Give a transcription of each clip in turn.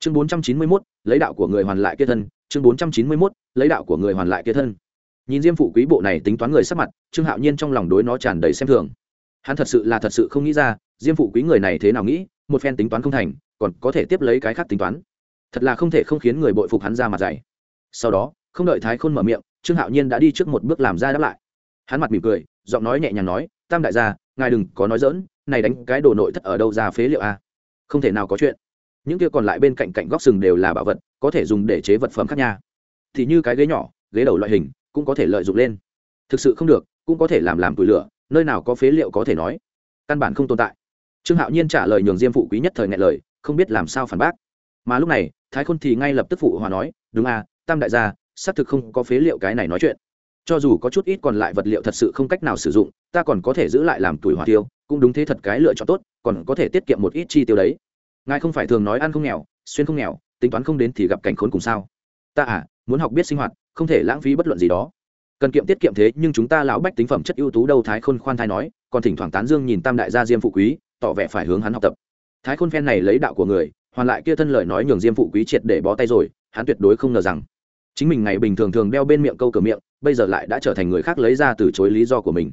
chương bốn trăm chín mươi mốt, lấy đạo của người hoàn lại kia thân. Chương bốn trăm chín mươi mốt, lấy đạo của người hoàn lại kia thân. Nhìn diêm phụ quý bộ này tính toán người sắc mặt, trương hạo nhiên trong lòng đối nó tràn đầy xem thường. Hắn thật sự là thật sự không nghĩ ra, diêm phụ quý người này thế nào nghĩ, một phen tính toán không thành, còn có thể tiếp lấy cái khác tính toán. Thật là không thể không khiến người bội phục hắn ra mặt dày sau đó, không đợi thái khôn mở miệng, trương hạo nhiên đã đi trước một bước làm ra đáp lại. Hắn mặt mỉm cười, giọng nói nhẹ nhàng nói, tam đại gia, ngài đừng có nói dỡn này đánh cái đồ nội thất ở đâu ra phế liệu a? Không thể nào có chuyện những kia còn lại bên cạnh cạnh góc sừng đều là bảo vật, có thể dùng để chế vật phẩm khác nha. Thì như cái ghế nhỏ, ghế đầu loại hình, cũng có thể lợi dụng lên. Thực sự không được, cũng có thể làm làm tủi lửa, nơi nào có phế liệu có thể nói. Căn bản không tồn tại. Trương hạo nhiên trả lời nhường diêm phụ quý nhất thời ngại lời, không biết làm sao phản bác. Mà lúc này, thái khôn thì ngay lập tức phụ hòa nói, đúng à tam đại gia, xác thực không có phế liệu cái này nói chuyện. Cho dù có chút ít còn lại vật liệu thật sự không cách nào sử dụng, ta còn có thể giữ lại làm tuổi hỏa tiêu, cũng đúng thế thật cái lựa chọn tốt, còn có thể tiết kiệm một ít chi tiêu đấy ngài không phải thường nói ăn không nghèo, xuyên không nghèo, tính toán không đến thì gặp cảnh khốn cùng sao? Ta à muốn học biết sinh hoạt, không thể lãng phí bất luận gì đó. Cần kiệm tiết kiệm thế, nhưng chúng ta lão bách tính phẩm chất ưu tú đâu thái khôn khoan thai nói, còn thỉnh thoảng tán dương nhìn tam đại gia diêm phụ quý, tỏ vẻ phải hướng hắn học tập. Thái khôn phen này lấy đạo của người, hoàn lại kia thân lời nói nhường diêm phụ quý triệt để bó tay rồi, hắn tuyệt đối không ngờ rằng, chính mình ngày bình thường thường đeo bên miệng câu cửa miệng, bây giờ lại đã trở thành người khác lấy ra từ chối lý do của mình.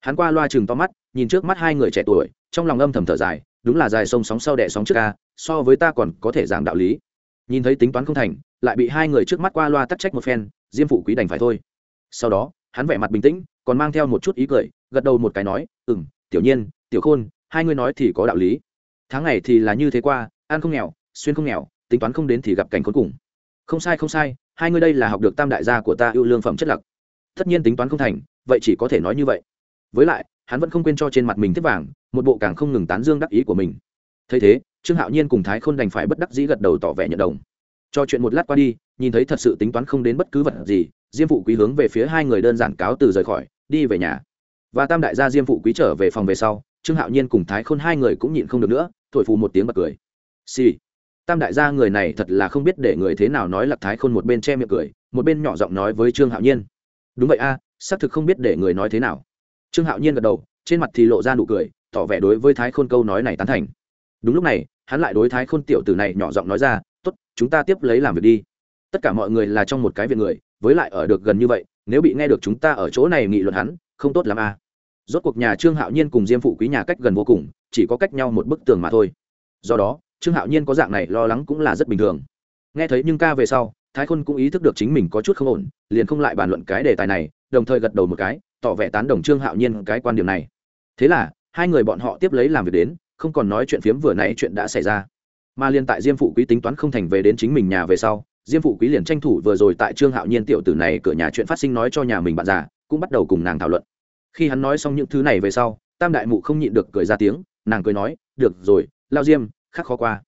Hắn qua loa chừng to mắt, nhìn trước mắt hai người trẻ tuổi, trong lòng âm thầm thở dài đúng là dài sông sóng sau đẻ sóng trước ca, so với ta còn có thể giảng đạo lý. Nhìn thấy tính toán không thành, lại bị hai người trước mắt qua loa tắc trách một phen, diêm phụ quý đành phải thôi. Sau đó, hắn vẻ mặt bình tĩnh, còn mang theo một chút ý cười, gật đầu một cái nói ừ m tiểu nhiên, tiểu khôn, hai người nói thì có đạo lý. Tháng ngày thì là như thế qua, ăn không nghèo, xuyên không nghèo, tính toán không đến thì gặp cảnh khốn cùng. Không sai không sai, hai người đây là học được tam đại gia của ta yêu lương phẩm chất lặc tất nhiên tính toán không thành, vậy chỉ có thể nói như vậy. Với lại hắn vẫn không quên cho trên mặt mình tiếp vàng, một bộ càng không ngừng tán dương đắc ý của mình. Thấy thế, trương hạo nhiên cùng thái khôn đành phải bất đắc dĩ gật đầu tỏ vẻ nhận đồng. Cho chuyện một lát qua đi, nhìn thấy thật sự tính toán không đến bất cứ vật gì, diêm phụ quý hướng về phía hai người đơn giản cáo từ rời khỏi, đi về nhà. Và tam đại gia diêm phụ quý trở về phòng về sau, trương hạo nhiên cùng thái khôn hai người cũng nhịn không được nữa, thổi phù một tiếng bật cười. Xì、sì. tam đại gia người này thật là không biết để người thế nào nói lạc thái khôn một bên che miệng cười, một bên nhỏ giọng nói với trương hạo nhiên. Đúng vậy a, xác thực không biết để người nói thế nào trương hạo nhiên gật đầu, trên mặt thì lộ ra nụ cười, tỏ vẻ đối với thái khôn câu nói này tán thành. Đúng lúc này, hắn lại đối thái khôn tiểu tử này nhỏ giọng nói ra t ố t chúng ta tiếp lấy làm việc đi. Tất cả mọi người là trong một cái viện người, với lại ở được gần như vậy, nếu bị nghe được chúng ta ở chỗ này nghị luận hắn, không tốt l ắ m à. rốt cuộc nhà trương hạo nhiên cùng diêm phụ quý nhà cách gần vô cùng, chỉ có cách nhau một bức tường mà thôi. Do đó, trương hạo nhiên có dạng này lo lắng cũng là rất bình thường. Nghe thấy nhưng ca về sau, thái khôn cũng ý thức được chính mình có chút không ổn, liền không lại bàn luận cái đề tài này, đồng thời gật đầu một cái tỏ vẻ tán đồng trương hạo nhiên cái quan điểm này. Thế là, hai người bọn họ tiếp lấy làm việc đến, không còn nói chuyện phiếm vừa nãy chuyện đã xảy ra. Mà liên tại diêm phụ quý tính toán không thành về đến chính mình nhà về sau, diêm phụ quý liền tranh thủ vừa rồi tại trương hạo nhiên tiểu tử này cửa nhà chuyện phát sinh nói cho nhà mình bạn già, cũng bắt đầu cùng nàng thảo luận. Khi hắn nói xong những thứ này về sau, tam đại mụ không nhịn được cười ra tiếng, nàng cười nói, được rồi, lao diêm, khắc khó qua.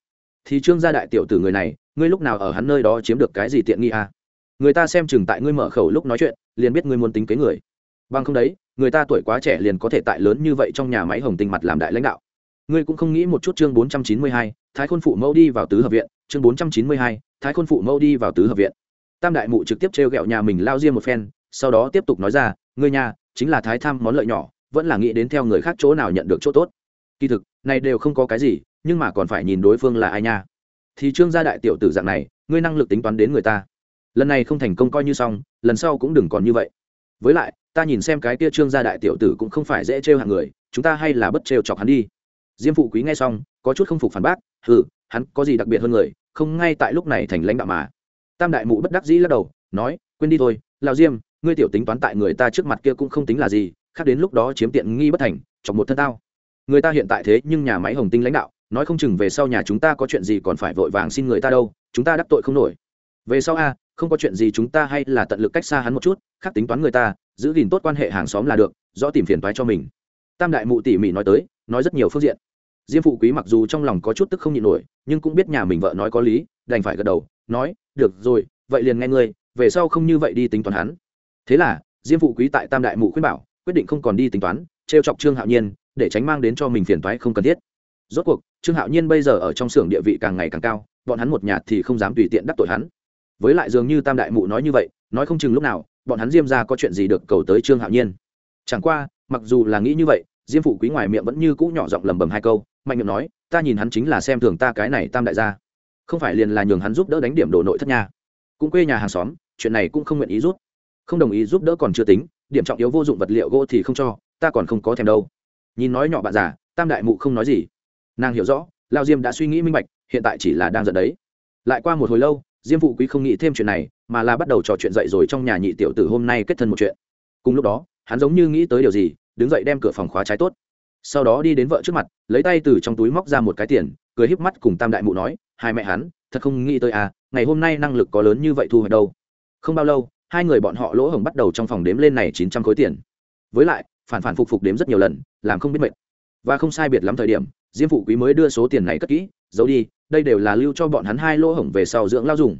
Thì trương gia đại tiểu tử người này, ngươi lúc nào ở hắn nơi đó chiếm được cái gì tiện nghi à? người ta xem chừng tại ngươi mở khẩu lúc nói chuyện, liền biết ngươi muốn tính kế người bằng không đấy, người ta tuổi quá trẻ liền có thể tại lớn như vậy trong nhà máy hồng tinh mặt làm đại lãnh đạo. Ngươi cũng không nghĩ một chút chương bốn trăm chín mươi hai, thái khôn phụ mẫu đi vào tứ hợp viện. Chương bốn trăm chín mươi hai, thái khôn phụ mẫu đi vào tứ hợp viện. Tam đại mụ trực tiếp trêu ghẹo nhà mình lao riêng một phen, sau đó tiếp tục nói ra, ngươi nhà, chính là thái tham món lợi nhỏ, vẫn là nghĩ đến theo người khác chỗ nào nhận được chỗ tốt. Kỳ thực, này đều không có cái gì, nhưng mà còn phải nhìn đối phương là ai nha. Thì trương gia đại tiểu tử dạng này, ngươi năng lực tính toán đến người ta. Lần này không thành công coi như xong, lần sau cũng đừng còn như vậy với lại, ta nhìn xem cái kia trương gia đại tiểu tử cũng không phải dễ trêu hạng người, chúng ta hay là bất trêu chọc hắn đi. Diêm phụ quý nghe xong, có chút không phục phản bác ừ hắn có gì đặc biệt hơn người, không ngay tại lúc này thành lãnh đạo mà. Tam đại mụ bất đắc dĩ lắc đầu, nói, quên đi thôi lào diêm, ngươi tiểu tính toán tại người ta trước mặt kia cũng không tính là gì, khác đến lúc đó chiếm tiện nghi bất thành, chọc một thân tao. Người ta hiện tại thế nhưng nhà máy hồng tinh lãnh đạo, nói không chừng về sau nhà chúng ta có chuyện gì còn phải vội vàng xin người ta đâu, chúng ta đắc tội không nổi. Về sau a không có chuyện gì chúng ta hay là tận lực cách xa hắn một chút, khác tính toán người ta, giữ gìn tốt quan hệ hàng xóm là được, rõ tìm phiền toái cho mình. Tam đại mụ tỉ mỉ nói tới, nói rất nhiều phương diện. Diêm phụ quý mặc dù trong lòng có chút tức không nhịn nổi, nhưng cũng biết nhà mình vợ nói có lý, đành phải gật đầu, nói, được rồi, vậy liền nghe ngươi, về sau không như vậy đi tính toán hắn. Thế là, diêm phụ quý tại tam đại mụ khuyên bảo, quyết định không còn đi tính toán t r e o chọc trương hạo nhiên, để tránh mang đến cho mình phiền toái không cần thiết. Rốt cuộc, trương hạo nhiên bây giờ ở trong xưởng địa vị càng ngày càng cao, bọn hắn một nhà thì không dám tùy tiện đắc tội hắn với lại dường như tam đại mụ nói như vậy, nói không chừng lúc nào, bọn hắn diêm ra có chuyện gì được cầu tới trương hạo nhiên. Chẳng qua, mặc dù là nghĩ như vậy, diêm phụ quý ngoài miệng vẫn như cũ nhỏ giọng lầm bầm hai câu, mạnh miệng nói, ta nhìn hắn chính là xem thường ta cái này tam đại gia. Không phải liền là nhường hắn giúp đỡ đánh điểm đồ nội thất nhà. Cũng quê nhà hàng xóm, chuyện này cũng không nguyện ý rút. Không đồng ý giúp đỡ còn chưa tính, điểm trọng yếu vô dụng vật liệu gỗ thì không cho, ta còn không có thèm đâu. Nhìn nói nhỏ bạn già, tam đại mụ không nói gì. Nàng hiểu rõ, lao diêm đã suy nghĩ minh bạch, hiện tại chỉ là đang giận đấy. Lại qua một hồi lâu diêm phụ quý không nghĩ thêm chuyện này, mà là bắt đầu trò chuyện dậy rồi trong nhà nhị tiểu tử hôm nay kết thân một chuyện. Cùng lúc đó, hắn giống như nghĩ tới điều gì, đứng dậy đem cửa phòng khóa trái tốt. Sau đó đi đến vợ trước mặt, lấy tay từ trong túi móc ra một cái tiền, cười híp mắt cùng tam đại mụ nói, hai mẹ hắn, thật không nghĩ tới à ngày hôm nay năng lực có lớn như vậy thu hoạch đâu. Không bao lâu, hai người bọn họ lỗ hổng bắt đầu trong phòng đếm lên này chín trăm khối tiền. Với lại, phản phản phục phục đếm rất nhiều lần, làm không biết mệt. Và không sai biệt lắm thời điểm, diêm phụ quý mới đưa số tiền này cất kỹ giấu đi, đây đều là lưu cho bọn hắn hai lỗ hổng về sau dưỡng lao dùng.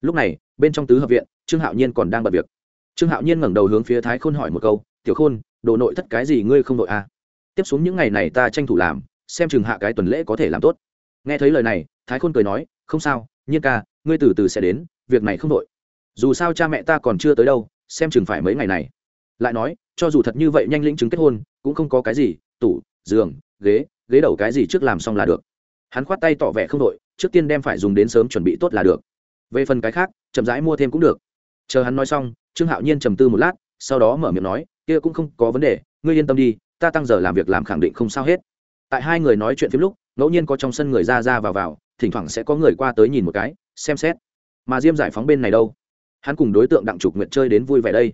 Lúc này, bên trong tứ hợp viện, trương hạo nhiên còn đang bật việc. Trương hạo nhiên ngẩng đầu hướng phía thái khôn hỏi một câu, tiểu khôn, đồ nội thất cái gì ngươi không đội à? tiếp xuống những ngày này ta tranh thủ làm, xem chừng hạ cái tuần lễ có thể làm tốt. Nghe thấy lời này, thái khôn cười nói, không sao, nhiên ca, ngươi từ từ sẽ đến, việc này không đội dù sao cha mẹ ta còn chưa tới đâu, xem chừng phải mấy ngày này. Lại nói, cho dù thật như vậy nhanh lĩnh chứng kết hôn, cũng không có cái gì, tủ, giường, ghế ghế đầu cái gì trước làm xong là được hắn khoát tay tỏ vẻ không đội, trước tiên đem phải dùng đến sớm chuẩn bị tốt là được. Về phần cái khác, chậm rãi mua thêm cũng được. Chờ hắn nói xong, trương hạo nhiên trầm tư một lát, sau đó mở miệng nói, kia cũng không có vấn đề, ngươi yên tâm đi, ta tăng giờ làm việc làm khẳng định không sao hết. Tại hai người nói chuyện phim lúc, ngẫu nhiên có trong sân người ra ra vào vào, thỉnh thoảng sẽ có người qua tới nhìn một cái, xem xét. Mà diêm giải phóng bên này đâu? Hắn cùng đối tượng đặng trục nguyện chơi đến vui vẻ đây.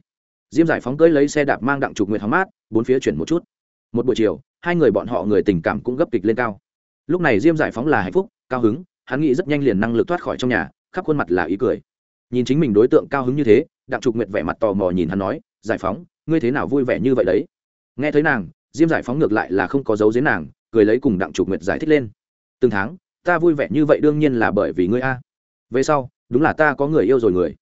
Diêm giải phóng cưới lấy xe đạp mang đặng trục nguyện hóng mát, bốn phía chuyển một chút. Một buổi chiều, hai người bọn họ người tình cảm cũng gấp kịch lên cao lúc này diêm giải phóng là hạnh phúc, cao hứng, hắn nghĩ rất nhanh liền năng lực thoát khỏi trong nhà, khắp khuôn mặt là ý cười. Nhìn chính mình đối tượng cao hứng như thế, đặng trục nguyệt vẻ mặt tò mò nhìn hắn nói, giải phóng, ngươi thế nào vui vẻ như vậy đấy? Nghe thấy nàng, diêm giải phóng ngược lại là không có dấu giếm nàng, cười lấy cùng đặng trục nguyệt giải thích lên. Từng tháng, ta vui vẻ như vậy đương nhiên là bởi vì ngươi a. Về sau, đúng là ta có người yêu rồi người.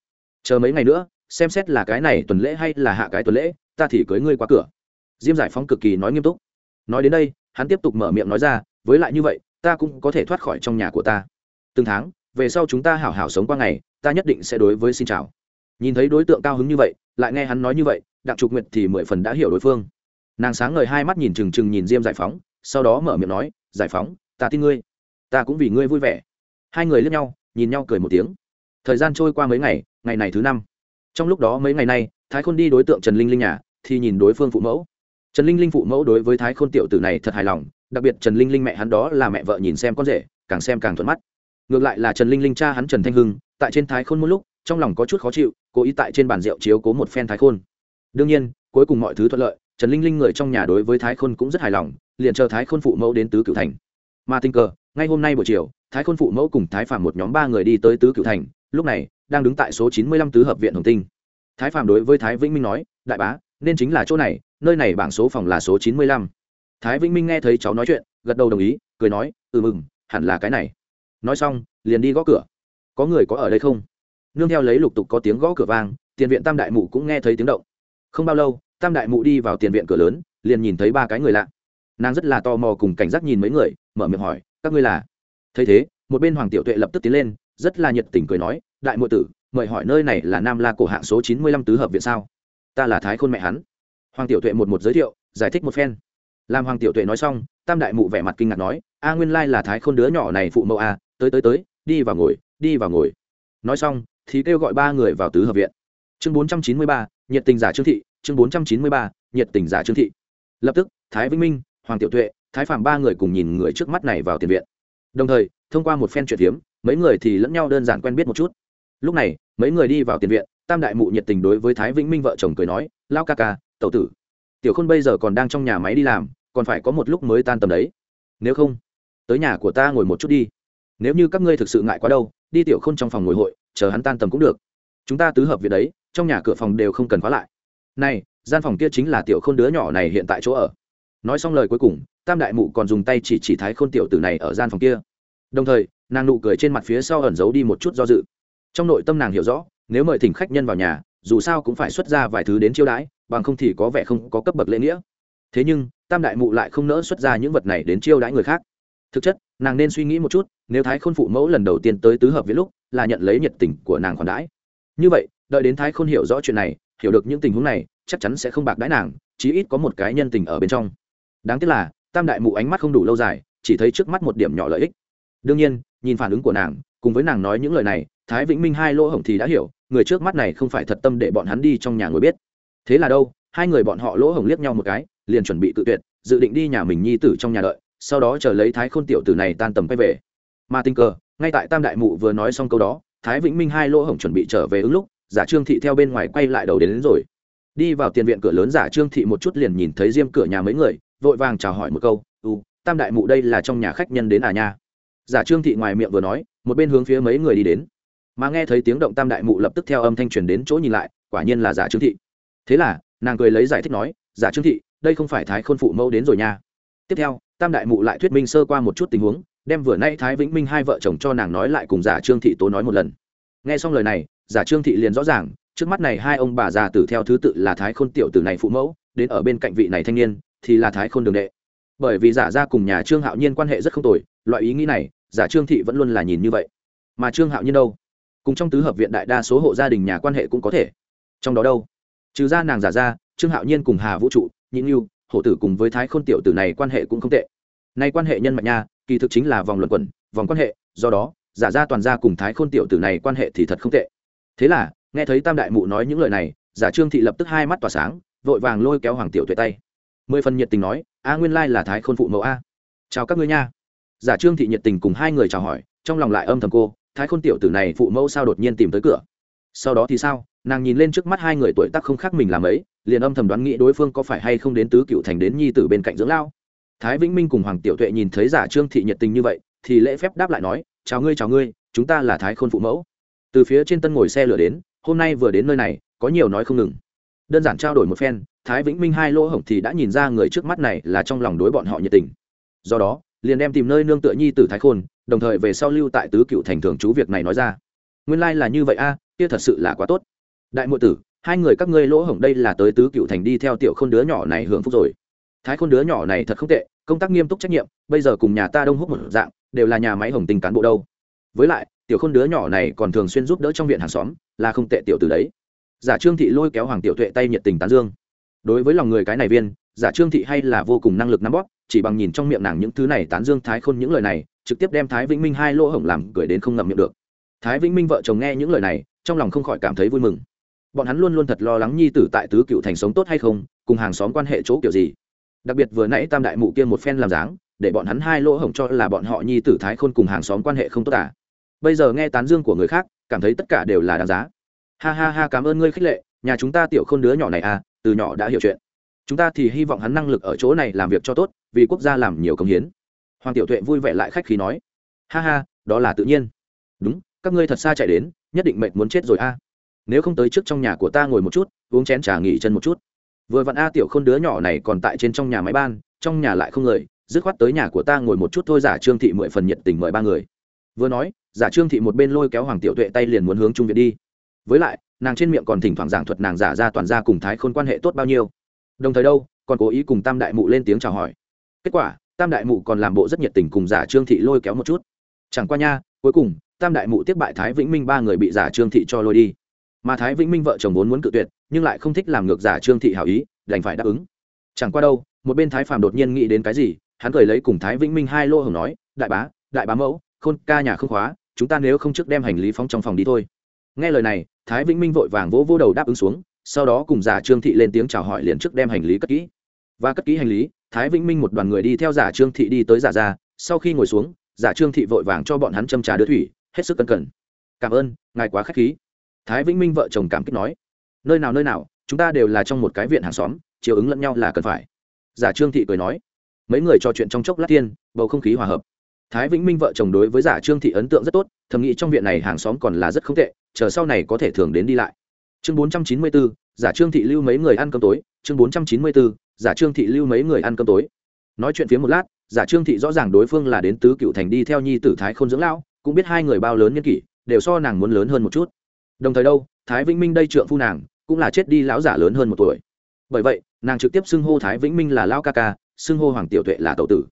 Chờ mấy ngày nữa, xem xét là cái này tuần lễ hay là hạ cái tuần lễ, ta thì cưới ngươi qua cửa. Diêm giải phóng cực kỳ nói nghiêm túc. Nói đến đây, hắn tiếp tục mở miệng nói ra với lại như vậy, ta cũng có thể thoát khỏi trong nhà của ta. Từng tháng, về sau chúng ta hảo hảo sống qua ngày, ta nhất định sẽ đối với xin chào. Nhìn thấy đối tượng cao hứng như vậy, lại nghe hắn nói như vậy, đặng trục nguyệt thì mười phần đã hiểu đối phương. Nàng sáng ngời hai mắt nhìn trừng trừng nhìn diêm giải phóng, sau đó mở miệng nói, giải phóng, ta tin ngươi. Ta cũng vì ngươi vui vẻ. Hai người lướt nhau, nhìn nhau cười một tiếng. Thời gian trôi qua mấy ngày ngày này thứ năm. Trong lúc đó mấy ngày nay, thái khôn đi đối tượng trần linh linh nhà, thì nhìn đối phương phụ mẫu trần linh linh phụ mẫu đối với thái khôn tiểu tử này thật hài lòng, đặc biệt trần linh linh mẹ hắn đó là mẹ vợ nhìn xem con rể, càng xem càng thuận mắt. Ngược lại là trần linh linh cha hắn trần thanh hưng, tại trên thái khôn một lúc, trong lòng có chút khó chịu, cố ý tại trên bàn rượu chiếu cố một phen thái khôn. Đương nhiên, cuối cùng mọi thứ thuận lợi, trần linh linh người trong nhà đối với thái khôn cũng rất hài lòng, liền chờ thái khôn phụ mẫu đến tứ cửu thành. Mà tình cờ, ngay hôm nay buổi chiều, thái khôn phụ mẫu cùng thái phạm một nhóm ba người đi tới tứ cửu thành, lúc này, đang đứng tại số chín mươi lăm tứ hợp viện hồng tinh. Thái phạm đối với thái vĩnh minh nói, đại bá, nên chính là chỗ này nơi này bảng số phòng là số chín mươi lăm. Thái vĩnh minh nghe thấy cháu nói chuyện, gật đầu đồng ý, cười nói ừ mừng, hẳn là cái này. Nói xong, liền đi gõ cửa. Có người có ở đây không? Nương theo lấy lục tục có tiếng gõ cửa vang, tiền viện tam đại mụ cũng nghe thấy tiếng động. Không bao lâu, tam đại mụ đi vào tiền viện cửa lớn, liền nhìn thấy ba cái người lạ. Nàng rất là tò mò cùng cảnh giác nhìn mấy người, mở miệng hỏi, các ngươi là? Thấy thế, một bên hoàng tiểu tuệ lập tức tiến lên, rất là nhiệt tình cười nói, đại mụ tử, mời hỏi nơi này là nam la cổ hạng số chín mươi lăm tứ hợp viện sao? Ta là thái khôn mẹ hắn hoàng tiểu tuệ một một giới thiệu, giải thích một phen. Làm hoàng tiểu tuệ nói xong, tam đại mụ vẻ mặt kinh ngạc nói, a, nguyên lai là thái khôn đứa nhỏ này phụ mẫu a, tới tới tới, đi vào ngồi, đi vào ngồi. Nói xong, thì kêu gọi ba người vào tứ hợp viện. Chương bốn trăm chín mươi ba, nhiệt tình giả trương thị, chương bốn trăm chín mươi ba, nhiệt tình giả trương thị. Lập tức, thái vĩnh minh, hoàng tiểu tuệ, thái phạm ba người cùng nhìn người trước mắt này vào tiền viện. Đồng thời, thông qua một phen chuyện hiếm, mấy người thì lẫn nhau đơn giản quen biết một chút. Lúc này, mấy người đi vào tiền viện, tam đại mụ nhiệt tình đối với thái vĩnh minh vợ chồng cười nói, lao ca ca tẩu tử. Tiểu khôn bây giờ còn đang trong nhà máy đi làm, còn phải có một lúc mới tan tầm đấy. Nếu không, tới nhà của ta ngồi một chút đi. Nếu như các ngươi thực sự ngại quá đâu, đi tiểu khôn trong phòng ngồi hội, chờ hắn tan tầm cũng được. Chúng ta tứ hợp việc đấy, trong nhà cửa phòng đều không cần khóa lại. Này, gian phòng kia chính là tiểu khôn đứa nhỏ này hiện tại chỗ ở. Nói xong lời cuối cùng, tam đại mụ còn dùng tay chỉ chỉ thái khôn tiểu tử này ở gian phòng kia. Đồng thời, nàng nụ cười trên mặt phía sau ẩn giấu đi một chút do dự. Trong nội tâm nàng hiểu rõ, nếu mời thỉnh khách nhân vào nhà, dù sao cũng phải xuất ra vài thứ đến chiêu đãi bằng không thì có vẻ không có cấp bậc lễ nghĩa. Thế nhưng, tam đại mụ lại không nỡ xuất ra những vật này đến chiêu đãi người khác. Thực chất, nàng nên suy nghĩ một chút, nếu thái khôn phụ mẫu lần đầu tiên tới tứ hợp viết lúc, là nhận lấy nhiệt tình của nàng khoản đãi. Như vậy, đợi đến thái khôn hiểu rõ chuyện này, hiểu được những tình huống này, chắc chắn sẽ không bạc đãi nàng, chí ít có một cái nhân tình ở bên trong. Đáng tiếc là, tam đại mụ ánh mắt không đủ lâu dài, chỉ thấy trước mắt một điểm nhỏ lợi ích. Đương nhiên, nhìn phản ứng của nàng, cùng với nàng nói những lời này, thái vĩnh minh hai lỗ hổng thì đã hiểu, người trước mắt này không phải thật tâm để bọn hắn đi trong nhà ngồi biết thế là đâu hai người bọn họ lỗ hổng liếc nhau một cái liền chuẩn bị tự tuyệt dự định đi nhà mình nhi tử trong nhà đợi sau đó chờ lấy thái khôn tiểu tử này tan tầm quay về. Mà tình cờ ngay tại tam đại mụ vừa nói xong câu đó thái vĩnh minh hai lỗ hổng chuẩn bị trở về ứng lúc giả trương thị theo bên ngoài quay lại đầu đến, đến rồi. Đi vào tiền viện cửa lớn giả trương thị một chút liền nhìn thấy diêm cửa nhà mấy người vội vàng chào hỏi một câu u tam đại mụ đây là trong nhà khách nhân đến à nha? Giả trương thị ngoài miệng vừa nói một bên hướng phía mấy người đi đến. Mà nghe thấy tiếng động tam đại mụ lập tức theo âm thanh truyền đến chỗ nhìn lại quả nhiên là giả trương thị thế là, nàng cười lấy giải thích nói, giả trương thị, đây không phải thái khôn phụ mẫu đến rồi nha. Tiếp theo, tam đại mụ lại thuyết minh sơ qua một chút tình huống, đem vừa nay thái vĩnh minh hai vợ chồng cho nàng nói lại cùng giả trương thị tố nói một lần. Nghe xong lời này, giả trương thị liền rõ ràng, trước mắt này hai ông bà già tử theo thứ tự là thái khôn tiểu tử này phụ mẫu, đến ở bên cạnh vị này thanh niên thì là thái khôn đường đệ. Bởi vì giả ra cùng nhà trương hạo nhiên quan hệ rất không tồi, loại ý nghĩ này, giả trương thị vẫn luôn là nhìn như vậy. Mà trương hạo nhiên đâu? Cùng trong tứ hợp viện đại đa số hộ gia đình nhà quan hệ cũng có thể. Trong đó đâu? Trừ ra nàng giả ra, trương hạo nhiên cùng hà vũ trụ nhịn như hổ tử cùng với thái khôn tiểu tử này quan hệ cũng không tệ. Nay quan hệ nhân mạch nha, kỳ thực chính là vòng luận quẩn, vòng quan hệ, do đó, giả ra toàn ra cùng thái khôn tiểu tử này quan hệ thì thật không tệ. Thế là, nghe thấy tam đại mụ nói những lời này, giả trương thị lập tức hai mắt tỏa sáng, vội vàng lôi kéo hoàng tiểu tuệ tay. Mười phần nhiệt tình nói, a nguyên lai là thái khôn phụ mẫu a. Chào các ngươi nha. Giả trương thị nhiệt tình cùng hai người chào hỏi, trong lòng lại âm thầm cô, thái khôn tiểu tử này phụ mẫu sao đột nhiên tìm tới cửa? Sau đó thì sao? Nàng nhìn lên trước mắt hai người tuổi tác không khác mình làm ấy liền âm thầm đoán nghĩ đối phương có phải hay không đến tứ cựu thành đến nhi tử bên cạnh dưỡng lao. Thái vĩnh minh cùng hoàng tiểu tuệ nhìn thấy giả trương thị nhiệt tình như vậy, thì lễ phép đáp lại nói, chào ngươi chào ngươi, chúng ta là thái khôn phụ mẫu. Từ phía trên tân ngồi xe lửa đến, hôm nay vừa đến nơi này, có nhiều nói không ngừng. Đơn giản trao đổi một phen, thái vĩnh minh hai lỗ hổng thì đã nhìn ra người trước mắt này là trong lòng đối bọn họ nhiệt tình. Do đó, liền đem tìm nơi nương tựa nhi tử thái khôn, đồng thời về sau lưu tại tứ cựu thành thường chú việc này nói ra nguyên lai、like、là như vậy a, kia thật sự là quá tốt. Đại m tử, hai người các ngươi lỗ hổng đây là tới tứ cựu thành đi theo tiểu khôn đứa nhỏ này hưởng phúc rồi. Thái khôn đứa nhỏ này thật không tệ, công tác nghiêm túc trách nhiệm, bây giờ cùng nhà ta đông hút một dạng, đều là nhà máy hồng tình cán bộ đâu. Với lại, tiểu khôn đứa nhỏ này còn thường xuyên giúp đỡ trong viện hàng xóm, là không tệ tiểu từ đấy. Giả trương thị lôi kéo hoàng tiểu tuệ tay nhiệt tình tán dương. Đối với lòng người cái này viên, giả trương thị hay là vô cùng năng lực nắm bóp, chỉ bằng nhìn trong miệng nàng những thứ này tán dương thái khôn những lời này, trực tiếp đem thái vĩnh minh hai lỗ hổng làm gửi đến không ngậm miệng được thái vĩnh minh vợ chồng nghe những lời này, trong lòng không khỏi cảm thấy vui mừng. Bọn hắn luôn luôn thật lo lắng nhi tử tại tứ cựu thành sống tốt hay không, cùng hàng xóm quan hệ chỗ kiểu gì. Đặc biệt vừa nãy tam đại mụ kia một phen làm dáng, để bọn hắn hai lỗ hổng cho là bọn họ nhi tử thái khôn cùng hàng xóm quan hệ không tốt à. bây giờ nghe tán dương của người khác, cảm thấy tất cả đều là đáng giá. Ha ha ha, cảm ơn ngươi khích lệ, nhà chúng ta tiểu khôn đứa nhỏ này à từ nhỏ đã hiểu chuyện. Chúng ta thì hy vọng hắn năng lực ở chỗ này làm việc cho tốt, vì quốc gia làm nhiều công hiến. Hoàng tiểu tuệ vui vẻ lại khách khí nói. Ha ha, đó là tự nhiên. Đúng các ngươi thật xa chạy đến, nhất định mệnh muốn chết rồi a. Nếu không tới trước trong nhà của ta ngồi một chút, uống chén trà nghỉ chân một chút. Vừa vặn a tiểu khôn đứa nhỏ này còn tại trên trong nhà máy ban, trong nhà lại không người, dứt khoát tới nhà của ta ngồi một chút thôi, giả trương thị mười phần nhiệt tình mời ba người. Vừa nói, giả trương thị một bên lôi kéo hoàng tiểu tuệ tay liền muốn hướng trung viện đi. Với lại, nàng trên miệng còn thỉnh thoảng giảng thuật nàng giả ra toàn ra cùng thái khôn quan hệ tốt bao nhiêu. Đồng thời đâu, còn cố ý cùng tam đại mụ lên tiếng chào hỏi. Kết quả, tam đại mụ còn làm bộ rất nhiệt tình cùng giả trương thị lôi kéo một chút. Chẳng qua nha, cuối cùng tam đại mụ tiếp bại thái vĩnh minh, ba người bị giả trương thị cho lôi đi. Mà thái vĩnh minh vợ chồng vốn muốn cự tuyệt, nhưng lại không thích làm ngược giả trương thị hảo ý, đành phải đáp ứng. Chẳng qua đâu, một bên thái phàm đột nhiên nghĩ đến cái gì, hắn cười lấy cùng thái vĩnh minh hai lô hồng nói, đại bá đại bá mẫu, khôn ca nhà không khóa, chúng ta nếu không trước đem hành lý phóng trong phòng đi thôi. Nghe lời này, thái vĩnh minh vội vàng vỗ vỗ đầu đáp ứng xuống, sau đó cùng giả trương thị lên tiếng chào hỏi liền trước đem hành lý cất kỹ. Và cất kỹ hành lý, thái vĩnh minh một đoàn người đi theo giả trương thị đi tới giả ra sau khi ngồi xuống, giả trương thị vội vàng cho bọn hắn châm trà đưa thủy hết sức cẩn cẩn cảm ơn ngài quá k h á c h khí. Thái vĩnh minh vợ chồng cảm kích nói. Nơi nào nơi nào chúng ta đều là trong một cái viện hàng xóm chiều ứng lẫn nhau là cần phải. Giả trương thị cười nói. Mấy người trò chuyện trong chốc lát tiên, bầu không khí hòa hợp. Thái vĩnh minh vợ chồng đối với giả trương thị ấn tượng rất tốt thầm nghĩ trong viện này hàng xóm còn là rất không tệ chờ sau này có thể thường đến đi lại. Chương bốn trăm chín mươi bốn giả trương thị lưu mấy người ăn cơm tối. Chương bốn trăm chín mươi bốn giả trương thị lưu mấy người ăn cơm tối. Nói chuyện phía một lát giả trương thị rõ ràng đối phương là đến tứ cựu thành đi theo nhi tử thái k h ô n dưỡng lão cũng biết hai người bao lớn nhân kỷ, đều so nàng muốn lớn hơn một chút. Đồng thời đâu, thái vĩnh minh đây trượng phu nàng, cũng là chết đi lão giả lớn hơn một tuổi. Bởi vậy, nàng trực tiếp xưng hô thái vĩnh minh là lão ca ca, xưng hô hoàng tiểu tuệ là tậu tử.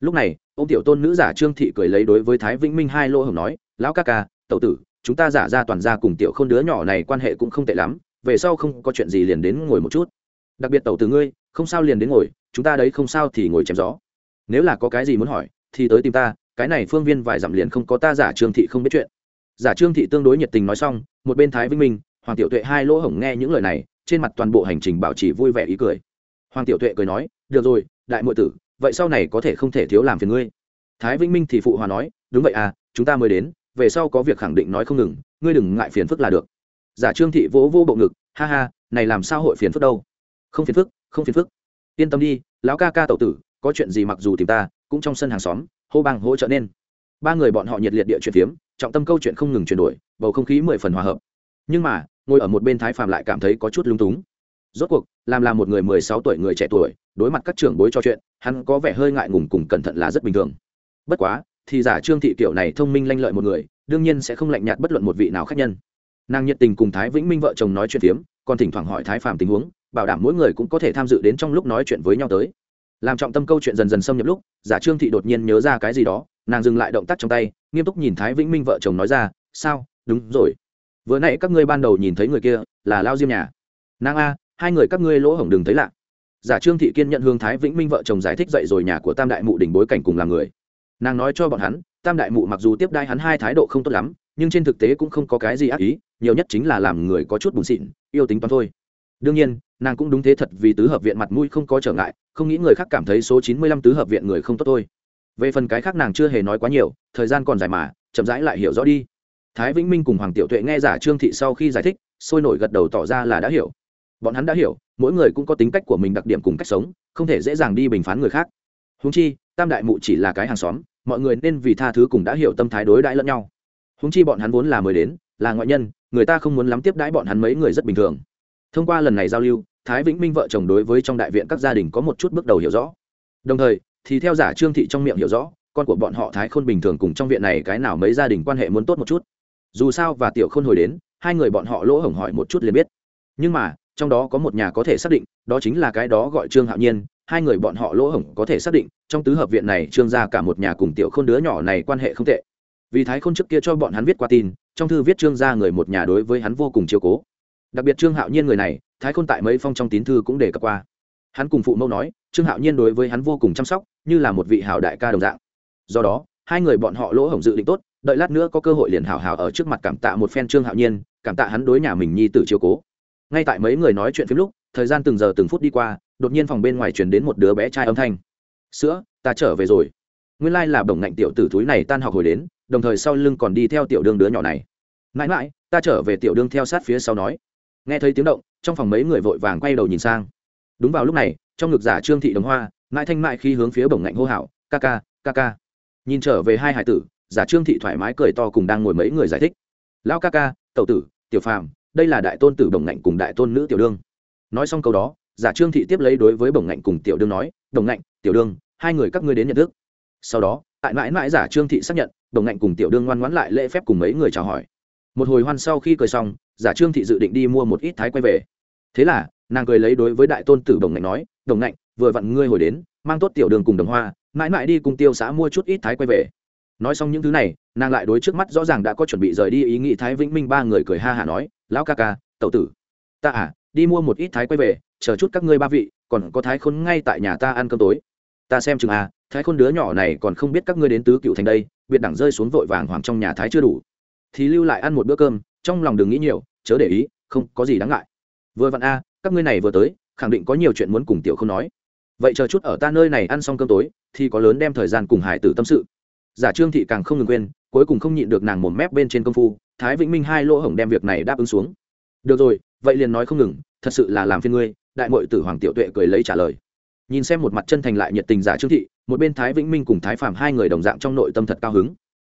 Lúc này, ông tiểu tôn nữ giả trương thị cười lấy đối với thái vĩnh minh hai lỗ hồng nói, lão ca ca tậu tử, chúng ta giả ra toàn ra cùng tiểu k h ô n đứa nhỏ này quan hệ cũng không tệ lắm, về sau không có chuyện gì liền đến ngồi một chút. Đặc biệt tẩu từ ngươi, không sao liền đến ngồi, chúng ta đấy không sao thì ngồi chém gió. Nếu là có cái gì muốn hỏi, thì tới tìm ta cái này phương viên vài dặm liền không có ta giả trương thị không biết chuyện. Giả trương thị tương đối nhiệt tình nói xong, một bên thái vinh minh, hoàng tiểu tuệ hai lỗ hổng nghe những lời này, trên mặt toàn bộ hành trình bảo trì vui vẻ ý cười. Hoàng tiểu tuệ cười nói, được rồi, đại muội tử, vậy sau này có thể không thể thiếu làm phiền ngươi. Thái vĩnh minh thì phụ hòa nói, đúng vậy à chúng ta mới đến, về sau có việc khẳng định nói không ngừng, ngươi đừng ngại phiền phức là được. Giả trương thị vỗ vô bộ ngực, ha ha, này làm sao hội phiền phức đâu? Không phiền phức, không phiền phức. Yên tâm đi, lão ca ca tậu tử, có chuyện gì mặc dù tìm ta, cũng trong sân hàng xóm hô bằng hỗ trợ nên. Ba người bọn họ nhiệt liệt địa chuyện phiếm, trọng tâm câu chuyện không ngừng chuyển đổi, bầu không khí mười phần hòa hợp. Nhưng mà, ngồi ở một bên thái phạm lại cảm thấy có chút lung túng. Rốt cuộc, làm là một người mười sáu tuổi người trẻ tuổi, đối mặt các trưởng bối trò chuyện, hắn có vẻ hơi ngại ngùng cùng cẩn thận là rất bình thường. Bất quá, thì giả trương thị kiểu này thông minh lanh lợi một người, đương nhiên sẽ không lạnh nhạt bất luận một vị nào khác nhân. Nàng nhiệt tình cùng thái vĩnh minh vợ chồng nói chuyện phiếm, còn thỉnh thoảng hỏi thái Phạm tình huống, bảo đảm mỗi người cũng có thể tham dự đến trong lúc nói chuyện với nhau tới làm trọng tâm câu chuyện dần dần xâm nhập lúc, giả trương thị đột nhiên nhớ ra cái gì đó, nàng dừng lại động tác trong tay, nghiêm túc nhìn thái vĩnh minh vợ chồng nói ra, sao? Đúng rồi. Vừa nãy các ngươi ban đầu nhìn thấy người kia là lao diêm nhà. Nàng a, hai người các ngươi lỗ hổng đừng thấy lạ. Giả trương thị kiên nhận hương thái vĩnh minh vợ chồng giải thích dậy rồi nhà của tam đại mụ đỉnh bối cảnh cùng làm người. Nàng nói cho bọn hắn, tam đại mụ mặc dù tiếp đai hắn hai thái độ không tốt lắm, nhưng trên thực tế cũng không có cái gì ác ý, nhiều nhất chính là làm người có chút bùn xịn, yêu tính toán thôi. Đương nhiên nàng cũng đúng thế thật vì tứ hợp viện mặt mũi không có trở ngại, không nghĩ người khác cảm thấy số chín mươi lăm tứ hợp viện người không tốt thôi. Về phần cái khác nàng chưa hề nói quá nhiều, thời gian còn dài mà, chậm rãi lại hiểu rõ đi. Thái vĩnh minh cùng hoàng tiểu tuệ nghe giả trương thị sau khi giải thích, sôi nổi gật đầu tỏ ra là đã hiểu. Bọn hắn đã hiểu, mỗi người cũng có tính cách của mình đặc điểm cùng cách sống, không thể dễ dàng đi bình phán người khác. Húng chi, tam đại mụ chỉ là cái hàng xóm, mọi người nên vì tha thứ cùng đã hiểu tâm thái đối đãi lẫn nhau. Húng chi bọn hắn vốn là mới đến, là ngoại nhân, người ta không muốn lắm tiếp đãi bọn hắn mấy người rất bình thường thông qua lần này giao lưu, thái vĩnh minh vợ chồng đối với trong đại viện các gia đình có một chút bước đầu hiểu rõ. Đồng thời, thì theo giả trương thị trong miệng hiểu rõ, con của bọn họ thái khôn bình thường cùng trong viện này cái nào mấy gia đình quan hệ muốn tốt một chút. Dù sao và tiểu khôn hồi đến, hai người bọn họ lỗ hổng hỏi một chút liền biết. Nhưng mà, trong đó có một nhà có thể xác định, đó chính là cái đó gọi trương hạo nhiên, hai người bọn họ lỗ hổng có thể xác định, trong tứ hợp viện này trương gia cả một nhà cùng tiểu khôn đứa nhỏ này quan hệ không tệ. Vì thái khôn trước kia cho bọn hắn viết qua tin, trong thư viết trương gia người một nhà đối với hắn vô cùng chiều cố đặc biệt trương hạo nhiên người này, thái khôn tại mấy phong trong tín thư cũng đề cập qua. Hắn cùng phụ mẫu nói, trương hạo nhiên đối với hắn vô cùng chăm sóc, như là một vị hảo đại ca đồng dạng. Do đó, hai người bọn họ lỗ hổng dự định tốt, đợi lát nữa có cơ hội liền hảo hảo ở trước mặt cảm tạ một phen trương hạo nhiên, cảm tạ hắn đối nhà mình nhi tử chiều cố. Ngay tại mấy người nói chuyện phim lúc, thời gian từng giờ từng phút đi qua, đột nhiên phòng bên ngoài chuyển đến một đứa bé trai âm thanh. Sữa, ta trở về rồi. Nguyên lai là bổng ngạnh tiểu tử túi này tan học hồi đến, đồng thời sau lưng còn đi theo tiểu đương đứa nhỏ này. Mãi mãi, ta trở về tiểu đương theo sát phía sau nói nghe thấy tiếng động, trong phòng mấy người vội vàng quay đầu nhìn sang. Đúng vào lúc này, trong ngực giả trương thị đồng hoa, mãi thanh mại khi hướng phía bổng ngạnh hô hào, ca ca ca ca. Nhìn trở về hai hải tử, giả trương thị thoải mái cười to cùng đang ngồi mấy người giải thích. Lão ca ca, tẩu tử, tiểu phàm, đây là đại tôn tử bổng ngạnh cùng đại tôn nữ tiểu đương. Nói xong câu đó, giả trương thị tiếp lấy đối với bổng ngạnh cùng tiểu đương nói đồng ngạnh, tiểu đương, hai người các ngươi đến nhận thức. Sau đó, tại mãi mãi giả trương thị xác nhận, bổng ngạnh cùng tiểu đương ngoan ngoãn lại lễ phép cùng mấy người chào hỏi một hồi hoan sau khi cười xong, giả trương thị dự định đi mua một ít thái quay về. Thế là, nàng cười lấy đối với đại tôn tử đồng ngạnh nói, đồng ngạnh, vừa vặn ngươi hồi đến, mang tốt tiểu đường cùng đồng hoa, mãi mãi đi cùng tiêu xã mua chút ít thái quay về. Nói xong những thứ này, nàng lại đối trước mắt rõ ràng đã có chuẩn bị rời đi ý nghĩ thái vĩnh minh ba người cười ha hả nói, lão ca ca tậu tử, ta à đi mua một ít thái quay về, chờ chút các ngươi ba vị, còn có thái khôn ngay tại nhà ta ăn cơm tối. Ta xem chừng à thái khôn đứa nhỏ này còn không biết các ngươi đến tứ cựu thành đây, biệt đẳng rơi xuống vội vàng hoàng trong nhà thái chưa đủ thì lưu lại ăn một bữa cơm, trong lòng đừng nghĩ nhiều, chớ để ý, không có gì đáng ngại. Vừa vặn a, các ngươi này vừa tới, khẳng định có nhiều chuyện muốn cùng tiểu không nói. Vậy chờ chút ở ta nơi này ăn xong cơm tối, thì có lớn đem thời gian cùng hải tử tâm sự. Giả trương thị càng không ngừng quên, cuối cùng không nhịn được nàng một mép bên trên công phu, thái vĩnh minh hai lỗ hổng đem việc này đáp ứng xuống. Được rồi, vậy liền nói không ngừng, thật sự là làm phiên ngươi, đại mội tử hoàng tiểu tuệ cười lấy trả lời. Nhìn xem một mặt chân thành lại nhiệt tình giả trương thị, một bên thái vĩnh minh cùng thái phạm hai người đồng dạng trong nội tâm thật cao hứng.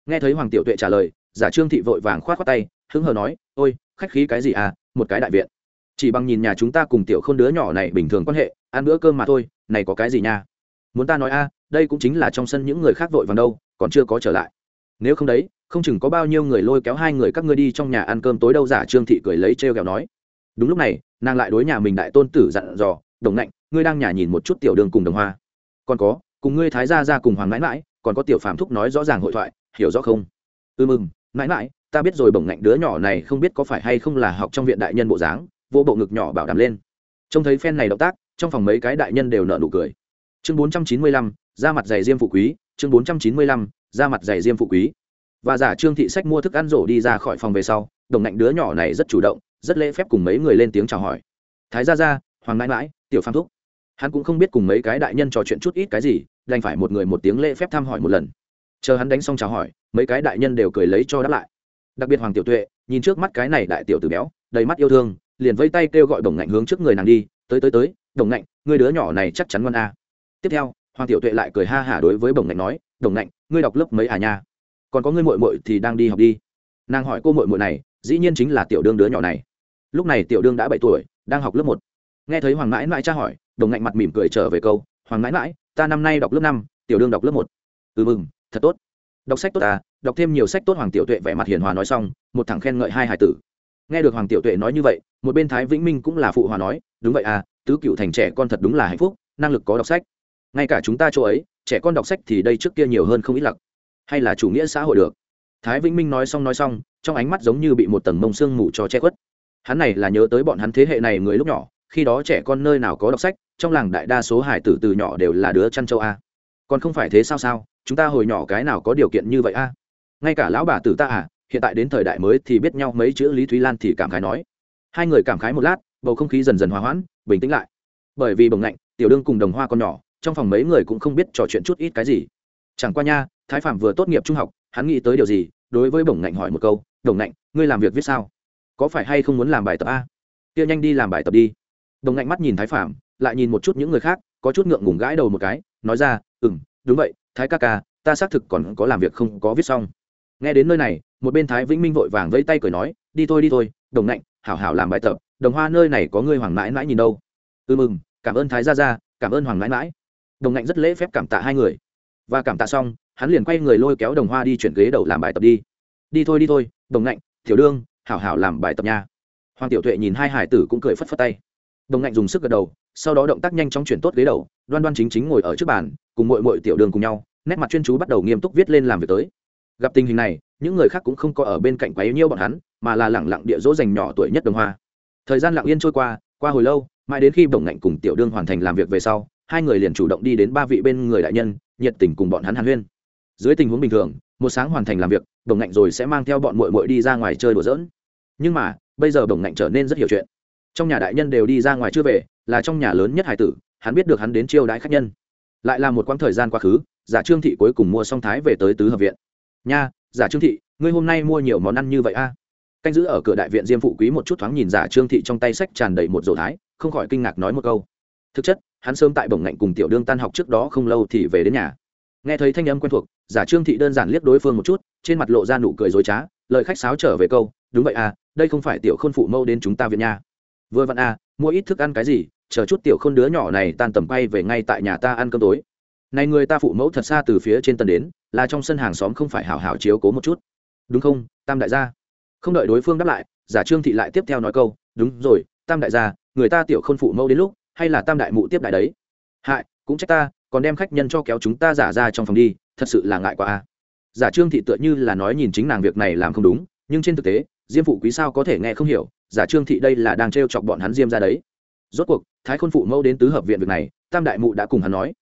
Nghe thấy hoàng tiểu tuệ trả lời giả trương thị vội vàng khoát khoát tay, hứng hờ nói, ôi, khách khí cái gì à một cái đại viện. Chỉ bằng nhìn nhà chúng ta cùng tiểu khôn đứa nhỏ này bình thường quan hệ, ăn bữa cơm mà thôi, này có cái gì nha? Muốn ta nói a đây cũng chính là trong sân những người khác vội vàng đâu, còn chưa có trở lại. Nếu không đấy, không chừng có bao nhiêu người lôi kéo hai người các ngươi đi trong nhà ăn cơm tối đâu. Giả trương thị cười lấy trêu ghẹo nói. Đúng lúc này, nàng lại đối nhà mình đại tôn tử dặn dò, đồng ngạnh ngươi đang nhà nhìn một chút tiểu đường cùng đồng hoa. Còn có, cùng ngươi thái gia ra cùng hoàng mãi mãi, còn có tiểu phàm thúc nói rõ ràng hội thoại, hiểu rõ không? Ư mừng mãi mãi, ta biết rồi bổng ngạnh đứa nhỏ này không biết có phải hay không là học trong viện đại nhân bộ dáng, vô bộ ngực nhỏ bảo đảm lên. Trông thấy phen này động tác, trong phòng mấy cái đại nhân đều nợ nụ cười. Chương bốn trăm chín mươi lăm, ra mặt giày diêm phụ quý, chương bốn trăm chín mươi lăm, ra mặt dày diêm phụ quý. Và giả trương thị sách mua thức ăn rổ đi ra khỏi phòng về sau đồng ngạnh đứa nhỏ này rất chủ động, rất lễ phép cùng mấy người lên tiếng chào hỏi. Thái gia gia, hoàng mãi mãi, tiểu phan thúc. Hắn cũng không biết cùng mấy cái đại nhân trò chuyện chút ít cái gì, đành phải một người một tiếng lễ phép thăm hỏi một lần. Chờ hắn đánh xong chào hỏi mấy cái đại nhân đều cười lấy cho đáp lại. Đặc biệt hoàng tiểu tuệ, nhìn trước mắt cái này đại tiểu tử béo, đầy mắt yêu thương, liền vây tay kêu gọi đồng ngạnh hướng trước người nàng đi, tới tới tới, đồng ngạnh người đứa nhỏ này chắc chắn ngon a. Tiếp theo, hoàng tiểu tuệ lại cười ha hả đối với đồng ngạnh nói, đồng ngạnh, ngươi đọc lớp mấy à nha? Còn có ngươi muội muội thì đang đi học đi. Nàng hỏi cô muội muội này, dĩ nhiên chính là tiểu đương đứa nhỏ này. Lúc này tiểu đương đã bảy tuổi, đang học lớp một. Nghe thấy hoàng mãi mãi tra hỏi, đồng ngạnh mặt mỉm cười trở về câu, hoàng mãi mãi, ta năm nay đọc lớp năm, tiểu đương đọc lớp một. Ừ mừng, thật tốt đọc sách tốt à đọc thêm nhiều sách tốt hoàng tiểu tuệ vẻ mặt hiền hòa nói xong, một thằng khen ngợi hai hải tử. Nghe được hoàng tiểu tuệ nói như vậy, một bên thái vĩnh minh cũng là phụ hòa nói, đúng vậy à tứ cựu thành trẻ con thật đúng là hạnh phúc, năng lực có đọc sách. Ngay cả chúng ta chỗ ấy, trẻ con đọc sách thì đây trước kia nhiều hơn không ít lặc. Hay là chủ nghĩa xã hội được. Thái vĩnh minh nói xong nói xong, trong ánh mắt giống như bị một tầng mông sương mù cho che khuất. Hắn này là nhớ tới bọn hắn thế hệ này người lúc nhỏ, khi đó trẻ con nơi nào có đọc sách, trong làng đại đa số hải tử từ nhỏ đều là đứa chăn châu a. Còn không phải thế sao sao? Chúng ta hồi nhỏ cái nào có điều kiện như vậy a? Ngay cả lão bà tử ta à hiện tại đến thời đại mới thì biết nhau mấy chữ lý thúy lan thì cảm khái nói. Hai người cảm khái một lát, bầu không khí dần dần hòa hoãn, bình tĩnh lại. Bởi vì bồng lạnh, tiểu đương cùng đồng hoa còn nhỏ, trong phòng mấy người cũng không biết trò chuyện chút ít cái gì. Chẳng qua nha, thái phạm vừa tốt nghiệp trung học, hắn nghĩ tới điều gì, đối với bổng ngạnh hỏi một câu đồng ngạnh ngươi làm việc viết sao? Có phải hay không muốn làm bài tập a? Kia nhanh đi làm bài tập đi. Đồng ngạnh mắt nhìn thái phạm, lại nhìn một chút những người khác, có chút ngượng ngùng gãi đầu một cái, nói ra ừ m đúng vậy thái ca ca, ta xác thực còn có làm việc không có viết xong. Nghe đến nơi này, một bên thái vĩnh minh vội vàng vẫy tay cười nói, đi thôi đi thôi, đồng ngạnh hảo hảo làm bài tập, đồng hoa nơi này có ngươi hoàng mãi mãi nhìn đâu. Ừ mừng, cảm ơn thái gia gia, cảm ơn hoàng mãi mãi. Đồng ngạnh rất lễ phép cảm tạ hai người. Và cảm tạ xong, hắn liền quay người lôi kéo đồng hoa đi chuyển ghế đầu làm bài tập đi. Đi thôi đi thôi, đồng ngạnh tiểu đương, hảo hảo làm bài tập nha. Hoàng tiểu tuệ nhìn hai hải tử cũng cười phất phất tay. Đồng ngạnh dùng sức gật đầu, sau đó động tác nhanh chóng chuyển tốt ghế đầu đoan đoan chính chính ngồi ở trước bàn, cùng mội mội tiểu đường cùng nhau, nét mặt chuyên chú bắt đầu nghiêm túc viết lên làm việc tới. Gặp tình hình này, những người khác cũng không có ở bên cạnh quấy nhiêu bọn hắn, mà là lẳng lặng địa dỗ dành nhỏ tuổi nhất đồng hoa. Thời gian lặng yên trôi qua qua hồi lâu, mãi đến khi bổng ngạnh cùng tiểu đương hoàn thành làm việc về sau, hai người liền chủ động đi đến ba vị bên người đại nhân, nhiệt tình cùng bọn hắn hàn huyên. Dưới tình huống bình thường, một sáng hoàn thành làm việc bổng ngạnh rồi sẽ mang theo bọn mội mội đi ra ngoài chơi đùa dỡn nhưng mà, bây giờ bổng ngạnh trở nên rất hiểu chuyện. Trong nhà đại nhân đều đi ra ngoài chưa về, là trong nhà lớn nhất hải tử hắn biết được hắn đến chiêu đãi khách nhân. Lại là một quãng thời gian quá khứ, giả trương thị cuối cùng mua xong thái về tới tứ hợp viện. Nha, giả trương thị, ngươi hôm nay mua nhiều món ăn như vậy a? Canh giữ ở cửa đại viện diêm phụ quý một chút thoáng nhìn giả trương thị trong tay sách tràn đầy một rổ thái, không khỏi kinh ngạc nói một câu. Thực chất, hắn sớm tại bổng ngạnh cùng tiểu đương tan học trước đó không lâu thì về đến nhà. Nghe thấy thanh âm quen thuộc, giả trương thị đơn giản liếc đối phương một chút, trên mặt lộ ra nụ cười dối trá, lời khách sáo trở về câu, đúng vậy à đây không phải tiểu khôn phụ mâu đến chúng ta viện nha. Vừa vặn à mua ít thức ăn cái gì chờ chút tiểu khôn đứa nhỏ này tan tầm bay về ngay tại nhà ta ăn cơm tối. Này người ta phụ mẫu thật xa từ phía trên tân đến, là trong sân hàng xóm không phải hảo hảo chiếu cố một chút. Đúng không, tam đại gia? Không đợi đối phương đáp lại, giả trương thị lại tiếp theo nói câu, đúng rồi, tam đại gia, người ta tiểu khôn phụ mẫu đến lúc, hay là tam đại mụ tiếp đại đấy? Hại, cũng trách ta, còn đem khách nhân cho kéo chúng ta giả ra trong phòng đi, thật sự là ngại quá a. Giả trương thị tựa như là nói nhìn chính nàng việc này làm không đúng, nhưng trên thực tế, diêm phụ quý sao có thể nghe không hiểu, giả trương thị đây là đang t chọc bọn hắn diêm ra đấy rốt cuộc, thái khôn phụ mẫu đến tứ hợp viện việc này, tam đại mụ đã cùng hắn nói.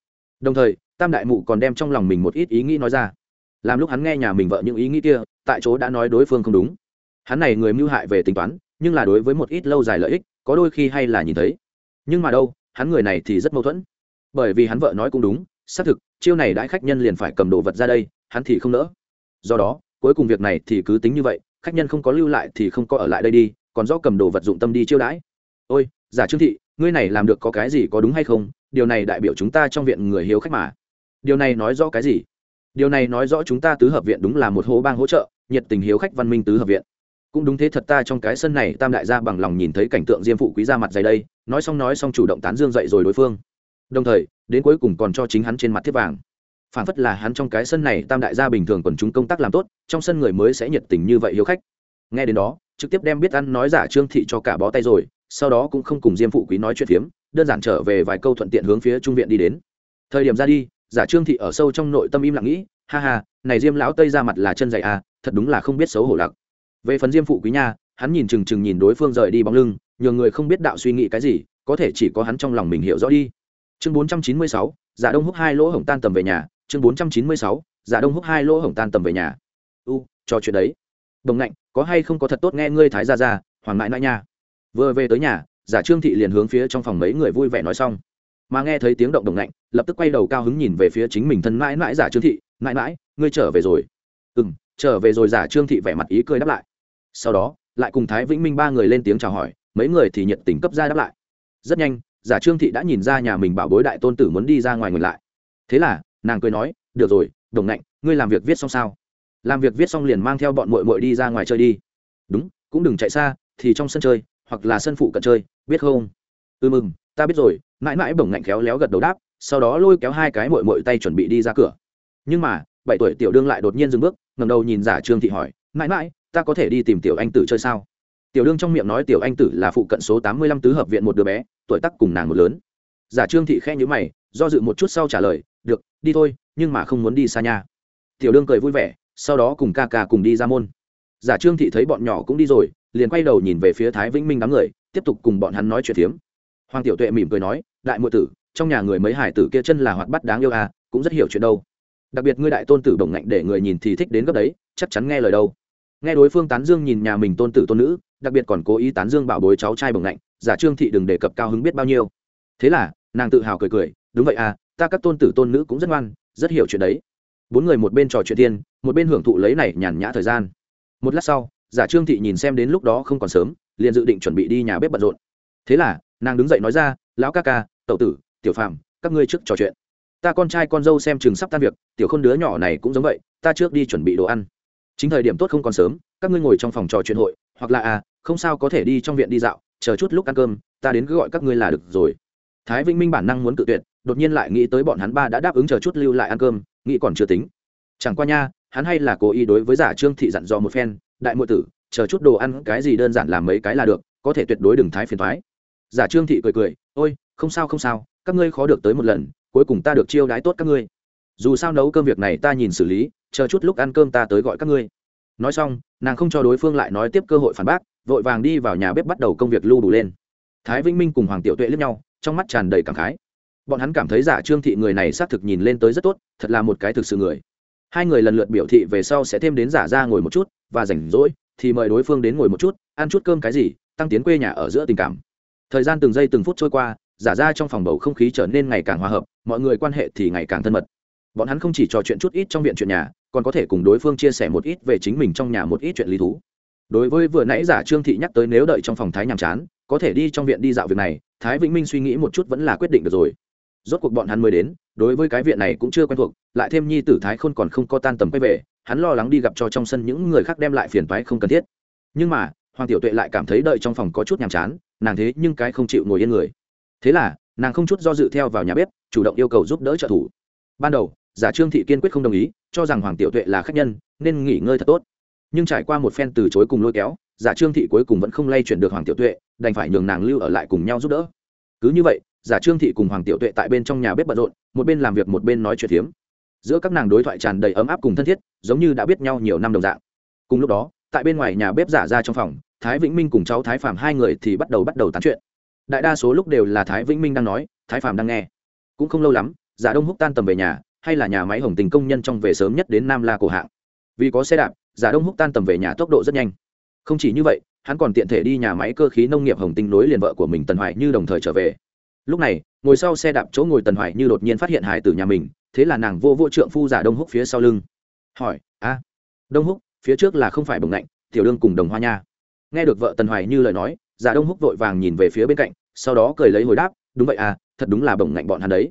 Đồng thời, tam đại mụ còn đem trong lòng mình một ít ý nghĩ nói ra. Làm lúc hắn nghe nhà mình vợ những ý nghĩ kia, tại chỗ đã nói đối phương không đúng. Hắn này người mưu hại về tính toán, nhưng là đối với một ít lâu dài lợi ích, có đôi khi hay là nhìn thấy. Nhưng mà đâu, hắn người này thì rất mâu thuẫn. Bởi vì hắn vợ nói cũng đúng, xác thực, chiêu này đãi khách nhân liền phải cầm đồ vật ra đây, hắn thì không nỡ. Do đó, cuối cùng việc này thì cứ tính như vậy, khách nhân không có lưu lại thì không có ở lại đây đi, còn do cầm đồ vật dụng tâm đi chiêu đãi. Ôi giả trương thị, ngươi này làm được có cái gì có đúng hay không? Điều này đại biểu chúng ta trong viện người hiếu khách mà. Điều này nói rõ cái gì? Điều này nói rõ chúng ta tứ hợp viện đúng là một hố bang hỗ trợ, nhiệt tình hiếu khách văn minh tứ hợp viện. Cũng đúng thế thật ta trong cái sân này, tam đại gia bằng lòng nhìn thấy cảnh tượng diêm phụ quý ra mặt dày đây, nói xong nói xong chủ động tán dương dậy rồi đối phương. Đồng thời, đến cuối cùng còn cho chính hắn trên mặt thiết vàng. Phản phất là hắn trong cái sân này, tam đại gia bình thường còn chúng công tác làm tốt, trong sân người mới sẽ nhiệt tình như vậy hiếu khách. Nghe đến đó, trực tiếp đem biết ăn nói giả trương thị cho cả bó tay rồi sau đó cũng không cùng diêm phụ quý nói chuyện phiếm, đơn giản trở về vài câu thuận tiện hướng phía trung viện đi đến. Thời điểm ra đi, giả trương thị ở sâu trong nội tâm im lặng nghĩ, ha ha, này diêm lão tây ra mặt là chân dày à thật đúng là không biết xấu hổ lặc. Về phần diêm phụ quý nha, hắn nhìn chừng chừng nhìn đối phương rời đi bóng lưng nhờ người không biết đạo suy nghĩ cái gì, có thể chỉ có hắn trong lòng mình hiểu rõ đi. Chương bốn trăm chín mươi sáu, giả đông húc hai lỗ hổng tan tầm về nhà. Chương bốn trăm chín mươi sáu, giả đông húc hai lỗ hổng tan tầm về nhà. U cho chuyện đấy. Đồng ngạnh, có hay không có thật tốt nghe ngươi thái ra ra hoàng mãi mãi nha vừa về tới nhà, giả trương thị liền hướng phía trong phòng mấy người vui vẻ nói xong. Mà nghe thấy tiếng động đồng lạnh lập tức quay đầu cao hứng nhìn về phía chính mình thân mãi mãi giả trương thị, mãi mãi, ngươi trở về rồi. Ừ m trở về rồi, giả trương thị vẻ mặt ý cười đáp lại. Sau đó, lại cùng thái vĩnh minh ba người lên tiếng chào hỏi, mấy người thì nhiệt tình cấp ra đáp lại. Rất nhanh, giả trương thị đã nhìn ra nhà mình bảo bối đại tôn tử muốn đi ra ngoài ngược lại. Thế là, nàng cười nói, được rồi, đồng lạnh ngươi làm việc viết xong sao? Làm việc viết xong liền mang theo bọn mội mội đi ra ngoài chơi đi. Đúng, cũng đừng chạy xa, thì trong sân chơi hoặc là sân phụ cận chơi, biết không? Ừ mừng, ta biết rồi, mãi mãi bổng ngạnh khéo léo gật đầu đáp, sau đó lôi kéo hai cái mội mội tay chuẩn bị đi ra cửa. Nhưng mà, bảy tuổi tiểu đương lại đột nhiên dừng bước ngầm đầu nhìn giả trương thị hỏi, mãi mãi, ta có thể đi tìm tiểu anh tử chơi sao? Tiểu đương trong miệng nói tiểu anh tử là phụ cận số tám mươi lăm tứ hợp viện một đứa bé, tuổi tắc cùng nàng một lớn. Giả trương thị khe nhữ mày, do dự một chút sau trả lời, được, đi thôi, nhưng mà không muốn đi xa nhà. tiểu đương cười vui vẻ, sau đó cùng ca ca cùng đi ra môn. Giả trương thị thấy bọn nhỏ cũng đi rồi liền quay đầu nhìn về phía thái vĩnh minh đám người, tiếp tục cùng bọn hắn nói chuyện phiếm. Hoàng tiểu tuệ mỉm cười nói, đại ngụy tử, trong nhà người mấy hải tử kia chân là hoạt bắt đáng yêu à cũng rất hiểu chuyện đâu. Đặc biệt ngươi đại tôn tử bổng ngạnh để người nhìn thì thích đến gấp đấy, chắc chắn nghe lời đâu. Nghe đối phương tán dương nhìn nhà mình tôn tử tôn nữ, đặc biệt còn cố ý tán dương bảo bối cháu trai bổng ngạnh, giả trương thị đừng đề cập cao hứng biết bao nhiêu. Thế là, nàng tự hào cười cười, đúng vậy à ta các tôn tử tôn nữ cũng rất ngoan, rất hiểu chuyện đấy. Bốn người một bên trò chuyện tiên một bên hưởng thụ lấy này nhàn nhã thời gian. Một lát sau giả trương thị nhìn xem đến lúc đó không còn sớm, liền dự định chuẩn bị đi nhà bếp bận rộn. Thế là, nàng đứng dậy nói ra, lão ca ca tậu tử, tiểu phạm các ngươi trước trò chuyện. Ta con trai con dâu xem chừng sắp tan việc, tiểu khôn đứa nhỏ này cũng giống vậy, ta trước đi chuẩn bị đồ ăn. Chính thời điểm tốt không còn sớm, các ngươi ngồi trong phòng trò chuyện hội, hoặc là à không sao có thể đi trong viện đi dạo, chờ chút lúc ăn cơm, ta đến cứ gọi các ngươi là được rồi. Thái vĩnh minh bản năng muốn tự tuyệt, đột nhiên lại nghĩ tới bọn hắn ba đã đáp ứng chờ chút lưu lại ăn cơm, nghĩ còn chưa tính. Chẳng qua nha, hắn hay là cố ý đối với giả trương thị dặn dò một phen đại muội tử, chờ chút đồ ăn, cái gì đơn giản làm mấy cái là được, có thể tuyệt đối đừng thái phiền thoái giả trương thị cười cười, ôi, không sao không sao, các ngươi khó được tới một lần, cuối cùng ta được chiêu đái tốt các ngươi. Dù sao nấu cơm việc này ta nhìn xử lý, chờ chút lúc ăn cơm ta tới gọi các ngươi. Nói xong, nàng không cho đối phương lại nói tiếp cơ hội phản bác, vội vàng đi vào nhà bếp bắt đầu công việc lưu đủ lên. Thái vĩnh minh cùng hoàng tiểu tuệ lướt nhau, trong mắt tràn đầy cảm khái. Bọn hắn cảm thấy giả trương thị người này xác thực nhìn lên tới rất tốt, thật là một cái thực sự người. Hai người lần lượt biểu thị về sau sẽ thêm đến giả ra ngồi một chút và rảnh rỗi thì mời đối phương đến ngồi một chút, ăn chút cơm cái gì, tăng tiến quê nhà ở giữa tình cảm. Thời gian từng giây từng phút trôi qua, giả ra trong phòng bầu không khí trở nên ngày càng hòa hợp, mọi người quan hệ thì ngày càng thân mật. Bọn hắn không chỉ trò chuyện chút ít trong viện chuyện nhà, còn có thể cùng đối phương chia sẻ một ít về chính mình trong nhà một ít chuyện lý thú. Đối với vừa nãy giả trương thị nhắc tới nếu đợi trong phòng thái nhàm chán, có thể đi trong viện đi dạo việc này, thái vĩnh minh suy nghĩ một chút vẫn là quyết định được rồi. Rốt cuộc bọn hắn mới đến đối với cái viện này cũng chưa quen thuộc, lại thêm nhi tử thái khôn còn không có tan tầm quay về, hắn lo lắng đi gặp cho trong sân những người khác đem lại phiền toái không cần thiết. Nhưng mà, hoàng tiểu tuệ lại cảm thấy đợi trong phòng có chút nhàm chán, nàng thế nhưng cái không chịu ngồi yên người. Thế là, nàng không chút do dự theo vào nhà bếp, chủ động yêu cầu giúp đỡ trợ thủ. Ban đầu, giả trương thị kiên quyết không đồng ý, cho rằng hoàng tiểu tuệ là khách nhân, nên nghỉ ngơi thật tốt. Nhưng trải qua một phen từ chối cùng lôi kéo, giả trương thị cuối cùng vẫn không lay chuyển được hoàng tiểu tuệ, đành phải nhường nàng lưu ở lại cùng nhau giúp đỡ. Cứ như vậy giả trương thị cùng hoàng tiểu tuệ tại bên trong nhà bếp bận rộn, một bên làm việc một bên nói chuyện phiếm. Giữa các nàng đối thoại tràn đầy ấm áp cùng thân thiết, giống như đã biết nhau nhiều năm đồng dạng. Cùng lúc đó, tại bên ngoài nhà bếp giả ra trong phòng, thái vĩnh minh cùng cháu thái phạm hai người thì bắt đầu bắt đầu tán chuyện. Đại đa số lúc đều là thái vĩnh minh đang nói, thái phạm đang nghe. Cũng không lâu lắm, giả đông húc tan tầm về nhà, hay là nhà máy hồng tình công nhân trong về sớm nhất đến nam la cổ hạng. Vì có xe đạp, giả đông húc tan tầm về nhà tốc độ rất nhanh. Không chỉ như vậy, hắn còn tiện thể đi nhà máy cơ khí nông nghiệp hồng tinh nối liền vợ của mình tần hoài như đồng thời trở về lúc này, ngồi sau xe đạp chỗ ngồi tần hoài như đột nhiên phát hiện hải tử nhà mình, thế là nàng vô vô trượng phu giả đông húc phía sau lưng. Hỏi, a, đông húc, phía trước là không phải bồng lạnh, tiểu đương cùng đồng hoa nha? Nghe được vợ tần hoài như lời nói, giả đông húc vội vàng nhìn về phía bên cạnh, sau đó cười lấy hồi đáp, đúng vậy à thật đúng là bồng lạnh bọn hắn đấy.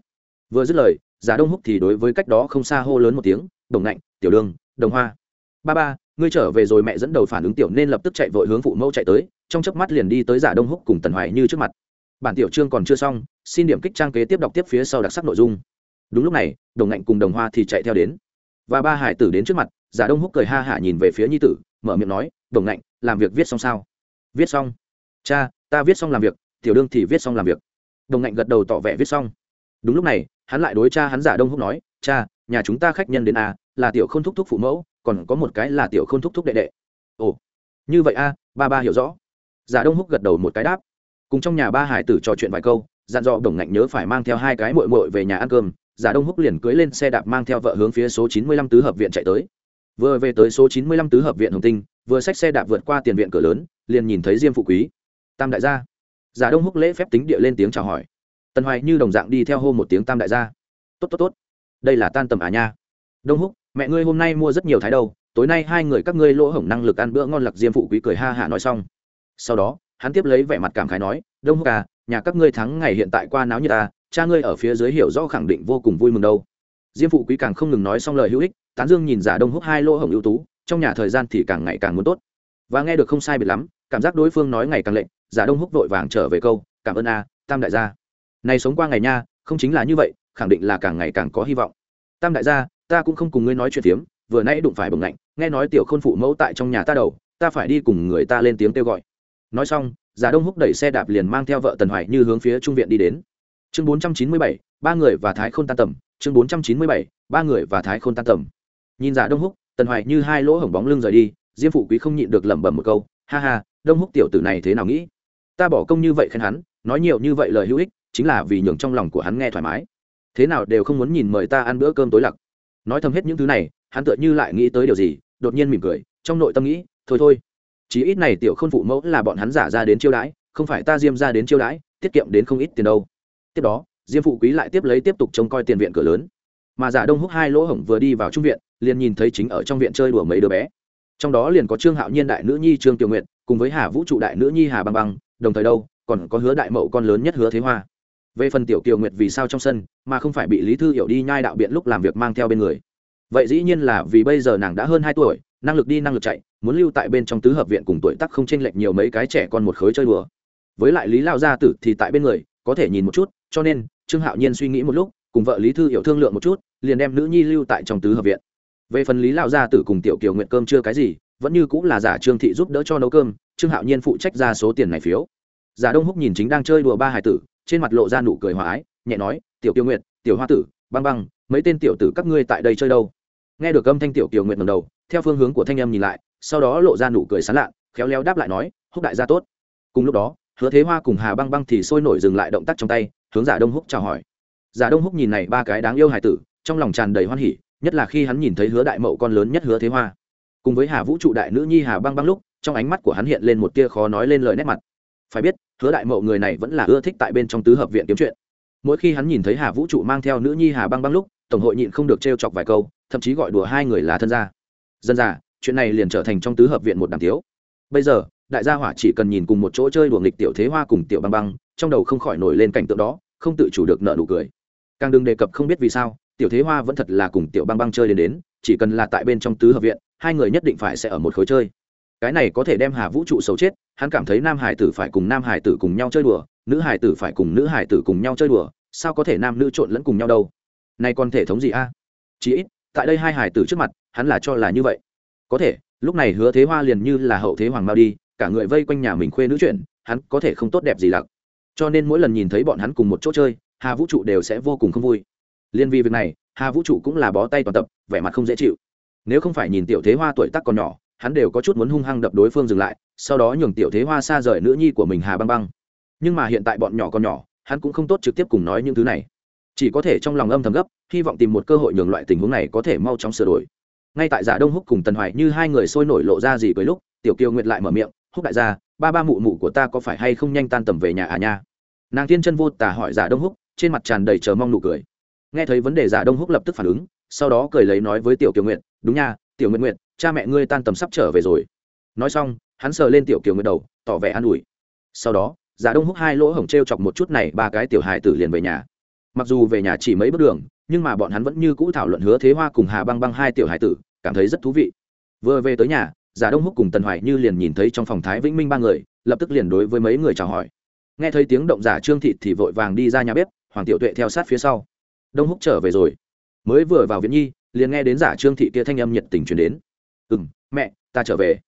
Vừa dứt lời, giả đông húc thì đối với cách đó không xa hô lớn một tiếng, bồng lạnh, tiểu đương, đồng hoa. Ba ba, ngươi trở về rồi mẹ dẫn đầu phản ứng tiểu nên lập tức chạy vội hướng phụ mẫu chạy tới. Trong chớp mắt liền đi tới giả đông húc cùng tần hoài như trước mặt bản tiểu chương còn chưa xong xin điểm kích trang kế tiếp đọc tiếp phía sau đặc sắc nội dung. Đúng lúc này đồng ngạnh cùng đồng hoa thì chạy theo đến. Và ba hải tử đến trước mặt giả đông húc cười ha hả nhìn về phía nhi tử mở miệng nói đồng ngạnh làm việc viết xong sao? Viết xong. Cha ta viết xong làm việc tiểu đương thì viết xong làm việc. Đồng ngạnh gật đầu tỏ vẻ viết xong. Đúng lúc này hắn lại đối cha hắn giả đông húc nói cha nhà chúng ta khách nhân đến à, là tiểu k h ô n thúc thúc phụ mẫu còn có một cái là tiểu k h ô n thúc thúc đệ đệ. Ồ như vậy a ba ba hiểu rõ. Giả đông húc gật đầu một cái đáp cùng trong nhà ba hải tử trò chuyện vài câu, dặn dò đồng ngạnh nhớ phải mang theo hai cái mội mội về nhà ăn cơm, giả đông húc liền cưỡi lên xe đạp mang theo vợ hướng phía số chín mươi lăm tứ hợp viện chạy tới. Vừa về tới số chín mươi lăm tứ hợp viện hồng tinh, vừa xách xe đạp vượt qua tiền viện cửa lớn, liền nhìn thấy diêm phụ quý. Tam đại gia. Giả đông húc lễ phép tính địa lên tiếng chào hỏi. Tần hoài như đồng dạng đi theo hô một tiếng tam đại gia. Tốt tốt tốt. Đây là tan tầm à nha. Đông húc, mẹ ngươi hôm nay mua rất nhiều thái đầu tối nay hai người các ngươi lỗ hổng năng lực ăn bữa ngon lặc diêm phụ quý cười ha hả nói xong. Sau đó hắn tiếp lấy vẻ mặt cảm khái nói, đông húc à nhà các ngươi thắng ngày hiện tại qua náo như ta, cha ngươi ở phía dưới hiểu rõ khẳng định vô cùng vui mừng đâu. Diêm phụ quý càng không ngừng nói xong lời hữu ích, tán dương nhìn giả đông húc hai lỗ hổng ưu tú, trong nhà thời gian thì càng ngày càng muốn tốt. Và nghe được không sai biệt lắm, cảm giác đối phương nói ngày càng lệnh, giả đông húc vội vàng trở về câu, cảm ơn a, tam đại gia. Này sống qua ngày nha, không chính là như vậy, khẳng định là càng ngày càng có hy vọng. Tam đại gia, ta cũng không cùng ngươi nói chuyện tiếm vừa nãy đụng phải bồng lạnh, nghe nói tiểu khôn phụ mẫu tại trong nhà ta đầu, ta phải đi cùng người ta lên tiếng kêu gọi nói xong, giả đông húc đẩy xe đạp liền mang theo vợ tần hoài như hướng phía trung viện đi đến. Chương bốn trăm chín mươi bảy, ba người và thái khôn tan tầm. Chương bốn trăm chín mươi bảy, ba người và thái khôn tan tầm. Nhìn giả đông húc, tần hoài như hai lỗ hổng bóng lưng rời đi, diêm phụ quý không nhịn được lẩm bẩm một câu, ha ha, đông húc tiểu tử này thế nào nghĩ? Ta bỏ công như vậy khen hắn, nói nhiều như vậy lời hữu ích, chính là vì nhường trong lòng của hắn nghe thoải mái. Thế nào đều không muốn nhìn mời ta ăn bữa cơm tối lặc. Nói thầm hết những thứ này, hắn tựa như lại nghĩ tới điều gì, đột nhiên mỉm cười, trong nội tâm nghĩ, thôi thôi chí ít này tiểu khôn phụ mẫu là bọn hắn giả ra đến chiêu đãi, không phải ta diêm ra đến chiêu đãi, tiết kiệm đến không ít tiền đâu. Tiếp đó, diêm phụ quý lại tiếp lấy tiếp tục trông coi tiền viện cửa lớn. Mà giả đông húc hai lỗ hổng vừa đi vào trung viện, liền nhìn thấy chính ở trong viện chơi đùa mấy đứa bé. Trong đó liền có trương hạo nhiên đại nữ nhi trương tiểu nguyện cùng với hà vũ trụ đại nữ nhi hà băng băng, đồng thời đâu, còn có hứa đại mậu con lớn nhất hứa thế hoa. Về phần tiểu kiều nguyệt vì sao trong sân, mà không phải bị lý thư hiểu đi nhai đạo biện lúc làm việc mang theo bên người. Vậy dĩ nhiên là vì bây giờ nàng đã hơn hai tuổi năng lực đi năng lực chạy, muốn lưu tại bên trong tứ hợp viện cùng tuổi tác không chênh lệch nhiều mấy cái trẻ con một khối chơi đùa. Với lại lý lao gia tử thì tại bên người, có thể nhìn một chút, cho nên, trương hạo nhiên suy nghĩ một lúc, cùng vợ lý thư hiểu thương lượng một chút, liền đem nữ nhi lưu tại trong tứ hợp viện. Về phần lý lao gia tử cùng tiểu kiều nguyện cơm chưa cái gì, vẫn như cũng là giả trương thị giúp đỡ cho nấu cơm, trương hạo nhiên phụ trách ra số tiền này phiếu. Giả đông húc nhìn chính đang chơi đùa ba hải tử, trên mặt lộ ra nụ cười hòa ái, nhẹ nói, tiểu kiều nguyện tiểu hoa tử, băng băng, mấy tên tiểu tử các ngươi tại đây chơi đâu? Nghe được âm thanh tiểu kiều nguyện ngầm đầu theo phương hướng của thanh em nhìn lại, sau đó lộ ra nụ cười sán lạ, khéo léo đáp lại nói, húc đại gia tốt. Cùng lúc đó, hứa thế hoa cùng hà băng băng thì sôi nổi dừng lại động tác trong tay, hướng giả đông húc chào hỏi. Giả đông húc nhìn này ba cái đáng yêu hài tử, trong lòng tràn đầy hoan hỉ, nhất là khi hắn nhìn thấy hứa đại mậu con lớn nhất hứa thế hoa. Cùng với hà vũ trụ đại nữ nhi hà băng băng lúc, trong ánh mắt của hắn hiện lên một tia khó nói lên lời nét mặt. Phải biết, hứa đại mậu người này vẫn là ưa thích tại bên trong tứ hợp viện kiếm chuyện. Mỗi khi hắn nhìn thấy hà vũ trụ mang theo nữ nhi hà băng băng lúc, tổng hội nhịn không được t chọc vài câu, thậm chí gọi đùa hai người là thân gia dân già, chuyện này liền trở thành trong tứ hợp viện một đàm tiếu. Bây giờ, đại gia hỏa chỉ cần nhìn cùng một chỗ chơi đùa nghịch tiểu thế hoa cùng tiểu băng băng, trong đầu không khỏi nổi lên cảnh tượng đó, không tự chủ được nợ nụ cười. Càng đừng đề cập không biết vì sao, tiểu thế hoa vẫn thật là cùng tiểu băng băng chơi đến đến, chỉ cần là tại bên trong tứ hợp viện, hai người nhất định phải sẽ ở một khối chơi. Cái này có thể đem hà vũ trụ xấu chết, hắn cảm thấy nam hải tử phải cùng nam hải tử cùng nhau chơi đùa, nữ hải tử phải cùng nữ hải tử cùng nhau chơi đùa, sao có thể nam nữ trộn lẫn cùng nhau đâu? Này còn thể thống gì a? À? chỉ ít tại đây hai hải tử trước mặt, hắn là cho là như vậy. Có thể, lúc này hứa thế hoa liền như là hậu thế hoàng mao đi, cả người vây quanh nhà mình khuê nữ chuyện, hắn có thể không tốt đẹp gì lặc. Cho nên mỗi lần nhìn thấy bọn hắn cùng một chỗ chơi, hà vũ trụ đều sẽ vô cùng không vui. Liên vì việc này, hà vũ trụ cũng là bó tay toàn tập, vẻ mặt không dễ chịu. Nếu không phải nhìn tiểu thế hoa tuổi tác còn nhỏ, hắn đều có chút muốn hung hăng đập đối phương dừng lại, sau đó nhường tiểu thế hoa xa rời nữ nhi của mình hà băng băng. Nhưng mà hiện tại bọn nhỏ còn nhỏ, hắn cũng không tốt trực tiếp cùng nói những thứ này chỉ có thể trong lòng âm thầm gấp, hy vọng tìm một cơ hội nhường loại tình huống này có thể mau chóng sửa đổi. Ngay tại giả đông húc cùng tần hoài như hai người sôi nổi lộ ra gì với lúc, tiểu kiều nguyệt lại mở miệng, húc đại gia, ba ba mụ mụ của ta có phải hay không nhanh tan tầm về nhà à nha? Nàng thiên chân vô tả hỏi giả đông húc, trên mặt tràn đầy chờ mong nụ cười. Nghe thấy vấn đề giả đông húc lập tức phản ứng, sau đó cười lấy nói với tiểu kiều nguyệt, đúng nha, tiểu nguyệt nguyệt, cha mẹ ngươi tan tầm sắp trở về rồi. Nói xong, hắn sờ lên tiểu kiều nguyệt đầu, tỏ vẻ an ủi. Sau đó, giả đông húc hai lỗ hổng t r e o chọc một chút này, ba cái tiểu hài tử liền về nhà mặc dù về nhà chỉ mấy bước đường, nhưng mà bọn hắn vẫn như cũ thảo luận hứa thế hoa cùng hà băng băng hai tiểu hải tử, cảm thấy rất thú vị. Vừa về tới nhà, giả đông húc cùng tần hoài như liền nhìn thấy trong phòng thái vĩnh minh ba người, lập tức liền đối với mấy người chào hỏi. Nghe thấy tiếng động giả trương thị thì vội vàng đi ra nhà bếp, hoàng tiểu tuệ theo sát phía sau. Đông húc trở về rồi. Mới vừa vào viện nhi, liền nghe đến giả trương thị kia thanh âm nhiệt tình truyền đến. Ừ m mẹ, ta trở về.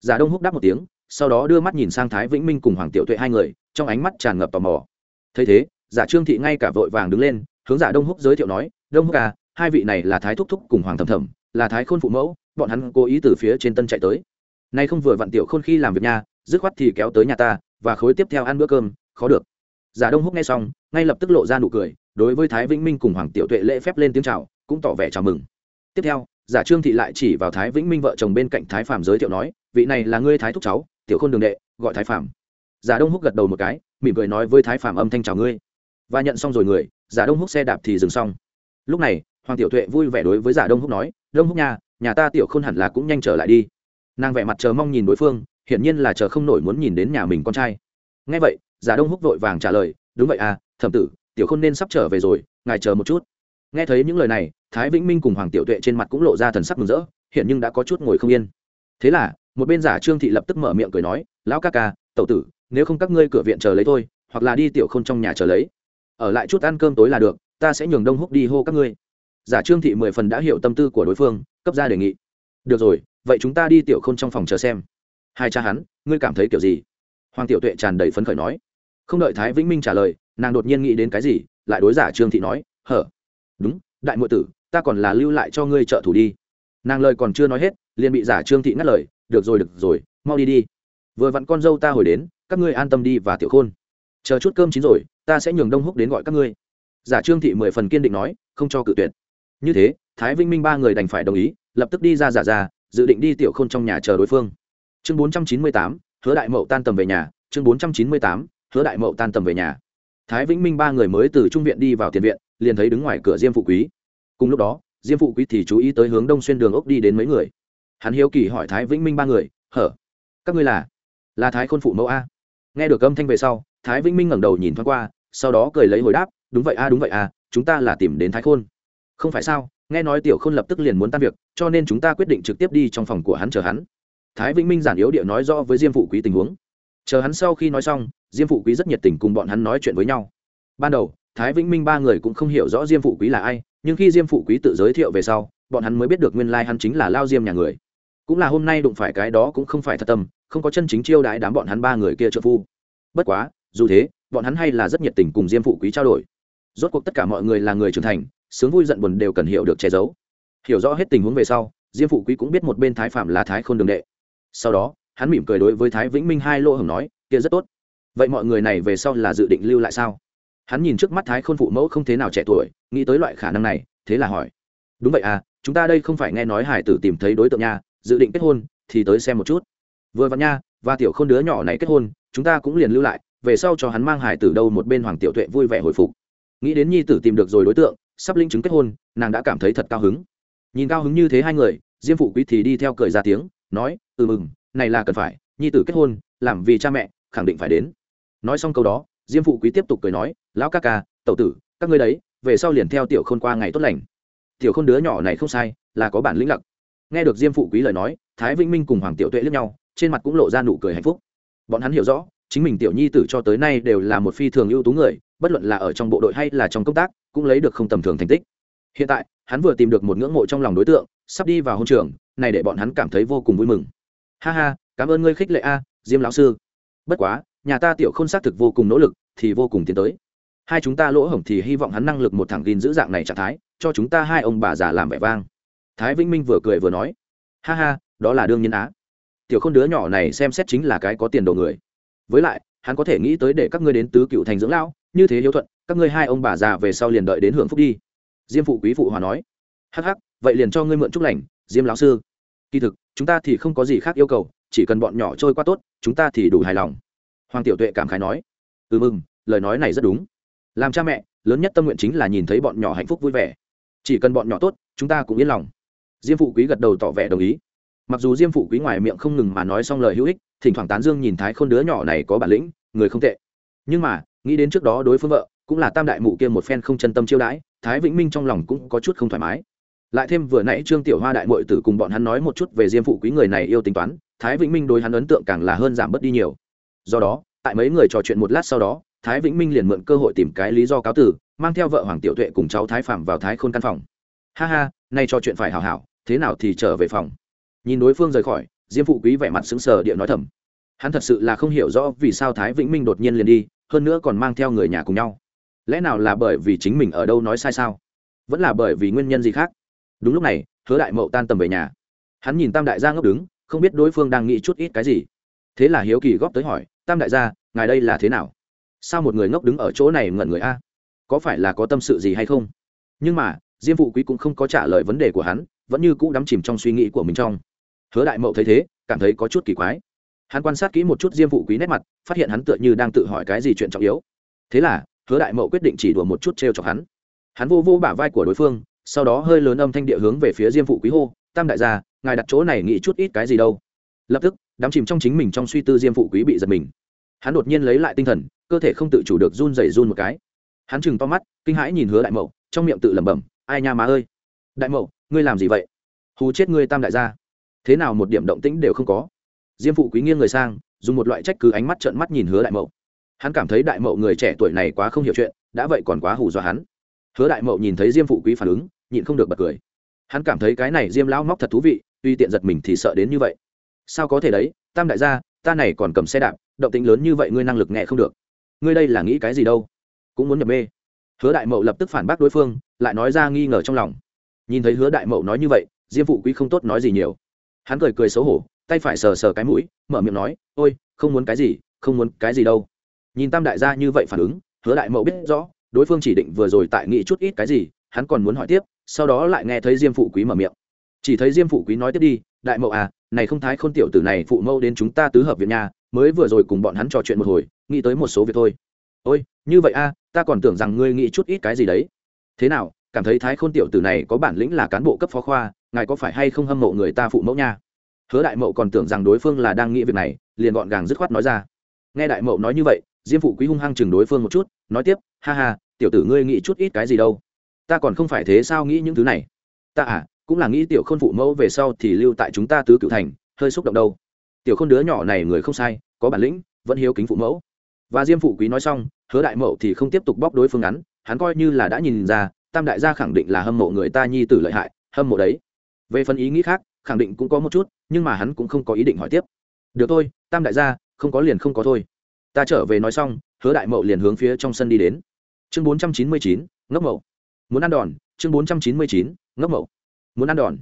Giả đông húc đáp một tiếng, sau đó đưa mắt nhìn sang thái vĩnh minh cùng hoàng tiểu tuệ hai người, trong ánh mắt tràn ngập tò mò. Thấy thế giả trương thị ngay cả vội vàng đứng lên, hướng giả đông húc giới thiệu nói, đông húc à hai vị này là thái thúc thúc cùng hoàng thầm thầm là thái khôn phụ mẫu, bọn hắn cố ý từ phía trên tân chạy tới. Nay không vừa vặn tiểu khôn khi làm việc nhà dứt khoát thì kéo tới nhà ta, và khối tiếp theo ăn bữa cơm, khó được. Giả đông húc nghe xong, ngay lập tức lộ ra nụ cười, đối với thái vĩnh minh cùng hoàng tiểu tuệ lễ phép lên tiếng chào, cũng tỏ vẻ chào mừng. Tiếp theo, giả trương thị lại chỉ vào thái vĩnh minh vợ chồng bên cạnh thái phạm giới thiệu nói, vị này là ngươi thái thúc cháu, tiểu khôn đường đệ, gọi thái phạm giả đông húc gật đầu một cái, mỉm cười nói với thái phạm âm thanh chào ngươi và nhận xong rồi người, giả đông húc xe đạp thì dừng xong. Lúc này, hoàng tiểu tuệ vui vẻ đối với giả đông húc nói, đông húc nha, nhà ta tiểu khôn hẳn là cũng nhanh trở lại đi. Nàng vẻ mặt chờ mong nhìn đối phương, hiển nhiên là chờ không nổi muốn nhìn đến nhà mình con trai. Ngay vậy, giả đông húc vội vàng trả lời, đúng vậy à thẩm tử, tiểu khôn nên sắp trở về rồi, ngài chờ một chút. Nghe thấy những lời này, thái vĩnh minh cùng hoàng tiểu tuệ trên mặt cũng lộ ra thần sắc mừng rỡ hiện nhưng đã có chút ngồi không yên. Thế là, một bên giả trương thị lập tức mở miệng cười nói, lão ca ca, tẩu tử, nếu không các ngươi cửa viện chờ lấy thôi, hoặc là đi tiểu k h ô n trong nhà chờ lấy ở lại chút ăn cơm tối là được, ta sẽ nhường đông húc đi hô các ngươi. Giả trương thị mười phần đã hiểu tâm tư của đối phương, cấp ra đề nghị. Được rồi, vậy chúng ta đi tiểu k h ô n trong phòng chờ xem. Hai cha hắn, ngươi cảm thấy kiểu gì? Hoàng tiểu tuệ tràn đầy phấn khởi nói. Không đợi thái vĩnh minh trả lời, nàng đột nhiên nghĩ đến cái gì, lại đối giả trương thị nói, hở? Đúng, đại ngộ tử, ta còn là lưu lại cho ngươi trợ thủ đi. Nàng lời còn chưa nói hết, liền bị giả trương thị ngắt lời, được rồi được rồi, mau đi đi. Vừa vặn con dâu ta hồi đến, các ngươi an tâm đi và tiểu khôn chờ chút cơm chín rồi, ta sẽ nhường đông húc đến gọi các ngươi. Giả trương thị mười phần kiên định nói, không cho cự tuyệt. Như thế, thái vinh minh ba người đành phải đồng ý, lập tức đi ra giả ra dự định đi tiểu khôn trong nhà chờ đối phương. Chương bốn trăm chín mươi tám, hứa đại mậu tan tầm về nhà. Chương bốn trăm chín mươi tám, hứa đại mậu tan tầm về nhà. Thái vĩnh minh ba người mới từ trung viện đi vào tiền viện, liền thấy đứng ngoài cửa diêm phụ quý. Cùng lúc đó, diêm phụ quý thì chú ý tới hướng đông xuyên đường ốc đi đến mấy người. Hắn hiếu kỳ hỏi thái vĩnh minh ba người, hở, các ngươi là là thái khôn phụ mẫu a? Nghe được âm thanh về sau thái vĩnh minh ngẩng đầu nhìn thoáng qua, sau đó cười lấy hồi đáp, đúng vậy a, đúng vậy a, chúng ta là tìm đến thái khôn. Không phải sao, nghe nói tiểu khôn lập tức liền muốn tan việc, cho nên chúng ta quyết định trực tiếp đi trong phòng của hắn chờ hắn. Thái vĩnh minh giản yếu địa nói rõ với diêm phụ quý tình huống. Chờ hắn sau khi nói xong, diêm phụ quý rất nhiệt tình cùng bọn hắn nói chuyện với nhau. Ban đầu, thái vĩnh minh ba người cũng không hiểu rõ diêm phụ quý là ai, nhưng khi diêm phụ quý tự giới thiệu về sau, bọn hắn mới biết được nguyên lai hắn chính là lao diêm nhà người. Cũng là hôm nay đụng phải cái đó cũng không phải thật tâm, không có chân chính chiêu đãi đám bọn hắn ba người kia trợ phu. Bất quá dù thế, bọn hắn hay là rất nhiệt tình cùng diêm phụ quý trao đổi. Rốt cuộc tất cả mọi người là người trưởng thành, sướng vui giận buồn đều cần hiểu được che giấu. Hiểu rõ hết tình huống về sau, diêm phụ quý cũng biết một bên thái phạm là thái khôn đường đệ. Sau đó, hắn mỉm cười đối với thái vĩnh minh hai lỗ hồng nói, kia rất tốt. Vậy mọi người này về sau là dự định lưu lại sao? Hắn nhìn trước mắt thái khôn phụ mẫu không thế nào trẻ tuổi, nghĩ tới loại khả năng này, thế là hỏi, đúng vậy à chúng ta đây không phải nghe nói hải tử tìm thấy đối tượng nha, dự định kết hôn thì tới xem một chút. Vừa vặn nha, và tiểu khôn đứa nhỏ này kết hôn, chúng ta cũng liền lưu lại về sau cho hắn mang hải tử đâu một bên hoàng tiểu tuệ vui vẻ hồi phục. Nghĩ đến nhi tử tìm được rồi đối tượng, sắp linh chứng kết hôn, nàng đã cảm thấy thật cao hứng. Nhìn cao hứng như thế hai người, diêm phụ quý thì đi theo cười ra tiếng, nói ừ mừng, này là cần phải, nhi tử kết hôn, làm vì cha mẹ, khẳng định phải đến. Nói xong câu đó, diêm phụ quý tiếp tục cười nói, lão ca ca, tẩu tử, các ngươi đấy, về sau liền theo tiểu khôn qua ngày tốt lành. Tiểu khôn đứa nhỏ này không sai, là có bản lĩnh lặc. Nghe được diêm phụ quý lời nói, thái vĩnh minh cùng hoàng tiểu tuệ lướt nhau, trên mặt cũng lộ ra nụ cười hạnh phúc. Bọn hắn hiểu rõ chính mình tiểu nhi tử cho tới nay đều là một phi thường ưu tú người, bất luận là ở trong bộ đội hay là trong công tác, cũng lấy được không tầm thường thành tích. Hiện tại, hắn vừa tìm được một ngưỡng mộ trong lòng đối tượng, sắp đi vào hôn trường, này để bọn hắn cảm thấy vô cùng vui mừng. Ha ha, cảm ơn ngươi khích lệ a, diêm lão sư. Bất quá, nhà ta tiểu không xác thực vô cùng nỗ lực, thì vô cùng tiến tới. Hai chúng ta lỗ hổng thì hy vọng hắn năng lực một thẳng gìn giữ dạng này trạng thái, cho chúng ta hai ông bà già làm vẻ vang. Thái vĩnh minh vừa cười vừa nói. Ha ha, đó là đương nhiên á. Tiểu k h ô n đứa nhỏ này xem xét chính là cái có tiền đồ người với lại, hắn có thể nghĩ tới để các ngươi đến tứ cựu thành dưỡng lão, như thế hiếu thuận, các ngươi hai ông bà già về sau liền đợi đến hưởng phúc đi. Diêm phụ quý phụ hòa nói. Hắc hắc, vậy liền cho ngươi mượn chúc lành, diêm lão sư. Kỳ thực, chúng ta thì không có gì khác yêu cầu, chỉ cần bọn nhỏ trôi qua tốt, chúng ta thì đủ hài lòng. Hoàng tiểu tuệ cảm khái nói. Ừ mừng, lời nói này rất đúng. Làm cha mẹ, lớn nhất tâm nguyện chính là nhìn thấy bọn nhỏ hạnh phúc vui vẻ. Chỉ cần bọn nhỏ tốt, chúng ta cũng yên lòng. Diêm phụ quý gật đầu tỏ vẻ đồng ý mặc dù diêm phụ quý ngoài miệng không ngừng mà nói xong lời hữu ích, thỉnh thoảng tán dương nhìn thái khôn đứa nhỏ này có bản lĩnh, người không tệ. Nhưng mà, nghĩ đến trước đó đối phương vợ, cũng là tam đại mụ kia một phen không chân tâm chiêu đãi, thái vĩnh minh trong lòng cũng có chút không thoải mái. Lại thêm vừa nãy trương tiểu hoa đại mội tử cùng bọn hắn nói một chút về diêm phụ quý người này yêu tính toán, thái vĩnh minh đối hắn ấn tượng càng là hơn giảm bớt đi nhiều. Do đó, tại mấy người trò chuyện một lát sau đó, thái vĩnh minh liền mượn cơ hội tìm cái lý do cáo tử, mang theo vợ hoàng tiểu tuệ cùng cháu thái phạm vào thái khôn căn phòng. Ha ha, nay trò chuyện phải hào hảo, thế nào thì trở về phòng? Nhìn đối phương rời khỏi, diêm phụ quý vẻ mặt sững sờ địa nói thầm. Hắn thật sự là không hiểu rõ vì sao thái vĩnh minh đột nhiên liền đi, hơn nữa còn mang theo người nhà cùng nhau. Lẽ nào là bởi vì chính mình ở đâu nói sai sao? Vẫn là bởi vì nguyên nhân gì khác? Đúng lúc này, hứa đại mậu tan tầm về nhà. Hắn nhìn tam đại gia ngốc đứng, không biết đối phương đang nghĩ chút ít cái gì. Thế là hiếu kỳ góp tới hỏi, tam đại gia, ngài đây là thế nào? Sao một người ngốc đứng ở chỗ này ngẩn người a? Có phải là có tâm sự gì hay không? Nhưng mà, diêm phụ quý cũng không có trả lời vấn đề của hắn, vẫn như cũ đắm chìm trong suy nghĩ của mình trong hứa đại mậu thấy thế, cảm thấy có chút kỳ quái. Hắn quan sát kỹ một chút diêm phụ quý nét mặt, phát hiện hắn tựa như đang tự hỏi cái gì chuyện trọng yếu. Thế là, hứa đại mậu quyết định chỉ đùa một chút t r e o chọc hắn. Hắn vô vô bả vai của đối phương, sau đó hơi lớn âm thanh địa hướng về phía diêm phụ quý hô, tam đại gia, ngài đặt chỗ này nghĩ chút ít cái gì đâu. Lập tức đắm chìm trong chính mình trong suy tư diêm phụ quý bị giật mình. Hắn đột nhiên lấy lại tinh thần, cơ thể không tự chủ được run rẩy run một cái. Hắn chừng to mắt, kinh hãi nhìn hứa đại mậu, trong miệng tự lẩm bẩm, ai nha má ơi! Đại mậu, ngươi làm gì vậy? Hù chết ngươi, tam đại gia thế nào một điểm động tĩnh đều không có. Diêm phụ quý nghiêng người sang, dùng một loại trách cứ ánh mắt trợn mắt nhìn hứa đại mậu. Hắn cảm thấy đại mậu người trẻ tuổi này quá không hiểu chuyện, đã vậy còn quá hù dọa hắn. Hứa đại mậu nhìn thấy diêm phụ quý phản ứng, nhịn không được bật cười. Hắn cảm thấy cái này diêm lão móc thật thú vị, tuy tiện giật mình thì sợ đến như vậy. Sao có thể đấy, tam đại gia, ta này còn cầm xe đạp, động tính lớn như vậy ngươi năng lực nghe không được. Ngươi đây là nghĩ cái gì đâu? Cũng muốn nhập mê. Hứa đại mậu lập tức phản bác đối phương, lại nói ra nghi ngờ trong lòng. Nhìn thấy hứa đại mậu nói như vậy, diêm phụ quý không tốt nói gì nhiều hắn cười cười xấu hổ tay phải sờ sờ cái mũi mở miệng nói ôi không muốn cái gì không muốn cái gì đâu. Nhìn tam đại gia như vậy phản ứng hứa đại mậu biết rõ đối phương chỉ định vừa rồi tại nghĩ chút ít cái gì hắn còn muốn hỏi tiếp sau đó lại nghe thấy diêm phụ quý mở miệng. Chỉ thấy diêm phụ quý nói tiếp đi đại mậu à này không thái khôn tiểu tử này phụ mâu đến chúng ta tứ hợp viện nhà mới vừa rồi cùng bọn hắn trò chuyện một hồi nghĩ tới một số việc thôi. Ôi như vậy a à, ta còn tưởng rằng ngươi nghĩ chút ít cái gì đấy. Thế nào cảm thấy thái khôn tiểu tử này có bản lĩnh là cán bộ cấp phó khoa ngài có phải hay không hâm mộ người ta phụ mẫu nha? Hứa đại mậu còn tưởng rằng đối phương là đang nghĩ việc này, liền gọn gàng dứt khoát nói ra. Nghe đại mậu nói như vậy, diêm phụ quý hung hăng chừng đối phương một chút, nói tiếp, ha ha, tiểu tử ngươi nghĩ chút ít cái gì đâu? Ta còn không phải thế sao nghĩ những thứ này? Ta à cũng là nghĩ tiểu khôn phụ mẫu về sau thì lưu tại chúng ta tứ cựu thành, hơi xúc động đâu. Tiểu khôn đứa nhỏ này người không sai, có bản lĩnh, vẫn hiếu kính phụ mẫu. Và diêm phụ quý nói xong, hứa đại mậu thì không tiếp tục bóc đối phương ngắn, hắn coi như là đã nhìn ra, tam đại gia khẳng định là hâm mộ người ta nhi tử lợi hại, hâm mộ đấy về phần ý nghĩ khác, khẳng định cũng có một chút, nhưng mà hắn cũng không có ý định hỏi tiếp. Được thôi, tam đại gia, không có liền không có thôi. Ta trở về nói xong, hứa đại mậu liền hướng phía trong sân đi đến. Chương bốn trăm chín mươi chín, ngốc mậu. Muốn ăn đòn, chương bốn trăm chín mươi chín, ngốc mậu. Muốn ăn đòn.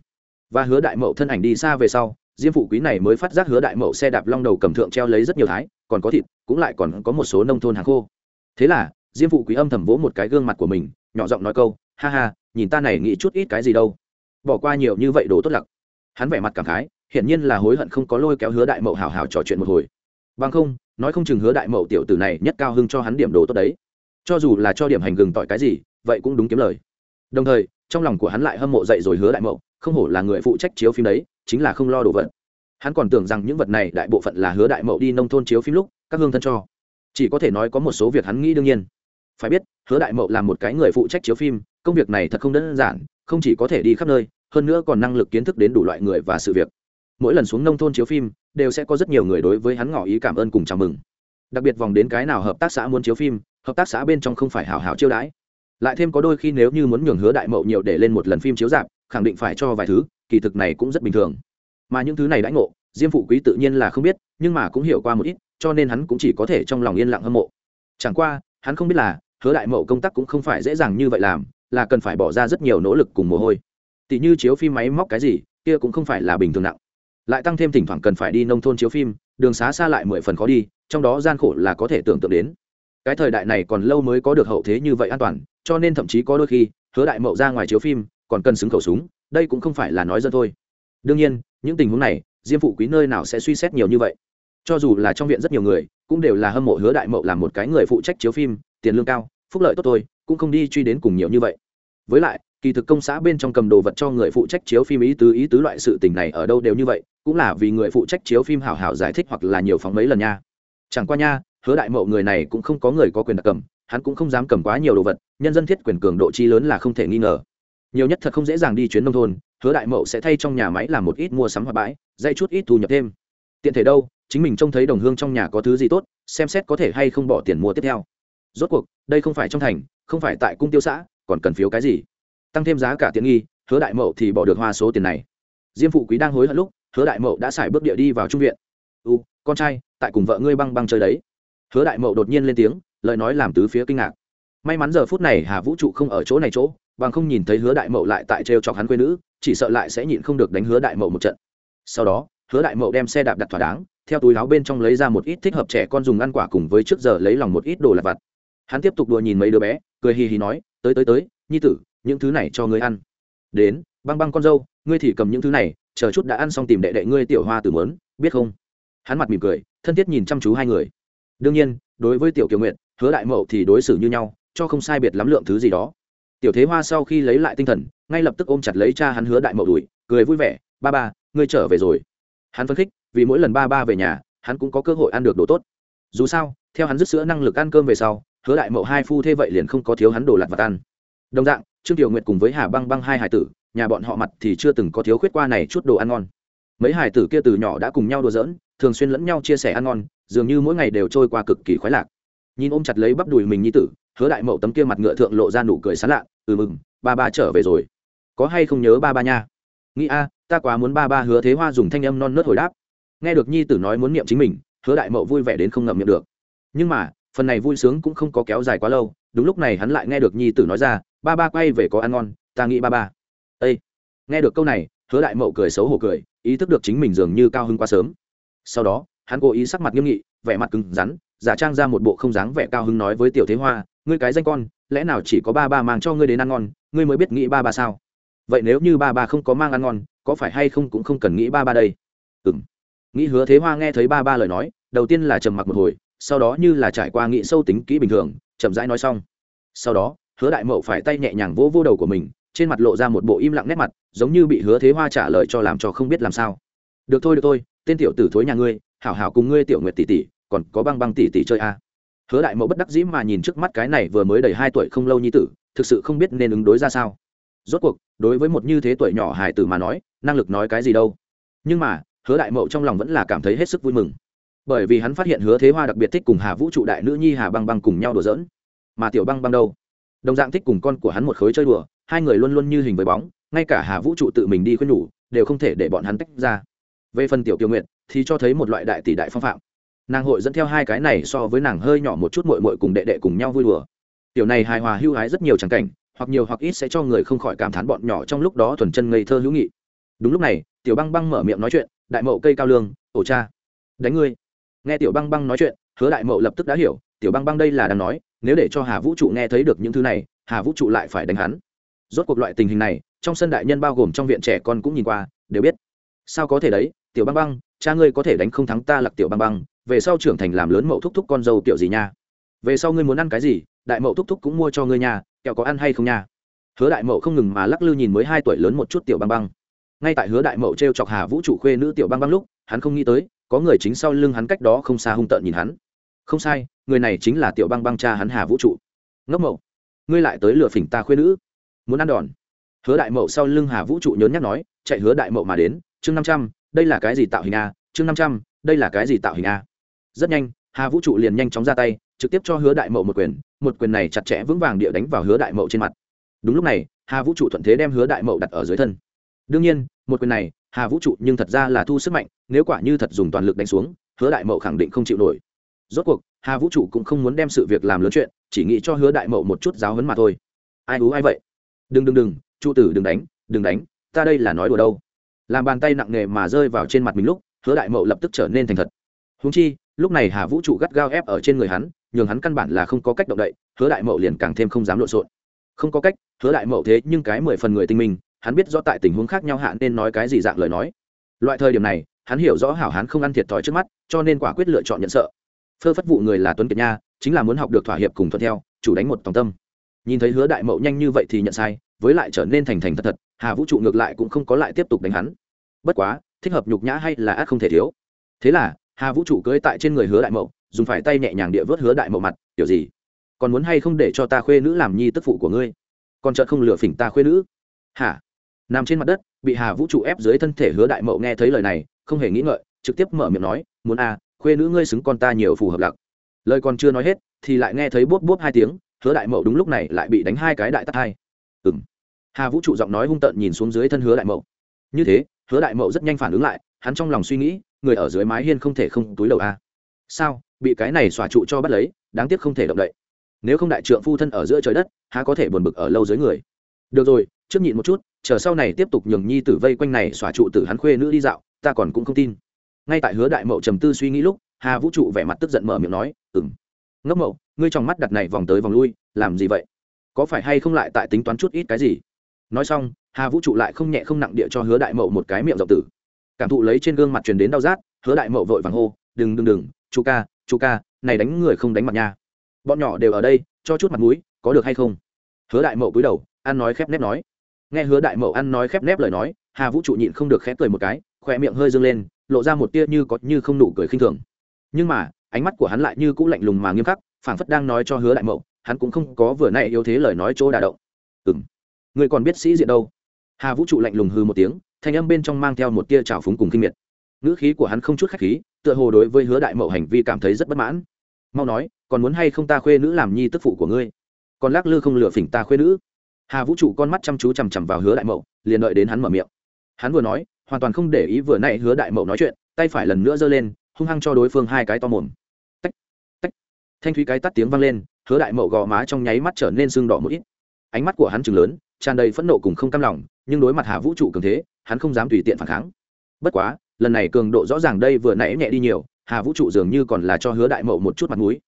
Và hứa đại mậu thân ảnh đi xa về sau, diêm phụ quý này mới phát giác hứa đại mậu xe đạp long đầu cầm thượng treo lấy rất nhiều thái, còn có thịt, cũng lại còn có một số nông thôn hàng khô. Thế là, diêm phụ quý âm thầm vỗ một cái gương mặt của mình, nhỏ giọng nói câu, ha ha, nhìn ta này nghĩ chút ít cái gì đâu bỏ qua nhiều như vậy đồ tốt lặc. Hắn vẻ mặt cảm khái, hiển nhiên là hối hận không có lôi kéo hứa đại mậu hào hào trò chuyện một hồi. Bằng không, nói không chừng hứa đại mậu tiểu tử này nhất cao hưng cho hắn điểm đồ tốt đấy. Cho dù là cho điểm hành gừng tỏi cái gì, vậy cũng đúng kiếm lời. Đồng thời, trong lòng của hắn lại hâm mộ dậy rồi hứa đại mậu, không hổ là người phụ trách chiếu phim đấy, chính là không lo đồ vật. Hắn còn tưởng rằng những vật này đại bộ phận là hứa đại mậu đi nông thôn chiếu phim lúc, các hương thân cho. Chỉ có thể nói có một số việc hắn nghĩ đương nhiên. Phải biết, hứa đại mậu là một cái người phụ trách chiếu phim, công việc này thật không đơn giản không chỉ có thể đi khắp nơi, hơn nữa còn năng lực kiến thức đến đủ loại người và sự việc. Mỗi lần xuống nông thôn chiếu phim, đều sẽ có rất nhiều người đối với hắn ngỏ ý cảm ơn cùng chào mừng. Đặc biệt vòng đến cái nào hợp tác xã muốn chiếu phim, hợp tác xã bên trong không phải hào hào chiêu đãi. Lại thêm có đôi khi nếu như muốn nhường hứa đại mậu nhiều để lên một lần phim chiếu dạp khẳng định phải cho vài thứ, kỳ thực này cũng rất bình thường. Mà những thứ này đãi ngộ, diêm phụ quý tự nhiên là không biết, nhưng mà cũng hiểu qua một ít, cho nên hắn cũng chỉ có thể trong lòng yên lặng hâm mộ. Chẳng qua, hắn không biết là, hứa đại mậu công tác cũng không phải dễ dàng như vậy làm là cần phải bỏ ra rất nhiều nỗ lực cùng mồ hôi. Tỷ như chiếu phim máy móc cái gì, kia cũng không phải là bình thường nặng. Lại tăng thêm thỉnh thoảng cần phải đi nông thôn chiếu phim, đường xá xa lại mười phần khó đi, trong đó gian khổ là có thể tưởng tượng đến. Cái thời đại này còn lâu mới có được hậu thế như vậy an toàn, cho nên thậm chí có đôi khi, hứa đại mậu ra ngoài chiếu phim, còn cần xứng khẩu súng, đây cũng không phải là nói dân thôi. Đương nhiên, những tình huống này, diêm phụ quý nơi nào sẽ suy xét nhiều như vậy? Cho dù là trong viện rất nhiều người, cũng đều là hâm mộ hứa đại mậu làm một cái người phụ trách chiếu phim, tiền lương cao, phúc lợi tốt thôi, cũng không đi truy đến cùng nhiều như vậy với lại, kỳ thực công xã bên trong cầm đồ vật cho người phụ trách chiếu phim ý tứ ý tứ loại sự tình này ở đâu đều như vậy, cũng là vì người phụ trách chiếu phim hảo hảo giải thích hoặc là nhiều phóng mấy lần nha. Chẳng qua nha, hứa đại mậu người này cũng không có người có quyền đặc cầm, hắn cũng không dám cầm quá nhiều đồ vật, nhân dân thiết quyền cường độ chi lớn là không thể nghi ngờ. Nhiều nhất thật không dễ dàng đi chuyến nông thôn, hứa đại mậu sẽ thay trong nhà máy làm một ít mua sắm hoặc bãi dây chút ít thu nhập thêm. Tiện thể đâu, chính mình trông thấy đồng hương trong nhà có thứ gì tốt, xem xét có thể hay không bỏ tiền mua tiếp theo. Rốt cuộc, đây không phải trong thành, không phải tại cung tiêu xã còn cần phiếu cái gì? Tăng thêm giá cả tiện nghi, hứa đại mậu thì bỏ được hoa số tiền này. Diêm phụ quý đang hối hận lúc, hứa đại mậu đã xài bước địa đi vào trung viện. U, con trai, tại cùng vợ ngươi băng băng chơi đấy. Hứa đại mậu đột nhiên lên tiếng, lời nói làm tứ phía kinh ngạc. May mắn giờ phút này hà vũ trụ không ở chỗ này chỗ, bằng không nhìn thấy hứa đại mậu lại tại trêu chọc hắn quê nữ, chỉ sợ lại sẽ nhịn không được đánh hứa đại mậu một trận. Sau đó, hứa đại mậu đem xe đạp đặt thỏa đáng, theo túi áo bên trong lấy ra một ít thích hợp trẻ con dùng ăn quả cùng với trước giờ lấy lòng một ít đồ lặt vặt. Hắn tiếp tục đùa nhìn mấy đứa bé, cười hì hì nói tới tới tới, nhi tử, những thứ này cho ngươi ăn. Đến, băng băng con dâu, ngươi thì cầm những thứ này, chờ chút đã ăn xong tìm đệ đệ ngươi tiểu hoa tử mớn, biết không? Hắn mặt mỉm cười, thân thiết nhìn chăm chú hai người. Đương nhiên, đối với tiểu kiều nguyện hứa đại mậu thì đối xử như nhau, cho không sai biệt lắm lượng thứ gì đó. Tiểu thế hoa sau khi lấy lại tinh thần, ngay lập tức ôm chặt lấy cha hắn hứa đại mậu đùi cười vui vẻ, ba ba, ngươi trở về rồi. Hắn phấn khích, vì mỗi lần ba ba về nhà, hắn cũng có cơ hội ăn được đồ tốt. Dù sao, theo hắn dứt sữa năng lực ăn cơm về sau hứa đại mậu hai phu thế vậy liền không có thiếu hắn đồ lặt vặt ăn. Đồng dạng, trương tiểu nguyệt cùng với hà băng băng hai hải tử, nhà bọn họ mặt thì chưa từng có thiếu khuyết qua này chút đồ ăn ngon. Mấy hải tử kia từ nhỏ đã cùng nhau đùa giỡn, thường xuyên lẫn nhau chia sẻ ăn ngon, dường như mỗi ngày đều trôi qua cực kỳ khoái lạc. Nhìn ôm chặt lấy bắp đùi mình như tử, hứa đại mậu tấm kia mặt ngựa thượng lộ ra nụ cười sán lạ ừ mừng, ba ba trở về rồi. Có hay không nhớ ba ba nha? Nghĩ a, ta quá muốn ba ba hứa thế hoa dùng thanh âm non nớt hồi đáp. Nghe được nhi tử nói muốn niệm chính mình, hứa đại mậu vui vẻ đến không ngậm miệng được. Nhưng mà phần này vui sướng cũng không có kéo dài quá lâu, đúng lúc này hắn lại nghe được nhi tử nói ra, ba ba quay về có ăn ngon, ta nghĩ ba ba. Ây nghe được câu này, hứa đại mậu cười xấu hổ cười, ý thức được chính mình dường như cao hưng quá sớm. Sau đó, hắn cố ý sắc mặt nghiêm nghị, vẻ mặt cứng rắn, giả trang ra một bộ không dáng vẻ cao hưng nói với tiểu thế hoa, ngươi cái danh con, lẽ nào chỉ có ba ba mang cho ngươi đến ăn ngon, ngươi mới biết nghĩ ba ba sao? Vậy nếu như ba ba không có mang ăn ngon, có phải hay không cũng không cần nghĩ ba ba đây? Ừ m nghĩ hứa thế hoa nghe thấy ba ba lời nói, đầu tiên là trầm mặc một hồi sau đó như là trải qua nghĩ sâu tính kỹ bình thường, chậm rãi nói xong. Sau đó, hứa đại mậu phải tay nhẹ nhàng vỗ vô đầu của mình, trên mặt lộ ra một bộ im lặng nét mặt, giống như bị hứa thế hoa trả lời cho làm cho không biết làm sao. Được thôi được thôi, tên tiểu tử thối nhà ngươi, hảo hảo cùng ngươi tiểu nguyệt tỷ tỷ, còn có băng băng tỷ tỷ chơi a. À. hứa đại mậu bất đắc dĩ mà nhìn trước mắt cái này vừa mới đầy hai tuổi không lâu như tử, thực sự không biết nên ứng đối ra sao. Rốt cuộc, đối với một như thế tuổi nhỏ hài tử mà nói, năng lực nói cái gì đâu. Nhưng mà, hứa đại mậu trong lòng vẫn là cảm thấy hết sức vui mừng bởi vì hắn phát hiện hứa thế hoa đặc biệt thích cùng hà vũ trụ đại nữ nhi hà băng băng cùng nhau đùa giỡn. Mà tiểu băng băng đâu? Đồng dạng thích cùng con của hắn một khối chơi đùa, hai người luôn luôn như hình với bóng, ngay cả hà vũ trụ tự mình đi khuyên nhủ, đều không thể để bọn hắn tách ra. Về phần tiểu kiều nguyện thì cho thấy một loại đại tỷ đại phong phạm. Nàng hội dẫn theo hai cái này so với nàng hơi nhỏ một chút mội mội cùng đệ đệ cùng nhau vui đùa. Tiểu này hài hòa hưu hái rất nhiều trắng cảnh, hoặc nhiều hoặc ít sẽ cho người không khỏi cảm thán bọn nhỏ trong lúc đó thuần chân ngây thơ hữu nghị. Đúng lúc này, tiểu băng băng mở miệng nói chuyện, đại mậu cây cao lương, ổ cha, đánh ngươi nghe tiểu băng băng nói chuyện, hứa đại mậu lập tức đã hiểu, tiểu băng băng đây là đang nói, nếu để cho hà vũ trụ nghe thấy được những thứ này, hà vũ trụ lại phải đánh hắn. Rốt cuộc loại tình hình này, trong sân đại nhân bao gồm trong viện trẻ con cũng nhìn qua, đều biết. Sao có thể đấy, tiểu băng băng, cha ngươi có thể đánh không thắng ta lặc tiểu băng băng, về sau trưởng thành làm lớn mậu thúc thúc con dâu tiểu gì nha? Về sau ngươi muốn ăn cái gì, đại mậu thúc thúc cũng mua cho ngươi nha, kẹo có ăn hay không nha? Hứa đại mậu không ngừng mà lắc lư nhìn mới hai tuổi lớn một chút tiểu băng băng ngay tại hứa đại mậu t r e o chọc hà vũ trụ khuê nữ tiểu băng băng lúc, hắn không nghĩ tới, có người chính sau lưng hắn cách đó không xa hung tợn nhìn hắn. Không sai, người này chính là tiểu băng băng cha hắn hà vũ trụ ngốc mậu, ngươi lại tới lựa phỉnh ta khuê nữ. Muốn ăn đòn. Hứa đại mậu sau lưng hà vũ trụ nhớn nhắc nói, chạy hứa đại mậu mà đến, chương năm trăm, đây là cái gì tạo hình a, chương năm trăm, đây là cái gì tạo hình a. Rất nhanh, hà vũ trụ liền nhanh chóng ra tay, trực tiếp cho hứa đại mậu một quyền một quyền này chặt chẽ vững vàng địa đánh vào hứa đại mậu trên mặt. Đúng lúc này, hà vũ trụ thuận thế đem hứa đại mậu đặt ở dưới thân. Đương nhiên một quyền này, hà vũ trụ nhưng thật ra là thu sức mạnh, nếu quả như thật dùng toàn lực đánh xuống, hứa đại mậu khẳng định không chịu nổi. Rốt cuộc, hà vũ trụ cũng không muốn đem sự việc làm lớn chuyện, chỉ nghĩ cho hứa đại mậu một chút giáo hấn mà thôi. Ai ú ai vậy? Đừng đừng đừng, trụ tử đừng đánh đừng đánh, ta đây là nói đùa đâu. Làm bàn tay nặng nề mà rơi vào trên mặt mình lúc, hứa đại mậu lập tức trở nên thành thật. Húng chi, lúc này hà vũ trụ gắt gao ép ở trên người hắn, nhường hắn căn bản là không có cách động đậy, hứa đại mậu liền càng thêm không dám lộn xộn. Không có cách, hứa đại mậu thế nhưng cái mười phần người tinh minh hắn biết rõ tại tình huống khác nhau hạn nên nói cái gì dạng lời nói. Loại thời điểm này, hắn hiểu rõ hảo hắn không ăn thiệt thòi trước mắt, cho nên quả quyết lựa chọn nhận sợ. Phơ phất vụ người là tuấn kiệt nha, chính là muốn học được thỏa hiệp cùng thuận theo, chủ đánh một tòng tâm. Nhìn thấy hứa đại mậu nhanh như vậy thì nhận sai, với lại trở nên thành thành thật thật, hà vũ trụ ngược lại cũng không có lại tiếp tục đánh hắn. Bất quá, thích hợp nhục nhã hay là ác không thể thiếu. Thế là, hà vũ trụ cưới tại trên người hứa đại mậu, dùng phải tay nhẹ nhàng địa vớt hứa đại mậu mặt kiểu gì? Còn muốn hay không để cho ta khuê nữ làm nhi tức phụ của ngươi? Còn chợt không lừa phỉnh ta khuê nữ? Hả? Nằm trên mặt đất bị hà vũ trụ ép dưới thân thể hứa đại mậu nghe thấy lời này không hề nghĩ ngợi trực tiếp mở miệng nói muốn a à, khuê nữ ngươi xứng con ta nhiều phù hợp lặc. Lời còn chưa nói hết thì lại nghe thấy bốp bốp hai tiếng hứa đại mậu đúng lúc này lại bị đánh hai cái đại tắt hai. Ừng hà vũ trụ giọng nói hung tợn nhìn xuống dưới thân hứa đại mậu. Như thế hứa đại mậu rất nhanh phản ứng lại hắn trong lòng suy nghĩ người ở dưới mái hiên không thể không túi đầu a sao bị cái này xòa trụ cho bắt lấy đáng tiếc không thể động đậy. Nếu không đại trượng phu thân ở giữa trời đất há có thể buồn bực ở lâu dưới người. Được rồi trước nhịn một chút chờ sau này tiếp tục nhường nhi tử vây quanh này xòa trụ tử hắn khuê nữ đi dạo, ta còn cũng không tin. Ngay tại hứa đại mậu trầm tư suy nghĩ lúc, hà vũ trụ vẻ mặt tức giận mở miệng nói ừng ngốc mậu, ngươi trong mắt đặt này vòng tới vòng lui, làm gì vậy? Có phải hay không lại tại tính toán chút ít cái gì? Nói xong, hà vũ trụ lại không nhẹ không nặng địa cho hứa đại mậu một cái miệng rộng tử. Cảm thụ lấy trên gương mặt truyền đến đau rát, hứa đại mậu vội vàng hô, đừng đừng đừng, chú ca chú ca, này đánh người không đánh mặt nha. Bọn nhỏ đều ở đây, cho chút mặt mũi, có được hay không? Hứa đại mậu cúi đầu ăn nói khép nép nói nghe hứa đại mậu ăn nói khép nép lời nói, hà vũ trụ nhịn không được khép cười một cái, khỏe miệng hơi dâng lên, lộ ra một tia như có như không nụ cười khinh thường. Nhưng mà, ánh mắt của hắn lại như cũ lạnh lùng mà nghiêm khắc, phảng phất đang nói cho hứa đại mậu, hắn cũng không có vừa nay yếu thế lời nói chỗ đà động. Ừ m người còn biết sĩ diện đâu? Hà vũ trụ lạnh lùng hư một tiếng, thanh âm bên trong mang theo một tia trào phúng cùng kinh miệt. Ngữ khí của hắn không chút khách khí, tựa hồ đối với hứa đại mậu hành vi cảm thấy rất bất mãn. Mau nói, còn muốn hay không ta khuê nữ làm nhi tức phụ của ngươi? Còn lắc lư không lựa phỉnh ta khuê nữ? Hà vũ trụ con mắt chăm chú chằm chằm vào hứa đại mậu, liền đợi đến hắn mở miệng. Hắn vừa nói, hoàn toàn không để ý vừa nay hứa đại mậu nói chuyện, tay phải lần nữa giơ lên, hung hăng cho đối phương hai cái to mồm. Tách tách. Thanh thúy cái tắt tiếng vang lên, hứa đại mậu gò má trong nháy mắt trở nên sưng đỏ một ít. Ánh mắt của hắn chừng lớn, tràn đầy phẫn nộ cùng không cam lòng, nhưng đối mặt hà vũ trụ cường thế, hắn không dám tùy tiện phản kháng. Bất quá, lần này cường độ rõ ràng đây vừa nãy nhẹ đi nhiều, hà vũ trụ dường như còn là cho hứa đại mậu một chút mặt mũi.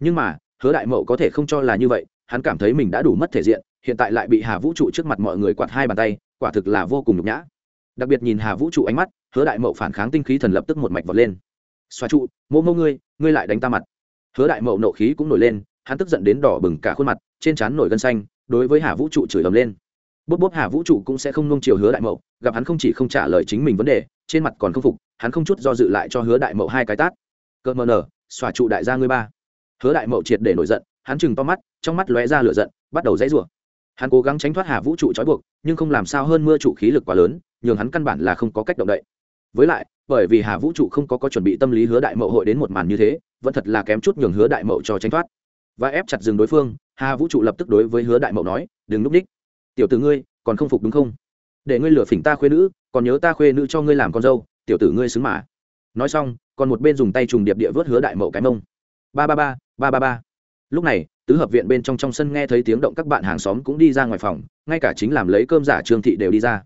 Nhưng mà, hứa đại mậu có thể không cho là như vậy, hắn cảm thấy mình đã đủ mất thể diện hiện tại lại bị hà vũ trụ trước mặt mọi người quạt hai bàn tay, quả thực là vô cùng nhục nhã. Đặc biệt nhìn hà vũ trụ ánh mắt, hứa đại mậu phản kháng tinh khí thần lập tức một mạch vọt lên. Xoa trụ mô mô ngươi ngươi lại đánh ta mặt. Hứa đại mậu nộ khí cũng nổi lên, hắn tức giận đến đỏ bừng cả khuôn mặt, trên trán nổi gân xanh, đối với hà vũ trụ chửi ầm lên. Bốp bốp hà vũ trụ cũng sẽ không nung chiều hứa đại mậu, gặp hắn không chỉ không trả lời chính mình vấn đề, trên mặt còn không phục, hắn không chút do dự lại cho hứa đại mậu hai cái tát. Cơ mờ nở xòa trụ đại gia ngươi ba. Hứa đại mậu triệt để nổi giận, hắn chừng to mắt, trong mắt lóe ra lửa giận, bắt đầu dãy rủa hắn cố gắng tránh thoát hà vũ trụ trói buộc, nhưng không làm sao hơn mưa trụ khí lực quá lớn, nhường hắn căn bản là không có cách động đậy. Với lại, bởi vì hà vũ trụ không có có chuẩn bị tâm lý hứa đại mậu hội đến một màn như thế, vẫn thật là kém chút nhường hứa đại mậu cho tránh thoát. Và ép chặt dừng đối phương, hà vũ trụ lập tức đối với hứa đại mậu nói, đừng núp ních. Tiểu tử ngươi, còn không phục đúng không? Để ngươi lừa phỉnh ta khuê nữ, còn nhớ ta khuê nữ cho ngươi làm con dâu, tiểu tử ngươi xứng mà. Nói xong, còn một bên dùng tay trùng điệp địa vớt hứa đại mậu cái mông. Ba ba ba ba ba ba lúc này, tứ hợp viện bên trong trong sân nghe thấy tiếng động các bạn hàng xóm cũng đi ra ngoài phòng, ngay cả chính làm lấy cơm giả trương thị đều đi ra.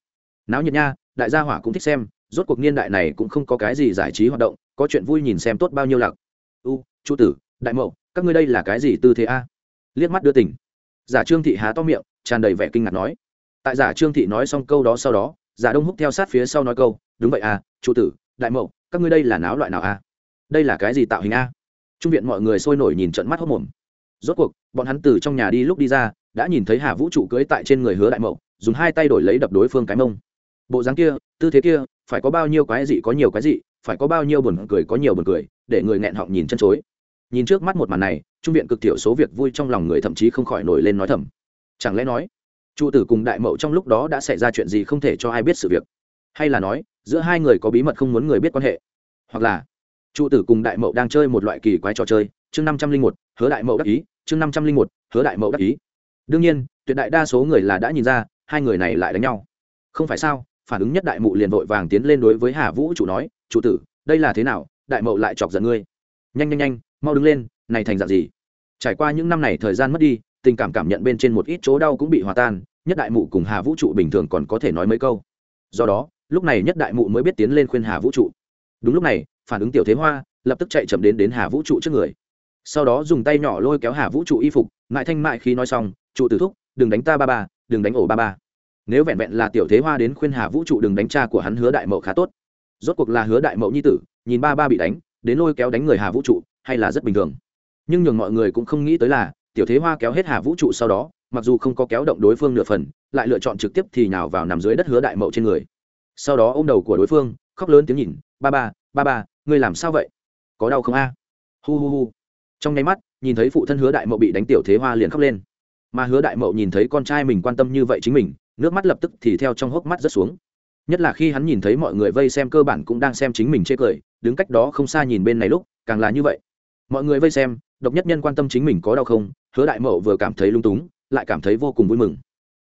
Náo nhiệt nha, đại gia hỏa cũng thích xem, rốt cuộc niên đại này cũng không có cái gì giải trí hoạt động, có chuyện vui nhìn xem tốt bao nhiêu lặc. U, chu tử, đại mậu, các ngươi đây là cái gì tư thế a? Liếc mắt đưa tỉnh. Giả trương thị há to miệng, tràn đầy vẻ kinh ngạc nói. Tại giả trương thị nói xong câu đó sau đó, giả đông húc theo sát phía sau nói câu, đúng vậy à chu tử, đại mậu, các ngươi đây là náo loại nào a? Đây là cái gì tạo hình a? Trung viện mọi người sôi nổi nhìn trận mắt hốc mồm rốt cuộc, bọn hắn từ trong nhà đi lúc đi ra, đã nhìn thấy hà vũ trụ cưới tại trên người hứa đại mậu, dùng hai tay đổi lấy đập đối phương cái mông. Bộ dáng kia, tư thế kia, phải có bao nhiêu quái dị có nhiều quái dị, phải có bao nhiêu buồn cười có nhiều buồn cười, để người nghẹn họng nhìn chân chối. Nhìn trước mắt một màn này, trung viện cực thiểu số việc vui trong lòng người thậm chí không khỏi nổi lên nói thầm. Chẳng lẽ nói, trụ tử cùng đại mậu trong lúc đó đã xảy ra chuyện gì không thể cho ai biết sự việc? Hay là nói, giữa hai người có bí mật không muốn người biết quan hệ? Hoặc là, trụ tử cùng đại mậu đang chơi một loại kỳ quái trò chơi chương năm trăm linh một, hứa đại mậu đắc ý, chương năm trăm linh một, hứa đại mậu đắc ý. Đương nhiên, tuyệt đại đa số người là đã nhìn ra, hai người này lại đánh nhau. Không phải sao, phản ứng nhất đại mụ liền vội vàng tiến lên đối với hà vũ chủ nói, chủ tử, đây là thế nào? Đại mậu lại chọc giận ngươi. Nhanh nhanh nhanh, mau đứng lên, này thành dạng gì? Trải qua những năm này thời gian mất đi, tình cảm cảm nhận bên trên một ít chỗ đau cũng bị hòa tan, nhất đại mụ cùng hà vũ trụ bình thường còn có thể nói mấy câu. Do đó, lúc này nhất đại mụ mới biết tiến lên khuyên hà vũ trụ. Đúng lúc này, phản ứng tiểu thế hoa lập tức chạy chậm đến đến hà vũ trụ trước người sau đó dùng tay nhỏ lôi kéo hà vũ trụ y phục, mại thanh mại khi nói xong, trụ tử thúc, đừng đánh ta ba ba, đừng đánh ổ ba ba. Nếu vẹn vẹn là tiểu thế hoa đến khuyên hà vũ trụ đừng đánh cha của hắn hứa đại mậu khá tốt. Rốt cuộc là hứa đại mậu nhi tử, nhìn ba ba bị đánh, đến lôi kéo đánh người hà vũ trụ, hay là rất bình thường. Nhưng nhường mọi người cũng không nghĩ tới là, tiểu thế hoa kéo hết hà vũ trụ sau đó, mặc dù không có kéo động đối phương nửa phần, lại lựa chọn trực tiếp thì nào vào nằm dưới đất hứa đại mậu trên người. Sau đó ô m đầu của đối phương, khóc lớn tiếng nhìn, ba ba ba ba, ngươi làm sao vậy? Có đau không a? Hu hu hu trong nháy mắt, nhìn thấy phụ thân hứa đại mậu bị đánh tiểu thế hoa liền khóc lên. Mà hứa đại mậu nhìn thấy con trai mình quan tâm như vậy chính mình, nước mắt lập tức thì theo trong hốc mắt rớt xuống. Nhất là khi hắn nhìn thấy mọi người vây xem cơ bản cũng đang xem chính mình chê cười, đứng cách đó không xa nhìn bên này lúc, càng là như vậy. Mọi người vây xem, độc nhất nhân quan tâm chính mình có đau không, hứa đại mậu vừa cảm thấy lung túng, lại cảm thấy vô cùng vui mừng.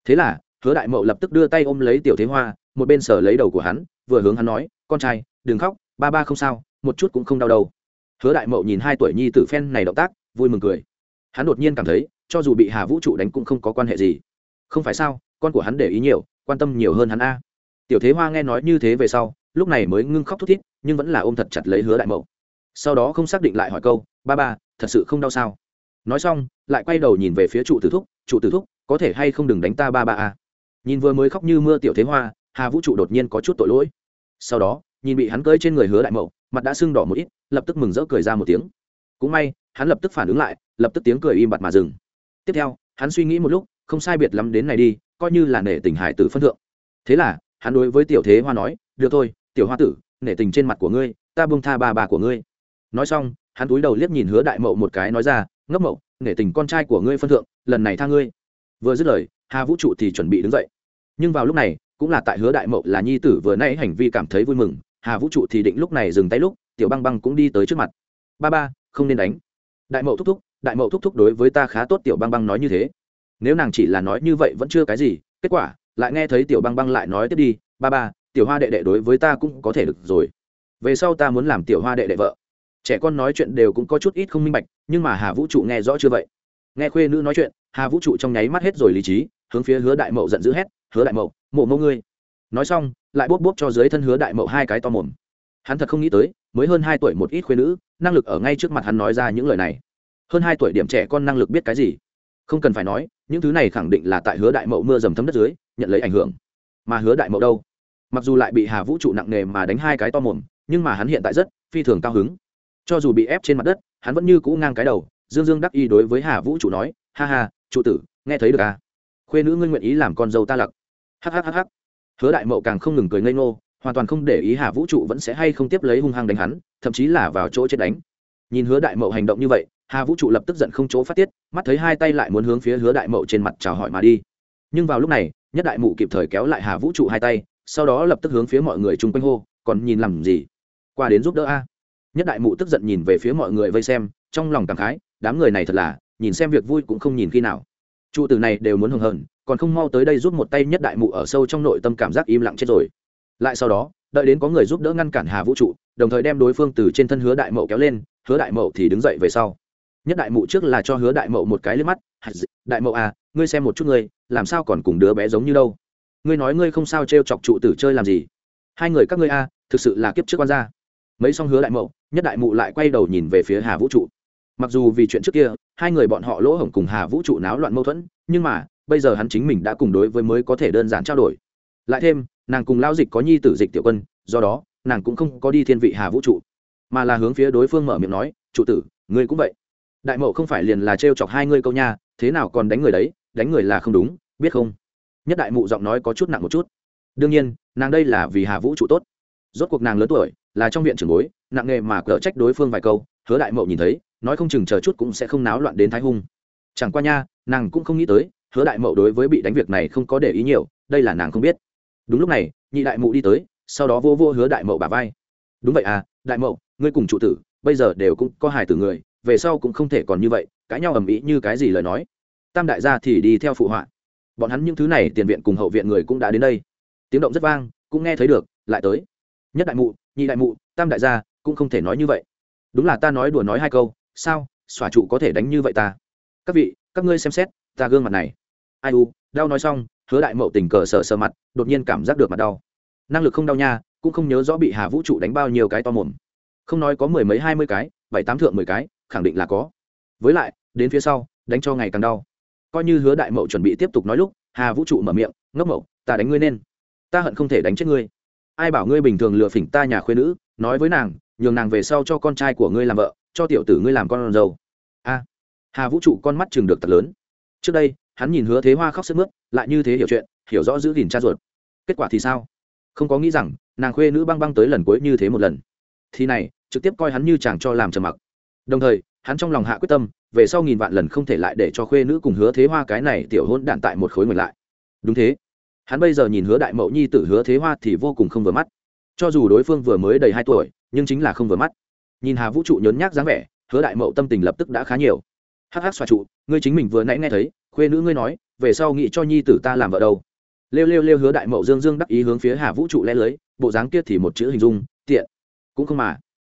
Thế là, hứa đại mậu lập tức đưa tay ôm lấy tiểu thế hoa, một bên sở lấy đầu của hắn, vừa hướng hắn nói, con trai, đừng khóc, ba ba không sao, một chút cũng không đau đầu hứa đại mậu nhìn hai tuổi nhi tử phen này động tác, vui mừng cười. Hắn đột nhiên cảm thấy, cho dù bị hà vũ trụ đánh cũng không có quan hệ gì. Không phải sao, con của hắn để ý nhiều, quan tâm nhiều hơn hắn a. Tiểu thế hoa nghe nói như thế về sau, lúc này mới ngưng khóc thút thít, nhưng vẫn là ôm thật chặt lấy hứa đại mậu. Sau đó không xác định lại hỏi câu, ba ba, thật sự không đau sao? Nói xong, lại quay đầu nhìn về phía trụ tử thúc, trụ tử thúc, có thể hay không đừng đánh ta ba ba a? Nhìn vừa mới khóc như mưa tiểu thế hoa, hà vũ trụ đột nhiên có chút tội lỗi. Sau đó, nhìn bị hắn cơi trên người hứa đại mậu, mặt đã sưng đỏ một ít lập tức mừng rỡ cười ra một tiếng. Cũng may, hắn lập tức phản ứng lại, lập tức tiếng cười im bặt mà dừng. Tiếp theo, hắn suy nghĩ một lúc, không sai biệt lắm đến này đi, coi như là nể tình hải tử phân thượng. Thế là, hắn đối với tiểu thế hoa nói, được thôi, tiểu hoa tử, nể tình trên mặt của ngươi, ta buông tha ba bà của ngươi. Nói xong, hắn túi đầu liếc nhìn hứa đại mậu một cái nói ra, ngốc mậu, nể tình con trai của ngươi phân thượng, lần này tha ngươi. Vừa dứt lời, hà vũ trụ thì chuẩn bị đứng dậy. Nhưng vào lúc này, cũng là tại hứa đại mậu là nhi tử vừa nãy hành vi cảm thấy vui mừng, hà vũ trụ thì định lúc này dừng tay lúc tiểu băng băng cũng đi tới trước mặt. Ba ba, không nên đánh. Đại mậu thúc thúc, đại mậu thúc thúc đối với ta khá tốt, tiểu băng băng nói như thế. Nếu nàng chỉ là nói như vậy vẫn chưa cái gì, kết quả, lại nghe thấy tiểu băng băng lại nói tiếp đi, ba ba, tiểu hoa đệ đệ đối với ta cũng có thể được rồi. Về sau ta muốn làm tiểu hoa đệ đệ vợ. Trẻ con nói chuyện đều cũng có chút ít không minh bạch, nhưng mà hà vũ trụ nghe rõ chưa vậy? Nghe khuê nữ nói chuyện, hà vũ trụ trong nháy mắt hết rồi lý trí, hướng phía hứa đại mậu giận dữ hét, hứa đại mậu, mộ mẫu ngươi. Nói xong, lại bốp bốp cho dưới thân hứa đại mậu hai cái to mồm. Hắn thật không nghĩ tới mới hơn hai tuổi một ít khuê nữ, năng lực ở ngay trước mặt hắn nói ra những lời này. Hơn hai tuổi điểm trẻ con năng lực biết cái gì? Không cần phải nói, những thứ này khẳng định là tại hứa đại mậu mưa dầm thấm đất dưới, nhận lấy ảnh hưởng. Mà hứa đại mậu đâu? Mặc dù lại bị hà vũ trụ nặng nề mà đánh hai cái to mồm, nhưng mà hắn hiện tại rất phi thường cao hứng. Cho dù bị ép trên mặt đất, hắn vẫn như cũ ngang cái đầu, dương dương đắc y đối với hà vũ trụ nói, ha ha, trụ tử, nghe thấy được à? Khuê nữ ngươi nguyện ý làm con dâu ta lặc. Hhhh hứa đại mậu càng không ngừng cười ngây ngô hoàn toàn không để ý hà vũ trụ vẫn sẽ hay không tiếp lấy hung hăng đánh hắn, thậm chí là vào chỗ chết đánh. Nhìn hứa đại mậu hành động như vậy, hà vũ trụ lập tức giận không chỗ phát tiết, mắt thấy hai tay lại muốn hướng phía hứa đại mậu trên mặt chào hỏi mà đi. Nhưng vào lúc này, nhất đại mụ kịp thời kéo lại hà vũ trụ hai tay, sau đó lập tức hướng phía mọi người chung quanh hô, còn nhìn làm gì? Qua đến giúp đỡ a. Nhất đại mụ tức giận nhìn về phía mọi người vây xem, trong lòng cảm khái, đám người này thật là, nhìn xem việc vui cũng không nhìn khi nào. Trụ từ này đều muốn hưng hờn, còn không mau tới đây giúp một tay nhất đại mụ ở sâu trong nội tâm cảm giác im lặng chết rồi lại sau đó đợi đến có người giúp đỡ ngăn cản hà vũ trụ đồng thời đem đối phương từ trên thân hứa đại mậu kéo lên hứa đại mậu thì đứng dậy về sau. Nhất đại mụ trước là cho hứa đại mậu một cái lên mắt đại mậu à ngươi xem một chút ngươi làm sao còn cùng đứa bé giống như đâu? Ngươi nói ngươi không sao t r e o chọc trụ tử chơi làm gì? Hai người các ngươi a à, thực sự là kiếp trước quan gia. Mấy xong hứa đại mậu nhất đại mụ lại quay đầu nhìn về phía hà vũ trụ. Mặc dù vì chuyện trước kia hai người bọn họ lỗ hổng cùng hà vũ trụ náo loạn mâu thuẫn nhưng mà bây giờ hắn chính mình đã cùng đối với mới có thể đơn giản trao đổi. Lại thêm nàng cùng lao dịch có nhi tử dịch tiểu quân, do đó, nàng cũng không có đi thiên vị hà vũ trụ, mà là hướng phía đối phương mở miệng nói, trụ tử, ngươi cũng vậy. Đại mậu không phải liền là t chọc hai ngươi câu nha, thế nào còn đánh người đấy, đánh người là không đúng, biết không? Nhất đại mụ giọng nói có chút nặng một chút. Đương nhiên, nàng đây là vì hà vũ trụ tốt. Rốt cuộc nàng lớn tuổi, là trong viện trưởng bối, nặng nghề mà cỡ trách đối phương vài câu, hứa đại mậu nhìn thấy, nói không chừng chờ chút cũng sẽ không náo loạn đến thái hung. Chẳng qua nha, nàng cũng không nghĩ tới, hứa đại mậu đối với bị đánh việc này không có để ý nhiều, đây là nàng không biết đúng lúc này, nhị đại mụ đi tới, sau đó vô vô hứa đại mậu bà vai. Đúng vậy à đại mậu, ngươi cùng trụ tử, bây giờ đều cũng có hài tử người, về sau cũng không thể còn như vậy, cãi nhau ầm ĩ như cái gì lời nói. Tam đại gia thì đi theo phụ họa. Bọn hắn những thứ này tiền viện cùng hậu viện người cũng đã đến đây. Tiếng động rất vang, cũng nghe thấy được, lại tới. Nhất đại mụ, nhị đại mụ, tam đại gia, cũng không thể nói như vậy. Đúng là ta nói đùa nói hai câu, sao, xòa trụ có thể đánh như vậy ta? Các vị, các ngươi xem xét, ta gương mặt này. Ai u, đau nói xong hứa đại mậu tình cờ sờ sờ mặt, đột nhiên cảm giác được mặt đau. Năng lực không đau nha, cũng không nhớ rõ bị hà vũ trụ đánh bao nhiêu cái to mồm. Không nói có mười mấy hai mươi cái, bảy tám thượng mười cái, khẳng định là có. Với lại, đến phía sau, đánh cho ngày càng đau. Coi như hứa đại mậu chuẩn bị tiếp tục nói lúc, hà vũ trụ mở miệng, ngốc mậu, ta đánh ngươi nên. Ta hận không thể đánh chết ngươi. Ai bảo ngươi bình thường lừa phỉnh ta nhà khuyên nữ, nói với nàng, nhường nàng về sau cho con trai của ngươi làm vợ, cho tiểu tử ngươi làm con dâu. A. Hà vũ trụ con mắt chừng được thật lớn. Trước đây hắn nhìn hứa thế hoa khóc sức mướt, lại như thế hiểu chuyện, hiểu rõ giữ gìn cha ruột. Kết quả thì sao? Không có nghĩ rằng, nàng khuê nữ băng băng tới lần cuối như thế một lần. Thì này, trực tiếp coi hắn như chàng cho làm trầm mặc. Đồng thời, hắn trong lòng hạ quyết tâm, về sau nghìn vạn lần không thể lại để cho khuê nữ cùng hứa thế hoa cái này tiểu hôn đạn tại một khối ngược lại. Đúng thế. Hắn bây giờ nhìn hứa đại mậu nhi tử hứa thế hoa thì vô cùng không vừa mắt. Cho dù đối phương vừa mới đầy hai tuổi, nhưng chính là không vừa mắt. Nhìn hà vũ trụ nhớn nhác dáng vẻ, hứa đại mậu tâm tình lập tức đã khá nhiều. Hắc hắc xoa trụ, ngươi chính mình vừa nãy nghe thấy khuê nữ ngươi nói, về sau nghĩ cho nhi tử ta làm vợ đâu. Lêu lêu lêu hứa đại mậu dương dương đắc ý hướng phía hà vũ trụ lẽ lưới, bộ dáng kia thì một chữ hình dung, tiện. Cũng không mà.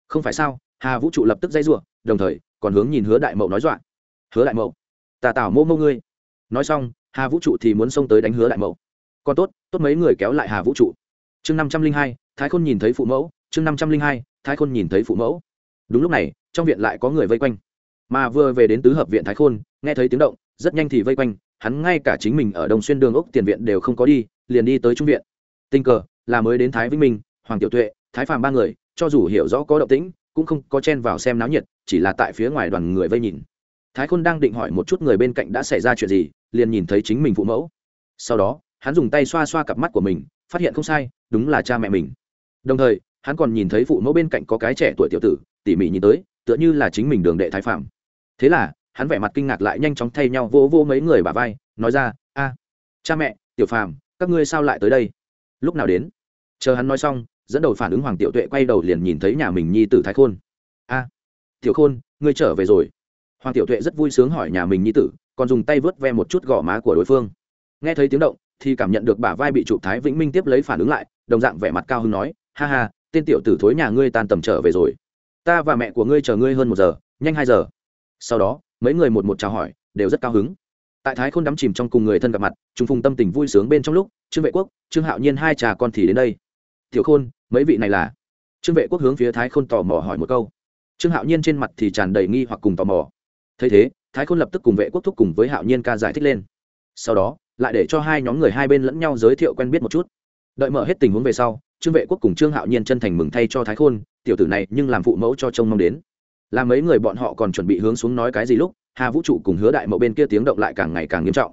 Không phải sao, hà vũ trụ lập tức dây giụa đồng thời, còn hướng nhìn hứa đại mậu nói dọa. Hứa đại mậu tà tảo mô mô ngươi. Nói xong, hà vũ trụ thì muốn xông tới đánh hứa đại mậu. Còn tốt tốt mấy người kéo lại hà vũ trụ. Chương năm trăm linh hai, thái khôn nhìn thấy phụ mẫu, chương năm trăm linh hai, thái khôn nhìn thấy phụ mẫu. Đúng lúc này, trong viện lại có người vây quanh. Mà vừa về đến tứ hợp viện thái khôn, nghe thấy tiếng động rất nhanh thì vây quanh, hắn ngay cả chính mình ở đông xuyên đường ốc tiền viện đều không có đi, liền đi tới trung viện. Tình cờ, là mới đến thái vĩnh minh, hoàng tiểu tuệ, thái phàm ba người, cho dù hiểu rõ có động tĩnh, cũng không có chen vào xem náo nhiệt, chỉ là tại phía ngoài đoàn người vây nhìn. Thái khôn đang định hỏi một chút người bên cạnh đã xảy ra chuyện gì, liền nhìn thấy chính mình phụ mẫu. Sau đó, hắn dùng tay xoa xoa cặp mắt của mình, phát hiện không sai, đúng là cha mẹ mình. Đồng thời, hắn còn nhìn thấy phụ mẫu bên cạnh có cái trẻ tuổi tiểu tử, tỉ mỉ nhìn tới, tựa như là chính mình đường đệ thái phạm thế là hắn vẻ mặt kinh ngạc lại nhanh chóng thay nhau vỗ vỗ mấy người bà vai, nói ra, a, cha mẹ, tiểu phàm, các ngươi sao lại tới đây? Lúc nào đến? Chờ hắn nói xong, dẫn đầu phản ứng hoàng tiểu tuệ quay đầu liền nhìn thấy nhà mình nhi tử thái khôn. A, tiểu khôn, ngươi trở về rồi. Hoàng tiểu tuệ rất vui sướng hỏi nhà mình nhi tử, còn dùng tay vớt ve một chút gò má của đối phương. Nghe thấy tiếng động, thì cảm nhận được bả vai bị chụp thái vĩnh minh tiếp lấy phản ứng lại, đồng dạng vẻ mặt cao hưng nói, ha ha, tên tiểu tử thối nhà ngươi tan tầm trở về rồi. Ta và mẹ của ngươi chờ ngươi hơn một giờ, nhanh hai giờ. Sau đó mấy người một một chào hỏi, đều rất cao hứng. Tại thái khôn đắm chìm trong cùng người thân gặp mặt, trung phùng tâm tình vui sướng bên trong lúc, trương vệ quốc, trương hạo nhiên hai trà con thì đến đây. Tiểu khôn, mấy vị này là? Trương vệ quốc hướng phía thái khôn tò mò hỏi một câu. Trương hạo nhiên trên mặt thì tràn đầy nghi hoặc cùng tò mò. Thấy thế, thái khôn lập tức cùng vệ quốc thúc cùng với hạo nhiên ca giải thích lên. Sau đó, lại để cho hai nhóm người hai bên lẫn nhau giới thiệu quen biết một chút. Đợi mở hết tình huống về sau, trương vệ quốc cùng trương hạo nhiên chân thành mừng thay cho thái khôn, tiểu tử này nhưng làm phụ mẫu cho trông mong đến là mấy người bọn họ còn chuẩn bị hướng xuống nói cái gì lúc, hà vũ trụ cùng hứa đại mậu bên kia tiếng động lại càng ngày càng nghiêm trọng.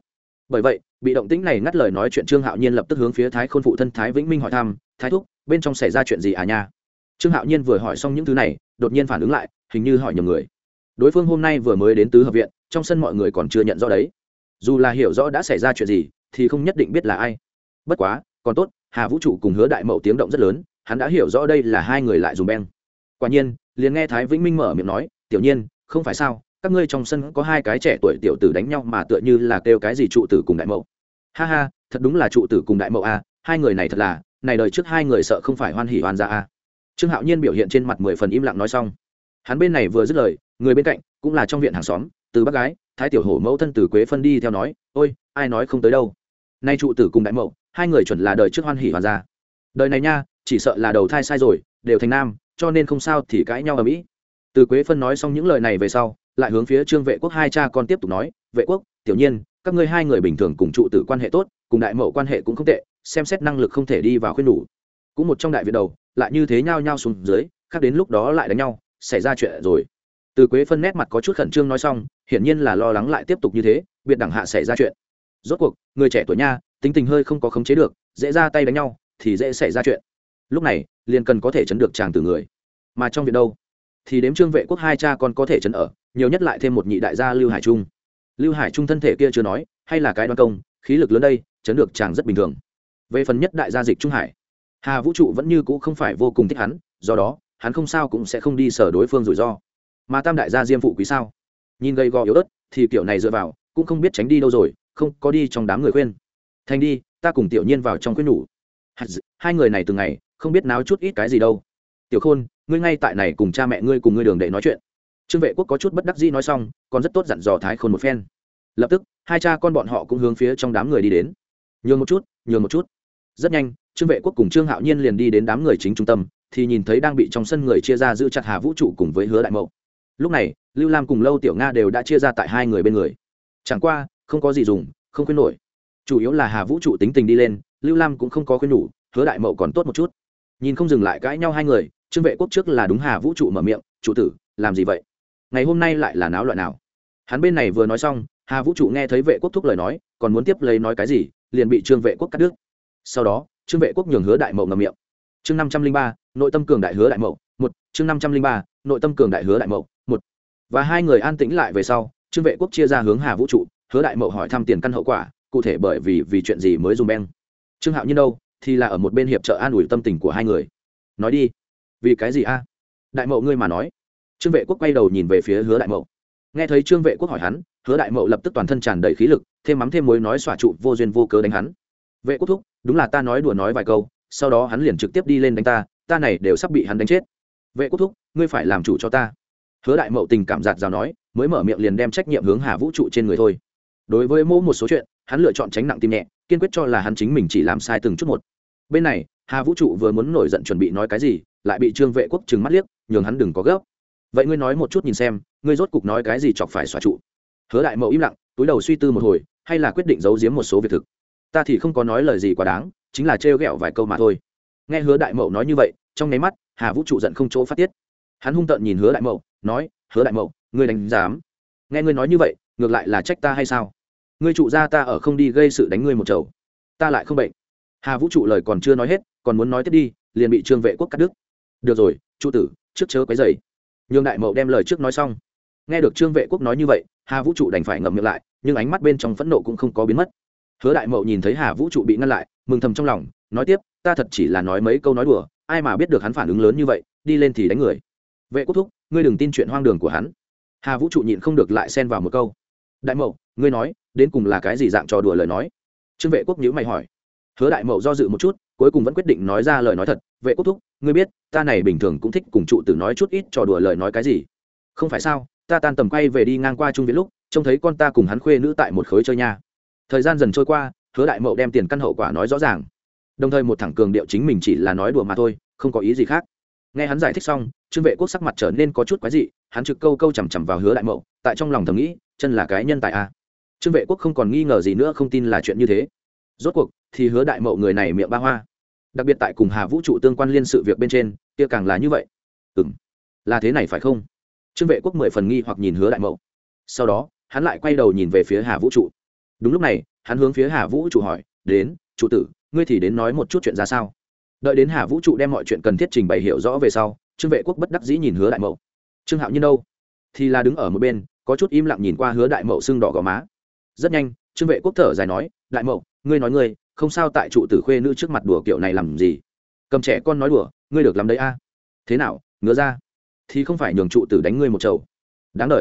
Bởi vậy, bị động tĩnh này ngắt lời nói chuyện trương hạo nhiên lập tức hướng phía thái khôn phụ thân thái vĩnh minh hỏi thăm, thái thúc, bên trong xảy ra chuyện gì à nha? Trương hạo nhiên vừa hỏi xong những thứ này, đột nhiên phản ứng lại, hình như hỏi nhiều người. Đối phương hôm nay vừa mới đến tứ hợp viện, trong sân mọi người còn chưa nhận rõ đấy. Dù là hiểu rõ đã xảy ra chuyện gì, thì không nhất định biết là ai. Bất quá, còn tốt, hà vũ trụ cùng hứa đại mậu tiếng động rất lớn, hắn đã hiểu rõ đây là hai người lại dùng beng quả nhiên, liền nghe thái vĩnh minh mở miệng nói, tiểu nhiên, không phải sao, các ngươi trong sân có hai cái trẻ tuổi tiểu tử đánh nhau mà tựa như là kêu cái gì trụ tử cùng đại mậu. Ha ha, thật đúng là trụ tử cùng đại mậu a hai người này thật là, này đời trước hai người sợ không phải hoan hỉ hoan ra a à. trương hạo nhiên biểu hiện trên mặt mười phần im lặng nói xong. Hắn bên này vừa dứt lời, người bên cạnh, cũng là trong viện hàng xóm, từ bác gái, thái tiểu hổ mẫu thân từ quế phân đi theo nói, ôi, ai nói không tới đâu. Nay trụ tử cùng đại mậu, hai người chuẩn là đời trước hoan hỉ hoàn ra đời này nha, chỉ sợ là đầu thai sai rồi, đều thành nam cho nên không sao thì cãi nhau ở mỹ. Từ quế phân nói xong những lời này về sau, lại hướng phía trương vệ quốc hai cha con tiếp tục nói, vệ quốc, tiểu nhiên, các ngươi hai người bình thường cùng trụ tử quan hệ tốt, cùng đại mậu quan hệ cũng không tệ, xem xét năng lực không thể đi vào khuyên đủ. Cũng một trong đại viện đầu, lại như thế nhau nhau xuống dưới, khác đến lúc đó lại đánh nhau, xảy ra chuyện rồi. Từ quế phân nét mặt có chút khẩn trương nói xong, hiển nhiên là lo lắng lại tiếp tục như thế, biệt đẳng hạ xảy ra chuyện. Rốt cuộc, người trẻ tuổi nha, tính tình hơi không có khống chế được, dễ ra tay đánh nhau, thì dễ xảy ra chuyện. Lúc này liền cần có thể chấn được chàng từ người. Mà trong việc đâu? Thì đếm trương vệ quốc hai cha con có thể chấn ở, nhiều nhất lại thêm một nhị đại gia lưu hải trung. Lưu hải trung thân thể kia chưa nói, hay là cái đoan công, khí lực lớn đây, chấn được chàng rất bình thường. Về phần nhất đại gia dịch trung hải, hà vũ trụ vẫn như cũ không phải vô cùng thích hắn, do đó, hắn không sao cũng sẽ không đi sở đối phương rủi ro. Mà tam đại gia diêm phụ quý sao? Nhìn gây gò yếu ớt, thì kiểu này dựa vào, cũng không biết tránh đi đâu rồi, không, có đi trong đám người khuyên. Thành đi, ta cùng tiểu nhiên vào trong khuyên nhủ. Hai người này từng ngày không biết náo chút ít cái gì đâu. Tiểu khôn, ngươi ngay tại này cùng cha mẹ ngươi cùng ngươi đường để nói chuyện. Trương vệ quốc có chút bất đắc dĩ nói xong, còn rất tốt dặn dò thái khôn một phen. Lập tức, hai cha con bọn họ cũng hướng phía trong đám người đi đến. Nhường một chút, nhường một chút. Rất nhanh, trương vệ quốc cùng trương hạo nhiên liền đi đến đám người chính trung tâm, thì nhìn thấy đang bị trong sân người chia ra giữ chặt hà vũ trụ cùng với hứa đại mậu. Lúc này, lưu lam cùng lâu tiểu nga đều đã chia ra tại hai người bên người. Chẳng qua, không có gì dùng, không khuyên nổi. Chủ yếu là hà vũ trụ tính tình đi lên, lưu lam cũng không có khuyên nhủ, hứa đại mậu còn tốt một chút nhìn không dừng lại cãi nhau hai người, trương vệ quốc trước là đúng hà vũ trụ mở miệng, chủ tử, làm gì vậy? Ngày hôm nay lại là náo loạn nào? Hắn bên này vừa nói xong, hà vũ trụ nghe thấy vệ quốc thúc lời nói, còn muốn tiếp lấy nói cái gì, liền bị trương vệ quốc cắt đứt. Sau đó, trương vệ quốc nhường hứa đại mậu ngầm miệng. Chương năm trăm linh ba, nội tâm cường đại hứa đại mậu, một, chương năm trăm linh ba, nội tâm cường đại hứa đại mậu, một. Và hai người an tĩnh lại về sau, trương vệ quốc chia ra hướng hà vũ trụ, hứa đại mậu hỏi thăm tiền căn hậu quả, cụ thể bởi vì vì chuyện gì mới dùng beng? Trương hạo nhiên đâu? Thì là ở một bên hiệp trợ an ủi tâm tình của hai người. Nói đi. Vì cái gì a? Đại mậu ngươi mà nói. Trương vệ quốc quay đầu nhìn về phía hứa đại mậu. Nghe thấy trương vệ quốc hỏi hắn, hứa đại mậu lập tức toàn thân tràn đầy khí lực, thêm mắm thêm mối nói xòa trụ vô duyên vô cớ đánh hắn. Vệ quốc thúc, đúng là ta nói đùa nói vài câu, sau đó hắn liền trực tiếp đi lên đánh ta ta này đều sắp bị hắn đánh chết. Vệ quốc thúc, ngươi phải làm chủ cho ta. Hứa đại mậu tình cảm giạt rào nói, mới mở miệng liền đem trách nhiệm hướng hà vũ trụ trên người thôi. Đối với mỗi một số chuyện, hắn lựa chọn tránh nặng tim nhẹ kiên quyết cho là hắn chính mình chỉ làm sai từng chút một. Bên này, hà vũ trụ vừa muốn nổi giận chuẩn bị nói cái gì, lại bị trương vệ quốc trừng mắt liếc, nhường hắn đừng có gấp. Vậy ngươi nói một chút nhìn xem, ngươi rốt cục nói cái gì chọc phải xóa trụ? Hứa đại mậu im lặng, túi đầu suy tư một hồi, hay là quyết định giấu giếm một số việc thực. Ta thì không có nói lời gì quá đáng, chính là trêu ghẹo vài câu mà thôi. Nghe hứa đại mậu nói như vậy, trong nháy mắt, hà vũ trụ giận không chỗ phát tiết. Hắn hung tợn nhìn hứa đại mậu, nói, hứa đại mậu, ngươi đánh giám. Nghe ngươi nói như vậy, ngược lại là trách ta hay sao? Ngươi trụ ra ta ở không đi gây sự đánh ngươi một chầu. Ta lại không bệnh. Hà vũ trụ lời còn chưa nói hết, còn muốn nói tiếp đi, liền bị trương vệ quốc cắt đứt. Được rồi, trụ tử, trước chớ quấy dày nhường đại mậu đem lời trước nói xong. Nghe được trương vệ quốc nói như vậy, hà vũ trụ đành phải ngậm miệng lại, nhưng ánh mắt bên trong phẫn nộ cũng không có biến mất. Hứa đại mậu nhìn thấy hà vũ trụ bị ngăn lại, mừng thầm trong lòng, nói tiếp, ta thật chỉ là nói mấy câu nói đùa, ai mà biết được hắn phản ứng lớn như vậy, đi lên thì đánh người. Vệ quốc thúc, ngươi đừng tin chuyện hoang đường của hắn. Hà vũ trụ nhịn không được lại xen vào một câu. Đại mậu, ngươi nói đến cùng là cái gì dạng trò đùa lời nói? Trương vệ quốc nhữ mày hỏi. Hứa đại mậu do dự một chút, cuối cùng vẫn quyết định nói ra lời nói thật. Vệ quốc thúc, ngươi biết, ta này bình thường cũng thích cùng trụ tử nói chút ít trò đùa lời nói cái gì. Không phải sao, ta tan tầm quay về đi ngang qua trung viện lúc, trông thấy con ta cùng hắn khuê nữ tại một khối chơi nha. Thời gian dần trôi qua, hứa đại mậu đem tiền căn hậu quả nói rõ ràng. Đồng thời một thẳng cường điệu chính mình chỉ là nói đùa mà thôi, không có ý gì khác. Nghe hắn giải thích xong, trương vệ quốc sắc mặt trở nên có chút quái dị, hắn trực câu câu chằm chằm vào hứa đại mậu, tại trong lòng thầm nghĩ, chân là cái nhân tài à trương vệ quốc không còn nghi ngờ gì nữa, không tin là chuyện như thế. Rốt cuộc, thì hứa đại mậu người này miệng ba hoa. Đặc biệt tại cùng hà vũ trụ tương quan liên sự việc bên trên, kia càng là như vậy. Ừ m là thế này phải không? Trương vệ quốc mười phần nghi hoặc nhìn hứa đại mậu. Sau đó, hắn lại quay đầu nhìn về phía hà vũ trụ. Đúng lúc này, hắn hướng phía hà vũ trụ hỏi, đến trụ tử, ngươi thì đến nói một chút chuyện ra sao? Đợi đến hà vũ trụ đem mọi chuyện cần thiết trình bày hiểu rõ về sau, trương vệ quốc bất đắc dĩ nhìn hứa đại mậu. Trương hạo nhiên đâu? Thì là đứng ở một bên, có chút im lặng nhìn qua hứa đại mậu sưng đỏ gò má rất nhanh, trương vệ quốc thở dài nói, đại mậu, ngươi nói ngươi, không sao tại trụ tử khuê nữ trước mặt đùa kiểu này làm gì? Cầm trẻ con nói đùa, ngươi được làm đấy a. À? Thế nào, ngứa ra thì không phải nhường trụ tử đánh ngươi một chầu. Đáng đ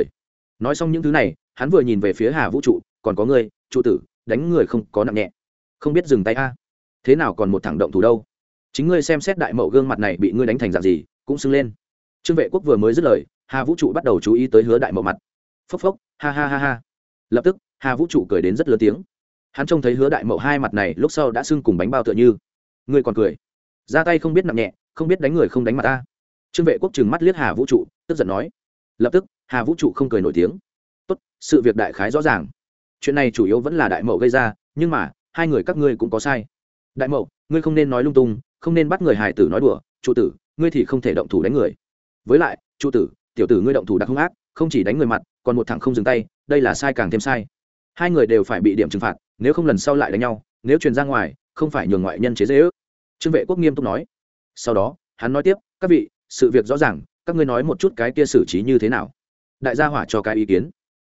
nói xong những thứ này, hắn vừa nhìn về phía hà vũ trụ, còn có ngươi, trụ tử, đánh người không có nặng nhẹ. Không biết dừng tay a. Thế nào còn một thẳng động thủ đâu? Chính ngươi xem xét đại mậu gương mặt này bị ngươi đánh thành dạng gì, cũng sưng lên. Trương vệ quốc vừa mới dứt lời, hà vũ trụ bắt đầu chú ý tới hứa đại mậu mặt. Phốc phốc, ha ha ha ha. Lập tức hà vũ trụ cười đến rất lớn tiếng. Hắn trông thấy hứa đại mậu hai mặt này lúc sau đã sưng cùng bánh bao tựa như. Ngươi còn cười. Ra tay không biết nặng nhẹ, không biết đánh người không đánh mặt ta. Trương vệ quốc trừng mắt liếc hà vũ trụ, tức giận nói. Lập tức, hà vũ trụ không cười nổi tiếng. Tốt, sự việc đại khái rõ ràng. Chuyện này chủ yếu vẫn là đại mậu gây ra, nhưng mà, hai người các ngươi cũng có sai. Đại mậu, ngươi không nên nói lung tung, không nên bắt người hài tử nói đùa. Trụ tử, ngươi thì không thể động thủ đánh người. Với lại trụ tử, tiểu tử ngươi động thủ đặc hung ác, không chỉ đánh người mặt, còn một thằng không dừng tay, đây là sai càng thêm sai hai người đều phải bị điểm trừng phạt, nếu không lần sau lại đánh nhau, nếu truyền ra ngoài, không phải nhường ngoại nhân chế dễ ước trương vệ quốc nghiêm túc nói. Sau đó, hắn nói tiếp, các vị, sự việc rõ ràng, các ngươi nói một chút cái kia xử trí như thế nào? Đại gia hỏa cho cái ý kiến.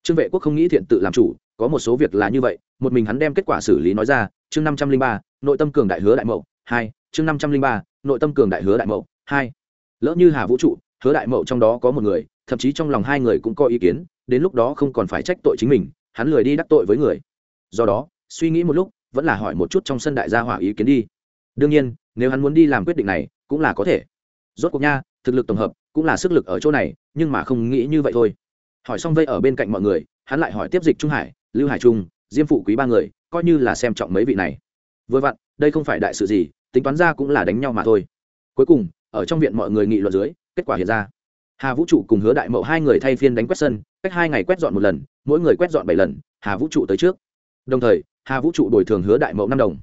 Trương vệ quốc không nghĩ thiện tự làm chủ, có một số việc là như vậy, một mình hắn đem kết quả xử lý nói ra, chương năm trăm linh ba, nội tâm cường đại hứa đại mậu, hai, chương năm trăm linh ba, nội tâm cường đại hứa đại mậu, hai. Lỡ như hà vũ trụ, hứa đại mậu trong đó có một người, thậm chí trong lòng hai người cũng có ý kiến, đến lúc đó không còn phải trách tội chính mình hắn lười đi đắc tội với người. Do đó, suy nghĩ một lúc, vẫn là hỏi một chút trong sân đại gia hỏa ý kiến đi. Đương nhiên, nếu hắn muốn đi làm quyết định này, cũng là có thể. Rốt cuộc nha, thực lực tổng hợp, cũng là sức lực ở chỗ này, nhưng mà không nghĩ như vậy thôi. Hỏi xong vây ở bên cạnh mọi người, hắn lại hỏi tiếp dịch trung hải, lưu hải trung, diêm phụ quý ba người, coi như là xem trọng mấy vị này. Vừa vặn, đây không phải đại sự gì, tính toán ra cũng là đánh nhau mà thôi. Cuối cùng, ở trong viện mọi người nghị luận dưới, kết quả hiện ra hà vũ trụ cùng hứa đại mậu hai người thay phiên đánh quét sân, cách hai ngày quét dọn một lần, mỗi người quét dọn bảy lần, hà vũ trụ tới trước. Đồng thời, hà vũ trụ bồi thường hứa đại mậu năm đồng.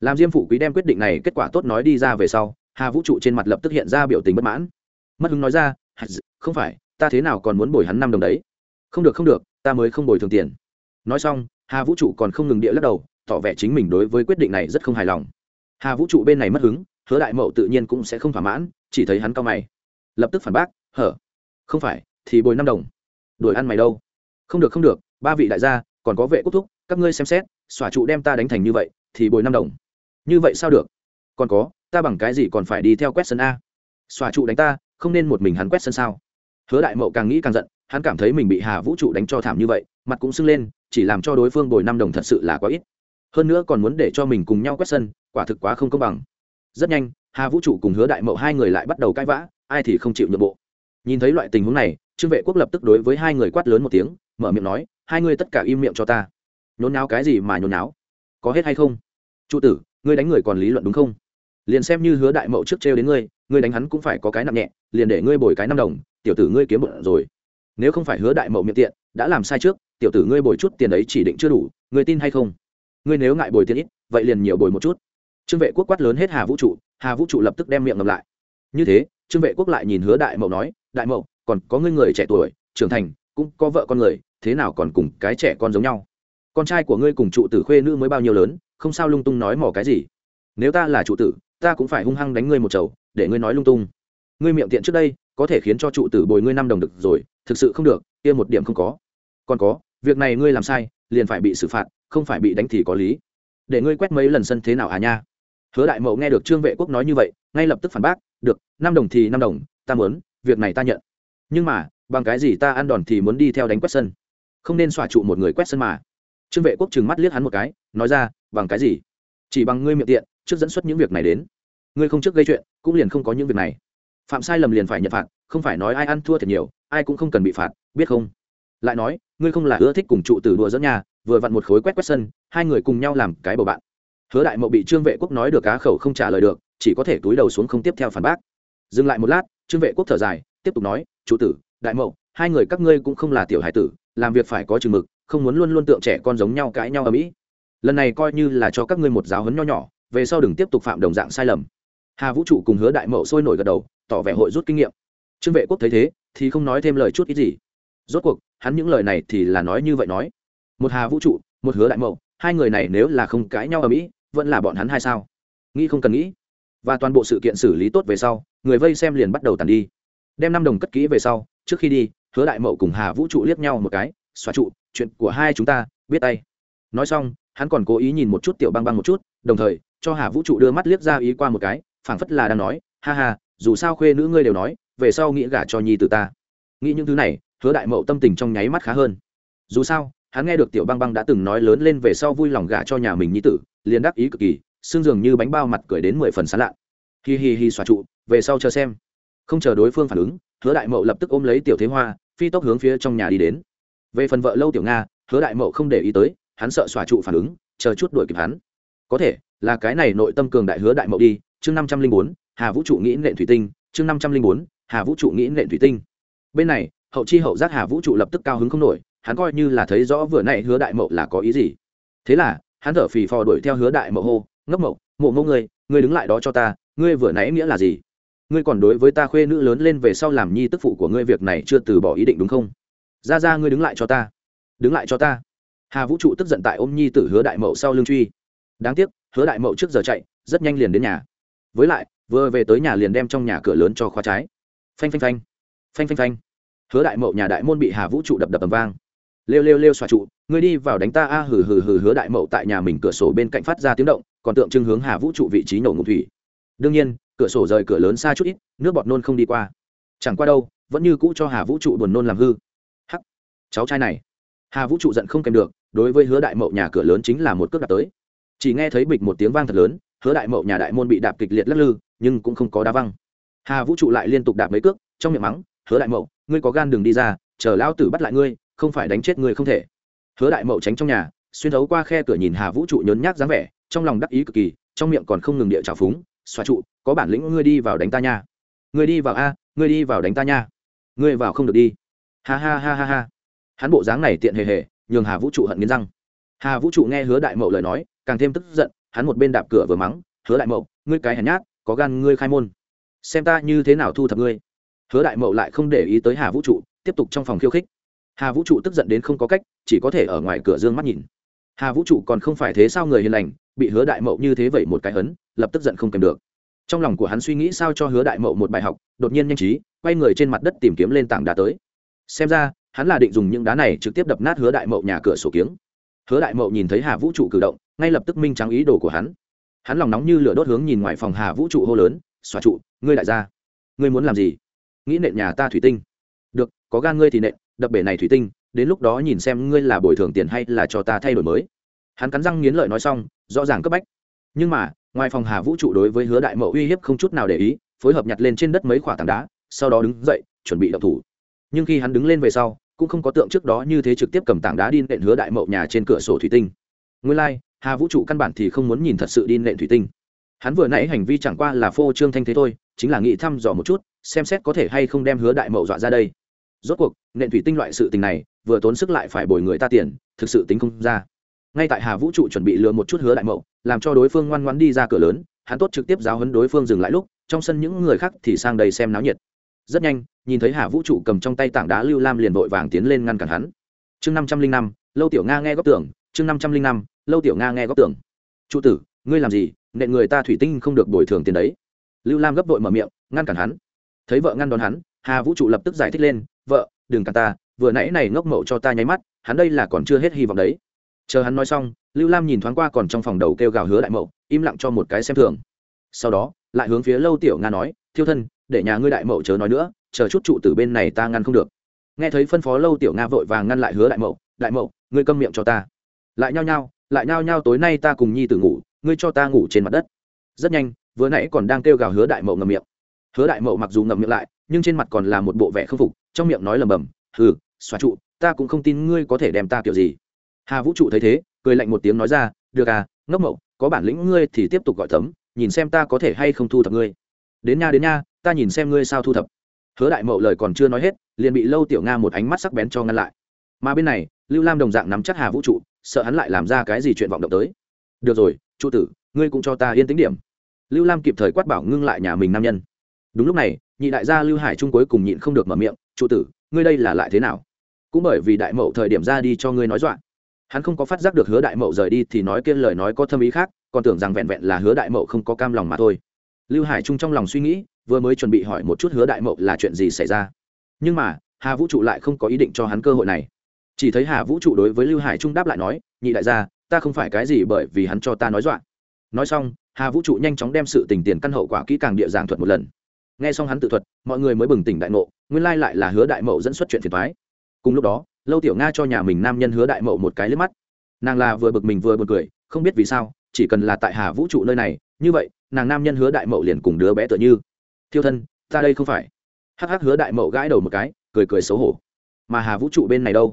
Làm diêm phụ quý đem quyết định này kết quả tốt nói đi ra về sau, hà vũ trụ trên mặt lập tức hiện ra biểu tình bất mãn. Mất hứng nói ra không phải, ta thế nào còn muốn bồi hắn năm đồng đấy? Không được không được, ta mới không bồi thường tiền. Nói xong, hà vũ trụ còn không ngừng địa lắc đầu, tỏ vẻ chính mình đối với quyết định này rất không hài lòng. Hà vũ trụ bên này mất hứng, hứa đại mậu tự nhiên cũng sẽ không thỏa mãn, chỉ thấy hắn cao mày, lập tức phản bác hở? Không phải, thì bồi năm đồng. Đuổi ăn mày đâu? Không được không được, ba vị đại gia, còn có vệ quốc thúc, các ngươi xem xét, xòa trụ đem ta đánh thành như vậy, thì bồi năm đồng. Như vậy sao được? Còn có, ta bằng cái gì còn phải đi theo quét sân a? Xòa trụ đánh ta, không nên một mình hắn quét sân sao? Hứa đại mậu càng nghĩ càng giận, hắn cảm thấy mình bị hà vũ trụ đánh cho thảm như vậy, mặt cũng sưng lên, chỉ làm cho đối phương bồi năm đồng thật sự là quá ít. Hơn nữa còn muốn để cho mình cùng nhau quét sân, quả thực quá không công bằng. Rất nhanh, hà vũ trụ cùng hứa đại mậu hai người lại bắt đầu cãi vã, ai thì không chịu nhượng bộ nhìn thấy loại tình huống này, trương vệ quốc lập tức đối với hai người quát lớn một tiếng, mở miệng nói, hai người tất cả im miệng cho ta. Nhốn náo cái gì mà nhốn náo có hết hay không? Trụ tử, ngươi đánh người còn lý luận đúng không? Liền xem như hứa đại mậu trước trêu đến ngươi ngươi đánh hắn cũng phải có cái nặng nhẹ, liền để ngươi bồi cái năm đồng, tiểu tử ngươi kiếm bụng rồi. Nếu không phải hứa đại mậu miệng tiện, đã làm sai trước, tiểu tử ngươi bồi chút tiền ấy chỉ định chưa đủ, ngươi tin hay không? Ngươi nếu ngại bồi tiền ít, vậy liền nhiều bồi một chút. Trương vệ quốc quát lớn hết hà vũ trụ, hà vũ trụ lập tức đem miệng ngầm lại. Như thế trương vệ quốc lại nhìn hứa đại mậu nói, đại mậu, còn có ngươi người trẻ tuổi, trưởng thành, cũng có vợ con người, thế nào còn cùng cái trẻ con giống nhau? Con trai của ngươi cùng trụ tử khuê nữ mới bao nhiêu lớn, không sao lung tung nói mỏ cái gì? Nếu ta là trụ tử, ta cũng phải hung hăng đánh ngươi một chầu, để ngươi nói lung tung. Ngươi miệng tiện trước đây, có thể khiến cho trụ tử bồi ngươi năm đồng được rồi, thực sự không được, kia một điểm không có. Còn có, việc này ngươi làm sai, liền phải bị xử phạt, không phải bị đánh thì có lý. Để ngươi quét mấy lần sân thế nào à nha? Hứa đại mậu nghe được trương vệ quốc nói như vậy, ngay lập tức phản bác được, năm đồng thì năm đồng, ta muốn, việc này ta nhận. Nhưng mà, bằng cái gì ta ăn đòn thì muốn đi theo đánh quét sân? Không nên xòa trụ một người quét sân mà. Trương vệ quốc trừng mắt liếc hắn một cái, nói ra, bằng cái gì? Chỉ bằng ngươi miệng tiện, trước dẫn xuất những việc này đến. Ngươi không trước gây chuyện, cũng liền không có những việc này. Phạm sai lầm liền phải nhận phạt, không phải nói ai ăn thua thật nhiều, ai cũng không cần bị phạt, biết không? Lại nói, ngươi không là ưa thích cùng trụ từ đùa dẫn nhà, vừa vặn một khối quét quét sân, hai người cùng nhau làm cái bầu bạn. Hứa đại mậu bị trương vệ quốc nói được cá khẩu không trả lời được chỉ có thể túi đầu xuống không tiếp theo phản bác. Dừng lại một lát, trương vệ quốc thở dài, tiếp tục nói, chủ tử, đại mậu, hai người các ngươi cũng không là tiểu hải tử, làm việc phải có chừng mực, không muốn luôn luôn tượng trẻ con giống nhau cãi nhau ở mỹ. Lần này coi như là cho các ngươi một giáo huấn nho nhỏ, về sau đừng tiếp tục phạm đồng dạng sai lầm. Hà vũ trụ cùng hứa đại mậu sôi nổi gật đầu, tỏ vẻ hội rút kinh nghiệm. Trương vệ quốc thấy thế, thì không nói thêm lời chút ít gì. Rốt cuộc, hắn những lời này thì là nói như vậy nói. Một hà vũ trụ, một hứa đại mậu, hai người này nếu là không cãi nhau ở mỹ, vẫn là bọn hắn hai sao? Nghĩ không cần nghĩ và toàn bộ sự kiện xử lý tốt về sau, người vây xem liền bắt đầu tàn đi. Đem năm đồng cất kỹ về sau, trước khi đi, hứa đại mậu cùng hà vũ trụ liếc nhau một cái xóa trụ, chuyện của hai chúng ta, biết tay. Nói xong, hắn còn cố ý nhìn một chút tiểu băng băng một chút, đồng thời, cho hà vũ trụ đưa mắt liếc ra ý qua một cái, phảng phất là đang nói, ha ha, dù sao khuê nữ ngươi đều nói, về sau nghĩ gả cho nhi từ ta. Nghĩ những thứ này, hứa đại mậu tâm tình trong nháy mắt khá hơn. Dù sao, hắn nghe được tiểu băng băng đã từng nói lớn lên về sau vui lòng gả cho nhà mình nhi tử, liền đắc ý cực kỳ xương dường như bánh bao mặt cười đến mười phần sán lạ. Hi hi hi xòa trụ, về sau chờ xem. Không chờ đối phương phản ứng, hứa đại mậu lập tức ôm lấy tiểu thế hoa, phi tốc hướng phía trong nhà đi đến. Về phần vợ lâu tiểu nga, hứa đại mậu không để ý tới, hắn sợ xòa trụ phản ứng, chờ chút đuổi kịp hắn. Có thể, là cái này nội tâm cường đại hứa đại mậu đi, chương năm trăm linh bốn, hà vũ trụ nghĩ nện thủy tinh, chương năm trăm linh bốn, hà vũ trụ nghĩ nện thủy tinh. Bên này, hậu chi hậu giác hà vũ trụ lập tức cao hứng không nổi, hắn coi như là thấy rõ vừa nãy hứa đại mậu là có ý gì. Thế là, hắn thở phì phò đuổi theo hứa đại mậu hô ngốc mậu mộ mẫu ngươi ngươi đứng lại đó cho ta, ngươi vừa nãy nghĩa là gì? Ngươi còn đối với ta khuê nữ lớn lên về sau làm nhi tức phụ của ngươi việc này chưa từ bỏ ý định đúng không? Ra ra ngươi đứng lại cho ta. Đứng lại cho ta. Hà vũ trụ tức giận tại ôm nhi tử hứa đại mậu sau lưng truy. Đáng tiếc, hứa đại mậu trước giờ chạy, rất nhanh liền đến nhà. Với lại, vừa về tới nhà liền đem trong nhà cửa lớn cho khóa trái. Phanh phanh phanh. Phanh phanh phanh. Hứa đại mậu nhà đại môn bị hà vũ trụ đập đập ầm vang lêu lêu lêu xoa trụ, ngươi đi vào đánh ta a, hừ hừ hừ hứa đại mậu tại nhà mình cửa sổ bên cạnh phát ra tiếng động, còn tượng trưng hướng hà vũ trụ vị trí nổ ngụ thủy. Đương nhiên, cửa sổ rời cửa lớn xa chút ít, nước bọt nôn không đi qua. Chẳng qua đâu, vẫn như cũ cho hà vũ trụ buồn nôn làm hư. Hắc, cháu trai này. Hà vũ trụ giận không kèm được, đối với hứa đại mậu nhà cửa lớn chính là một cước đạp tới. Chỉ nghe thấy bịch một tiếng vang thật lớn, hứa đại mậu nhà đại môn bị đạp kịch liệt lắc lư, nhưng cũng không có đá văng. Hà vũ trụ lại liên tục đạp mấy cước, trong miệng mắng, hứa đại mậu, ngươi có gan đường đi ra, chờ lão tử bắt lại ngươi không phải đánh chết người không thể. Hứa đại mậu tránh trong nhà, xuyên thấu qua khe cửa nhìn hà vũ trụ nhún nhác dáng vẻ, trong lòng đắc ý cực kỳ, trong miệng còn không ngừng địa trào phúng, xoa trụ, có bản lĩnh ngươi đi vào đánh ta nha. Ngươi đi vào a, ngươi đi vào đánh ta nha. Ngươi vào không được đi. Ha ha ha ha ha. Hắn bộ dáng này tiện hề hề, nhường hà vũ trụ hận nghiến răng. Hà vũ trụ nghe hứa đại mậu lời nói, càng thêm tức giận, hắn một bên đạp cửa vừa mắng, hứa đại mậu, ngươi cái hèn nhát, có gan ngươi khai môn. Xem ta như thế nào thu thập ngươi. Hứa đại mậu lại không để ý tới hà vũ trụ, tiếp tục trong phòng khiêu khích hà vũ trụ tức giận đến không có cách chỉ có thể ở ngoài cửa dương mắt nhìn. Hà vũ trụ còn không phải thế sao người hiền lành bị hứa đại mậu như thế vậy một cái hấn lập tức giận không kèm được. Trong lòng của hắn suy nghĩ sao cho hứa đại mậu một bài học đột nhiên nhanh trí quay người trên mặt đất tìm kiếm lên tảng đá tới. Xem ra hắn là định dùng những đá này trực tiếp đập nát hứa đại mậu nhà cửa sổ kiếng. Hứa đại mậu nhìn thấy hà vũ trụ cử động ngay lập tức minh trắng ý đồ của hắn. Hắn lòng nóng như lửa đốt hướng nhìn ngoài phòng hà vũ trụ hô lớn xóa trụ ngươi lại ra, ngươi muốn làm gì? Nghĩ nện nhà ta thủy tinh. Được có gan ngươi thì nện đập bể này thủy tinh đến lúc đó nhìn xem ngươi là bồi thường tiền hay là cho ta thay đổi mới. Hắn cắn răng nghiến lợi nói xong rõ ràng cấp bách. Nhưng mà ngoài phòng hà vũ trụ đối với hứa đại mậu uy hiếp không chút nào để ý phối hợp nhặt lên trên đất mấy khoả tảng đá sau đó đứng dậy chuẩn bị động thủ. Nhưng khi hắn đứng lên về sau cũng không có tượng trước đó như thế trực tiếp cầm tảng đá đi nện hứa đại mậu nhà trên cửa sổ thủy tinh. Nguyên lai、like, hà vũ trụ căn bản thì không muốn nhìn thật sự đi nện thủy tinh. Hắn vừa nãy hành vi chẳng qua là phô trương thanh thế thôi chính là nghĩ thăm dò một chút xem xét có thể hay không đem hứa đại mậu dọa ra đây rốt cuộc nện thủy tinh loại sự tình này, vừa tốn sức lại phải bồi người ta tiền, thực sự tính không ra. Ngay tại hà vũ trụ chuẩn bị lừa một chút hứa đại mậu, làm cho đối phương ngoan ngoan đi ra cửa lớn, hắn tốt trực tiếp giáo hấn đối phương dừng lại lúc, trong sân những người khác thì sang đây xem náo nhiệt. Rất nhanh, nhìn thấy hà vũ trụ cầm trong tay tảng đá lưu lam liền vội vàng tiến lên ngăn cản hắn. Chương năm trăm linh năm, lâu tiểu nga nghe góc tưởng, chương năm trăm linh năm, lâu tiểu nga nghe góc tưởng. Trụ tử, ngươi làm gì, nện người ta thủy tinh không được bồi thường tiền đấy. Lưu lam gấp đội mở miệng, ngăn cản hắn. Thấy vợ ngăn đón hắn, hà vũ trụ lập tức giải thích lên vợ, đừng cản ta, vừa nãy này ngốc mậu cho ta nháy mắt, hắn đây là còn chưa hết hy vọng đấy. Chờ hắn nói xong, lưu lam nhìn thoáng qua còn trong phòng đầu kêu gào hứa đại mậu, im lặng cho một cái xem thường. Sau đó, lại hướng phía lâu tiểu nga nói, thiêu thân, để nhà ngươi đại mậu chớ nói nữa, chờ chút trụ từ bên này ta ngăn không được. Nghe thấy phân phó lâu tiểu nga vội vàng ngăn lại hứa đại mậu đại mậu, ngươi câm miệng cho ta. Lại nhao nhao, lại nhao nhao tối nay ta cùng nhi tử ngủ, ngươi cho ta ngủ trên mặt đất. Rất nhanh, vừa nãy còn đang kêu gào hứa đại mậu ngậm miệng. Hứa đại mậu mặc dù ngậm miệng lại nhưng trên mặt còn là một bộ vẻ không phục, trong miệng nói lầm bầm hừ, xóa trụ, ta cũng không tin ngươi có thể đem ta kiểu gì. Hà vũ trụ thấy thế, cười lạnh một tiếng nói ra, được à ngốc mậu có bản lĩnh ngươi thì tiếp tục gọi tấm nhìn xem ta có thể hay không thu thập ngươi. Đến nha đến nha, ta nhìn xem ngươi sao thu thập. Hứa đại mậu lời còn chưa nói hết, liền bị lâu tiểu nga một ánh mắt sắc bén cho ngăn lại. Mà bên này, lưu lam đồng dạng nắm chắc hà vũ trụ, sợ hắn lại làm ra cái gì chuyện vọng động tới. Được rồi, trụ tử, ngươi cũng cho ta yên tính điểm. Lưu lam kịp thời quát bảo ngưng lại nhà mình nam nhân đúng lúc này, nhị đại gia lưu hải trung cuối cùng nhịn không được mở miệng trụ tử, ngươi đây là lại thế nào? Cũng bởi vì đại mậu thời điểm ra đi cho ngươi nói dọa. Hắn không có phát giác được hứa đại mậu rời đi thì nói kia lời nói có thâm ý khác, còn tưởng rằng vẹn vẹn là hứa đại mậu không có cam lòng mà thôi. Lưu hải trung trong lòng suy nghĩ, vừa mới chuẩn bị hỏi một chút hứa đại mậu là chuyện gì xảy ra. Nhưng mà, hà vũ trụ lại không có ý định cho hắn cơ hội này. Chỉ thấy hà vũ trụ đối với lưu hải trung đáp lại nói, nhị đại gia, ta không phải cái gì bởi vì hắn cho ta nói dọa. Nói xong, hà vũ trụ nhanh chóng đem sự tình tiền căn hậu quả kỹ càng địa giảng thuật một lần nghe xong hắn tự thuật, mọi người mới bừng tỉnh đại ngộ, nguyên lai lại là hứa đại mậu dẫn xuất chuyện phiền thoái cùng lúc đó, lâu tiểu nga cho nhà mình nam nhân hứa đại mậu một cái liếc mắt. Nàng là vừa bực mình vừa b u ồ n cười, không biết vì sao, chỉ cần là tại hà vũ trụ nơi này, như vậy, nàng nam nhân hứa đại mậu liền cùng đứa bé tựa như. Thiêu thân, ta đây không phải. Hắc hắc hứa đại mậu gãi đầu một cái, cười cười xấu hổ. Mà hà vũ trụ bên này đâu?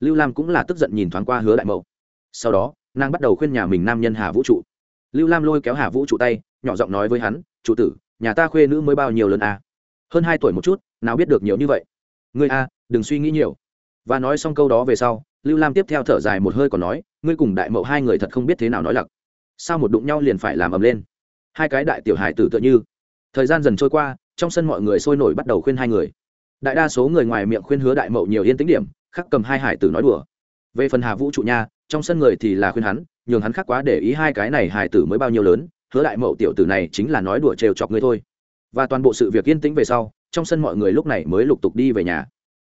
Lưu lam cũng là tức giận nhìn thoáng qua hứa đại mậu. Sau đó, nàng bắt đầu khuyên nhà mình nam nhân hà vũ trụ. Lưu lam lôi kéo hà vũ trụ tay, nhỏ giọng nói với hắn trụ tử nhà ta khuê nữ mới bao nhiêu lần à? hơn hai tuổi một chút, nào biết được nhiều như vậy. Ngươi a đừng suy nghĩ nhiều. Và nói xong câu đó về sau, lưu lam tiếp theo thở dài một hơi còn nói, ngươi cùng đại mậu hai người thật không biết thế nào nói lặc. Sao một đụng nhau liền phải làm ầm lên? Hai cái đại tiểu hải tử tựa như. Thời gian dần trôi qua, trong sân mọi người sôi nổi bắt đầu khuyên hai người. Đại đa số người ngoài miệng khuyên hứa đại mậu nhiều yên tĩnh điểm, khắc cầm hai hải tử nói đùa. Về phần hà vũ trụ nha, trong sân người thì là khuyên hắn, nhường hắn khắc quá để ý hai cái này hải tử mới bao nhiêu lớn hứa đại mậu tiểu tử này chính là nói đùa trêu chọc ngươi thôi. Và toàn bộ sự việc yên tĩnh về sau, trong sân mọi người lúc này mới lục tục đi về nhà.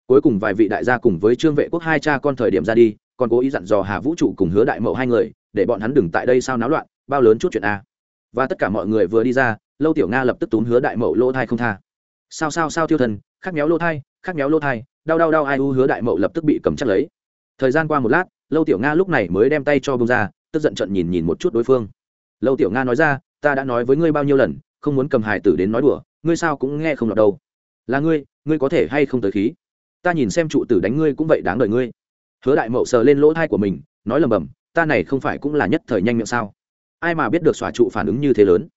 Cuối cùng vài vị đại gia cùng với trương vệ quốc hai cha con thời điểm ra đi, còn cố ý dặn dò hà vũ trụ cùng hứa đại mậu hai người, để bọn hắn đừng tại đây sao náo loạn, bao lớn chút chuyện a. Và tất cả mọi người vừa đi ra, lâu tiểu nga lập tức túm hứa đại mậu lỗ thai không tha. Sao sao sao tiêu thần, khắc méo lỗ thai, khắc méo lỗ thai, đau đau đau, ai u, hứa đại mậu lập tức bị cầm chắc lấy. Thời gian qua một lát, lâu tiểu nga lúc này mới đem tay cho bông ra, tức giận trận nhìn nhìn một chút đối phương lâu tiểu nga nói ra, ta đã nói với ngươi bao nhiêu lần, không muốn cầm hài tử đến nói đùa, ngươi sao cũng nghe không lọt đâu. Là ngươi ngươi có thể hay không tới khí? Ta nhìn xem trụ tử đánh ngươi cũng vậy đáng đời ngươi. Hứa đại mậu sờ lên lỗ thai của mình, nói lầm bầm, ta này không phải cũng là nhất thời nhanh miệng sao? Ai mà biết được xòa trụ phản ứng như thế lớn?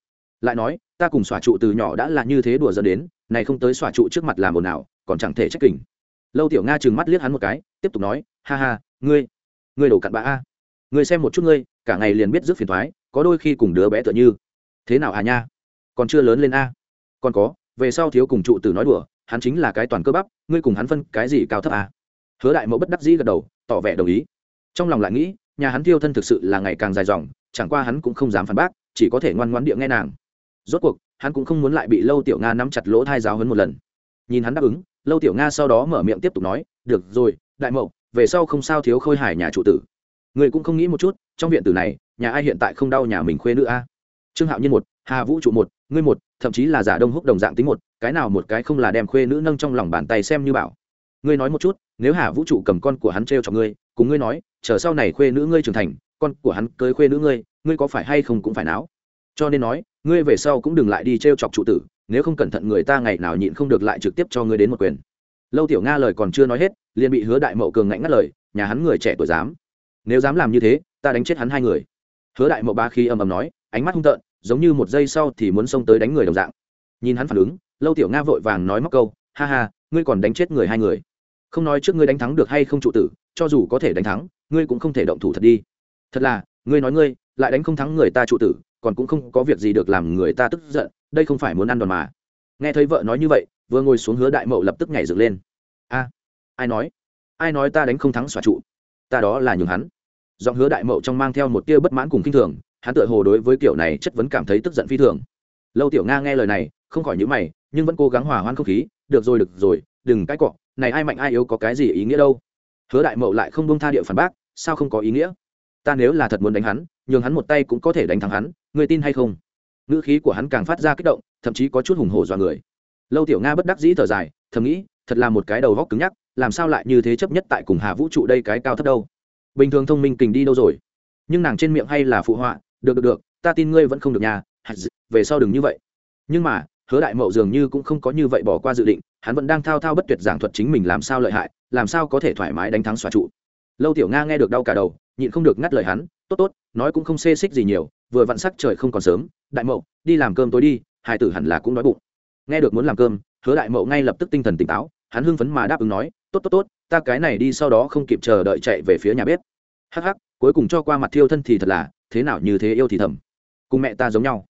Lại nói, ta cùng xòa trụ từ nhỏ đã là như thế đùa dẫn đến, này không tới xòa trụ trước mặt làm ồn nào còn chẳng thể trách kình. Lâu tiểu nga trừng mắt liếc hắn một cái, tiếp tục nói, ha ha, ngươi ngươi đổ cặn bã a. Ngươi xem một chút ngươi, cả ngày liền biết rước phiền thoái có đôi khi cùng đứa bé tựa như. Thế nào à nha? Còn chưa lớn lên a? Còn có, về sau thiếu cùng trụ tử nói đùa, hắn chính là cái toàn cơ bắp, ngươi cùng hắn phân cái gì cao thấp à? hứa đại mẫu bất đắc dĩ gật đầu, tỏ vẻ đồng ý. Trong lòng lại nghĩ, nhà hắn tiêu thân thực sự là ngày càng dài dòng, chẳng qua hắn cũng không dám phản bác, chỉ có thể ngoan ngoãn địa nghe nàng. Rốt cuộc, hắn cũng không muốn lại bị lâu tiểu nga nắm chặt lỗ thai giáo hấn một lần. Nhìn hắn đáp ứng, lâu tiểu nga sau đó mở miệng tiếp tục nói, được rồi, đại mậu về sau không sao thiếu khôi hải nhà trụ tử người cũng không nghĩ một chút, trong viện tử này, nhà ai hiện tại không đau nhà mình khuê nữ a? Trương hạo nhiên một, hà vũ trụ một, ngươi một, thậm chí là giả đông húc đồng dạng tính một, cái nào một cái không là đem khuê nữ nâng trong lòng bàn tay xem như bảo. Ngươi nói một chút, nếu hà vũ trụ cầm con của hắn t r e o cho ngươi, cùng ngươi nói, chờ sau này khuê nữ ngươi trưởng thành, con của hắn cưới khuê nữ ngươi ngươi có phải hay không cũng phải não. cho nên nói, ngươi về sau cũng đừng lại đi t r e o chọc trụ tử, nếu không cẩn thận người ta ngày nào nhịn không được lại trực tiếp cho ngươi đến một quyền. Lâu tiểu nga lời còn chưa nói hết, liền bị hứa đại mậu cường ngạnh ngắt lời, nhà hắn người trẻ tuổi dám nếu dám làm như thế, ta đánh chết hắn hai người. Hứa đại mậu ba khi ầm ầm nói, ánh mắt hung tợn, giống như một giây sau thì muốn xông tới đánh người đồng dạng. Nhìn hắn phản ứng, lâu tiểu nga vội vàng nói móc câu, ha ha, ngươi còn đánh chết người hai người. Không nói trước ngươi đánh thắng được hay không trụ tử, cho dù có thể đánh thắng, ngươi cũng không thể động thủ thật đi. Thật là, ngươi nói ngươi, lại đánh không thắng người ta trụ tử, còn cũng không có việc gì được làm người ta tức giận, đây không phải muốn ăn đòn mà. Nghe thấy vợ nói như vậy, vừa ngồi xuống hứa đại mậu lập tức nhảy dựng lên. A, ai nói? Ai nói ta đánh không thắng xòa trụ? Ta đó là nhường hắn giọng hứa đại mậu trong mang theo một tia bất mãn cùng kinh thường, hắn tựa hồ đối với kiểu này chất vấn cảm thấy tức giận phi thường. Lâu tiểu nga nghe lời này, không khỏi nhữ mày, nhưng vẫn cố gắng hòa hoãn không khí, được rồi được rồi, đừng cãi cọ, này ai mạnh ai yếu có cái gì ý nghĩa đâu. Hứa đại mậu lại không buông tha địa phản bác, sao không có ý nghĩa? Ta nếu là thật muốn đánh hắn, nhường hắn một tay cũng có thể đánh thắng hắn người tin hay không? Ngữ khí của hắn càng phát ra kích động, thậm chí có chút hùng hổ dọa người. Lâu tiểu nga bất đắc dĩ thở dài, thầm nghĩ, thật là một cái đầu góc cứng nhắc, làm sao lại như thế chấp nhất tại cùng hà vũ trụ đây cái cao thấp đâu? Bình thường thông minh kình đi đâu rồi? Nhưng nàng trên miệng hay là phụ họa, được được được, ta tin ngươi vẫn không được nhà về sau đừng như vậy. Nhưng mà, hứa đại mậu dường như cũng không có như vậy bỏ qua dự định, hắn vẫn đang thao thao bất tuyệt giảng thuật chính mình làm sao lợi hại, làm sao có thể thoải mái đánh thắng xóa trụ. Lâu tiểu nga nghe được đau cả đầu, nhịn không được ngắt lời hắn, tốt tốt, nói cũng không xê xích gì nhiều, vừa vặn sắc trời không còn sớm, đại mậu, đi làm cơm tối đi hai tử hẳn là cũng đói bụng. Nghe được muốn làm cơm, hứa đại mậu ngay lập tức tinh thần tỉnh táo hắn hưng phấn mà đáp ứng nói, tốt tốt tốt, ta cái này đi sau đó không kịp chờ đợi chạy về phía nhà bếp. Hắc hắc, cuối cùng cho qua mặt thiêu thân thì thật là, thế nào như thế yêu thì thầm. Cùng mẹ ta giống nhau.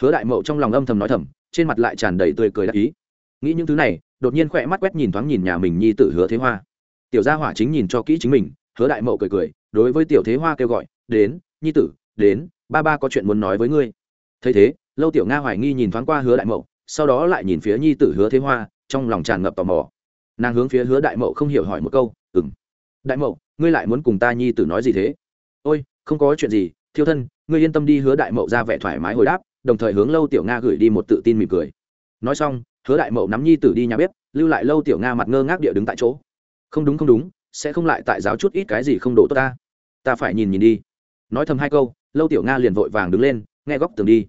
Hứa đại mậu trong lòng âm thầm nói thầm, trên mặt lại tràn đầy tươi cười đắc ý. Nghĩ những thứ này, đột nhiên khỏe mắt quét nhìn thoáng nhìn nhà mình nhi tử hứa thế hoa. Tiểu gia hỏa chính nhìn cho kỹ chính mình, hứa đại mậu cười cười, đối với tiểu thế hoa kêu gọi, đến, nhi tử, đến, ba ba có chuyện muốn nói với ngươi. Thấy thế, lâu tiểu nga hoài nghi nhìn thoáng qua hứa đại mậu, sau đó lại nhìn phía nhi tử hứa thế hoa, trong lòng tràn ngập tò mò nàng hướng phía hứa đại mậu không hiểu hỏi một câu ừng đại mậu, ngươi lại muốn cùng ta nhi tử nói gì thế? Ôi, không có chuyện gì, thiêu thân, ngươi yên tâm đi. Hứa đại mậu ra vẻ thoải mái hồi đáp, đồng thời hướng lâu tiểu nga gửi đi một tự tin mỉm cười. Nói xong, hứa đại mậu nắm nhi tử đi nhà bếp, lưu lại lâu tiểu nga mặt ngơ ngác địa đứng tại chỗ. Không đúng không đúng, sẽ không lại tại giáo chút ít cái gì không đổ tốt ta. Ta phải nhìn nhìn đi. Nói thầm hai câu, lâu tiểu nga liền vội vàng đứng lên, nghe góc tường đi.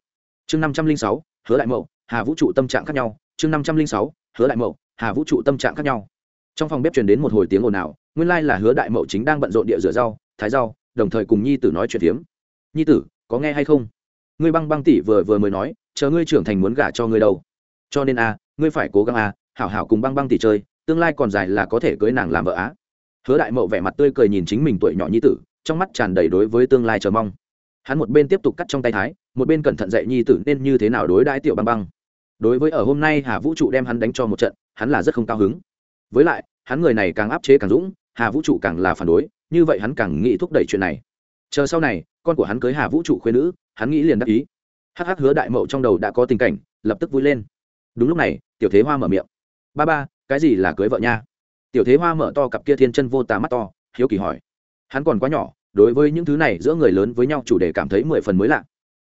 Chương năm trăm linh sáu, hứa đại mậu, hà vũ trụ tâm trạng khác nhau. Chương năm trăm linh sáu, hứa đại mậu hà vũ trụ tâm trạng khác nhau. Trong phòng bếp truyền đến một hồi tiếng ồn ào, nguyên lai là hứa đại mậu chính đang bận rộn địa rửa rau, thái rau, đồng thời cùng nhi tử nói chuyện phiếm. Nhi tử, có nghe hay không? Ngươi băng băng tỷ vừa vừa mới nói, chờ ngươi trưởng thành muốn gả cho ngươi đâu. Cho nên a ngươi phải cố gắng a hảo hảo cùng băng băng tỷ chơi, tương lai còn dài là có thể cưới nàng làm vợ á. Hứa đại mậu vẻ mặt tươi cười nhìn chính mình tuổi nhỏ nhi tử, trong mắt tràn đầy đối với tương lai chờ mong. Hắn một bên tiếp tục cắt trong tay thái, một bên cẩn thận dạy nhi tử nên như thế nào đối đãi tiểu băng băng. Đối với ở hôm nay hà vũ trụ đem hắn đánh cho một trận hắn là rất không cao hứng. Với lại, hắn người này càng áp chế càng dũng, hà vũ trụ càng là phản đối, như vậy hắn càng nghĩ thúc đẩy chuyện này. Chờ sau này, con của hắn cưới hà vũ trụ khuyên nữ, hắn nghĩ liền đắc ý. Hắc hắc hứa đại mậu trong đầu đã có tình cảnh, lập tức vui lên. Đúng lúc này, tiểu thế hoa mở miệng. Ba ba, cái gì là cưới vợ nha? Tiểu thế hoa mở to cặp kia thiên chân vô tà mắt to, hiếu kỳ hỏi. Hắn còn quá nhỏ, đối với những thứ này giữa người lớn với nhau chủ đề cảm thấy mười phần mới lạ.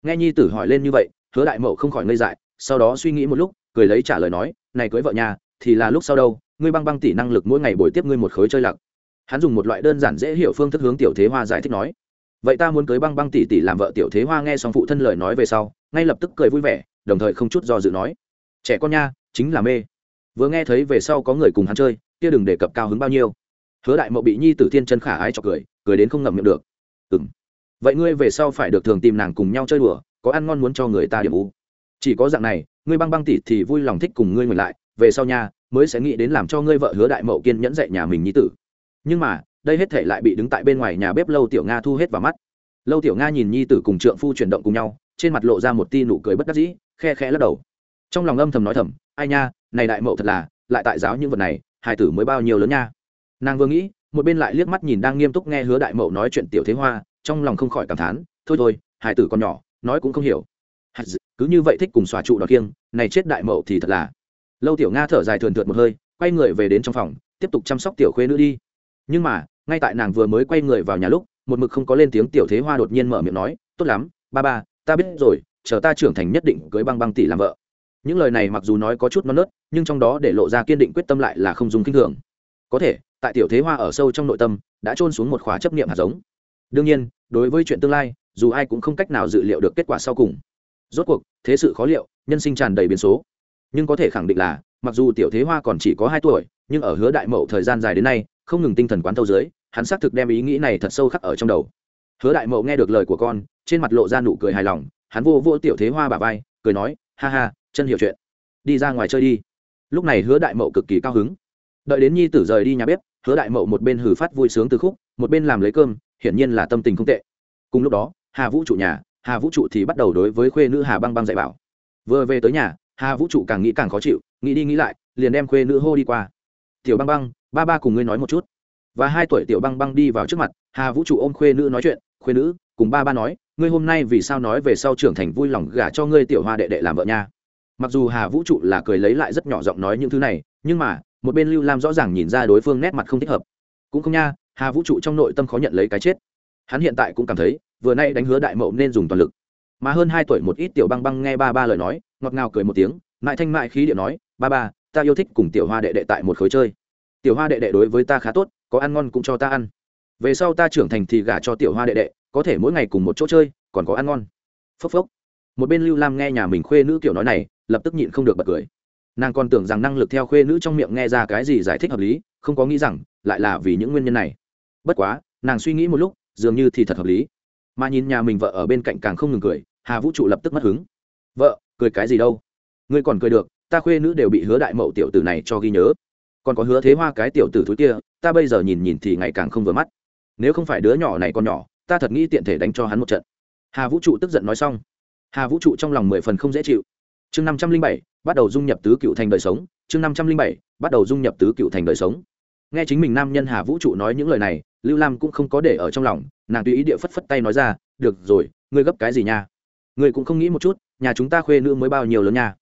Nghe nhi tử hỏi lên như vậy, hứa đại mậu không khỏi ngây dại, sau đó suy nghĩ một lúc, cười lấy trả lời nói, này cưới vợ nhà thì là lúc sau đâu, ngươi băng băng tỷ năng lực mỗi ngày bồi tiếp ngươi một khối chơi lặc. Hắn dùng một loại đơn giản dễ hiểu phương thức hướng tiểu thế hoa giải thích nói. Vậy ta muốn cưới băng băng tỷ tỷ làm vợ tiểu thế hoa nghe xong phụ thân lời nói về sau, ngay lập tức cười vui vẻ, đồng thời không chút do dự nói. Trẻ con nha, chính là mê. Vừa nghe thấy về sau có người cùng hắn chơi, kia đừng đề cập cao hứng bao nhiêu. Hứa đại mậu bị nhi tử thiên chân khả ái cho cười cười đến không ngậm miệng được. Ừ m vậy ngươi về sau phải được thường tìm nàng cùng nhau chơi đùa, có ăn ngon muốn cho người ta điểm u chỉ có dạng này, ngươi băng băng tỷ thì vui lòng thích cùng ngươi ngồi lại về sau nha, mới sẽ nghĩ đến làm cho ngươi vợ hứa đại mậu kiên nhẫn dạy nhà mình nhi tử. Nhưng mà, đây hết thể lại bị đứng tại bên ngoài nhà bếp lâu tiểu nga thu hết vào mắt. Lâu tiểu nga nhìn nhi tử cùng trượng phu chuyển động cùng nhau, trên mặt lộ ra một ti nụ cười bất đắc dĩ, khe khẽ lắc đầu. Trong lòng âm thầm nói thầm, ai nha, này đại mậu thật là, lại tại giáo những vật này hải tử mới bao nhiêu lớn nha. Nàng vừa nghĩ, một bên lại liếc mắt nhìn đang nghiêm túc nghe hứa đại mậu nói chuyện tiểu thế hoa, trong lòng không khỏi cảm thán, thôi thôi hải tử còn nhỏ, nói cũng không hiểu. Cứ như vậy thích cùng xòa trụ đ kiêng, này chết đại mậu thì thật là lâu tiểu nga thở dài thườn thượt một hơi, quay người về đến trong phòng, tiếp tục chăm sóc tiểu khuê nữ đi. Nhưng mà, ngay tại nàng vừa mới quay người vào nhà lúc, một mực không có lên tiếng tiểu thế hoa đột nhiên mở miệng nói, tốt lắm, ba ba, ta biết rồi, chờ ta trưởng thành nhất định cưới băng băng tỷ làm vợ. Những lời này mặc dù nói có chút non nớt, nhưng trong đó để lộ ra kiên định quyết tâm lại là không dùng kinh thường. Có thể, tại tiểu thế hoa ở sâu trong nội tâm, đã trôn xuống một khóa chấp niệm hạt giống. Đương nhiên, đối với chuyện tương lai, dù ai cũng không cách nào dự liệu được kết quả sau cùng. Rốt cuộc, thế sự khó liệu, nhân sinh tràn đầy biến số nhưng có thể khẳng định là, mặc dù tiểu thế hoa còn chỉ có hai tuổi, nhưng ở hứa đại mậu thời gian dài đến nay, không ngừng tinh thần quán thâu dưới, hắn xác thực đem ý nghĩ này thật sâu khắc ở trong đầu. Hứa đại mậu nghe được lời của con, trên mặt lộ ra nụ cười hài lòng, hắn vô vô tiểu thế hoa bà vai, cười nói, ha ha, chân hiểu chuyện. Đi ra ngoài chơi đi. Lúc này hứa đại mậu cực kỳ cao hứng. Đợi đến nhi tử rời đi nhà bếp, hứa đại mậu một bên hử phát vui sướng từ khúc, một bên làm lấy cơm, hiển nhiên là tâm tình không tệ. Cùng lúc đó, hà vũ trụ nhà, hà vũ trụ thì bắt đầu đối với khuê nữ hà băng băng dạy bảo. Vừa về tới nhà hà vũ trụ càng nghĩ càng khó chịu, nghĩ đi nghĩ lại, liền đem khuê nữ hô đi qua. Tiểu băng băng, ba ba cùng ngươi nói một chút. Và hai tuổi tiểu băng băng đi vào trước mặt, hà vũ trụ ôm khuê nữ nói chuyện, khuê nữ, cùng ba ba nói, ngươi hôm nay vì sao nói về sau trưởng thành vui lòng gả cho ngươi tiểu hoa đệ đệ làm vợ nha? Mặc dù hà vũ trụ là cười lấy lại rất nhỏ giọng nói những thứ này, nhưng mà, một bên lưu lam rõ ràng nhìn ra đối phương nét mặt không thích hợp. Cũng không nha, hà vũ trụ trong nội tâm khó nhận lấy cái chết. Hắn hiện tại cũng cảm thấy, vừa nay đánh hứa đại mậu nên dùng toàn lực. Mà hơn hai tuổi một ít tiểu băng băng nghe ba ba lời nói ngọt ngào cười một tiếng, mại thanh mại khí điện nói, ba ba, ta yêu thích cùng tiểu hoa đệ đệ tại một khối chơi. Tiểu hoa đệ đệ đối với ta khá tốt, có ăn ngon cũng cho ta ăn. Về sau ta trưởng thành thì gả cho tiểu hoa đệ đệ, có thể mỗi ngày cùng một chỗ chơi, còn có ăn ngon. Phốc phốc. Một bên lưu lam nghe nhà mình khuê nữ kiểu nói này, lập tức nhịn không được bật cười. Nàng còn tưởng rằng năng lực theo khuê nữ trong miệng nghe ra cái gì giải thích hợp lý, không có nghĩ rằng, lại là vì những nguyên nhân này. Bất quá, nàng suy nghĩ một lúc, dường như thì thật hợp lý. Mà nhìn nhà mình vợ ở bên cạnh càng không ngừng cười, hà vũ trụ lập tức mất hứng. Vợ cười cái gì đâu. Ngươi còn cười được, ta khuê nữ đều bị hứa đại mậu tiểu tử này cho ghi nhớ. Còn có hứa thế hoa cái tiểu tử thúi kia, ta bây giờ nhìn nhìn thì ngày càng không vừa mắt. Nếu không phải đứa nhỏ này còn nhỏ, ta thật nghĩ tiện thể đánh cho hắn một trận. Hà vũ trụ tức giận nói xong. Hà vũ trụ trong lòng mười phần không dễ chịu. Chương năm trăm linh bảy, bắt đầu dung nhập tứ cựu thành đời sống. Chương năm trăm linh bảy, bắt đầu dung nhập tứ cựu thành đời sống. Nghe chính mình nam nhân hà vũ trụ nói những lời này, lưu lam cũng không có để ở trong lòng, nàng tùy ý địa phất phất tay nói ra, được rồi, ngươi gấp cái gì nha? Ngươi cũng không nghĩ một chút, nhà chúng ta khuê nữ mới bao nhiêu lớn nha.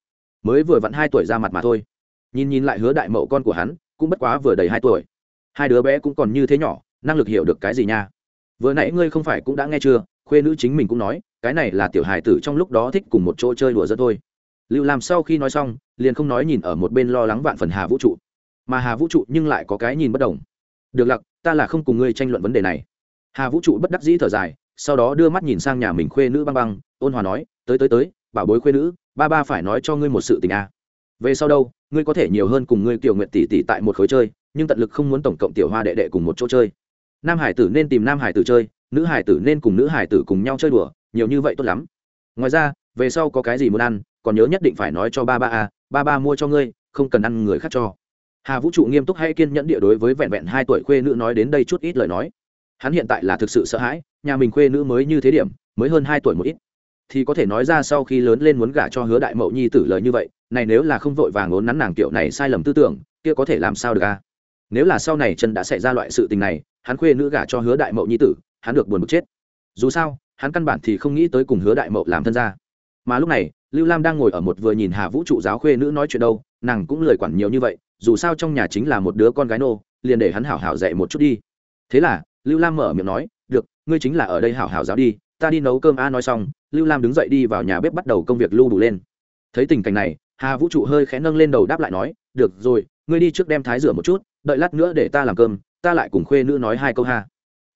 Mới vừa vặn hai tuổi ra mặt mà thôi. Nhìn nhìn lại hứa đại mậu con của hắn, cũng bất quá vừa đầy hai tuổi. Hai đứa bé cũng còn như thế nhỏ, năng lực hiểu được cái gì nha. Vừa nãy ngươi không phải cũng đã nghe chưa, khuê nữ chính mình cũng nói, cái này là tiểu hài tử trong lúc đó thích cùng một chỗ chơi đùa dẫn thôi. Lưu làm sau khi nói xong, liền không nói nhìn ở một bên lo lắng vạn phần hà vũ trụ. Mà hà vũ trụ nhưng lại có cái nhìn bất đồng. Được lặc, ta là không cùng ngươi tranh luận vấn đề này. Hà vũ trụ bất đắc dĩ thở dài sau đó đưa mắt nhìn sang nhà mình khuê nữ băng băng, ôn hòa nói, tới tới tới, bảo bối khuê nữ, ba ba phải nói cho ngươi một sự tình a à. về sau đâu, ngươi có thể nhiều hơn cùng ngươi tiểu nguyện tỷ tỷ tại một khối chơi, nhưng tận lực không muốn tổng cộng tiểu hoa đệ đệ cùng một chỗ chơi. Nam hải tử nên tìm nam hải tử chơi, nữ hải tử nên cùng nữ hải tử cùng nhau chơi đùa, nhiều như vậy tốt lắm. Ngoài ra, về sau có cái gì muốn ăn, còn nhớ nhất định phải nói cho ba ba a ba ba mua cho ngươi, không cần ăn người khác cho. Hà vũ trụ nghiêm túc hay kiên nhẫn địa đối với vẹn vẹn hai tuổi khuê nữ nói đến đây chút ít lời nói hắn hiện tại là thực sự sợ hãi, nhà mình khuê nữ mới như thế điểm, mới hơn hai tuổi một ít. Thì có thể nói ra sau khi lớn lên muốn gả cho hứa đại mậu nhi tử lời như vậy, này nếu là không vội vàng ốn nắn nàng tiểu này sai lầm tư tưởng, kia có thể làm sao được a? Nếu là sau này chân đã xảy ra loại sự tình này, hắn khuê nữ gả cho hứa đại mậu nhi tử, hắn được buồn bực chết. Dù sao, hắn căn bản thì không nghĩ tới cùng hứa đại mậu làm thân gia. Mà lúc này, lưu lam đang ngồi ở một vừa nhìn hà vũ trụ giáo khuê nữ nói chuyện đâu, nàng cũng lời quản nhiều như vậy, dù sao trong nhà chính là một đứa con gái nô, liền để hắn hảo hảo dạy một chút đi. Thế là lưu lam mở miệng nói, được, ngươi chính là ở đây hảo hảo giáo đi, ta đi nấu cơm a nói xong, lưu lam đứng dậy đi vào nhà bếp bắt đầu công việc lưu đủ lên. Thấy tình cảnh này, hà vũ trụ hơi khẽ nâng lên đầu đáp lại nói, được rồi, ngươi đi trước đem thái rửa một chút, đợi lát nữa để ta làm cơm, ta lại cùng khuê nữ nói hai câu ha.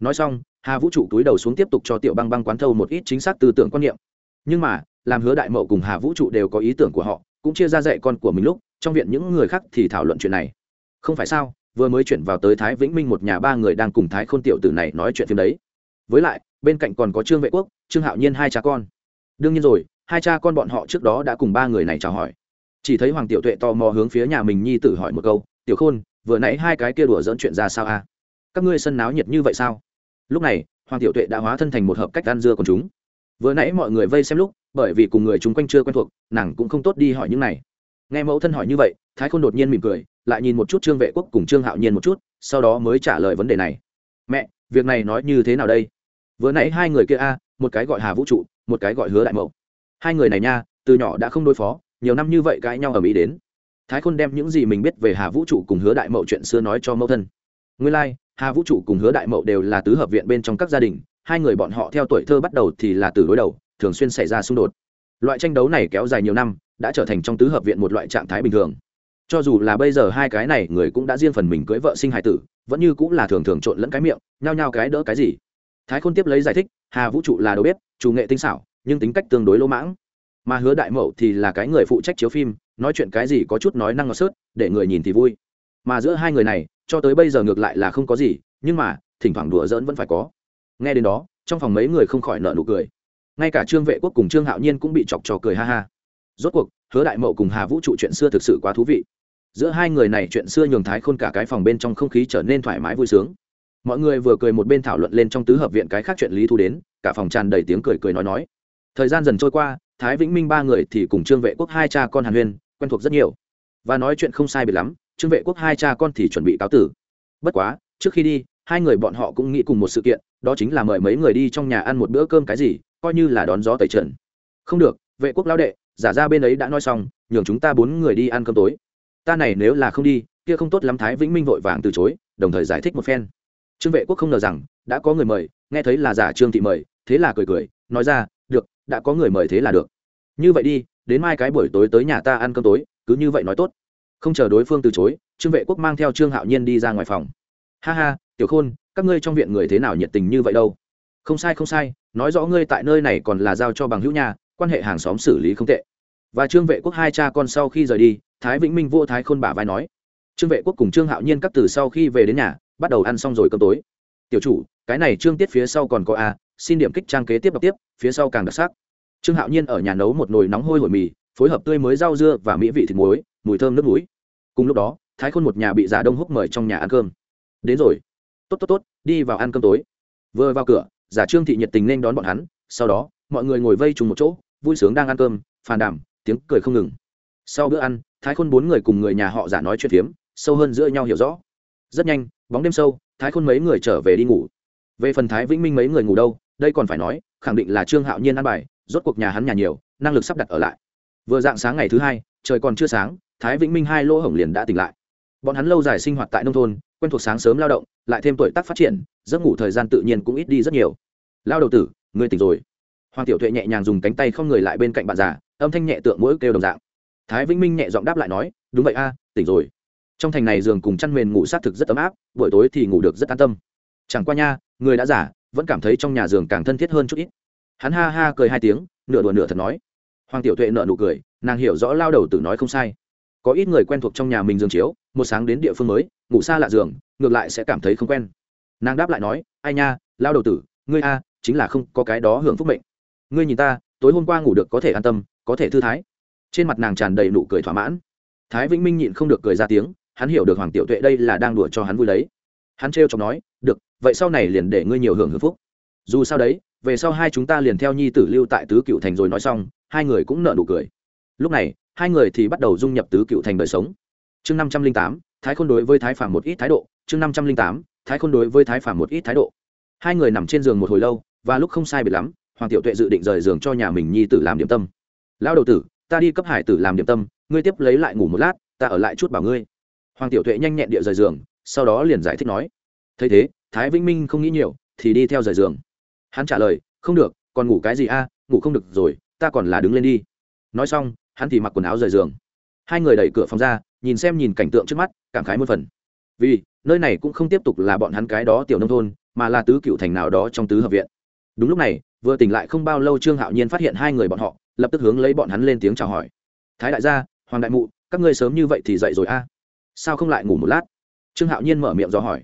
Nói xong, hà vũ trụ túi đầu xuống tiếp tục cho tiểu băng băng quán thâu một ít chính xác tư tưởng quan niệm. Nhưng mà, làm hứa đại mậu cùng hà vũ trụ đều có ý tưởng của họ, cũng chia ra dạy con của mình lúc, trong viện những người khác thì thảo luận chuyện này. Không phải sao? Vừa mới chuyển vào tới thái vĩnh minh một nhà ba người đang cùng thái khôn tiểu tử này nói chuyện phim đấy. Với lại, bên cạnh còn có trương vệ quốc, trương hạo nhiên hai cha con. Đương nhiên rồi, hai cha con bọn họ trước đó đã cùng ba người này chào hỏi. Chỉ thấy hoàng tiểu tuệ tò mò hướng phía nhà mình nhi tử hỏi một câu, tiểu khôn, vừa nãy hai cái kia đùa dẫn chuyện ra sao a? Các ngươi sân náo nhiệt như vậy sao? Lúc này, hoàng tiểu tuệ đã hóa thân thành một hợp cách ăn dưa còn chúng. Vừa nãy mọi người vây xem lúc, bởi vì cùng người chúng quanh chưa quen thuộc, nàng cũng không tốt đi hỏi những này nghe mẫu thân hỏi như vậy thái khôn đột nhiên mỉm cười lại nhìn một chút trương vệ quốc cùng trương hạo nhiên một chút sau đó mới trả lời vấn đề này. Mẹ việc này nói như thế nào đây? Vừa nãy hai người kia a một cái gọi hà vũ trụ một cái gọi hứa đại mậu. Hai người này nha từ nhỏ đã không đối phó nhiều năm như vậy cãi nhau ở mỹ đến. Thái khôn đem những gì mình biết về hà vũ trụ cùng hứa đại mậu chuyện xưa nói cho mẫu thân. Nguyên lai、like, hà vũ trụ cùng hứa đại mậu đều là tứ hợp viện bên trong các gia đình hai người bọn họ theo tuổi thơ bắt đầu thì là từ đối đầu thường xuyên xảy ra xung đột loại tranh đấu này kéo dài nhiều năm, đã trở thành trong tứ hợp viện một loại trạng thái bình thường. Cho dù là bây giờ hai cái này người cũng đã riêng phần mình cưới vợ sinh hài tử, vẫn như cũng là thường thường trộn lẫn cái miệng, nhao nhao cái đỡ cái gì. Thái khôn tiếp lấy giải thích, hà vũ trụ là đầu bếp, chủ nghệ tinh xảo, nhưng tính cách tương đối lỗ mãng. Mà hứa đại mậu thì là cái người phụ trách chiếu phim, nói chuyện cái gì có chút nói năng ngọt sớt, để người nhìn thì vui. Mà giữa hai người này, cho tới bây giờ ngược lại là không có gì, nhưng mà, thỉnh thoảng đùa giỡn vẫn phải có. Nghe đến đó, trong phòng mấy người không khỏi nợ nụ cười ngay cả trương vệ quốc cùng trương hạo nhiên cũng bị chọc trò cười ha ha. Rốt cuộc, hứa đại mậu cùng hà vũ trụ chuyện xưa thực sự quá thú vị. Giữa hai người này chuyện xưa nhường thái khôn cả cái phòng bên trong không khí trở nên thoải mái vui sướng. Mọi người vừa cười một bên thảo luận lên trong tứ hợp viện cái khác chuyện lý thu đến, cả phòng tràn đầy tiếng cười cười nói nói. Thời gian dần trôi qua, thái vĩnh minh ba người thì cùng trương vệ quốc hai cha con hàn huyên, quen thuộc rất nhiều. Và nói chuyện không sai biệt lắm, trương vệ quốc hai cha con thì chuẩn bị cáo tử. Bất quá, trước khi đi, hai người bọn họ cũng nghĩ cùng một sự kiện, đó chính là mời mấy người đi trong nhà ăn một bữa cơm cái gì coi như là đón gió tẩy trần. Không được, vệ quốc lão đệ, giả ra bên ấy đã nói xong, nhường chúng ta bốn người đi ăn cơm tối. Ta này nếu là không đi, kia không tốt lắm thái vĩnh minh vội vàng từ chối, đồng thời giải thích một phen. Trương vệ quốc không ngờ rằng, đã có người mời, nghe thấy là giả trương thị mời, thế là cười cười, nói ra, được, đã có người mời thế là được. Như vậy đi, đến mai cái buổi tối tới nhà ta ăn cơm tối, cứ như vậy nói tốt. Không chờ đối phương từ chối, trương vệ quốc mang theo trương hạo nhiên đi ra ngoài phòng. Ha ha, tiểu khôn, các ngươi trong viện người thế nào nhiệt tình như vậy đâu? Không sai không sai nói rõ ngươi tại nơi này còn là giao cho bằng hữu nhà quan hệ hàng xóm xử lý không tệ. Và trương vệ quốc hai cha con sau khi rời đi, thái vĩnh minh vô thái khôn bả vai nói, trương vệ quốc cùng trương hạo nhiên các từ sau khi về đến nhà, bắt đầu ăn xong rồi cơm tối. Tiểu chủ, cái này trương tiết phía sau còn có a, xin điểm kích trang kế tiếp đọc tiếp, phía sau càng đặc sắc. Trương hạo nhiên ở nhà nấu một nồi nóng hôi hổi mì, phối hợp tươi mới rau dưa và mỹ vị thịt muối, mùi thơm nước muối. Cùng lúc đó, thái khôn một nhà bị giả đông húc mời trong nhà ăn cơm. Đến rồi. Tốt tốt tốt, đi vào ăn cơm tối. Vừa vào cửa giả trương thị nhiệt tình nên đón bọn hắn, sau đó, mọi người ngồi vây trùng một chỗ, vui sướng đang ăn cơm, phàn đảm tiếng cười không ngừng. Sau bữa ăn, thái khôn bốn người cùng người nhà họ giả nói chuyện phiếm, sâu hơn giữa nhau hiểu rõ. Rất nhanh, bóng đêm sâu, thái khôn mấy người trở về đi ngủ. Về phần thái vĩnh minh mấy người ngủ đâu, đây còn phải nói, khẳng định là trương hạo nhiên ăn bài, rốt cuộc nhà hắn nhà nhiều, năng lực sắp đặt ở lại. Vừa dạng sáng ngày thứ hai, trời còn chưa sáng, thái vĩnh minh hai lỗ hổng liền đã tỉnh lại bọn hắn lâu dài sinh hoạt tại nông thôn, quen thuộc sáng sớm lao động, lại thêm tuổi tác phát triển, giấc ngủ thời gian tự nhiên cũng ít đi rất nhiều. Lao đầu tử ngươi tỉnh rồi. Hoàng tiểu tuệ nhẹ nhàng dùng cánh tay không người lại bên cạnh bạn già, âm thanh nhẹ tượng mỗi kêu đồng dạng. Thái vĩnh minh nhẹ giọng đáp lại nói, đúng vậy a, tỉnh rồi. Trong thành này giường cùng chăn mền ngủ sát thực rất ấm áp, buổi tối thì ngủ được rất an tâm. Chẳng qua nha, người đã giả vẫn cảm thấy trong nhà giường càng thân thiết hơn chút ít. Hắn ha ha cười hai tiếng, nửa đùa nửa thật nói. Hoàng tiểu tuệ nợ nụ cười, nàng hiểu rõ lao đầu tử nói không sai có ít người quen thuộc trong nhà mình giường chiếu, một sáng đến địa phương mới, ngủ xa lạ giường, ngược lại sẽ cảm thấy không quen. Nàng đáp lại nói, ai nha, lao đầu tử, ngươi a, chính là không có cái đó hưởng phúc mệnh. Ngươi nhìn ta, tối hôm qua ngủ được có thể an tâm, có thể thư thái. Trên mặt nàng tràn đầy nụ cười thỏa mãn. Thái vĩnh minh nhịn không được cười ra tiếng, hắn hiểu được hoàng tiểu tuệ đây là đang đùa cho hắn vui đấy. Hắn trêu chọc nói, được, vậy sau này liền để ngươi nhiều hưởng hưởng phúc. Dù sao đấy, về sau hai chúng ta liền theo nhi tử lưu tại tứ cựu thành rồi nói xong, hai người cũng nợ nụ cười. Lúc này hai người thì bắt đầu dung nhập tứ cựu thành đời sống. Chương năm trăm linh tám, thái khôn đối với thái phàm một ít thái độ. Chương năm trăm linh tám, thái khôn đối với thái phàm một ít thái độ. Hai người nằm trên giường một hồi lâu, và lúc không sai biệt lắm, hoàng tiểu tuệ dự định rời giường cho nhà mình nhi tử làm điểm tâm. Lao đầu tử, ta đi cấp hải tử làm điểm tâm, ngươi tiếp lấy lại ngủ một lát, ta ở lại chút bảo ngươi. Hoàng tiểu tuệ nhanh nhẹn địa rời giường, sau đó liền giải thích nói, thấy thế, thái vĩnh minh không nghĩ nhiều, thì đi theo rời giường. Hắn trả lời, không được, còn ngủ cái gì a, ngủ không được rồi, ta còn là đứng lên đi. Nói xong hắn thì mặc quần áo rời giường. Hai người đẩy cửa phòng ra, nhìn xem nhìn cảnh tượng trước mắt, cảm khái một phần. Vì, nơi này cũng không tiếp tục là bọn hắn cái đó tiểu nông thôn, mà là tứ cựu thành nào đó trong tứ hợp viện. Đúng lúc này, vừa tỉnh lại không bao lâu trương hạo nhiên phát hiện hai người bọn họ, lập tức hướng lấy bọn hắn lên tiếng chào hỏi. Thái đại gia, hoàng đại mụ, các ngươi sớm như vậy thì dậy rồi a? Sao không lại ngủ một lát? Trương hạo nhiên mở miệng do hỏi.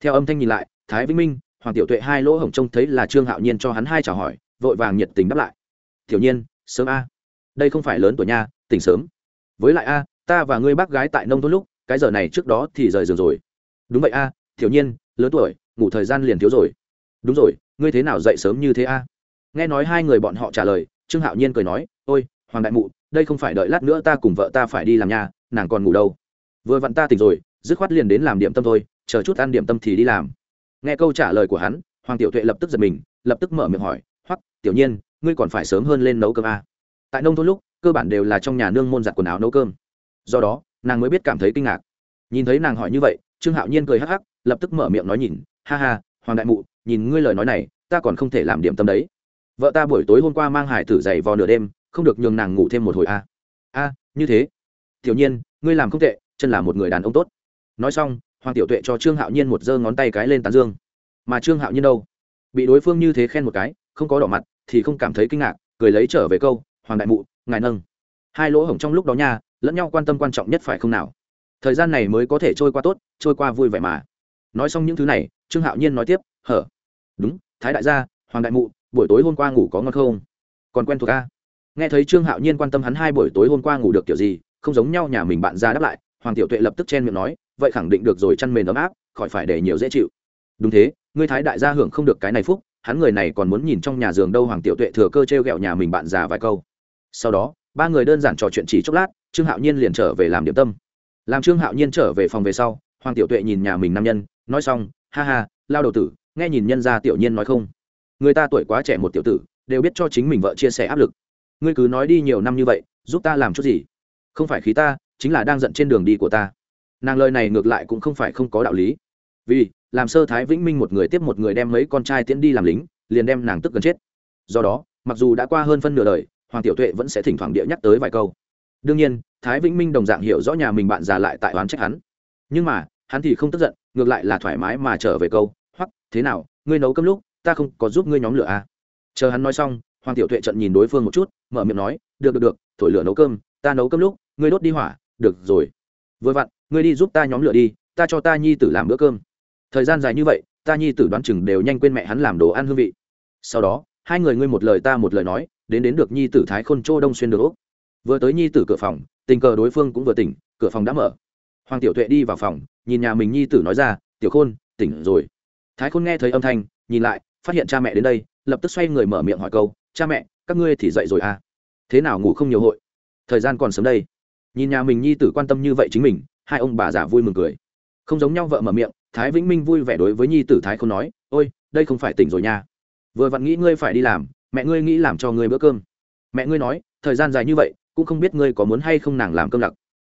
Theo âm thanh nhìn lại, thái vĩnh minh, hoàng tiểu tuệ hai lỗ hổng trông thấy là trương hạo nhiên cho hắn hai chào hỏi, vội vàng nhiệt tình đáp lại. Tiểu nhiên, sớm a đây không phải lớn tuổi nha, tỉnh sớm. Với lại a, ta và ngươi bác gái tại nông thôn lúc, cái giờ này trước đó thì rời giường rồi. Đúng vậy a thiếu nhiên, lớn tuổi, ngủ thời gian liền thiếu rồi. Đúng rồi, ngươi thế nào dậy sớm như thế a? Nghe nói hai người bọn họ trả lời, trương hạo nhiên cười nói, ôi, hoàng đại mụ, đây không phải đợi lát nữa ta cùng vợ ta phải đi làm nhà, nàng còn ngủ đâu. Vừa vặn ta tỉnh rồi, dứt khoát liền đến làm điểm tâm thôi, chờ chút ăn điểm tâm thì đi làm. Nghe câu trả lời của hắn, hoàng tiểu tuệ lập tức giật mình, lập tức mở miệng hỏi, hoắc, tiểu nhiên, ngươi còn phải sớm hơn lên nấu cơm à tại nông thôn lúc, cơ bản đều là trong nhà nương môn giặt quần áo nấu cơm. Do đó, nàng mới biết cảm thấy kinh ngạc. Nhìn thấy nàng hỏi như vậy, trương hạo nhiên cười hắc hắc, lập tức mở miệng nói nhìn, ha ha, hoàng đại mụ, nhìn ngươi lời nói này, ta còn không thể làm điểm tâm đấy. Vợ ta buổi tối hôm qua mang hải tử dày vào nửa đêm, không được nhường nàng ngủ thêm một hồi a à. a, như thế. Tiểu nhiên, ngươi làm không tệ, chân là một người đàn ông tốt. Nói xong, hoàng tiểu tuệ cho trương hạo nhiên một giơ ngón tay cái lên tán dương. Mà trương hạo nhiên đâu? Bị đối phương như thế khen một cái, không có đỏ mặt, thì không cảm thấy kinh ngạc, cười lấy trở về câu hoàng đại mụ, ngài nâng. Hai lỗ hổng trong lúc đó nha, lẫn nhau quan tâm quan trọng nhất phải không nào? Thời gian này mới có thể trôi qua tốt, trôi qua vui vẻ mà. Nói xong những thứ này, trương hạo nhiên nói tiếp, hở? Đúng, thái đại gia, hoàng đại mụ, buổi tối hôm qua ngủ có ngon không? Còn quen thuộc ca nghe thấy trương hạo nhiên quan tâm hắn hai buổi tối hôm qua ngủ được kiểu gì, không giống nhau nhà mình bạn ra đáp lại, hoàng tiểu tuệ lập tức chen miệng nói, vậy khẳng định được rồi, chăn mền ấm áp, khỏi phải để nhiều dễ chịu. Đúng thế, ngươi thái đại gia hưởng không được cái này phúc, hắn người này còn muốn nhìn trong nhà giường đâu. Hoàng tiểu tuệ thừa cơ t r e o g ẹ o nhà mình bạn già vài câu sau đó, ba người đơn giản trò chuyện chỉ chốc lát, trương hạo nhiên liền trở về làm điểm tâm. Làm trương hạo nhiên trở về phòng về sau, hoàng tiểu tuệ nhìn nhà mình nam nhân, nói xong, ha ha, lao đầu tử, nghe nhìn nhân ra tiểu nhiên nói không? Người ta tuổi quá trẻ một tiểu tử, đều biết cho chính mình vợ chia sẻ áp lực. Ngươi cứ nói đi nhiều năm như vậy, giúp ta làm chút gì? Không phải khí ta, chính là đang giận trên đường đi của ta. Nàng lời này ngược lại cũng không phải không có đạo lý. Vì, làm sơ thái vĩnh minh một người tiếp một người đem mấy con trai tiễn đi làm lính, liền đem nàng tức gần chết. Do đó, mặc dù đã qua hơn phân nửa đời hoàng tiểu tuệ vẫn sẽ thỉnh thoảng địa nhắc tới vài câu. Đương nhiên, thái vĩnh minh đồng dạng hiểu rõ nhà mình bạn già lại tại oán trách hắn. Nhưng mà, hắn thì không tức giận, ngược lại là thoải mái mà trở về câu hoặc thế nào, ngươi nấu cơm lúc, ta không có giúp ngươi nhóm lửa à. chờ hắn nói xong, hoàng tiểu tuệ trận nhìn đối phương một chút, mở miệng nói, được được được, thổi lửa nấu cơm, ta nấu cơm lúc, ngươi đốt đi hỏa, được rồi. Vừa vặn, ngươi đi giúp ta nhóm lửa đi, ta cho ta nhi tử làm bữa cơm. Thời gian dài như vậy, ta nhi tử đoán chừng đều nhanh quên mẹ hắn làm đồ ăn hương vị. Sau đó, hai người ngươi một lời ta một lời nói đến đến được nhi tử thái khôn châu đông xuyên được úc. Vừa tới nhi tử cửa phòng, tình cờ đối phương cũng vừa tỉnh, cửa phòng đã mở. Hoàng tiểu tuệ đi vào phòng, nhìn nhà mình nhi tử nói ra, tiểu khôn, tỉnh rồi. Thái khôn nghe thấy âm thanh, nhìn lại, phát hiện cha mẹ đến đây, lập tức xoay người mở miệng hỏi câu, cha mẹ, các ngươi thì dậy rồi à? Thế nào ngủ không nhiều hội? Thời gian còn sớm đây. Nhìn nhà mình nhi tử quan tâm như vậy chính mình, hai ông bà già vui mừng cười. Không giống nhau vợ mở miệng, thái vĩnh minh vui vẻ đối với nhi tử thái khôn nói, ôi, đây không phải tỉnh rồi nha. Vừa vặn nghĩ ngươi phải đi làm mẹ ngươi nghĩ làm cho ngươi bữa cơm. Mẹ ngươi nói, thời gian dài như vậy, cũng không biết ngươi có muốn hay không nàng làm cơm lặc.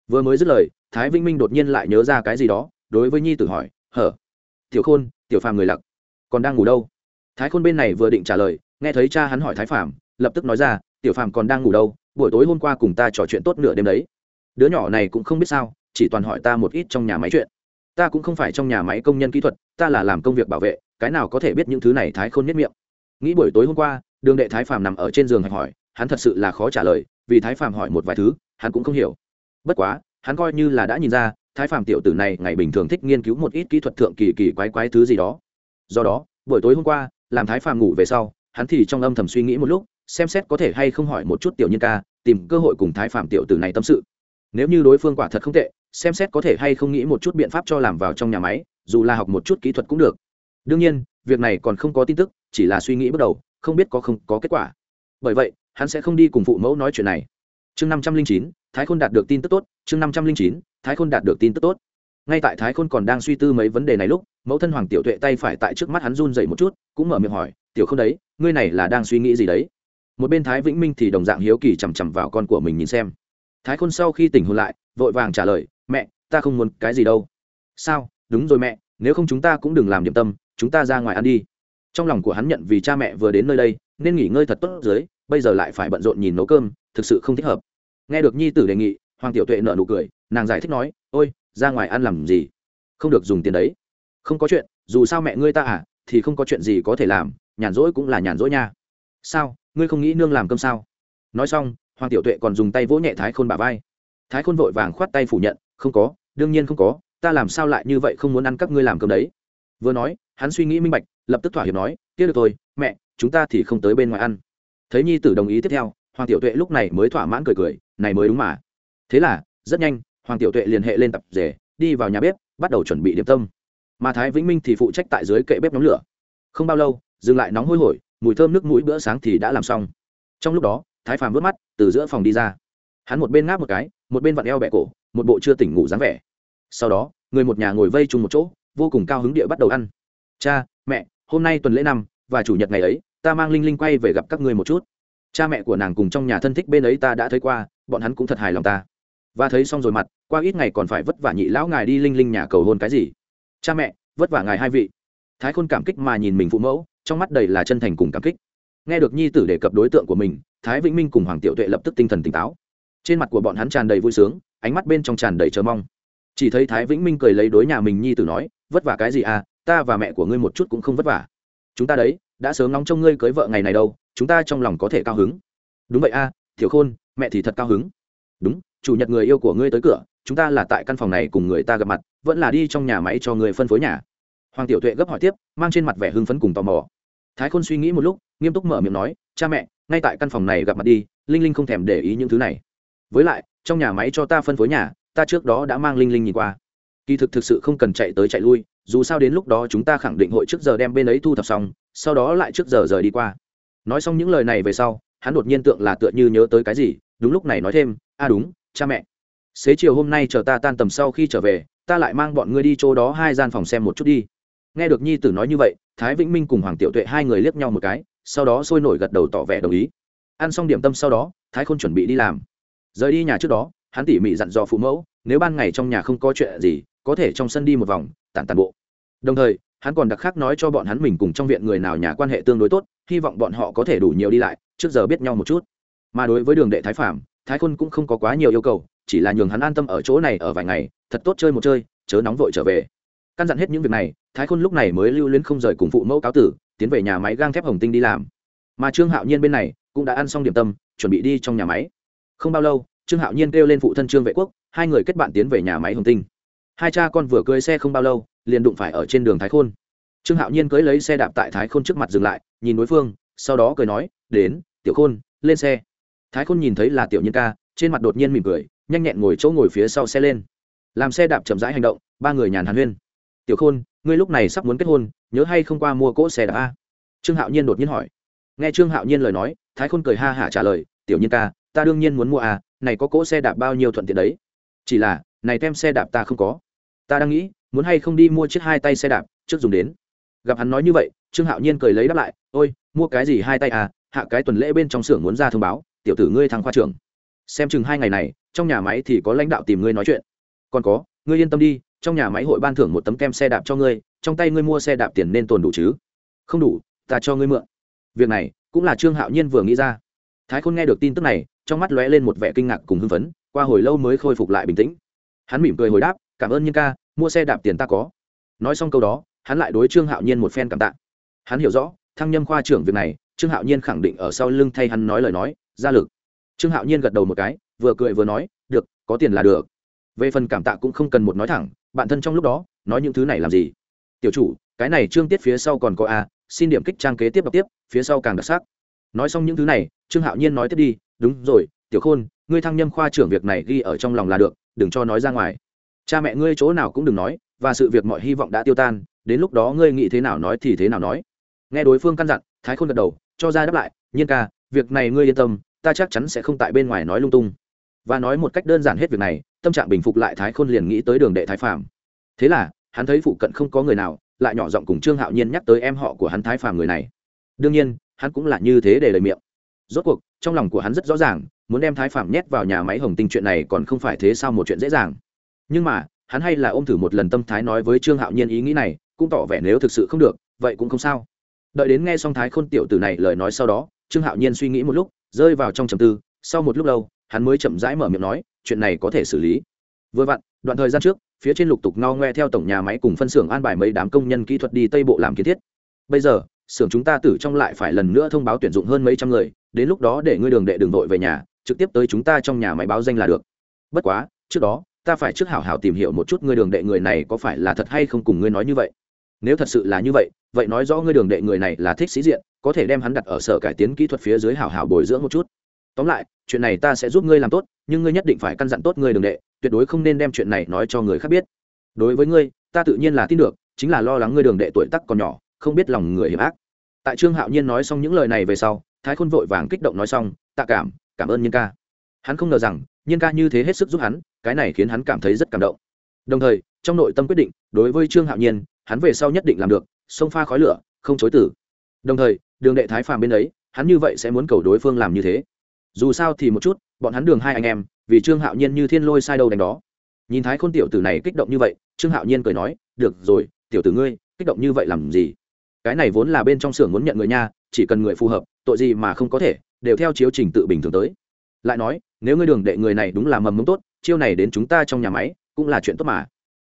Vừa mới dứt lời, thái vĩnh minh đột nhiên lại nhớ ra cái gì đó, đối với nhi tử hỏi, hở? Tiểu khôn, tiểu phàm người lặc, còn đang ngủ đâu? Thái khôn bên này vừa định trả lời, nghe thấy cha hắn hỏi thái phàm, lập tức nói ra, tiểu phàm còn đang ngủ đâu? Buổi tối hôm qua cùng ta trò chuyện tốt nửa đêm đấy. Đứa nhỏ này cũng không biết sao, chỉ toàn hỏi ta một ít trong nhà máy chuyện. Ta cũng không phải trong nhà máy công nhân kỹ thuật, ta là làm công việc bảo vệ, cái nào có thể biết những thứ này thái khôn nhất miệng. Nghĩ buổi tối hôm qua đường đệ thái phàm nằm ở trên giường hỏi, hắn thật sự là khó trả lời, vì thái phàm hỏi một vài thứ, hắn cũng không hiểu. Bất quá, hắn coi như là đã nhìn ra, thái phàm tiểu tử này ngày bình thường thích nghiên cứu một ít kỹ thuật thượng kỳ kỳ quái quái thứ gì đó. Do đó, buổi tối hôm qua, làm thái phàm ngủ về sau, hắn thì trong âm thầm suy nghĩ một lúc, xem xét có thể hay không hỏi một chút tiểu nhân ca, tìm cơ hội cùng thái phàm tiểu tử này tâm sự. Nếu như đối phương quả thật không tệ, xem xét có thể hay không nghĩ một chút biện pháp cho làm vào trong nhà máy, dù là học một chút kỹ thuật cũng được. Đương nhiên, việc này còn không có tin tức, chỉ là suy nghĩ bước đầu không biết có không có kết quả. Bởi vậy, hắn sẽ không đi cùng phụ mẫu nói chuyện này. Chương năm trăm linh chín, thái khôn đạt được tin tức tốt. Chương năm trăm linh chín, thái khôn đạt được tin tức tốt. Ngay tại thái khôn còn đang suy tư mấy vấn đề này lúc, mẫu thân hoàng tiểu tuệ tay phải tại trước mắt hắn run dậy một chút, cũng mở miệng hỏi, tiểu không đấy, ngươi này là đang suy nghĩ gì đấy? Một bên thái vĩnh minh thì đồng dạng hiếu kỳ chằm chằm vào con của mình nhìn xem. Thái khôn sau khi tỉnh hôn lại, vội vàng trả lời, mẹ, ta không muốn cái gì đâu. Sao? Đúng rồi mẹ, nếu không chúng ta cũng đừng làm điểm tâm, chúng ta ra ngoài ăn đi trong lòng của hắn nhận vì cha mẹ vừa đến nơi đây, nên nghỉ ngơi thật tốt dưới, bây giờ lại phải bận rộn nhìn nấu cơm, thực sự không thích hợp. Nghe được nhi tử đề nghị, hoàng tiểu tuệ nợ nụ cười, nàng giải thích nói, ôi, ra ngoài ăn làm gì? Không được dùng tiền đấy. Không có chuyện, dù sao mẹ ngươi ta à thì không có chuyện gì có thể làm, nhàn rỗi cũng là nhàn rỗi nha. Sao, ngươi không nghĩ nương làm cơm sao? Nói xong, hoàng tiểu tuệ còn dùng tay vỗ nhẹ thái khôn bà vai. Thái khôn vội vàng khoát tay phủ nhận, không có, đương nhiên không có, ta làm sao lại như vậy không muốn ăn các ngươi làm cơm đấy? Vừa nói, hắn suy nghĩ minh bạch lập tức thỏa hiệp nói tiếc được thôi, mẹ, chúng ta thì không tới bên ngoài ăn. Thấy nhi tử đồng ý tiếp theo, hoàng tiểu tuệ lúc này mới thỏa mãn cười cười, này mới đúng mà. Thế là, rất nhanh, hoàng tiểu tuệ liền hệ lên tập rể, đi vào nhà bếp, bắt đầu chuẩn bị điểm tâm. Mà thái vĩnh minh thì phụ trách tại dưới kệ bếp nhóm lửa. Không bao lâu, dừng lại nóng hôi hổi, mùi thơm nước mũi bữa sáng thì đã làm xong. Trong lúc đó, thái phàm vớt mắt, từ giữa phòng đi ra. Hắn một bên ngáp một cái, một bên vặn eo bẹ cổ, một bộ chưa tỉnh ngủ dáng vẻ. Sau đó, người một nhà ngồi vây chung một chỗ, vô cùng cao hứng địa bắt đầu ăn. Cha hôm nay tuần lễ năm, và chủ nhật ngày ấy, ta mang linh linh quay về gặp các ngươi một chút. Cha mẹ của nàng cùng trong nhà thân thích bên ấy ta đã thấy qua, bọn hắn cũng thật hài lòng ta. Và thấy xong rồi mặt, qua ít ngày còn phải vất vả nhị lão ngài đi linh linh nhà cầu hôn cái gì? Cha mẹ, vất vả ngài hai vị. Thái khôn cảm kích mà nhìn mình phụ mẫu, trong mắt đầy là chân thành cùng cảm kích. Nghe được nhi tử đề cập đối tượng của mình, thái vĩnh minh cùng hoàng tiểu tuệ lập tức tinh thần tỉnh táo. Trên mặt của bọn hắn tràn đầy vui sướng, ánh mắt bên trong tràn đầy chờ mong. Chỉ thấy thái vĩnh minh cười lấy đối nhà mình nhi tử nói, vất vả cái gì à ta và mẹ của ngươi một chút cũng không vất vả. Chúng ta đấy đã sớm nóng trong ngươi cưới vợ ngày này đâu chúng ta trong lòng có thể cao hứng. Đúng vậy a à, thiểu khôn mẹ thì thật cao hứng. Đúng chủ nhật người yêu của ngươi tới cửa chúng ta là tại căn phòng này cùng người ta gặp mặt vẫn là đi trong nhà máy cho người phân phối nhà. Hoàng tiểu tuệ gấp hỏi tiếp mang trên mặt vẻ hưng phấn cùng tò mò. Thái khôn suy nghĩ một lúc nghiêm túc mở miệng nói cha mẹ ngay tại căn phòng này gặp mặt đi linh linh không thèm để ý những thứ này. Với lại trong nhà máy cho ta phân phối nhà ta trước đó đã mang linh linh nhìn qua. Kỳ thực thực sự không cần chạy tới chạy lui dù sao đến lúc đó chúng ta khẳng định hội trước giờ đem bên ấy thu thập xong, sau đó lại trước giờ rời đi qua. Nói xong những lời này về sau, hắn đột nhiên tượng là tựa như nhớ tới cái gì, đúng lúc này nói thêm, a, đúng, cha mẹ. Xế chiều hôm nay chờ ta tan tầm sau khi trở về, ta lại mang bọn ngươi đi chỗ đó hai gian phòng xem một chút đi. Nghe được nhi tử nói như vậy, thái vĩnh minh cùng hoàng tiểu tuệ hai người liếc nhau một cái, sau đó sôi nổi gật đầu tỏ vẻ đồng ý. Ăn xong điểm tâm sau đó, thái khôn chuẩn bị đi làm. Rời đi nhà trước đó, hắn tỉ mỉ dặn dò phụ mẫu, nếu ban ngày trong nhà không có chuyện gì có thể trong sân đi một vòng, tản tàn bộ. Đồng thời, hắn còn đặc khác nói cho bọn hắn mình cùng trong viện người nào nhà quan hệ tương đối tốt, hy vọng bọn họ có thể đủ nhiều đi lại, trước giờ biết nhau một chút. Mà đối với đường đệ thái phạm thái khôn cũng không có quá nhiều yêu cầu, chỉ là nhường hắn an tâm ở chỗ này ở vài ngày, thật tốt chơi một chơi, chớ nóng vội trở về. Căn dặn hết những việc này, thái khôn lúc này mới lưu luyến không rời cùng phụ mẫu cáo tử, tiến về nhà máy gang thép hồng tinh đi làm. Mà trương hạo nhiên bên này cũng đã ăn xong điểm tâm, chuẩn bị đi trong nhà máy. Không bao lâu, trương hạo nhiên kêu lên phụ thân trương vệ quốc, hai người kết bạn tiến về nhà máy hồng tinh hai cha con vừa cưới xe không bao lâu liền đụng phải ở trên đường thái khôn. Trương hạo nhiên cưới lấy xe đạp tại thái khôn trước mặt dừng lại nhìn đối phương sau đó cười nói đến tiểu khôn lên xe. Thái khôn nhìn thấy là tiểu nhân ca trên mặt đột nhiên mỉm cười nhanh nhẹn ngồi chỗ ngồi phía sau xe lên. Làm xe đạp chậm rãi hành động ba người nhàn hàn huyên. Tiểu khôn ngươi lúc này sắp muốn kết hôn nhớ hay không qua mua cỗ xe đạp a? Trương hạo nhiên đột nhiên hỏi. Nghe trương hạo nhiên lời nói thái khôn cười ha hả trả lời tiểu nhiên ca ta đương nhiên muốn mua à, này có cỗ xe đạp bao nhiêu thuận tiện đấy? Chỉ là này tem xe đạp ta không có ta đang nghĩ, muốn hay không đi mua chiếc hai tay xe đạp, trước dùng đến. Gặp hắn nói như vậy, trương hạo nhiên cười lấy đáp lại, ôi, mua cái gì hai tay à? Hạ cái tuần lễ bên trong xưởng muốn ra thông báo, tiểu tử ngươi thăng khoa trưởng. Xem chừng hai ngày này, trong nhà máy thì có lãnh đạo tìm ngươi nói chuyện. Còn có, ngươi yên tâm đi, trong nhà máy hội ban thưởng một tấm kem xe đạp cho ngươi, trong tay ngươi mua xe đạp tiền nên tồn đủ chứ? Không đủ, ta cho ngươi mượn. Việc này cũng là trương hạo nhiên vừa nghĩ ra. Thái khôn nghe được tin tức này, trong mắt lóe lên một vẻ kinh ngạc cùng hưng phấn, qua hồi lâu mới khôi phục lại bình tĩnh. Hắn mỉm cười hồi đáp cảm ơn nhân ca, mua xe đạp tiền ta có. Nói xong câu đó, hắn lại đối trương hạo nhiên một phen cảm tạ. Hắn hiểu rõ, thăng nhâm khoa trưởng việc này, trương hạo nhiên khẳng định ở sau lưng thay hắn nói lời nói, ra lực. Trương hạo nhiên gật đầu một cái, vừa cười vừa nói, được, có tiền là được. Về phần cảm tạ cũng không cần một nói thẳng bạn thân trong lúc đó, nói những thứ này làm gì? Tiểu chủ, cái này trương tiết phía sau còn có a, xin điểm kích trang kế tiếp đọc tiếp, phía sau càng đặc sắc. Nói xong những thứ này, trương hạo nhiên nói tiếp đi, đúng rồi, tiểu khôn, ngươi thăng nhâm khoa trưởng việc này ghi ở trong lòng là được, đừng cho nói ra ngoài cha mẹ ngươi chỗ nào cũng đừng nói, và sự việc mọi hy vọng đã tiêu tan, đến lúc đó ngươi nghĩ thế nào nói thì thế nào nói. Nghe đối phương căn dặn, thái khôn gật đầu, cho ra đáp lại, nhiên ca, việc này ngươi yên tâm, ta chắc chắn sẽ không tại bên ngoài nói lung tung. Và nói một cách đơn giản hết việc này, tâm trạng bình phục lại thái khôn liền nghĩ tới đường đệ thái phạm thế là, hắn thấy phụ cận không có người nào, lại nhỏ giọng cùng trương hạo nhiên nhắc tới em họ của hắn thái phàm người này. Đương nhiên, hắn cũng là như thế để lời miệng. Rốt cuộc, trong lòng của hắn rất rõ ràng, muốn đem thái phàm nhét vào nhà máy hồng tinh chuyện này còn không phải thế sao một chuyện dễ dàng nhưng mà, hắn hay là ôm thử một lần tâm thái nói với trương hạo nhiên ý nghĩ này, cũng tỏ vẻ nếu thực sự không được, vậy cũng không sao. Đợi đến nghe xong thái khôn tiểu tử này lời nói sau đó, trương hạo nhiên suy nghĩ một lúc, rơi vào trong trầm tư. Sau một lúc lâu, hắn mới chậm rãi mở miệng nói, chuyện này có thể xử lý. Vừa vặn, đoạn thời gian trước, phía trên lục tục ngao ngoe theo tổng nhà máy cùng phân xưởng an bài mấy đám công nhân kỹ thuật đi tây bộ làm kiến thiết. Bây giờ, xưởng chúng ta tử trong lại phải lần nữa thông báo tuyển dụng hơn mấy trăm người, đến lúc đó để ngươi đường đệ đường đội về nhà, trực tiếp tới chúng ta trong nhà máy báo danh là được. Bất quá, trước đó ta phải trước hảo hảo tìm hiểu một chút ngươi đường đệ người này có phải là thật hay không cùng ngươi nói như vậy. Nếu thật sự là như vậy vậy nói rõ ngươi đường đệ người này là thích sĩ diện, có thể đem hắn đặt ở sở cải tiến kỹ thuật phía dưới hảo hảo bồi dưỡng một chút. Tóm lại, chuyện này ta sẽ giúp ngươi làm tốt, nhưng ngươi nhất định phải căn dặn tốt ngươi đường đệ, tuyệt đối không nên đem chuyện này nói cho người khác biết. Đối với ngươi, ta tự nhiên là tin được, chính là lo lắng ngươi đường đệ tuổi tắc còn nhỏ, không biết lòng người hiểm ác. Tại trương hạo nhiên nói xong những lời này về sau, thái khôn vội vàng kích động nói xong, tạ cảm cảm ơn nhiên ca. Hắn không ngờ rằng, nhiên ca như thế hết sức giúp hắn cái này khiến hắn cảm thấy rất cảm động. Đồng thời, trong nội tâm quyết định, đối với trương hạo nhiên, hắn về sau nhất định làm được sông pha khói lửa, không chối tử đồng thời, đường đệ thái phàm bên ấy, hắn như vậy sẽ muốn cầu đối phương làm như thế. Dù sao thì một chút, bọn hắn đường hai anh em, vì trương hạo nhiên như thiên lôi sai đâu đánh đó. Nhìn thái khôn tiểu tử này kích động như vậy, trương hạo nhiên cười nói, được rồi, tiểu tử ngươi, kích động như vậy làm gì? Cái này vốn là bên trong xưởng muốn nhận người nha, chỉ cần người phù hợp, tội gì mà không có thể, đều theo chiếu trình tự bình thường tới. Lại nói nếu ngươi đường đệ người này đúng là mầm mống tốt, chiêu này đến chúng ta trong nhà máy, cũng là chuyện tốt mà.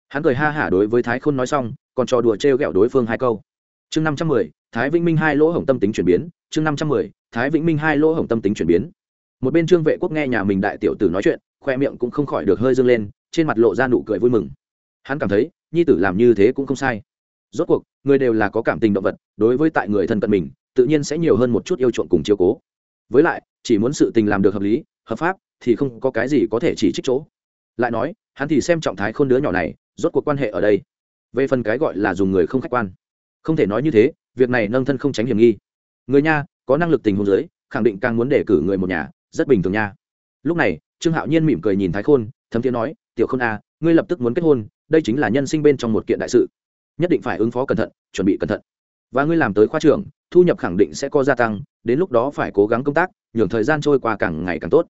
Hắn cười ha hả đối với thái khôn nói xong, còn trò đùa t r ghẹo đối phương hai câu. Chương năm trăm mười, thái vĩnh minh hai lỗ hổng tâm tính chuyển biến. Chương năm trăm mười, thái vĩnh minh hai lỗ hổng tâm tính chuyển biến. Một bên trương vệ quốc nghe nhà mình đại tiểu tử nói chuyện, khoe miệng cũng không khỏi được hơi dâng lên, trên mặt lộ ra nụ cười vui mừng. Hắn cảm thấy, nhi tử làm như thế cũng không sai. Rốt cuộc, người đều là có cảm tình động vật, đối với tại người thân cận mình, tự nhiên sẽ nhiều hơn một chút yêu chuộng cùng chiếu cố. Với lại, chỉ muốn sự tình làm được hợp lý hợp pháp thì không có cái gì có thể chỉ trích chỗ. Lại nói hắn thì xem trọng thái khôn đứa nhỏ này rốt cuộc quan hệ ở đây. Về phần cái gọi là dùng người không khách quan. Không thể nói như thế việc này nâng thân không tránh hiểm nghi. Người nha có năng lực tình huống giới khẳng định càng muốn đề cử người một nhà rất bình thường nha. Lúc này trương hạo nhiên mỉm cười nhìn thái khôn thấm thiế nói tiểu khôn a à, ngươi lập tức muốn kết hôn đây chính là nhân sinh bên trong một kiện đại sự. Nhất định phải ứng phó cẩn thận chuẩn bị cẩn thận. Và ngươi làm tới khoa trưởng thu nhập khẳng định sẽ có gia tăng đến lúc đó phải cố gắng công tác nhường thời gian trôi qua càng ngày càng tốt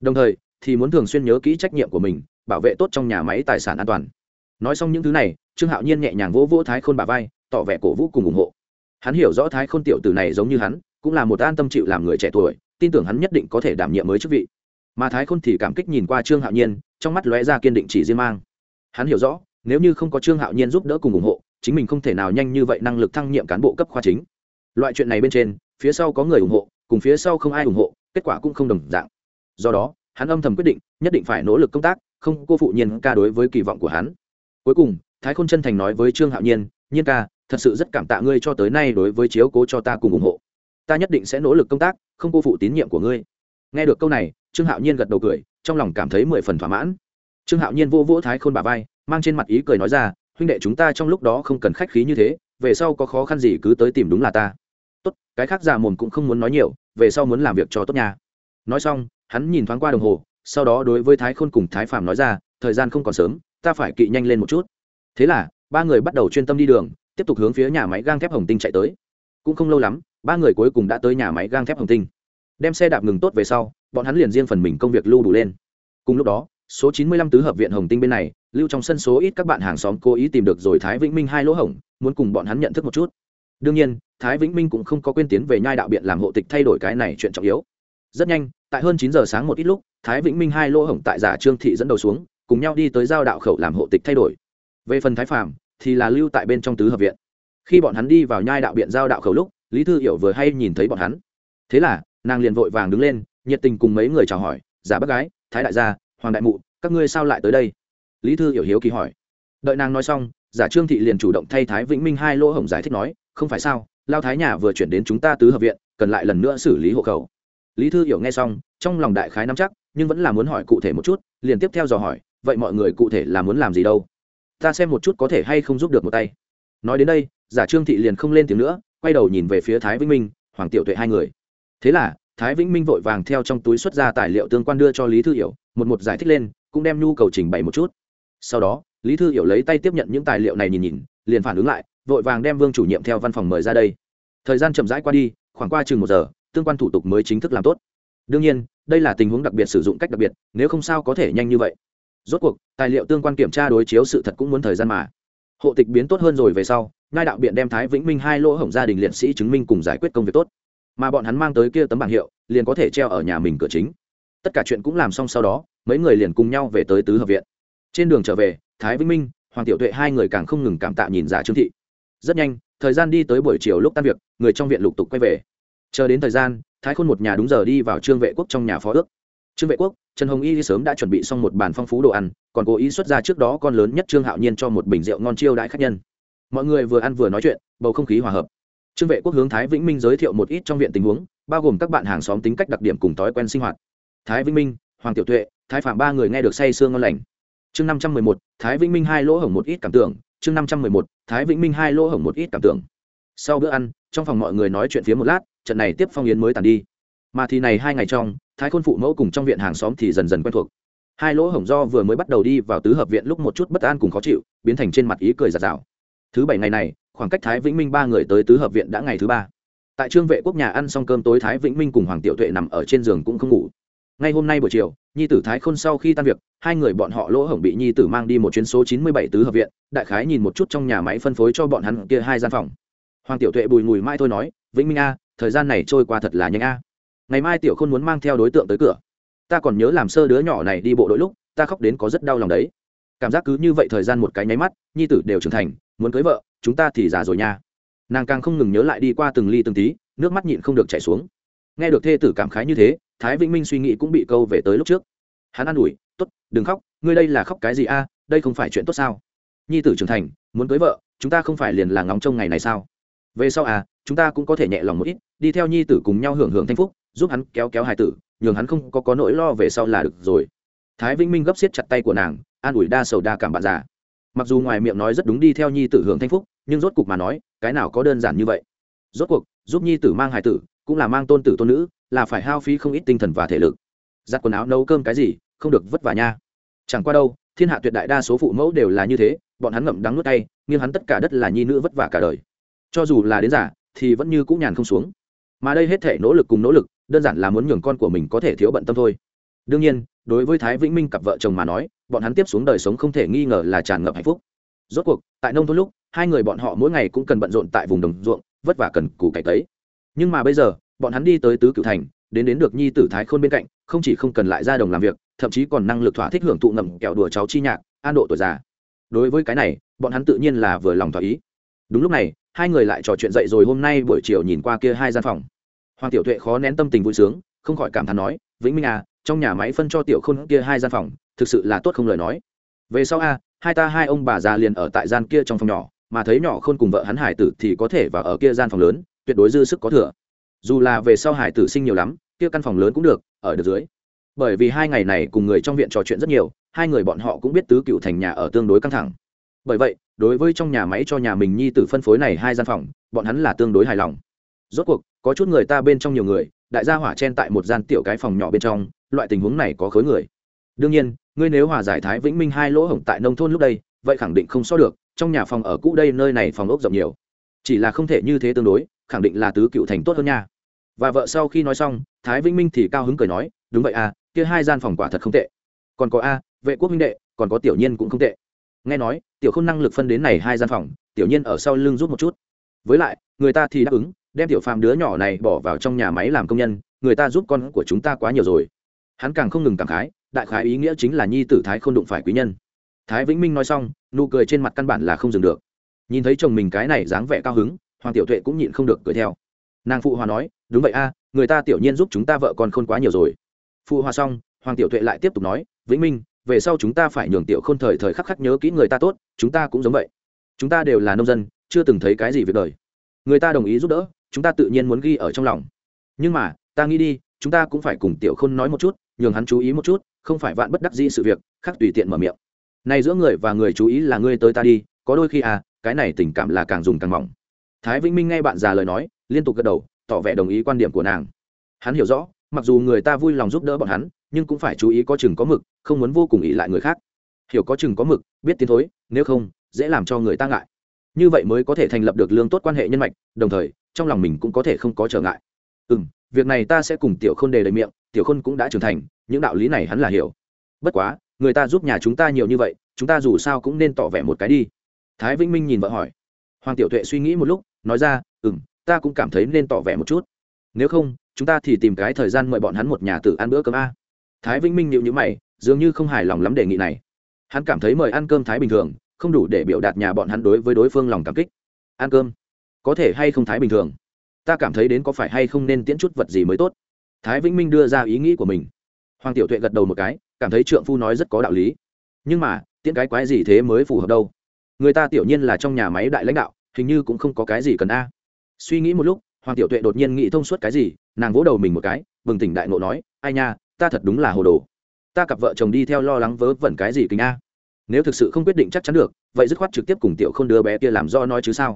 đồng thời, thì muốn thường xuyên nhớ kỹ trách nhiệm của mình, bảo vệ tốt trong nhà máy tài sản an toàn. Nói xong những thứ này, trương hạo nhiên nhẹ nhàng vỗ vỗ thái khôn bà vai, tỏ vẻ cổ vũ cùng ủng hộ. Hắn hiểu rõ thái khôn tiểu tử này giống như hắn, cũng là một an tâm chịu làm người trẻ tuổi, tin tưởng hắn nhất định có thể đảm nhiệm mới chức vị. Mà thái khôn thì cảm kích nhìn qua trương hạo nhiên, trong mắt lóe ra kiên định chỉ riêng mang. Hắn hiểu rõ, nếu như không có trương hạo nhiên giúp đỡ cùng ủng hộ, chính mình không thể nào nhanh như vậy năng lực thăng nhiệm cán bộ cấp khoa chính. Loại chuyện này bên trên, phía sau có người ủng hộ, cùng phía sau không ai ủng hộ, kết quả cũng không đồng dạng do đó, hắn âm thầm quyết định, nhất định phải nỗ lực công tác, không cô phụ nhiên ca đối với kỳ vọng của hắn. Cuối cùng, thái khôn chân thành nói với trương hạo nhiên nhiên ca, thật sự rất cảm tạ ngươi cho tới nay đối với chiếu cố cho ta cùng ủng hộ. Ta nhất định sẽ nỗ lực công tác, không cô phụ tín nhiệm của ngươi. Nghe được câu này, trương hạo nhiên gật đầu cười, trong lòng cảm thấy mười phần thỏa mãn. Trương hạo nhiên vô vỗ thái khôn bà vai, mang trên mặt ý cười nói ra, huynh đệ chúng ta trong lúc đó không cần khách khí như thế, về sau có khó khăn gì cứ tới tìm đúng là ta. Tốt, cái khác già mồm cũng không muốn nói nhiều, về sau muốn làm việc cho tốt nhà nói xong, hắn nhìn thoáng qua đồng hồ, sau đó đối với thái khôn cùng thái phàm nói ra, thời gian không còn sớm, ta phải kỵ nhanh lên một chút. Thế là, ba người bắt đầu chuyên tâm đi đường, tiếp tục hướng phía nhà máy gang thép hồng tinh chạy tới. Cũng không lâu lắm, ba người cuối cùng đã tới nhà máy gang thép hồng tinh. Đem xe đạp ngừng tốt về sau, bọn hắn liền riêng phần mình công việc lưu đủ lên. Cùng lúc đó, số 95 tứ hợp viện hồng tinh bên này, lưu trong sân số ít các bạn hàng xóm cố ý tìm được rồi thái vĩnh minh hai lỗ hổng, muốn cùng bọn hắn nhận thức một chút. Đương nhiên, thái vĩnh minh cũng không có quên tiến về nhai đạo biện làm hộ tịch thay đổi cái này chuyện trọng yếu rất nhanh tại hơn chín giờ sáng một ít lúc thái vĩnh minh hai lỗ hổng tại giả trương thị dẫn đầu xuống cùng nhau đi tới giao đạo khẩu làm hộ tịch thay đổi. Về phần thái Phàm, thì là lưu tại bên trong tứ hợp viện. Khi bọn hắn đi vào nhai đạo biện giao đạo khẩu lúc lý thư hiểu vừa hay nhìn thấy bọn hắn. Thế là nàng liền vội vàng đứng lên nhiệt tình cùng mấy người chào hỏi giả bác gái thái đại gia hoàng đại mụ các ngươi sao lại tới đây? Lý thư hiểu hiếu kỳ hỏi. Đợi nàng nói xong giả trương thị liền chủ động thay thái vĩnh minh hai lỗ hổng giải thích nói không phải sao lao thái nhà vừa chuyển đến chúng ta tứ hợp viện cần lại lần nữa xử lý hộ khẩu lý thư hiểu nghe xong, trong lòng đại khái nắm chắc, nhưng vẫn là muốn hỏi cụ thể một chút, liền tiếp theo dò hỏi, vậy mọi người cụ thể là muốn làm gì đâu? Ta xem một chút có thể hay không giúp được một tay. Nói đến đây, giả trương thị liền không lên tiếng nữa, quay đầu nhìn về phía thái vĩnh minh, hoàng tiểu tuệ hai người. Thế là, thái vĩnh minh vội vàng theo trong túi xuất ra tài liệu tương quan đưa cho lý thư hiểu, một một giải thích lên, cũng đem nhu cầu trình bày một chút. Sau đó, lý thư hiểu lấy tay tiếp nhận những tài liệu này nhìn nhìn, liền phản ứng lại, vội vàng đem vương chủ nhiệm theo văn phòng mời ra đây. Thời gian chậm rãi qua đi, khoảng qua chừng một giờ tương quan thủ tục mới chính thức làm tốt. Đương nhiên, đây là tình huống đặc biệt sử dụng cách đặc biệt, nếu không sao có thể nhanh như vậy. Rốt cuộc, tài liệu tương quan kiểm tra đối chiếu sự thật cũng muốn thời gian mà. Hộ tịch biến tốt hơn rồi về sau, ngai đạo biện đem thái vĩnh minh hai lỗ hổng gia đình liệt sĩ chứng minh cùng giải quyết công việc tốt. Mà bọn hắn mang tới kia tấm bảng hiệu, liền có thể treo ở nhà mình cửa chính. Tất cả chuyện cũng làm xong sau đó, mấy người liền cùng nhau về tới tứ hợp viện. Trên đường trở về, thái vĩnh minh, hoàng tiểu tuệ hai người càng không ngừng cảm tạ nhìn giả trương thị. Rất nhanh, thời gian đi tới buổi chiều lúc tan việc, người trong viện lục tục quay về chờ đến thời gian, thái khôn một nhà đúng giờ đi vào trương vệ quốc trong nhà phó ước. Trương vệ quốc, trần hồng y sớm đã chuẩn bị xong một bàn phong phú đồ ăn, còn cố ý xuất ra trước đó con lớn nhất trương hạo nhiên cho một bình rượu ngon chiêu đãi khách nhân. Mọi người vừa ăn vừa nói chuyện, bầu không khí hòa hợp. Trương vệ quốc hướng thái vĩnh minh giới thiệu một ít trong viện tình huống, bao gồm các bạn hàng xóm tính cách đặc điểm cùng thói quen sinh hoạt. Thái vĩnh minh, hoàng tiểu tuệ, thái phạm ba người nghe được say sương ngon lành. Chương năm trăm mười một, thái vĩnh minh hai lỗ hổng một ít cảm tưởng. Chương năm trăm mười một, thái vĩnh minh hai lỗ hổng một ít cảm tưởng. Sau bữa ăn, trong phòng mọi người nói chuyện phía một lát trận này tiếp phong yến mới tàn đi. Mà thì này hai ngày trong, thái khôn phụ mẫu cùng trong viện hàng xóm thì dần dần quen thuộc. Hai lỗ hổng do vừa mới bắt đầu đi vào tứ hợp viện lúc một chút bất an cùng khó chịu, biến thành trên mặt ý cười giạt rào. Thứ bảy ngày này, khoảng cách thái vĩnh minh ba người tới tứ hợp viện đã ngày thứ ba. Tại trương vệ quốc nhà ăn xong cơm tối, thái vĩnh minh cùng hoàng tiểu tuệ nằm ở trên giường cũng không ngủ. Ngay hôm nay buổi chiều, nhi tử thái khôn sau khi tan việc, hai người bọn họ lỗ hổng bị nhi tử mang đi một chuyến số chín mươi bảy tứ hợp viện, đại khái nhìn một chút trong nhà máy phân phối cho bọn hắn kia hai gian phòng. Hoàng tiểu tuệ bùi ngùi mai thôi nói, vĩnh minh a thời gian này trôi qua thật là nhanh a. Ngày mai tiểu khôn muốn mang theo đối tượng tới cửa. Ta còn nhớ làm sơ đứa nhỏ này đi bộ đội lúc, ta khóc đến có rất đau lòng đấy. Cảm giác cứ như vậy thời gian một cái nháy mắt, nhi tử đều trưởng thành, muốn cưới vợ, chúng ta thì già rồi nha. Nàng càng không ngừng nhớ lại đi qua từng ly từng tí, nước mắt nhịn không được chảy xuống. Nghe được thê tử cảm khái như thế, thái vĩnh minh suy nghĩ cũng bị câu về tới lúc trước. Hắn an ủi t ố t đừng khóc, ngươi đây là khóc cái gì a? Đây không phải chuyện tốt sao? Nhi tử trưởng thành, muốn cưới vợ, chúng ta không phải liền là ngóng trông ngày này sao? Về sau à chúng ta cũng có thể nhẹ lòng một ít, đi theo nhi tử cùng nhau hưởng hưởng thanh phúc, giúp hắn kéo kéo hài tử, nhường hắn không có có nỗi lo về sau là được rồi. Thái vĩnh minh gấp xiết chặt tay của nàng, an ủi đa sầu đa cảm bạn già. Mặc dù ngoài miệng nói rất đúng đi theo nhi tử hưởng thanh phúc, nhưng rốt cuộc mà nói, cái nào có đơn giản như vậy? Rốt cuộc, giúp nhi tử mang hài tử, cũng là mang tôn tử tôn nữ, là phải hao phí không ít tinh thần và thể lực. Giặt quần áo nấu cơm cái gì, không được vất vả nha. Chẳng qua đâu, thiên hạ tuyệt đại đa số phụ mẫu đều là như thế, bọn hắn ngậm đắng nuốt tay, nghiêng hắn tất cả đất là nhi nữ vất vả cả đời cho dù là đến giả, thì vẫn như cũng nhàn không xuống. Mà đây hết thể nỗ lực cùng nỗ lực, đơn giản là muốn nhường con của mình có thể thiếu bận tâm thôi. Đương nhiên, đối với thái vĩnh minh cặp vợ chồng mà nói, bọn hắn tiếp xuống đời sống không thể nghi ngờ là tràn ngập hạnh phúc. Rốt cuộc, tại nông thôn lúc, hai người bọn họ mỗi ngày cũng cần bận rộn tại vùng đồng ruộng, vất vả cần củ cải tấy nhưng mà bây giờ, bọn hắn đi tới tứ cựu thành, đến đến được nhi tử thái khôn bên cạnh, không chỉ không cần lại ra đồng làm việc, thậm chí còn năng lực thỏa thích hưởng thụ ngầm kẹo đùa cháu chi nhạc, an độ tuổi già. Đối với cái này, bọn hắn tự nhiên là vừa lòng thỏa ý. Đúng lúc này hai người lại trò chuyện dậy rồi hôm nay buổi chiều nhìn qua kia hai gian phòng. Hoàng tiểu tuệ khó nén tâm tình vui sướng, không khỏi cảm thán nói, vĩnh minh à trong nhà máy phân cho tiểu khôn kia hai gian phòng, thực sự là tốt không lời nói. Về sau a, hai ta hai ông bà già liền ở tại gian kia trong phòng nhỏ, mà thấy nhỏ khôn cùng vợ hắn hải tử thì có thể vào ở kia gian phòng lớn, tuyệt đối dư sức có thừa. Dù là về sau hải tử sinh nhiều lắm, kia căn phòng lớn cũng được, ở được dưới. Bởi vì hai ngày này cùng người trong viện trò chuyện rất nhiều, hai người bọn họ cũng biết tứ cựu thành nhà ở tương đối căng thẳng bởi vậy, đối với trong nhà máy cho nhà mình nhi tử phân phối này hai gian phòng, bọn hắn là tương đối hài lòng. Rốt cuộc, có chút người ta bên trong nhiều người, đại gia hỏa chen tại một gian tiểu cái phòng nhỏ bên trong, loại tình huống này có khối người. Đương nhiên, ngươi nếu hòa giải thái vĩnh minh hai lỗ hổng tại nông thôn lúc đây, vậy khẳng định không so được, trong nhà phòng ở cũ đây nơi này phòng ốc rộng nhiều. Chỉ là không thể như thế tương đối, khẳng định là tứ cựu thành tốt hơn nha. Và vợ sau khi nói xong, thái vĩnh minh thì cao hứng cười nói, đúng vậy à kia hai gian phòng quả thật không tệ. Còn có a, vệ quốc minh đệ, còn có tiểu nhiên cũng không tệ nghe nói, tiểu không năng lực phân đến này hai gian phòng, tiểu nhiên ở sau lưng rút một chút. Với lại, người ta thì đáp ứng, đem tiểu phàm đứa nhỏ này bỏ vào trong nhà máy làm công nhân, người ta giúp con của chúng ta quá nhiều rồi. Hắn càng không ngừng cảm khái, đại khái ý nghĩa chính là nhi tử thái không đụng phải quý nhân. Thái vĩnh minh nói xong, nụ cười trên mặt căn bản là không dừng được. Nhìn thấy chồng mình cái này dáng vẻ cao hứng, hoàng tiểu tuệ cũng nhịn không được cười theo. Nàng phụ hòa nói, đúng vậy a, người ta tiểu nhiên giúp chúng ta vợ con khôn quá nhiều rồi. Phụ hòa xong, hoàng tiểu tuệ lại tiếp tục nói, vĩnh minh về sau chúng ta phải nhường tiểu khôn thời thời khắc khắc nhớ kỹ người ta tốt, chúng ta cũng giống vậy. Chúng ta đều là nông dân, chưa từng thấy cái gì việc đời. Người ta đồng ý giúp đỡ, chúng ta tự nhiên muốn ghi ở trong lòng. Nhưng mà, ta nghĩ đi, chúng ta cũng phải cùng tiểu khôn nói một chút, nhường hắn chú ý một chút, không phải vạn bất đắc dĩ sự việc khác tùy tiện mở miệng. Này giữa người và người chú ý là ngươi tới ta đi, có đôi khi à cái này tình cảm là càng dùng càng mỏng. Thái vĩnh minh nghe bạn già lời nói, liên tục gật đầu, tỏ vẻ đồng ý quan điểm của nàng. Hắn hiểu rõ, mặc dù người ta vui lòng giúp đỡ bọn hắn nhưng cũng phải chú ý có chừng có mực, không muốn vô cùng ý lại người khác. Hiểu có chừng có mực, biết tiến thối, nếu không, dễ làm cho người ta ngại. Như vậy mới có thể thành lập được lương tốt quan hệ nhân mạch, đồng thời, trong lòng mình cũng có thể không có trở ngại. Ừ m việc này ta sẽ cùng tiểu khôn đề đầy miệng, tiểu khôn cũng đã trưởng thành, những đạo lý này hắn là hiểu. Bất quá, người ta giúp nhà chúng ta nhiều như vậy, chúng ta dù sao cũng nên tỏ vẻ một cái đi. Thái vĩnh minh nhìn vợ hỏi. Hoàng tiểu tuệ suy nghĩ một lúc, nói ra ừ m ta cũng cảm thấy nên tỏ vẻ một chút. Nếu không, chúng ta thì tìm cái thời gian mời bọn hắn một nhà tử ăn bữa cơm a thái vĩnh minh nhịu nhữ mày, dường như không hài lòng lắm đề nghị này. Hắn cảm thấy mời ăn cơm thái bình thường, không đủ để biểu đạt nhà bọn hắn đối với đối phương lòng cảm kích. Ăn cơm? Có thể hay không thái bình thường? Ta cảm thấy đến có phải hay không nên tiễn chút vật gì mới tốt? Thái vĩnh minh đưa ra ý nghĩ của mình. Hoàng tiểu tuệ gật đầu một cái, cảm thấy trượng phu nói rất có đạo lý. Nhưng mà, tiễn cái quái gì thế mới phù hợp đâu? Người ta tiểu nhiên là trong nhà máy đại lãnh đạo, hình như cũng không có cái gì cần a. Suy nghĩ một lúc, hoàng tiểu tuệ đột nhiên nghĩ thông suốt cái gì, nàng vỗ đầu mình một cái, bừng tỉnh đại ngộ nói, ai nha ta thật đúng là hồ đồ. Ta cặp vợ chồng đi theo lo lắng vớ vẩn cái gì kính a? Nếu thực sự không quyết định chắc chắn được, vậy dứt khoát trực tiếp cùng tiểu k h ô n đứa bé kia làm do nói chứ sao?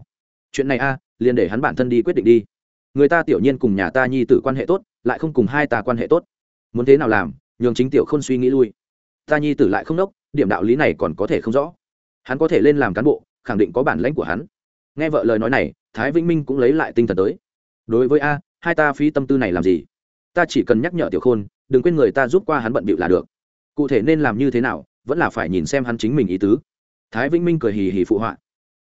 Chuyện này a, liền để hắn bản thân đi quyết định đi. Người ta tiểu nhiên cùng nhà ta nhi tử quan hệ tốt, lại không cùng hai ta quan hệ tốt. Muốn thế nào làm, nhường chính tiểu không suy nghĩ lui. Ta nhi tử lại không đốc, điểm đạo lý này còn có thể không rõ. Hắn có thể lên làm cán bộ, khẳng định có bản lãnh của hắn. Nghe vợ lời nói này, thái vĩnh minh cũng lấy lại tinh thần tới. Đối với a, hai ta phí tâm tư này làm gì? Ta chỉ cần nhắc nhở tiểu khôn đừng quên người ta giúp qua hắn bận bịu là được. Cụ thể nên làm như thế nào, vẫn là phải nhìn xem hắn chính mình ý tứ. Thái vĩnh minh cười hì hì phụ họa.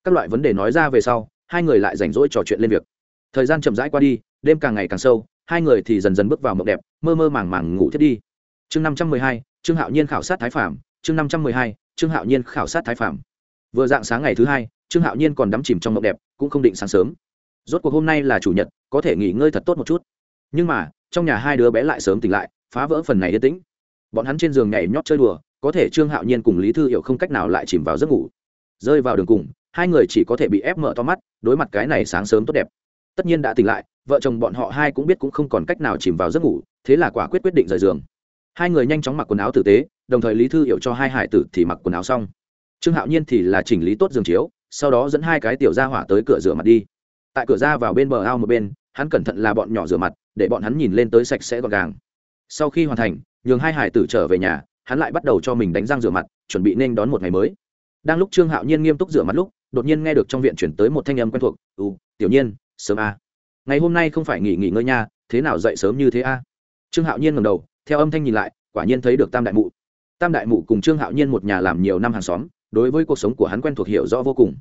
Các loại vấn đề nói ra về sau, hai người lại rảnh rỗi trò chuyện lên việc. Thời gian chậm rãi qua đi, đêm càng ngày càng sâu, hai người thì dần dần bước vào mộng đẹp, mơ mơ màng màng ngủ thiết đi. Chương năm trăm mười hai, trương hạo nhiên khảo sát thái phạm chương năm trăm mười hai, trương hạo nhiên khảo sát thái phạm vừa dạng sáng ngày thứ hai, trương hạo nhiên còn đắm chìm trong mộng đẹp, cũng không định sáng sớm. Rốt cuộc hôm nay là chủ nhật, có thể nghỉ ngơi thật tốt một chút. Nhưng mà, trong nhà hai đứa bé lại sớm tỉnh lại phá vỡ phần này yên tĩnh. Bọn hắn trên giường nhảy nhót chơi đùa, có thể trương hạo nhiên cùng lý thư hiểu không cách nào lại chìm vào giấc ngủ. Rơi vào đường cùng, hai người chỉ có thể bị ép mở to mắt, đối mặt cái này sáng sớm tốt đẹp. Tất nhiên đã tỉnh lại, vợ chồng bọn họ hai cũng biết cũng không còn cách nào chìm vào giấc ngủ, thế là quả quyết quyết định rời giường. Hai người nhanh chóng mặc quần áo tử tế, đồng thời lý thư hiểu cho hai hải tử thì mặc quần áo xong. Trương hạo nhiên thì là chỉnh lý tốt giường chiếu, sau đó dẫn hai cái tiểu ra hỏa tới cửa rửa mặt đi. Tại cửa ra vào bên bờ ao một bên, hắn cẩn thận là bọn nhỏ rửa mặt, để bọn hắn nhìn lên tới sạch sẽ gọn gàng sau khi hoàn thành, nhường hai hải tử trở về nhà, hắn lại bắt đầu cho mình đánh răng rửa mặt, chuẩn bị nên đón một ngày mới. Đang lúc trương hạo nhiên nghiêm túc rửa mặt lúc, đột nhiên nghe được trong viện chuyển tới một thanh âm quen thuộc ừ tiểu nhiên, sớm a. À. ngày hôm nay không phải nghỉ nghỉ ngơi nha, thế nào dậy sớm như thế a? Trương hạo nhiên ngầm đầu, theo âm thanh nhìn lại, quả nhiên thấy được tam đại mụ. Tam đại mụ cùng trương hạo nhiên một nhà làm nhiều năm hàng xóm, đối với cuộc sống của hắn quen thuộc hiểu rõ vô cùng.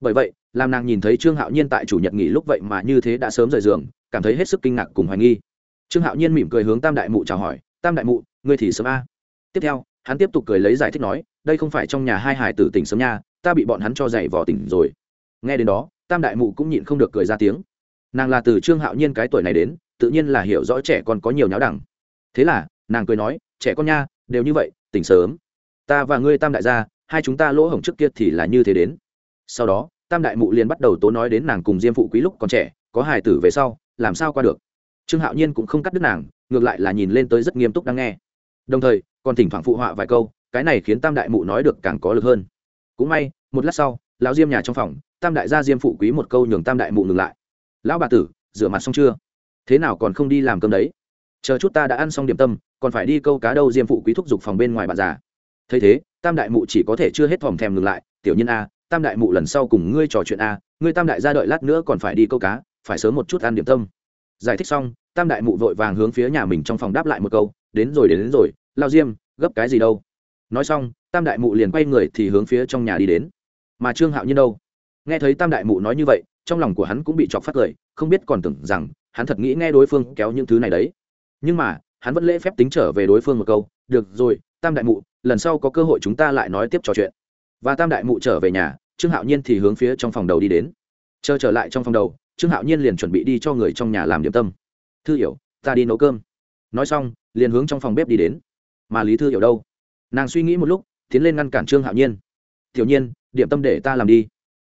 Bởi vậy, làm nàng nhìn thấy trương hạo nhiên tại chủ nhật nghỉ lúc vậy mà như thế đã sớm rời giường, cảm thấy hết sức kinh ngạc cùng hoài nghi trương hạo nhiên mỉm cười hướng tam đại mụ chào hỏi, tam đại mụ, ngươi thì sớm a. Tiếp theo, hắn tiếp tục cười lấy giải thích nói, đây không phải trong nhà hai hải tử tỉnh sớm nha, ta bị bọn hắn cho dậy vò tỉnh rồi. Nghe đến đó, tam đại mụ cũng nhịn không được cười ra tiếng. Nàng là từ trương hạo nhiên cái tuổi này đến, tự nhiên là hiểu rõ trẻ con có nhiều nháo đẳng. Thế là, nàng cười nói, trẻ con nha, đều như vậy, tỉnh sớm. Ta và ngươi tam đại gia, hai chúng ta lỗ hổng trước kia thì là như thế đến. Sau đó, tam đại mụ liền bắt đầu tố nói đến nàng cùng diêm phụ quý lúc còn trẻ, có hài tử về sau, làm sao qua được? Trương hạo nhiên cũng không cắt đứt nàng, ngược lại là nhìn lên tới rất nghiêm túc đang nghe. Đồng thời, còn thỉnh thoảng phụ họa vài câu, cái này khiến tam đại mụ nói được càng có lực hơn. Cũng may, một lát sau, lão diêm nhà trong phòng, tam đại gia diêm phụ quý một câu nhường tam đại mụ ngừng lại. Lão bà tử, rửa mặt xong chưa? Thế nào còn không đi làm cơm đấy? Chờ chút ta đã ăn xong điểm tâm, còn phải đi câu cá đâu diêm phụ quý thúc giục phòng bên ngoài bà già. Thấy thế, tam đại mụ chỉ có thể chưa hết thòm thèm ngừng lại, tiểu nhân a, tam đại mụ lần sau cùng ngươi trò chuyện a, ngươi tam đại gia đợi lát nữa còn phải đi câu cá, phải sớm một chút ăn điểm tâm giải thích xong tam đại mụ vội vàng hướng phía nhà mình trong phòng đáp lại một câu đến rồi đến, đến rồi lao diêm gấp cái gì đâu? Nói xong tam đại mụ liền quay người thì hướng phía trong nhà đi đến. Mà trương hạo nhiên đâu? Nghe thấy tam đại mụ nói như vậy trong lòng của hắn cũng bị chọc phát cười không biết còn tưởng rằng hắn thật nghĩ nghe đối phương kéo những thứ này đấy. Nhưng mà hắn vẫn lễ phép tính trở về đối phương một câu được rồi tam đại mụ lần sau có cơ hội chúng ta lại nói tiếp trò chuyện. Và tam đại mụ trở về nhà trương hạo nhiên thì hướng phía trong phòng đầu đi đến. Chờ trở lại trong phòng đầu trương hạo nhiên liền chuẩn bị đi cho người trong nhà làm điểm tâm. Thư hiểu, ta đi nấu cơm. Nói xong, liền hướng trong phòng bếp đi đến. Mà lý thư hiểu đâu? Nàng suy nghĩ một lúc, tiến lên ngăn cản trương hạo nhiên. Tiểu nhiên, điểm tâm để ta làm đi.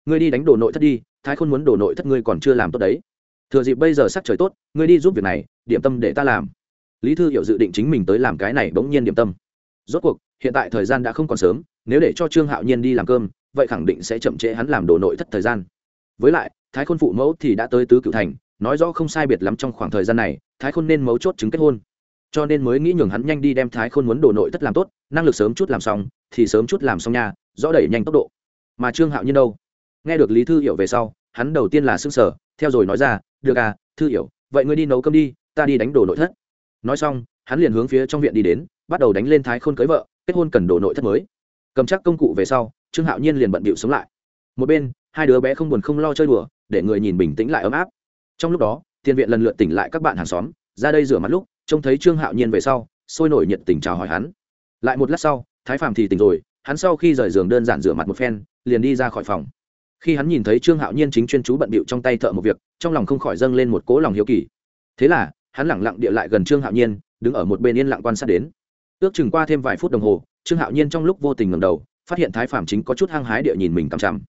Ngươi đi đánh đổ nội thất đi, thái khôn muốn đổ nội thất ngươi còn chưa làm tốt đấy. Thừa dịp bây giờ sắc trời tốt, ngươi đi giúp việc này, điểm tâm để ta làm. Lý thư hiểu dự định chính mình tới làm cái này bỗng nhiên điểm tâm. Rốt cuộc, hiện tại thời gian đã không còn sớm, nếu để cho trương hạo nhiên đi làm cơm, vậy khẳng định sẽ chậm trễ hắn làm đồ nội thất thời gian. Với lại thái khôn phụ mẫu thì đã tới tứ cựu thành, nói rõ không sai biệt lắm trong khoảng thời gian này, thái khôn nên mấu chốt chứng kết hôn. Cho nên mới nghĩ nhường hắn nhanh đi đem thái khôn muốn đồ nội thất làm tốt, năng lực sớm chút làm xong, thì sớm chút làm xong nha, rõ đẩy nhanh tốc độ. Mà trương hạo nhiên đâu? Nghe được lý thư hiểu về sau, hắn đầu tiên là s ư n g sở theo rồi nói ra, được à thư hiểu, vậy ngươi đi nấu cơm đi, ta đi đánh đồ nội thất. Nói xong, hắn liền hướng phía trong viện đi đến, bắt đầu đánh lên thái khôn cưới vợ, kết hôn cần đồ nội thất mới. Cầm chắc công cụ về sau, trương hạo nhiên liền bận bịu sống lại. Một bên, hai đứa bé không buồn không lo chơi đùa để người nhìn bình tĩnh lại ấm áp. Trong lúc đó tiền viện lần lượt tỉnh lại các bạn hàng xóm, ra đây rửa mặt lúc, trông thấy trương hạo nhiên về sau, sôi nổi nhiệt tình chào hỏi hắn. Lại một lát sau, thái phàm thì tỉnh rồi, hắn sau khi rời giường đơn giản rửa mặt một phen, liền đi ra khỏi phòng. Khi hắn nhìn thấy trương hạo nhiên chính chuyên chú bận bịu trong tay thợ một việc, trong lòng không khỏi dâng lên một cỗ lòng hiếu kỳ. Thế là, hắn lẳng lặng địa lại gần trương hạo nhiên, đứng ở một bên yên lặng quan sát đến. Ước chừng qua thêm vài phút đồng hồ, trương hạo nhiên trong lúc vô tình ngầm đầu, phát hiện thái phàm chính có chút hăng hái địa nhìn mình cằm chằm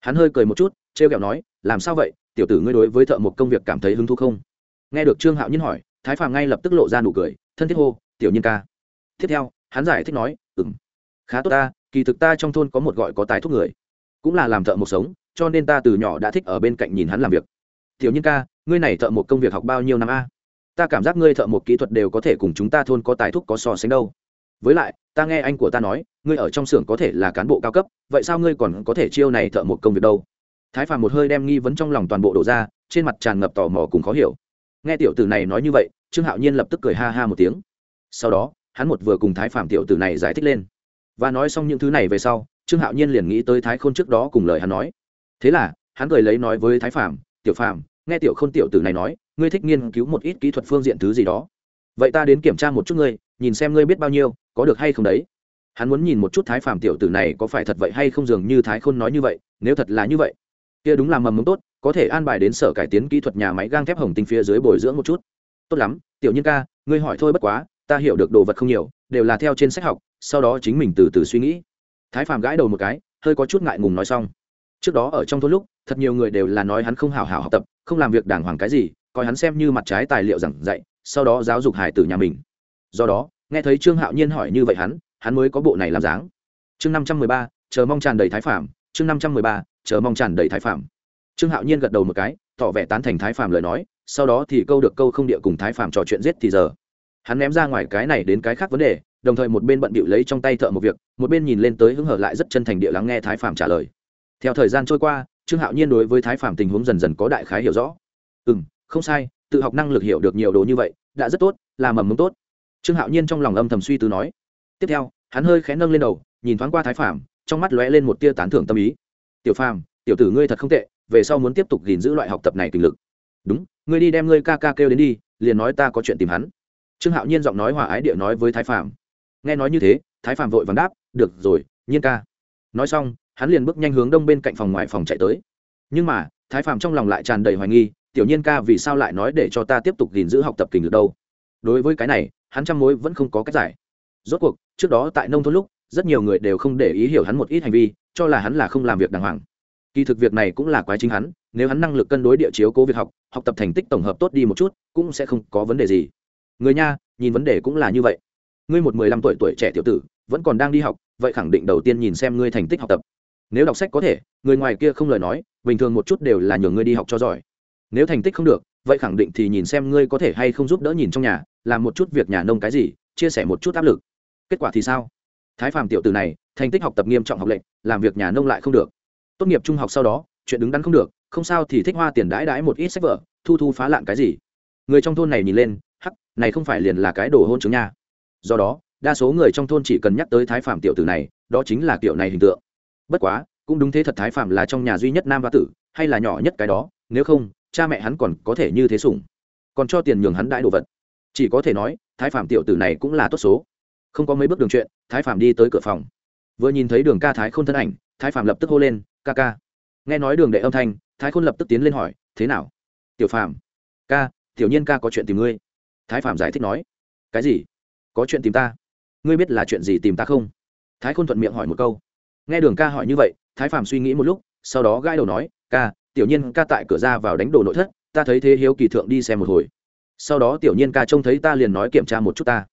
hắn hơi cười một chút t r e o kẹo nói, làm sao vậy? Tiểu tử ngươi đối với thợ một công việc cảm thấy hứng thú không? Nghe được trương hạo nhiên hỏi, thái phàm ngay lập tức lộ ra nụ cười, thân thiết hô, tiểu nhiên ca. Tiếp theo, hắn giải thích nói ừng khá tốt ta, kỳ thực ta trong thôn có một gọi có tài thuốc người, cũng là làm thợ một sống, cho nên ta từ nhỏ đã thích ở bên cạnh nhìn hắn làm việc. Tiểu nhiên ca, ngươi này thợ một công việc học bao nhiêu năm a? Ta cảm giác ngươi thợ một kỹ thuật đều có thể cùng chúng ta thôn có tài thuốc có so sánh đâu với lại ta nghe anh của ta nói ngươi ở trong xưởng có thể là cán bộ cao cấp vậy sao ngươi còn có thể chiêu này thợ một công việc đâu? Thái phàm một hơi đem nghi vấn trong lòng toàn bộ đổ ra trên mặt tràn ngập tò mò cùng khó hiểu. Nghe tiểu tử này nói như vậy trương hạo nhiên lập tức cười ha ha một tiếng. Sau đó hắn một vừa cùng thái Phàm tiểu tử này giải thích lên. Và nói xong những thứ này về sau trương hạo nhiên liền nghĩ tới thái khôn trước đó cùng lời hắn nói. Thế là hắn cười lấy nói với thái Phàm, tiểu Phàm, nghe tiểu khôn tiểu tử này nói ngươi thích nghiên cứu một ít kỹ thuật phương diện thứ gì đó. Vậy ta đến kiểm tra một chút ngươi nhìn xem ngươi biết bao nhiêu, có được hay không đấy? Hắn muốn nhìn một chút thái phạm tiểu tử này có phải thật vậy hay không dường như thái khôn nói như vậy, nếu thật là như vậy, kia đúng là mầm mống tốt, có thể an bài đến sở cải tiến kỹ thuật nhà máy gang thép hồng tinh phía dưới bồi dưỡng một chút. Tốt lắm, tiểu nhân ca, ngươi hỏi thôi bất quá, ta hiểu được đồ vật không nhiều, đều là theo trên sách học, sau đó chính mình từ từ suy nghĩ. Thái phàm gãi đầu một cái, hơi có chút ngại ngùng nói xong. Trước đó ở trong thôn lúc, thật nhiều người đều là nói hắn không hào hào học tập, không làm việc đàng hoàng cái gì, coi hắn xem như mặt trái tài liệu giảng dạy, sau đó giáo dục hải tử nhà mình do đó, nghe thấy trương hạo nhiên hỏi như vậy hắn hắn mới có bộ này làm dáng. Chương năm trăm mười ba, chờ mong tràn đầy thái phạm chương năm trăm mười ba, chờ mong tràn đầy thái phạm trương hạo nhiên gật đầu một cái, tỏ vẻ tán thành thái phạm lời nói, sau đó thì câu được câu không địa cùng thái phạm trò chuyện giết thì giờ. Hắn ném ra ngoài cái này đến cái khác vấn đề, đồng thời một bên bận bịu lấy trong tay thợ một việc, một bên nhìn lên tới hứng hở lại rất chân thành địa lắng nghe thái phạm trả lời. Theo thời gian trôi qua, trương hạo nhiên đối với thái phạm tình huống dần dần có đại khái hiểu rõ. Ừ không sai, tự học năng lực hiểu được nhiều đồ như vậy, đã rất tốt là mầm mống tốt trương hạo nhiên trong lòng âm thầm suy tư nói. Tiếp theo, hắn hơi khẽ nâng lên đầu, nhìn thoáng qua thái phạm trong mắt lóe lên một tia tán thưởng tâm ý. Tiểu phàm, tiểu tử ngươi thật không tệ, về sau muốn tiếp tục gìn giữ loại học tập này tình lực. Đúng, ngươi đi đem ngươi ca ca kêu đến đi, liền nói ta có chuyện tìm hắn. Trương hạo nhiên giọng nói hòa ái địa nói với thái phạm nghe nói như thế, thái phạm vội vàng đáp, được rồi, nhiên ca. Nói xong, hắn liền bước nhanh hướng đông bên cạnh phòng ngoài phòng chạy tới. Nhưng mà, thái phạm trong lòng lại tràn đầy hoài nghi, tiểu nhiên ca vì sao lại nói để cho ta tiếp tục gìn giữ học tập kình lực đâu? Đối với cái này hắn trăm mối vẫn không có cách giải. Rốt cuộc, trước đó tại nông thôn lúc, rất nhiều người đều không để ý hiểu hắn một ít hành vi, cho là hắn là không làm việc đàng hoàng. Kỳ thực việc này cũng là quái chính hắn, nếu hắn năng lực cân đối địa chiếu cố việc học học tập thành tích tổng hợp tốt đi một chút, cũng sẽ không có vấn đề gì. Người nha, nhìn vấn đề cũng là như vậy. Ngươi một mười lăm tuổi tuổi trẻ tiểu tử, vẫn còn đang đi học, vậy khẳng định đầu tiên nhìn xem ngươi thành tích học tập. Nếu đọc sách có thể, người ngoài kia không lời nói, bình thường một chút đều là nhường ngươi đi học cho giỏi. Nếu thành tích không được vậy khẳng định thì nhìn xem ngươi có thể hay không giúp đỡ nhìn trong nhà, làm một chút việc nhà nông cái gì, chia sẻ một chút áp lực. Kết quả thì sao? Thái phàm tiểu từ này, thành tích học tập nghiêm trọng học lệnh, làm việc nhà nông lại không được. Tốt nghiệp trung học sau đó, chuyện đứng đắn không được, không sao thì thích hoa tiền đãi đãi một ít sách vở, thu thu phá lạng cái gì. Người trong thôn này nhìn lên, hắc, này không phải liền là cái đồ hôn chứng nha. Do đó, đa số người trong thôn chỉ cần nhắc tới thái phạm tiểu tử này, đó chính là kiểu này hình tượng. Bất quá, cũng đúng thế thật thái phạm là trong nhà duy nhất nam ba tử, hay là nhỏ nhất cái đó, nếu không cha mẹ hắn còn có thể như thế sủng, còn cho tiền nhường hắn đãi đồ vật. Chỉ có thể nói, thái phạm tiểu tử này cũng là tốt số. Không có mấy bước đường chuyện, thái phạm đi tới cửa phòng. Vừa nhìn thấy đường ca thái khôn thân ảnh, thái phạm lập tức hô lên, ca ca. Nghe nói đường đệ âm thanh, thái khôn lập tức tiến lên hỏi, thế nào? Tiểu phạm ca, tiểu nhiên ca có chuyện tìm ngươi. Thái phạm giải thích nói, cái gì? Có chuyện tìm ta? Ngươi biết là chuyện gì tìm ta không? Thái khôn thuận miệng hỏi một câu. Nghe đường ca hỏi như vậy, thái phạm suy nghĩ một lúc, sau đó gãi đầu nói, ca tiểu nhiên ca tại cửa ra vào đánh đồ nội thất, ta thấy thế hiếu kỳ thượng đi xem một hồi. Sau đó tiểu nhiên ca trông thấy ta liền nói kiểm tra một chút ta.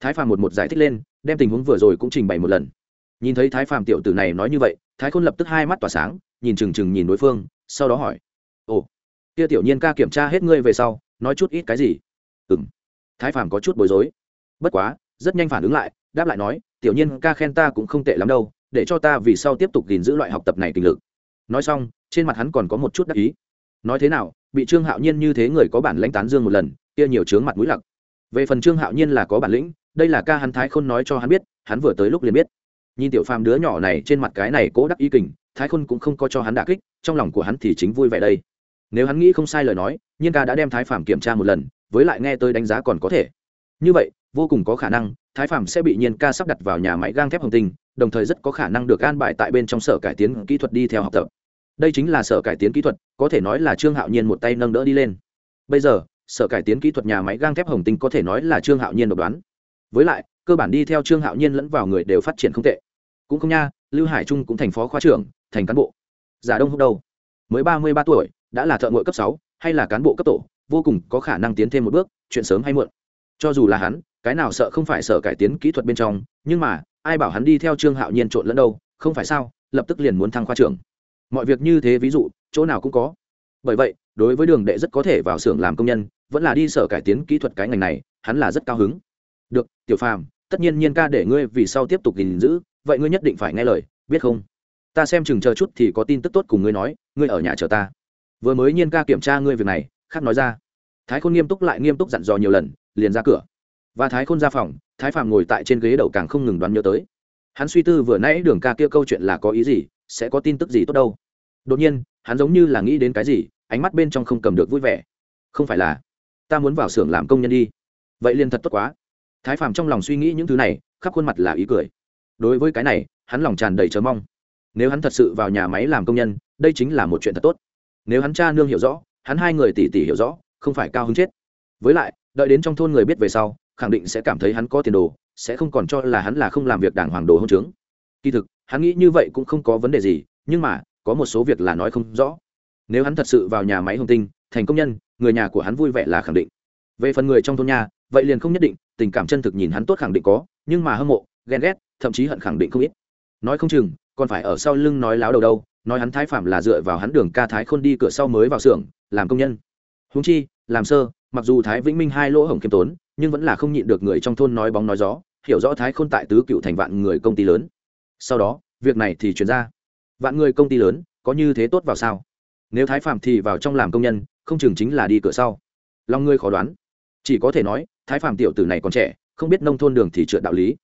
Thái phàm một một giải thích lên, đem tình huống vừa rồi cũng trình bày một lần. Nhìn thấy thái phàm tiểu tử này nói như vậy, thái khôn lập tức hai mắt tỏa sáng, nhìn trừng trừng nhìn đối phương, sau đó hỏi, ồ, kia tiểu nhiên ca kiểm tra hết ngươi về sau, nói chút ít cái gì? Ừ m thái phàm có chút bối rối. Bất quá, rất nhanh phản ứng lại, đáp lại nói, tiểu nhiên ca khen ta cũng không tệ lắm đâu, để cho ta vì sau tiếp tục gìn giữ loại học tập này kinh lực. Nói xong trên mặt hắn còn có một chút đắc ý. Nói thế nào, bị trương hạo nhiên như thế người có bản lãnh tán dương một lần, kia nhiều chướng mặt mũi lặc. Về phần trương hạo nhiên là có bản lĩnh, đây là ca hắn thái khôn nói cho hắn biết, hắn vừa tới lúc liền biết. Nhìn tiểu phàm đứa nhỏ này trên mặt cái này cố đắc ý kình, thái khôn cũng không có cho hắn đả kích, trong lòng của hắn thì chính vui vẻ đây. Nếu hắn nghĩ không sai lời nói, nhiên ca đã đem thái phàm kiểm tra một lần, với lại nghe tôi đánh giá còn có thể. Như vậy, vô cùng có khả năng, thái phàm sẽ bị nhiên ca sắp đặt vào nhà máy gang thép hồng tinh, đồng thời rất có khả năng được an bài tại bên trong sở cải tiến kỹ thuật đi theo học tập đây chính là sở cải tiến kỹ thuật, có thể nói là trương hạo nhiên một tay nâng đỡ đi lên. Bây giờ, sở cải tiến kỹ thuật nhà máy gang thép hồng tinh có thể nói là trương hạo nhiên độc đoán. Với lại, cơ bản đi theo trương hạo nhiên lẫn vào người đều phát triển không tệ. Cũng không nha, lưu hải trung cũng thành phó khoa trưởng, thành cán bộ. Giả đông húc đâu? Mới ba mươi ba tuổi, đã là thợ ngội cấp sáu, hay là cán bộ cấp tổ, vô cùng có khả năng tiến thêm một bước, chuyện sớm hay muộn. Cho dù là hắn, cái nào sợ không phải sở cải tiến kỹ thuật bên trong, nhưng mà, ai bảo hắn đi theo trương hạo nhiên trộn lẫn đâu, không phải sao, lập tức liền muốn thăng khoa trưởng mọi việc như thế ví dụ, chỗ nào cũng có. Bởi vậy, đối với đường đệ rất có thể vào xưởng làm công nhân, vẫn là đi sở cải tiến kỹ thuật cái ngành này, hắn là rất cao hứng. Được, tiểu phàm, tất nhiên nhiên ca để ngươi vì sau tiếp tục gìn giữ, vậy ngươi nhất định phải nghe lời, biết không? Ta xem chừng chờ chút thì có tin tức tốt cùng ngươi nói, ngươi ở nhà chờ ta. Vừa mới nhiên ca kiểm tra ngươi việc này, khác nói ra. Thái khôn nghiêm túc lại nghiêm túc dặn dò nhiều lần, liền ra cửa. Và thái khôn ra phòng, thái phàm ngồi tại trên ghế đầu càng không ngừng đoán nhớ tới. Hắn suy tư vừa nãy đường ca kia câu chuyện là có ý gì, sẽ có tin tức gì tốt đâu đột nhiên, hắn giống như là nghĩ đến cái gì, ánh mắt bên trong không cầm được vui vẻ. Không phải là, ta muốn vào xưởng làm công nhân đi. Vậy liền thật tốt quá. Thái phàm trong lòng suy nghĩ những thứ này, khắp khuôn mặt là ý cười. Đối với cái này, hắn lòng tràn đầy chờ mong. Nếu hắn thật sự vào nhà máy làm công nhân, đây chính là một chuyện thật tốt. Nếu hắn cha nương hiểu rõ, hắn hai người tỷ tỷ hiểu rõ, không phải cao hứng chết. Với lại, đợi đến trong thôn người biết về sau, khẳng định sẽ cảm thấy hắn có tiền đồ, sẽ không còn cho là hắn là không làm việc đàng hoàng đồ hôn trướng kỳ thực, hắn nghĩ như vậy cũng không có vấn đề gì, nhưng mà có một số việc là nói không rõ. Nếu hắn thật sự vào nhà máy hồng tinh, thành công nhân, người nhà của hắn vui vẻ là khẳng định. Về phần người trong thôn nhà, vậy liền không nhất định, tình cảm chân thực nhìn hắn tốt khẳng định có, nhưng mà hâm mộ, ghen ghét, thậm chí hận khẳng định không ít. Nói không chừng, còn phải ở sau lưng nói láo đầu đâu, nói hắn thái phạm là dựa vào hắn đường ca thái khôn đi cửa sau mới vào xưởng, làm công nhân. Húng chi, làm sơ, mặc dù thái vĩnh minh hai lỗ hổng kiêm tốn, nhưng vẫn là không nhịn được người trong thôn nói bóng nói gió, hiểu rõ thái khôn tại tứ cựu thành vạn người công ty lớn. Sau đó, việc này thì chuyển ra vạn người công ty lớn, có như thế tốt vào sao? Nếu thái phạm thì vào trong làm công nhân, không chừng chính là đi cửa sau. Lòng ngươi khó đoán. Chỉ có thể nói, thái phạm tiểu tử này còn trẻ, không biết nông thôn đường thì trượt đạo lý.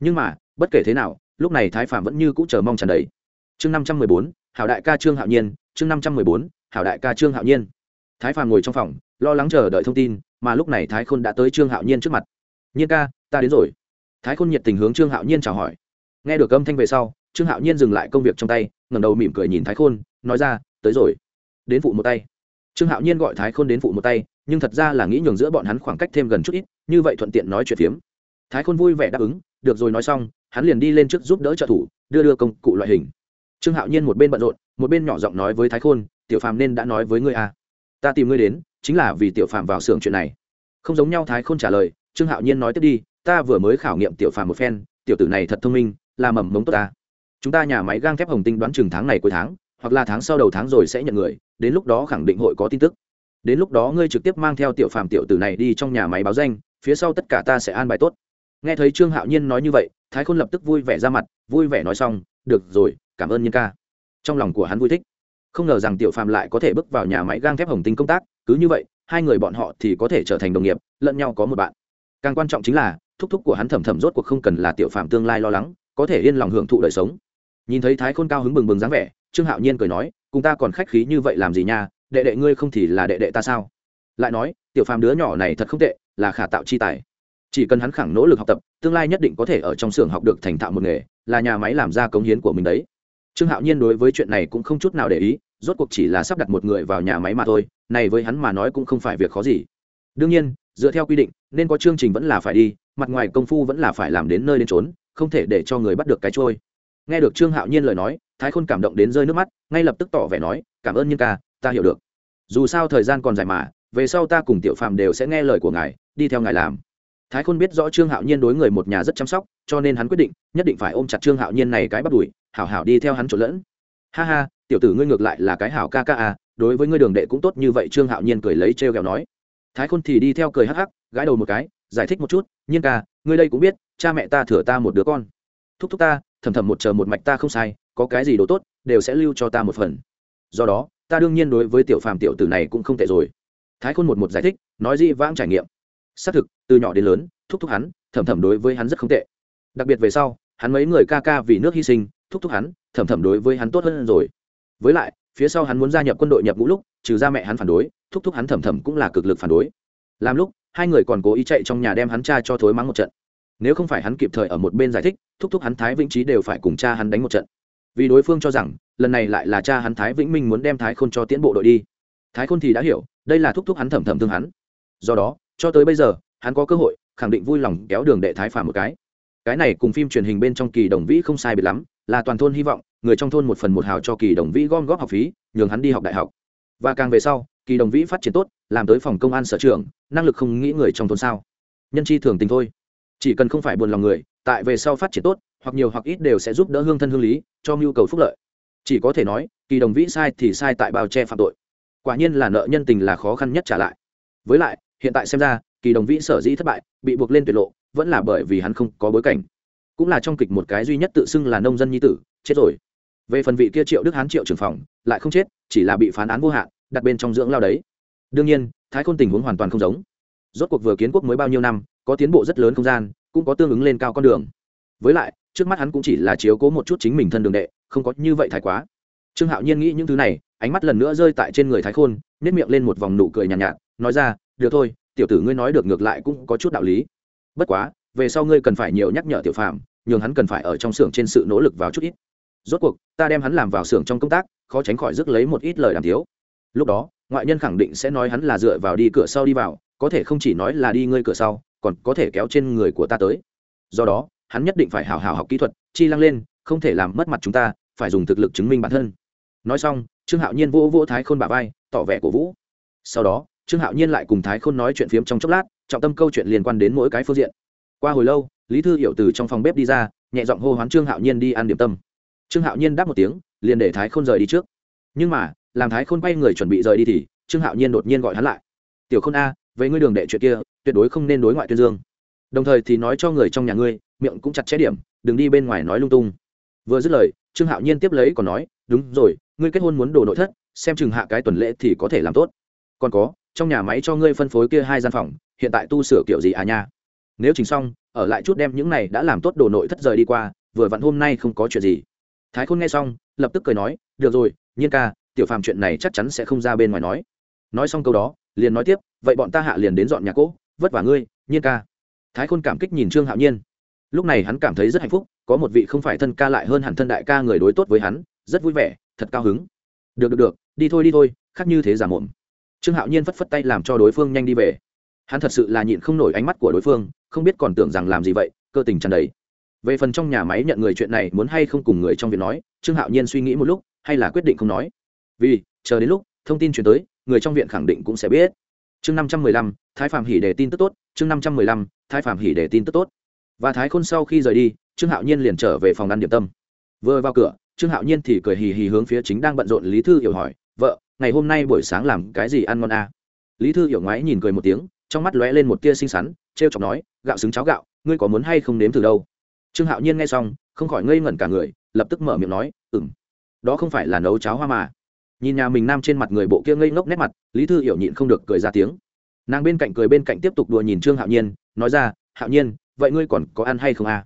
Nhưng mà, bất kể thế nào, lúc này thái phạm vẫn như cũ chờ mong tràn đầy. Chương năm trăm mười bốn, hảo đại ca trương hạo nhiên. Chương năm trăm mười bốn, hảo đại ca trương hạo nhiên. Thái phạm ngồi trong phòng, lo lắng chờ đợi thông tin, mà lúc này thái khôn đã tới trương hạo nhiên trước mặt. Nhiên ca, ta đến rồi. Thái khôn nhiệt tình hướng trương hạo nhiên chào hỏi. Nghe được âm thanh về sau, trương hạo nhiên dừng lại công việc trong tay ngẩng đầu mỉm cười nhìn thái khôn, nói ra, tới rồi, đến phụ một tay. Trương hạo nhiên gọi thái khôn đến phụ một tay, nhưng thật ra là nghĩ nhường giữa bọn hắn khoảng cách thêm gần chút ít, như vậy thuận tiện nói chuyện phiếm. Thái khôn vui vẻ đáp ứng, được rồi nói xong, hắn liền đi lên trước giúp đỡ trợ thủ, đưa đưa công cụ loại hình. Trương hạo nhiên một bên bận rộn, một bên nhỏ giọng nói với thái khôn, tiểu phàm nên đã nói với ngươi à. ta tìm ngươi đến, chính là vì tiểu phàm vào xưởng chuyện này. Không giống nhau thái khôn trả lời, trương hạo nhiên nói tiếp đi, ta vừa mới khảo nghiệm tiểu phàm một phen, tiểu tử này thật thông minh, là mầm mống tốt ta chúng ta nhà máy gang thép hồng tinh đoán chừng tháng này cuối tháng, hoặc là tháng sau đầu tháng rồi sẽ nhận người, đến lúc đó khẳng định hội có tin tức. Đến lúc đó ngươi trực tiếp mang theo tiểu phàm tiểu tử này đi trong nhà máy báo danh, phía sau tất cả ta sẽ an bài tốt. Nghe thấy trương hạo nhiên nói như vậy, thái khôn lập tức vui vẻ ra mặt, vui vẻ nói xong, được rồi, cảm ơn nhân ca. Trong lòng của hắn vui thích. Không ngờ rằng tiểu phàm lại có thể bước vào nhà máy gang thép hồng tinh công tác, cứ như vậy, hai người bọn họ thì có thể trở thành đồng nghiệp, lẫn nhau có một bạn. Càng quan trọng chính là, thúc thúc của hắn thầm thầm rốt cuộc không cần là tiểu phàm tương lai lo lắng có thể yên lòng hưởng thụ đời sống. Nhìn thấy thái khôn cao hứng bừng bừng dáng vẻ, trương hạo nhiên cười nói, cùng ta còn khách khí như vậy làm gì nha, đệ đệ ngươi không thì là đệ đệ ta sao? Lại nói, tiểu phàm đứa nhỏ này thật không tệ, là khả tạo chi tài. Chỉ cần hắn khẳng nỗ lực học tập, tương lai nhất định có thể ở trong xưởng học được thành thạo một nghề, là nhà máy làm ra cống hiến của mình đấy. Trương hạo nhiên đối với chuyện này cũng không chút nào để ý, rốt cuộc chỉ là sắp đặt một người vào nhà máy mà thôi, này với hắn mà nói cũng không phải việc khó gì. Đương nhiên, dựa theo quy định, nên có chương trình vẫn là phải đi, mặt ngoài công phu vẫn là phải làm đến nơi đến trốn không thể để cho người bắt được cái trôi. Nghe được trương hạo nhiên lời nói, thái khôn cảm động đến rơi nước mắt, ngay lập tức tỏ vẻ nói, cảm ơn nhân ca, ta hiểu được. Dù sao thời gian còn dài mà, về sau ta cùng tiểu phạm đều sẽ nghe lời của ngài, đi theo ngài làm. Thái khôn biết rõ trương hạo nhiên đối người một nhà rất chăm sóc, cho nên hắn quyết định, nhất định phải ôm chặt trương hạo nhiên này cái bắt đùi, hảo hảo đi theo hắn trộn lẫn. Ha ha, tiểu tử ngươi ngược lại là cái hảo ca ca à đối với ngươi đường đệ cũng tốt như vậy, trương hạo nhiên cười lấy trêu ghẹo nói. Thái khôn thì đi theo cười hắc hắc, gãi đầu một cái, giải thích một chút, nhiên ca, ngươi đây cũng biết cha mẹ ta thừa ta một đứa con. Thúc thúc ta, thầm thầm một chờ một mạch ta không sai, có cái gì đồ tốt, đều sẽ lưu cho ta một phần. Do đó, ta đương nhiên đối với tiểu phàm tiểu tử này cũng không tệ rồi. Thái khôn một một giải thích, nói gì vãng trải nghiệm. Xác thực, từ nhỏ đến lớn, thúc thúc hắn, thầm thầm đối với hắn rất không tệ. Đặc biệt về sau, hắn mấy người ca ca vì nước hy sinh, thúc thúc hắn, thầm thầm đối với hắn tốt hơn rồi. Với lại, phía sau hắn muốn gia nhập quân đội nhập ngũ lúc, trừ ra mẹ hắn phản đối, thúc thúc hắn thầm thầm cũng là cực lực phản đối. Làm lúc, hai người còn cố ý chạy trong nhà đem hắn cha cho thối mắng một trận nếu không phải hắn kịp thời ở một bên giải thích, thúc thúc hắn thái vĩnh trí đều phải cùng cha hắn đánh một trận. Vì đối phương cho rằng, lần này lại là cha hắn thái vĩnh minh muốn đem thái khôn cho tiến bộ đội đi. Thái khôn thì đã hiểu, đây là thúc thúc hắn thầm thầm thương hắn. Do đó, cho tới bây giờ, hắn có cơ hội, khẳng định vui lòng kéo đường đệ thái phàm một cái. Cái này cùng phim truyền hình bên trong kỳ đồng vĩ không sai biệt lắm, là toàn thôn hy vọng, người trong thôn một phần một hào cho kỳ đồng vĩ gom góp học phí, nhường hắn đi học đại học. Và càng về sau, kỳ đồng vĩ phát triển tốt, làm tới phòng công an sở trường năng lực không nghĩ người trong thôn sao. Nhân chi thường tình thôi chỉ cần không phải buồn lòng người, tại về sau phát triển tốt, hoặc nhiều hoặc ít đều sẽ giúp đỡ hương thân hương lý, cho mưu cầu phúc lợi. Chỉ có thể nói, kỳ đồng vĩ sai thì sai tại bao che phạm tội. Quả nhiên là nợ nhân tình là khó khăn nhất trả lại. Với lại, hiện tại xem ra, kỳ đồng vĩ sở dĩ thất bại, bị buộc lên tuyệt lộ, vẫn là bởi vì hắn không có bối cảnh. Cũng là trong kịch một cái duy nhất tự xưng là nông dân nhi tử, chết rồi. Về phần vị kia triệu đức hán triệu trưởng phòng, lại không chết, chỉ là bị phán án vô hạn, đặt bên trong dưỡng lao đấy. Đương nhiên, thái khôn tình huống hoàn toàn không giống rốt cuộc vừa kiến quốc mới bao nhiêu năm có tiến bộ rất lớn không gian cũng có tương ứng lên cao con đường. Với lại trước mắt hắn cũng chỉ là chiếu cố một chút chính mình thân đường đệ không có như vậy thái quá. Trương hạo nhiên nghĩ những thứ này ánh mắt lần nữa rơi tại trên người thái khôn nếp miệng lên một vòng nụ cười nhàn nhạt, nhạt nói ra được thôi tiểu tử ngươi nói được ngược lại cũng có chút đạo lý. Bất quá về sau ngươi cần phải nhiều nhắc nhở tiểu phạm nhường hắn cần phải ở trong xưởng trên sự nỗ lực vào chút ít. Rốt cuộc ta đem hắn làm vào xưởng trong công tác khó tránh khỏi rước lấy một ít lời đàm thiếu lúc đó ngoại nhân khẳng định sẽ nói hắn là dựa vào đi cửa sau đi vào có thể không chỉ nói là đi ngươi cửa sau, còn có thể kéo trên người của ta tới. Do đó, hắn nhất định phải hào hào học kỹ thuật, chi lăng lên, không thể làm mất mặt chúng ta, phải dùng thực lực chứng minh bản thân. Nói xong, trương hạo nhiên vỗ vỗ thái khôn bà vai, tỏ vẻ cổ vũ. Sau đó, trương hạo nhiên lại cùng thái khôn nói chuyện phiếm trong chốc lát, trọng tâm câu chuyện liên quan đến mỗi cái phương diện. Qua hồi lâu, lý thư hiểu từ trong phòng bếp đi ra, nhẹ giọng hô hoán trương hạo nhiên đi ăn điểm tâm. Trương hạo nhiên đáp một tiếng, liền để thái khôn rời đi trước. Nhưng mà, làm thái khôn quay người chuẩn bị rời đi thì, trương hạo nhiên đột nhiên gọi hắn lại. Tiểu khôn a với ngươi đường đệ chuyện kia, tuyệt đối không nên đối ngoại tuyên dương. Đồng thời thì nói cho người trong nhà ngươi, miệng cũng chặt chẽ điểm, đừng đi bên ngoài nói lung tung. Vừa dứt lời, trương hạo nhiên tiếp lấy còn nói, đúng rồi, ngươi kết hôn muốn đồ nội thất, xem chừng hạ cái tuần lễ thì có thể làm tốt. Còn có, trong nhà máy cho ngươi phân phối kia hai gian phòng, hiện tại tu sửa kiểu gì à nha? Nếu chỉnh xong, ở lại chút đem những này đã làm tốt đồ nội thất rời đi qua, vừa vặn hôm nay không có chuyện gì. Thái khôn nghe xong, lập tức cười nói, được rồi, nhiên ca, tiểu phàm chuyện này chắc chắn sẽ không ra bên ngoài nói. Nói xong câu đó liền nói tiếp, vậy bọn ta hạ liền đến dọn nhà cỗ, vất vả ngươi, nhiên ca. Thái khôn cảm kích nhìn trương hạo nhiên. Lúc này hắn cảm thấy rất hạnh phúc, có một vị không phải thân ca lại hơn hẳn thân đại ca người đối tốt với hắn, rất vui vẻ, thật cao hứng. Được được được, đi thôi đi thôi, khác như thế giả mồm. Trương hạo nhiên phất phất tay làm cho đối phương nhanh đi về. Hắn thật sự là nhịn không nổi ánh mắt của đối phương, không biết còn tưởng rằng làm gì vậy, cơ tình tràn đầy. Về phần trong nhà máy nhận người chuyện này muốn hay không cùng người trong việc nói, trương hạo nhiên suy nghĩ một lúc, hay là quyết định không nói. Vì, chờ đến lúc thông tin chuyển tới, người trong viện khẳng định cũng sẽ biết. Chương năm trăm mười lăm, thái phạm hỉ để tin tức tốt, chương năm trăm mười lăm, thái phạm hỉ để tin tức tốt. Và thái khôn sau khi rời đi, trương hạo nhiên liền trở về phòng ăn điểm tâm. Vừa vào cửa, trương hạo nhiên thì cười hì hì hướng phía chính đang bận rộn lý thư hiểu hỏi, vợ, ngày hôm nay buổi sáng làm cái gì ăn ngon à? lý thư hiểu ngoái nhìn cười một tiếng, trong mắt lóe lên một tia xinh xắn t r e o chọc nói, gạo xứng cháo gạo, ngươi có muốn hay không nếm từ đâu? Trương hạo nhiên nghe xong, không khỏi ngây ngẩn cả người, lập tức mở miệng nói ừ m đó không phải là nấu cháo hoa mà nhìn nhà mình nam trên mặt người bộ kia ngây ngốc nét mặt, lý thư hiểu nhịn không được cười ra tiếng. Nàng bên cạnh cười bên cạnh tiếp tục đùa nhìn trương hạo nhiên, nói ra, hạo nhiên, vậy ngươi còn có ăn hay không à?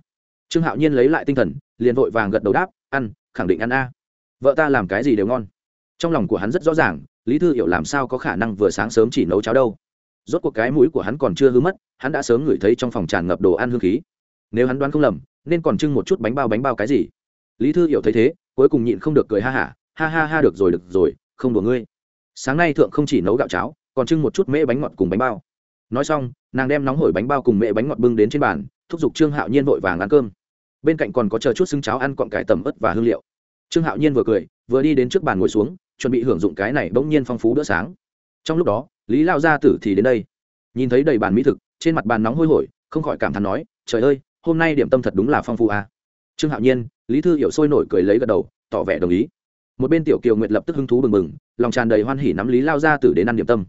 trương hạo nhiên lấy lại tinh thần, liền vội vàng gật đầu đáp, ăn, khẳng định ăn a. Vợ ta làm cái gì đều ngon. Trong lòng của hắn rất rõ ràng, lý thư hiểu làm sao có khả năng vừa sáng sớm chỉ nấu cháo đâu. Rốt cuộc cái mũi của hắn còn chưa hư mất, hắn đã sớm ngửi thấy trong phòng tràn ngập đồ ăn hương khí. Nếu hắn đoán không lầm, nên còn trưng một chút bánh bao bánh bao cái gì. Lý thư hiểu thấy thế, cuối cùng nhịn không được cười ha hả ha, ha ha được rồi được rồi không đùa ngươi. Sáng nay thượng không chỉ nấu gạo cháo còn trưng một chút mễ bánh ngọt cùng bánh bao. Nói xong nàng đem nóng hổi bánh bao cùng mễ bánh ngọt bưng đến trên bàn thúc giục trương hạo nhiên vội vàng ăn cơm. Bên cạnh còn có chờ chút xứng cháo ăn cọn cải tầm ớt và hương liệu. Trương hạo nhiên vừa cười vừa đi đến trước bàn ngồi xuống chuẩn bị hưởng dụng cái này bỗng nhiên phong phú bữa sáng. Trong lúc đó lý lao gia tử thì đến đây. Nhìn thấy đầy bàn mỹ thực trên mặt bàn nóng hôi hổi không khỏi cảm thán nói trời ơi hôm nay điểm tâm thật đúng là phong phú à. trương hạo nhiên lý thư hiểu sôi nổi cười lấy gật đầu tỏ vẻ đồng ý một bên tiểu kiều nguyệt lập tức hứng thú bừng bừng, lòng tràn đầy hoan hỉ nắm lý lao gia tử đến ăn điểm tâm.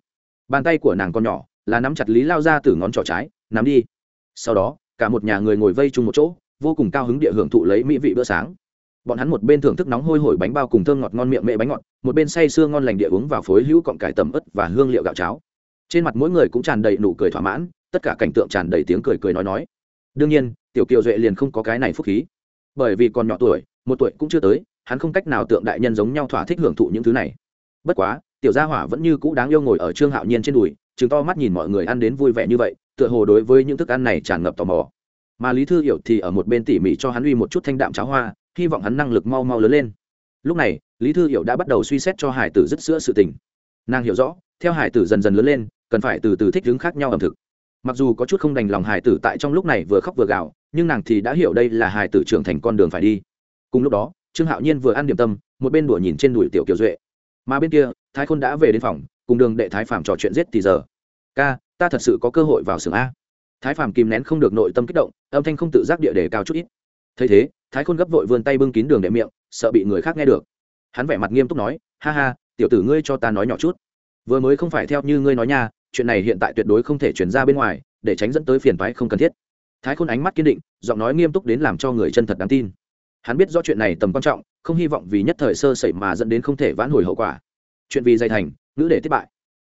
Bàn tay của nàng con nhỏ, là nắm chặt lý lao gia tử ngón trỏ trái, nắm đi. Sau đó, cả một nhà người ngồi vây chung một chỗ, vô cùng cao hứng địa hưởng thụ lấy mỹ vị bữa sáng. Bọn hắn một bên thưởng thức nóng hôi hổi bánh bao cùng thơm ngọt ngon miệng mẹ bánh ngọt, một bên say sưa ngon lành địa uống vào phối hữu cọng cải tầm ớt và hương liệu gạo cháo. Trên mặt mỗi người cũng tràn đầy nụ cười thỏa mãn, tất cả cảnh tượng tràn đầy tiếng cười cười nói nói. Đương nhiên, tiểu kiều duệ liền không có cái này phúc khí. Bởi vì còn nhỏ tuổi, một tuổi cũng chưa tới hắn không cách nào tượng đại nhân giống nhau thỏa thích hưởng thụ những thứ này. Bất quá, tiểu gia hỏa vẫn như cũ đáng yêu ngồi ở trương hạo nhiên trên đùi chứng to mắt nhìn mọi người ăn đến vui vẻ như vậy, tựa hồ đối với những thức ăn này tràn ngập tò mò. Mà lý thư hiểu thì ở một bên tỉ mỉ cho hắn uy một chút thanh đạm cháo hoa, hy vọng hắn năng lực mau mau lớn lên. Lúc này, lý thư hiểu đã bắt đầu suy xét cho hải tử dứt sữa sự tình. Nàng hiểu rõ, theo hải tử dần dần lớn lên, cần phải từ từ thích ứng khác nhau ẩm thực. Mặc dù có chút không đành lòng hải tử tại trong lúc này vừa khóc vừa gào, nhưng nàng thì đã hiểu đây là hải tử trưởng thành con đường phải đi. Cùng lúc đó trương hạo nhiên vừa ăn điểm tâm, một bên đùa nhìn trên đùi tiểu kiều duệ. Mà bên kia, thái khôn đã về đến phòng, cùng đường đệ thái phàm trò chuyện giết thì giờ. Ca, ta thật sự có cơ hội vào xưởng a. Thái phàm kìm nén không được nội tâm kích động, âm thanh không tự giác địa đề cao chút ít. Thấy thế, thái khôn gấp vội vươn tay bưng kín đường đệ miệng, sợ bị người khác nghe được. Hắn vẻ mặt nghiêm túc nói, ha ha, tiểu tử ngươi cho ta nói nhỏ chút. Vừa mới không phải theo như ngươi nói nha, chuyện này hiện tại tuyệt đối không thể chuyển ra bên ngoài, để tránh dẫn tới phiền toái không cần thiết. Thái khôn ánh mắt kiên định, giọng nói nghiêm túc đến làm cho người chân thật đáng tin hắn biết rõ chuyện này tầm quan trọng, không hy vọng vì nhất thời sơ sẩy mà dẫn đến không thể vãn hồi hậu quả. Chuyện vì dày thành, ngữ để thất bại.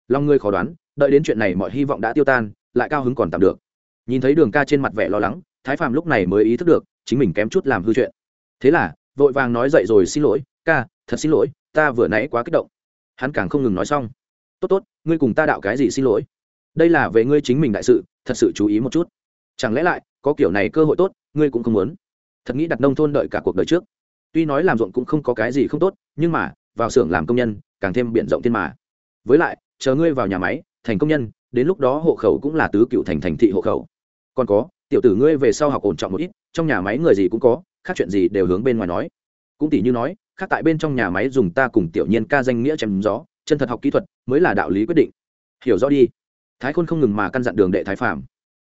Lòng ngươi khó đoán, đợi đến chuyện này mọi hy vọng đã tiêu tan, lại cao hứng còn tạm được. Nhìn thấy đường ca trên mặt vẻ lo lắng, thái phàm lúc này mới ý thức được, chính mình kém chút làm hư chuyện. Thế là, vội vàng nói dậy rồi, xin lỗi, ca, thật xin lỗi, ta vừa nãy quá kích động. Hắn càng không ngừng nói xong. Tốt tốt, ngươi cùng ta đạo cái gì xin lỗi? Đây là về ngươi chính mình đại sự, thật sự chú ý một chút. Chẳng lẽ lại có kiểu này cơ hội tốt, ngươi cũng không muốn? Thật nghĩ đặt nông thôn đợi cả cuộc đời trước. Tuy nói làm ruộng cũng không có cái gì không tốt, nhưng mà, vào xưởng làm công nhân, càng thêm b i ể n rộng thiên mà. Với lại, chờ ngươi vào nhà máy, thành công nhân, đến lúc đó hộ khẩu cũng là tứ cựu thành thành thị hộ khẩu. Còn có, tiểu tử ngươi về sau học ổn trọng một ít, trong nhà máy người gì cũng có, khác chuyện gì đều hướng bên ngoài nói. Cũng tỷ như nói, khác tại bên trong nhà máy dùng ta cùng tiểu nhiên ca danh nghĩa chém gió, chân thật học kỹ thuật mới là đạo lý quyết định. Hiểu rõ đi. Thái khôn không ngừng mà căn dặn đường đệ thái phạm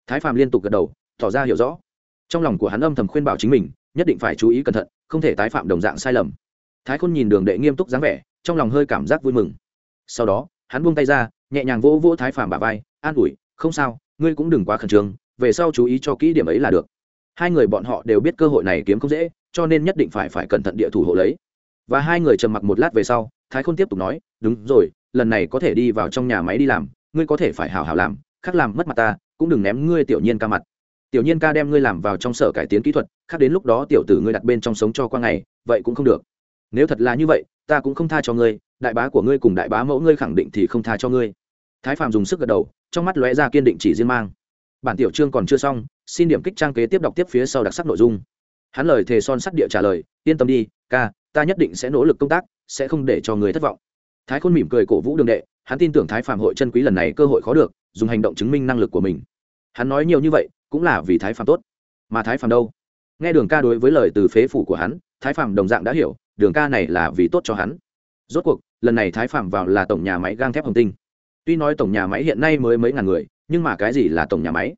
thái phạm liên tục gật đầu, tỏ ra hiểu rõ trong lòng của hắn âm thầm khuyên bảo chính mình, nhất định phải chú ý cẩn thận, không thể tái phạm đồng dạng sai lầm. Thái khôn nhìn đường đệ nghiêm túc dáng vẻ, trong lòng hơi cảm giác vui mừng. Sau đó, hắn buông tay ra, nhẹ nhàng vỗ vỗ thái phạm bà vai, an ủi, không sao, ngươi cũng đừng quá khẩn trương, về sau chú ý cho kỹ điểm ấy là được. Hai người bọn họ đều biết cơ hội này kiếm không dễ, cho nên nhất định phải phải cẩn thận địa thủ hộ lấy. Và hai người trầm mặc một lát về sau, thái khôn tiếp tục nói, đúng rồi, lần này có thể đi vào trong nhà máy đi làm, ngươi có thể phải hào hào làm, khác làm mất mặt ta, cũng đừng ném ngươi tiểu nhiên ca mặt tiểu nhiên ca đem ngươi làm vào trong sở cải tiến kỹ thuật, khác đến lúc đó tiểu tử ngươi đặt bên trong sống cho qua ngày, vậy cũng không được. Nếu thật là như vậy, ta cũng không tha cho ngươi, đại bá của ngươi cùng đại bá mẫu ngươi khẳng định thì không tha cho ngươi. Thái phạm dùng sức gật đầu, trong mắt lóe ra kiên định chỉ riêng mang. Bản tiểu chương còn chưa xong, xin điểm kích trang kế tiếp đọc tiếp phía sau đặc sắc nội dung. Hắn lời thề son sắt địa trả lời, yên tâm đi, ca, ta nhất định sẽ nỗ lực công tác, sẽ không để cho người thất vọng. Thái khôn mỉm cười cổ vũ đường đệ, hắn tin tưởng thái phạm hội chân quý lần này cơ hội khó được, dùng hành động chứng minh năng lực của mình. Hắn nói nhiều như vậy cũng là vì thái phạm tốt. Mà thái phạm đâu? Nghe đường ca đối với lời từ phế phủ của hắn, thái phạm đồng dạng đã hiểu, đường ca này là vì tốt cho hắn. Rốt cuộc, lần này thái phạm vào là tổng nhà máy gang thép hồng tinh. Tuy nói tổng nhà máy hiện nay mới mấy ngàn người, nhưng mà cái gì là tổng nhà máy?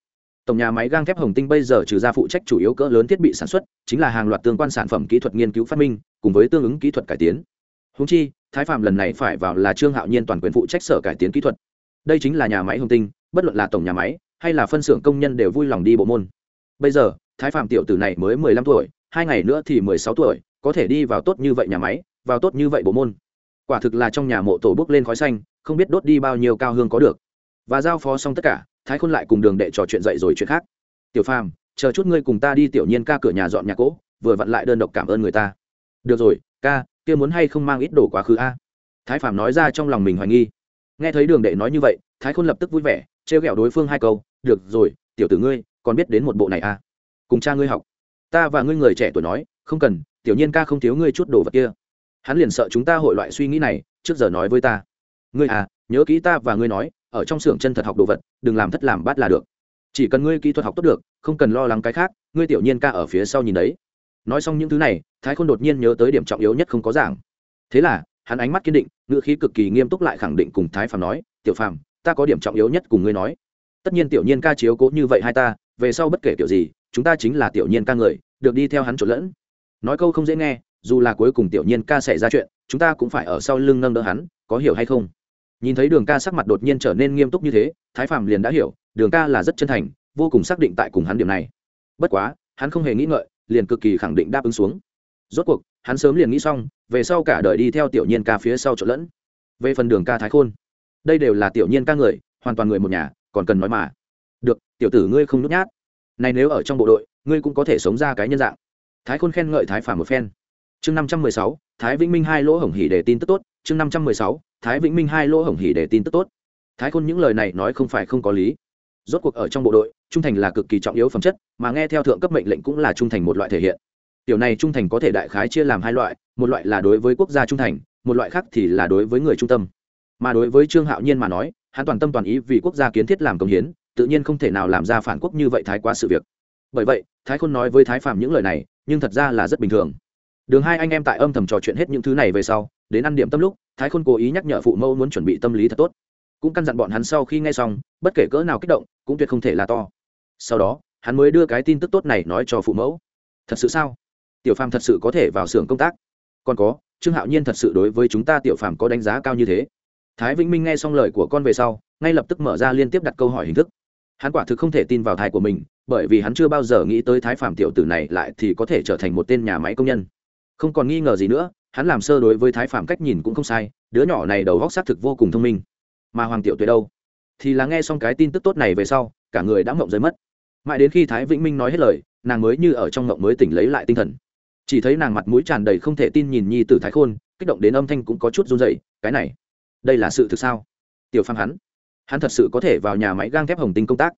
Tổng nhà máy gang thép hồng tinh bây giờ trừ ra phụ trách chủ yếu cỡ lớn thiết bị sản xuất, chính là hàng loạt tương quan sản phẩm kỹ thuật nghiên cứu phát minh, cùng với tương ứng kỹ thuật cải tiến. Húng chi, thái phạm lần này phải vào là trương hạo nhiên toàn quyền phụ trách sở cải tiến kỹ thuật. Đây chính là nhà máy hồng tinh, bất luận là tổng nhà máy hay là phân xưởng công nhân đều vui lòng đi bộ môn. Bây giờ, thái phạm tiểu tử này mới mười lăm tuổi, hai ngày nữa thì mười sáu tuổi, có thể đi vào tốt như vậy nhà máy, vào tốt như vậy bộ môn. Quả thực là trong nhà mộ tổ bốc lên khói xanh, không biết đốt đi bao nhiêu cao hương có được. Và giao phó xong tất cả, thái khôn lại cùng đường đệ trò chuyện dậy rồi chuyện khác. Tiểu phàm, chờ chút ngươi cùng ta đi tiểu nhiên ca cửa nhà dọn nhà cỗ vừa vặn lại đơn độc cảm ơn người ta. Được rồi, ca, kia muốn hay không mang ít đồ quá khứ a? Thái phàm nói ra trong lòng mình hoài nghi. Nghe thấy đường đệ nói như vậy thái khôn lập tức vui vẻ, trêu ghẹo đối phương hai câu, được rồi, tiểu tử ngươi, còn biết đến một bộ này à? cùng cha ngươi học. Ta và ngươi người trẻ tuổi nói, không cần, tiểu nhiên ca không thiếu ngươi chút đồ vật kia. Hắn liền sợ chúng ta hội loại suy nghĩ này, trước giờ nói với ta. Ngươi à nhớ kỹ ta và ngươi nói, ở trong xưởng chân thật học đồ vật, đừng làm thất làm bát là được. Chỉ cần ngươi kỹ thuật học tốt được, không cần lo lắng cái khác, ngươi tiểu nhiên ca ở phía sau nhìn đấy. Nói xong những thứ này, thái khôn đột nhiên nhớ tới điểm trọng yếu nhất không có giảng. Thế là, hắn ánh mắt kiên định, ngữ khí cực kỳ nghiêm túc lại khẳng định cùng thái phàm nói, tiểu phàm ta có điểm trọng yếu nhất cùng ngươi nói. Tất nhiên tiểu nhiên ca chiếu cố như vậy hai ta, về sau bất kể kiểu gì, chúng ta chính là tiểu nhiên ca người, được đi theo hắn trộn lẫn. Nói câu không dễ nghe, dù là cuối cùng tiểu nhiên ca xảy ra chuyện, chúng ta cũng phải ở sau lưng nâng đỡ hắn, có hiểu hay không? Nhìn thấy đường ca sắc mặt đột nhiên trở nên nghiêm túc như thế, thái phạm liền đã hiểu, đường ca là rất chân thành, vô cùng xác định tại cùng hắn điểm này. Bất quá, hắn không hề nghĩ ngợi, liền cực kỳ khẳng định đáp ứng xuống. Rốt cuộc, hắn sớm liền nghĩ xong, về sau cả đời đi theo tiểu nhiên ca phía sau trộn lẫn. Về phần đường ca thái khôn đây đều là tiểu nhiên ca người, hoàn toàn người một nhà, còn cần nói mà. Được, tiểu tử ngươi không nhút nhát. Này nếu ở trong bộ đội, ngươi cũng có thể sống ra cái nhân dạng. Thái khôn khen ngợi thái phàm một phen. Chương năm trăm mười sáu, thái vĩnh minh hai lỗ hổng hỉ để tin tức tốt. Chương năm trăm mười sáu, thái vĩnh minh hai lỗ hổng hỉ để tin tức tốt. Thái khôn những lời này nói không phải không có lý. Rốt cuộc ở trong bộ đội, trung thành là cực kỳ trọng yếu phẩm chất, mà nghe theo thượng cấp mệnh lệnh cũng là trung thành một loại thể hiện. Tiểu này trung thành có thể đại khái chia làm hai loại, một loại là đối với quốc gia trung thành, một loại khác thì là đối với người trung tâm mà đối với trương hạo nhiên mà nói, hắn toàn tâm toàn ý vì quốc gia kiến thiết làm công hiến, tự nhiên không thể nào làm ra phản quốc như vậy thái quá sự việc. Bởi vậy, thái khôn nói với thái phạm những lời này, nhưng thật ra là rất bình thường. Đường hai anh em tại âm thầm trò chuyện hết những thứ này về sau, đến ăn điểm tâm lúc, thái khôn cố ý nhắc nhở phụ mẫu muốn chuẩn bị tâm lý thật tốt. Cũng căn dặn bọn hắn sau khi nghe xong, bất kể cỡ nào kích động, cũng tuyệt không thể là to. Sau đó, hắn mới đưa cái tin tức tốt này nói cho phụ mẫu. Thật sự sao? Tiểu phàm thật sự có thể vào xưởng công tác? Còn có, trương hạo nhiên thật sự đối với chúng ta tiểu phàm có đánh giá cao như thế? Thái vĩnh minh nghe xong lời của con về sau, ngay lập tức mở ra liên tiếp đặt câu hỏi hình thức. Hắn quả thực không thể tin vào thai của mình, bởi vì hắn chưa bao giờ nghĩ tới thái Phạm tiểu tử này lại thì có thể trở thành một tên nhà máy công nhân. Không còn nghi ngờ gì nữa, hắn làm sơ đối với thái phạm cách nhìn cũng không sai, đứa nhỏ này đầu góc xác thực vô cùng thông minh. Mà hoàng tiểu tuệ đâu? Thì là nghe xong cái tin tức tốt này về sau, cả người đã mộng rơi mất. Mãi đến khi thái vĩnh minh nói hết lời, nàng mới như ở trong mộng mới tỉnh lấy lại tinh thần. Chỉ thấy nàng mặt mũi tràn đầy không thể tin nhìn nhi t ử thái khôn, kích động đến âm thanh cũng có chút run dậy cái này đây là sự thực sao? Tiểu Phan hắn hắn thật sự có thể vào nhà máy gang thép hồng tinh công tác.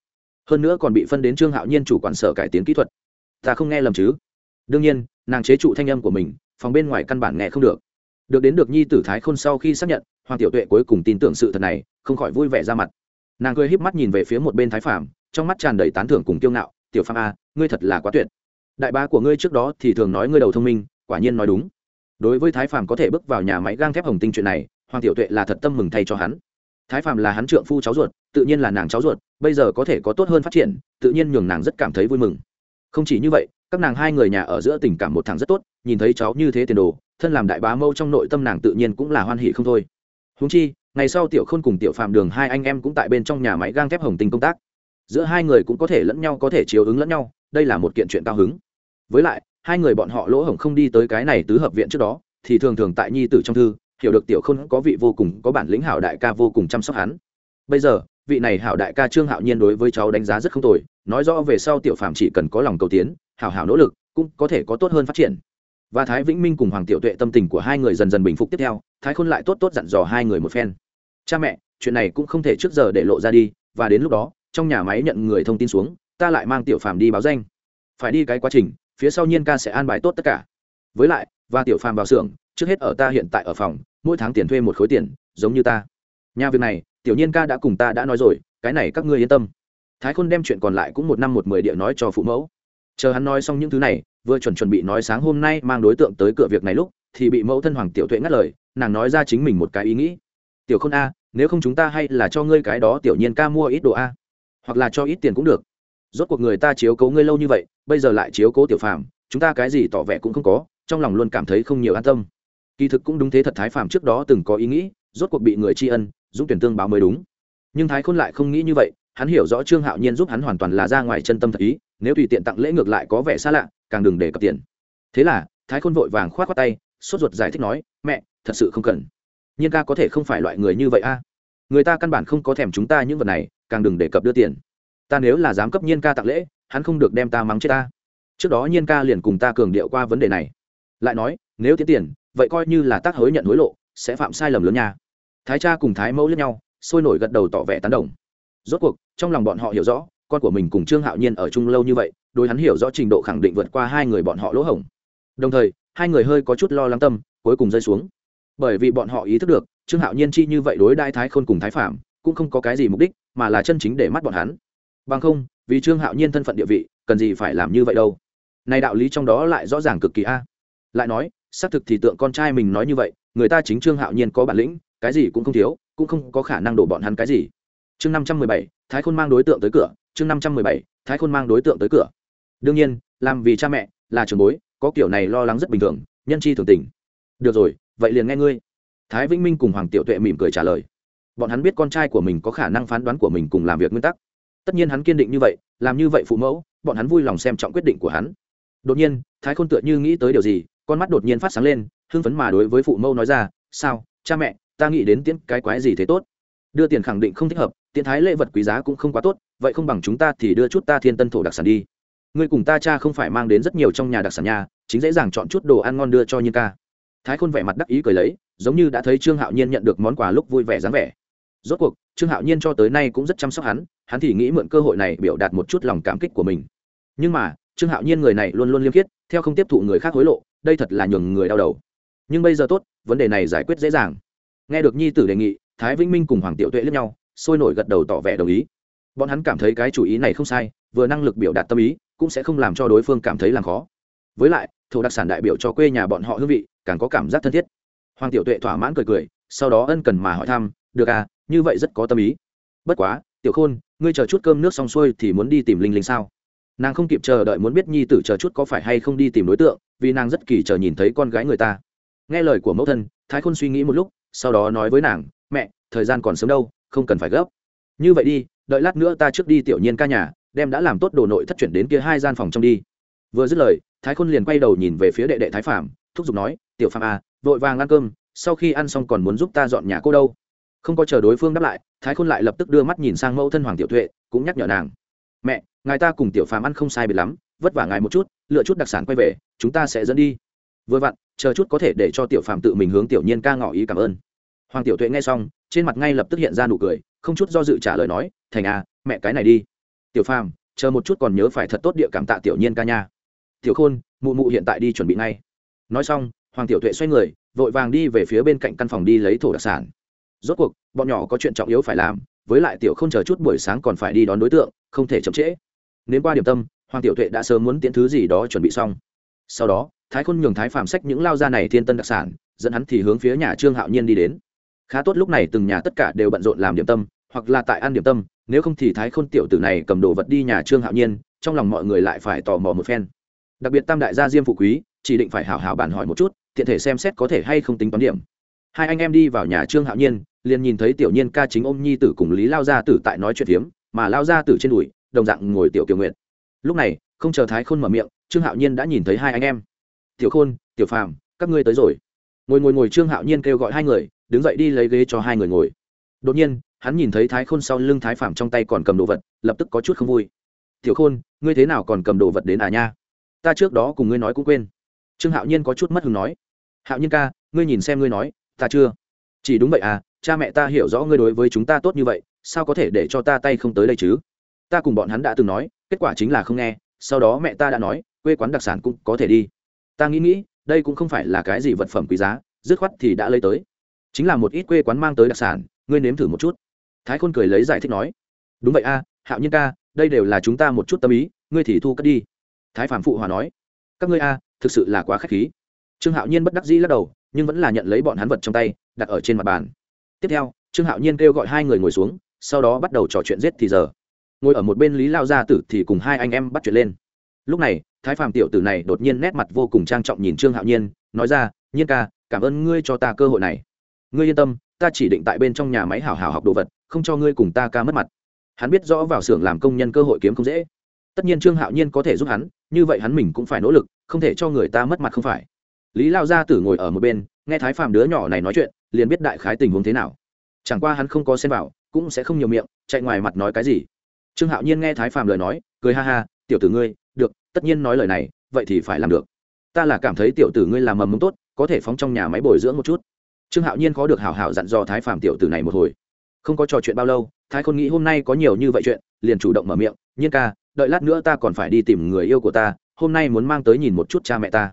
Hơn nữa còn bị phân đến trương hạo nhiên chủ quản sở cải tiến kỹ thuật. Ta không nghe lầm chứ? Đương nhiên, nàng chế trụ thanh âm của mình, phòng bên ngoài căn bản nghe không được. Được đến được nhi tử thái khôn sau khi xác nhận, hoàng tiểu tuệ cuối cùng tin tưởng sự thật này, không khỏi vui vẻ ra mặt. Nàng cười híp mắt nhìn về phía một bên thái phạm trong mắt tràn đầy tán thưởng cùng kiêu ngạo. Tiểu Phan a à, ngươi thật là quá tuyệt. Đại bá của ngươi trước đó thì thường nói ngươi đầu thông minh, quả nhiên nói đúng. Đối với thái phạm có thể bước vào nhà máy gang thép hồng tinh chuyện này hoàng tiểu tuệ là thật tâm mừng thay cho hắn. Thái phạm là hắn trượng phu cháu ruột, tự nhiên là nàng cháu ruột, bây giờ có thể có tốt hơn phát triển, tự nhiên nhường nàng rất cảm thấy vui mừng. Không chỉ như vậy, các nàng hai người nhà ở giữa tình cảm một thằng rất tốt, nhìn thấy cháu như thế tiền đồ, thân làm đại bá mâu trong nội tâm nàng tự nhiên cũng là hoan hỉ không thôi. Húng chi, ngày sau tiểu khôn cùng tiểu phạm đường hai anh em cũng tại bên trong nhà máy gang thép hồng tinh công tác. Giữa hai người cũng có thể lẫn nhau, có thể chiếu ứng lẫn nhau, đây là một kiện chuyện cao hứng. Với lại, hai người bọn họ lỗ hổng không đi tới cái này tứ hợp viện trước đó, thì thường thường tại nhi tử trong thư hiểu được tiểu khôn có vị vô cùng, có bản lĩnh hảo đại ca vô cùng chăm sóc hắn. Bây giờ, vị này hảo đại ca trương hạo nhiên đối với cháu đánh giá rất không tồi, nói rõ về sau tiểu phạm chỉ cần có lòng cầu tiến, hảo hảo nỗ lực, cũng có thể có tốt hơn phát triển. Và thái vĩnh minh cùng hoàng tiểu tuệ tâm tình của hai người dần dần bình phục tiếp theo, thái khôn lại tốt tốt dặn dò hai người một phen. Cha mẹ, chuyện này cũng không thể trước giờ để lộ ra đi, và đến lúc đó, trong nhà máy nhận người thông tin xuống, ta lại mang tiểu phàm đi báo danh. Phải đi cái quá trình, phía sau nhiên ca sẽ an bài tốt tất cả. Với lại, và tiểu phàm vào xưởng trước hết ở ta hiện tại ở phòng, mỗi tháng tiền thuê một khối tiền, giống như ta. Nhà việc này, tiểu nhiên ca đã cùng ta đã nói rồi, cái này các ngươi yên tâm. Thái khôn đem chuyện còn lại cũng một năm một mười địa nói cho phụ mẫu. Chờ hắn nói xong những thứ này, vừa chuẩn chuẩn bị nói sáng hôm nay mang đối tượng tới cửa việc này lúc, thì bị mẫu thân hoàng tiểu tuệ ngắt lời, nàng nói ra chính mình một cái ý nghĩ. Tiểu khôn a, nếu không chúng ta hay là cho ngươi cái đó tiểu nhiên ca mua ít đồ a, hoặc là cho ít tiền cũng được. Rốt cuộc người ta chiếu cố ngươi lâu như vậy, bây giờ lại chiếu cố tiểu phàm, chúng ta cái gì tỏ vẻ cũng không có, trong lòng luôn cảm thấy không nhiều an tâm kỳ thực cũng đúng thế thật thái phàm trước đó từng có ý nghĩ, rốt cuộc bị người tri ân, dũng tuyển tương báo mới đúng. Nhưng thái khôn lại không nghĩ như vậy, hắn hiểu rõ trương hạo nhiên giúp hắn hoàn toàn là ra ngoài chân tâm thật ý, nếu tùy tiện tặng lễ ngược lại có vẻ xa lạ, càng đừng để cập tiền. Thế là, thái khôn vội vàng k h o á t k tay, sốt ruột giải thích nói, mẹ, thật sự không cần. Nhiên ca có thể không phải loại người như vậy a. Người ta căn bản không có thèm chúng ta những vật này, càng đừng để cập đưa tiền. Ta nếu là dám cấp nhiên ca tặng lễ, hắn không được đem ta mắng chết ta. Trước đó nhiên ca liền cùng ta cường điệu qua vấn đề này. Lại nói, nếu tiến tiền vậy coi như là tác hối nhận hối lộ, sẽ phạm sai lầm lớn nha. Thái cha cùng thái mẫu lẫn nhau, sôi nổi gật đầu tỏ vẻ tán đồng. Rốt cuộc, trong lòng bọn họ hiểu rõ, con của mình cùng trương hạo nhiên ở chung lâu như vậy đôi hắn hiểu rõ trình độ khẳng định vượt qua hai người bọn họ lỗ hổng. Đồng thời, hai người hơi có chút lo lắng tâm, cuối cùng rơi xuống. Bởi vì bọn họ ý thức được, trương hạo nhiên chi như vậy đối đại thái khôn cùng thái phạm, cũng không có cái gì mục đích, mà là chân chính để mắt bọn hắn. Bằng không, vì trương hạo nhiên thân phận địa vị, cần gì phải làm như vậy đâu? Này đạo lý trong đó lại rõ ràng cực kỳ a. Lại nói xác thực thì tượng con trai mình nói như vậy, người ta chính trương hạo nhiên có bản lĩnh, cái gì cũng không thiếu, cũng không có khả năng đổ bọn hắn cái gì. Chương năm trăm mười bảy, thái khôn mang đối tượng tới cửa. Chương năm trăm mười bảy, thái khôn mang đối tượng tới cửa. Đương nhiên, làm vì cha mẹ, là trường bối, có kiểu này lo lắng rất bình thường, nhân chi thường tình. Được rồi, vậy liền nghe ngươi. Thái vĩnh minh cùng hoàng tiểu tuệ mỉm cười trả lời. Bọn hắn biết con trai của mình có khả năng phán đoán của mình cùng làm việc nguyên tắc. Tất nhiên hắn kiên định như vậy, làm như vậy phụ mẫu, bọn hắn vui lòng xem trọng quyết định của hắn. Đột nhiên, thái khôn tựa như nghĩ tới điều gì con mắt đột nhiên phát sáng lên, hưng phấn mà đối với phụ mâu nói ra, sao, cha mẹ, ta nghĩ đến tiễn cái quái gì thế tốt? Đưa tiền khẳng định không thích hợp, tiễn thái lễ vật quý giá cũng không quá tốt, vậy không bằng chúng ta thì đưa chút ta thiên tân thổ đặc sản đi. Ngươi cùng ta cha không phải mang đến rất nhiều trong nhà đặc sản nhà, chính dễ dàng chọn chút đồ ăn ngon đưa cho nhiên ca. Thái khôn vẻ mặt đắc ý cười lấy, giống như đã thấy trương hạo nhiên nhận được món quà lúc vui vẻ dáng vẻ. Rốt cuộc, trương hạo nhiên cho tới nay cũng rất chăm sóc hắn hắn thì nghĩ mượn cơ hội này biểu đạt một chút lòng cảm kích của mình. Nhưng mà, trương hạo nhiên người này luôn luôn liêm khiết, theo không tiếp thụ người khác hối lộ đây thật là nhường người đau đầu. Nhưng bây giờ tốt, vấn đề này giải quyết dễ dàng. Nghe được nhi tử đề nghị, thái vĩnh minh cùng hoàng tiểu tuệ lẫn nhau, sôi nổi gật đầu tỏ vẻ đồng ý. Bọn hắn cảm thấy cái chủ ý này không sai, vừa năng lực biểu đạt tâm ý, cũng sẽ không làm cho đối phương cảm thấy làm khó. Với lại, thổ đặc sản đại biểu cho quê nhà bọn họ hương vị, càng có cảm giác thân thiết. Hoàng tiểu tuệ thỏa mãn cười cười, sau đó ân cần mà hỏi thăm, được à như vậy rất có tâm ý. Bất quá, tiểu khôn, ngươi chờ chút cơm nước xong xuôi thì muốn đi tìm linh linh sao? Nàng không kịp chờ đợi muốn biết nhi tử chờ chút có phải hay không đi tìm đối tượng, vì nàng rất kỳ chờ nhìn thấy con gái người ta. Nghe lời của mẫu thân, thái khôn suy nghĩ một lúc, sau đó nói với nàng, mẹ, thời gian còn sớm đâu, không cần phải gấp. Như vậy đi, đợi lát nữa ta trước đi tiểu nhiên ca nhà, đem đã làm tốt đồ nội thất chuyển đến kia hai gian phòng trong đi. Vừa dứt lời, thái khôn liền quay đầu nhìn về phía đệ đệ thái phạm thúc giục nói, tiểu phạm à vội vàng ăn cơm, sau khi ăn xong còn muốn giúp ta dọn nhà cô đâu? Không có chờ đối phương đáp lại, thái khôn lại lập tức đưa mắt nhìn sang mẫu thân hoàng tiểu tuệ, cũng nhắc nhở nàng mẹ, ngài ta cùng tiểu phàm ăn không sai biệt lắm, vất vả ngài một chút, lựa chút đặc sản quay về, chúng ta sẽ dẫn đi. Vừa vặn, chờ chút có thể để cho tiểu phàm tự mình hướng tiểu nhiên ca ngỏ ý cảm ơn. Hoàng tiểu tuệ nghe xong, trên mặt ngay lập tức hiện ra nụ cười, không chút do dự trả lời nói, thành à mẹ cái này đi. Tiểu phàm, chờ một chút còn nhớ phải thật tốt địa cảm tạ tiểu nhiên ca nha. Tiểu khôn, mụ mụ hiện tại đi chuẩn bị ngay. Nói xong, hoàng tiểu tuệ xoay người, vội vàng đi về phía bên cạnh căn phòng đi lấy thổ đặc sản. Rốt cuộc, bọn nhỏ có chuyện trọng yếu phải làm với lại tiểu không chờ chút buổi sáng còn phải đi đón đối tượng, không thể chậm trễ. Nếu qua điểm tâm, hoàng tiểu tuệ đã sớm muốn tiễn thứ gì đó chuẩn bị xong. Sau đó, thái khôn nhường thái phạm sách những lao ra này thiên tân đặc sản, dẫn hắn thì hướng phía nhà trương hạo nhiên đi đến. Khá tốt lúc này từng nhà tất cả đều bận rộn làm điểm tâm, hoặc là tại ăn điểm tâm, nếu không thì thái khôn tiểu tử này cầm đồ vật đi nhà trương hạo nhiên, trong lòng mọi người lại phải tò mò một phen. Đặc biệt tam đại gia diêm phụ quý, chỉ định phải hảo hảo bản hỏi một chút, tiện thể xem xét có thể hay không tính toán điểm. Hai anh em đi vào nhà trương hạo nhiên liền nhìn thấy tiểu nhiên ca chính ôm nhi tử cùng lý lao gia tử tại nói chuyện phiếm, mà lao gia tử trên đùi, đồng dạng ngồi tiểu kiều nguyện lúc này, không chờ thái khôn mở miệng, trương hạo nhiên đã nhìn thấy hai anh em. Tiểu khôn, tiểu phàm, các ngươi tới rồi. Ngồi ngồi ngồi trương hạo nhiên kêu gọi hai người, đứng dậy đi lấy ghế cho hai người ngồi. Đột nhiên, hắn nhìn thấy thái khôn sau lưng thái phàm trong tay còn cầm đồ vật, lập tức có chút không vui. Tiểu khôn, ngươi thế nào còn cầm đồ vật đến à nha? Ta trước đó cùng ngươi nói cũng quên. Trương hạo nhiên có chút mất hứng nói. Hạo nhiên ca, ngươi nhìn xem ngươi nói, ta chưa. Chỉ đúng vậy à cha mẹ ta hiểu rõ ngươi đối với chúng ta tốt như vậy, sao có thể để cho ta tay không tới đây chứ? Ta cùng bọn hắn đã từng nói, kết quả chính là không nghe, sau đó mẹ ta đã nói, quê quán đặc sản cũng có thể đi. Ta nghĩ nghĩ, đây cũng không phải là cái gì vật phẩm quý giá, dứt khoát thì đã lấy tới. Chính là một ít quê quán mang tới đặc sản, ngươi nếm thử một chút. Thái khôn cười lấy giải thích nói. Đúng vậy a, hạo nhiên ca, đây đều là chúng ta một chút tâm ý, ngươi thì thu cất đi. Thái phạm phụ hòa nói. Các ngươi a, thực sự là quá k h á c h khí. Trương hạo nhiên bất đắc dĩ lắc đầu, nhưng vẫn là nhận lấy bọn hắn vật trong tay, đặt ở trên mặt bàn tiếp theo, trương hạo nhiên kêu gọi hai người ngồi xuống, sau đó bắt đầu trò chuyện giết thì giờ. Ngồi ở một bên lý lao gia tử thì cùng hai anh em bắt chuyện lên. Lúc này, thái phàm tiểu tử này đột nhiên nét mặt vô cùng trang trọng nhìn trương hạo nhiên, nói ra, nhiên ca, cảm ơn ngươi cho ta cơ hội này. Ngươi yên tâm, ta chỉ định tại bên trong nhà máy hảo hảo học đồ vật, không cho ngươi cùng ta ca mất mặt. Hắn biết rõ vào xưởng làm công nhân cơ hội kiếm không dễ. Tất nhiên trương hạo nhiên có thể giúp hắn, như vậy hắn mình cũng phải nỗ lực, không thể cho người ta mất mặt không phải. Lý lao gia tử ngồi ở một bên, nghe thái phàm đứa nhỏ này nói chuyện liền biết đại khái tình huống thế nào. Chẳng qua hắn không có xem vào, cũng sẽ không nhiều miệng, chạy ngoài mặt nói cái gì. Trương hạo nhiên nghe thái phàm lời nói, cười ha ha, tiểu tử ngươi, được, tất nhiên nói lời này, vậy thì phải làm được. Ta là cảm thấy tiểu tử ngươi làm mầm mống tốt, có thể phóng trong nhà máy bồi dưỡng một chút. Trương hạo nhiên khó được hào hào dặn dò thái phàm tiểu tử này một hồi. Không có trò chuyện bao lâu, thái khôn nghĩ hôm nay có nhiều như vậy chuyện, liền chủ động mở miệng, nhiên ca, đợi lát nữa ta còn phải đi tìm người yêu của ta, hôm nay muốn mang tới nhìn một chút cha mẹ ta.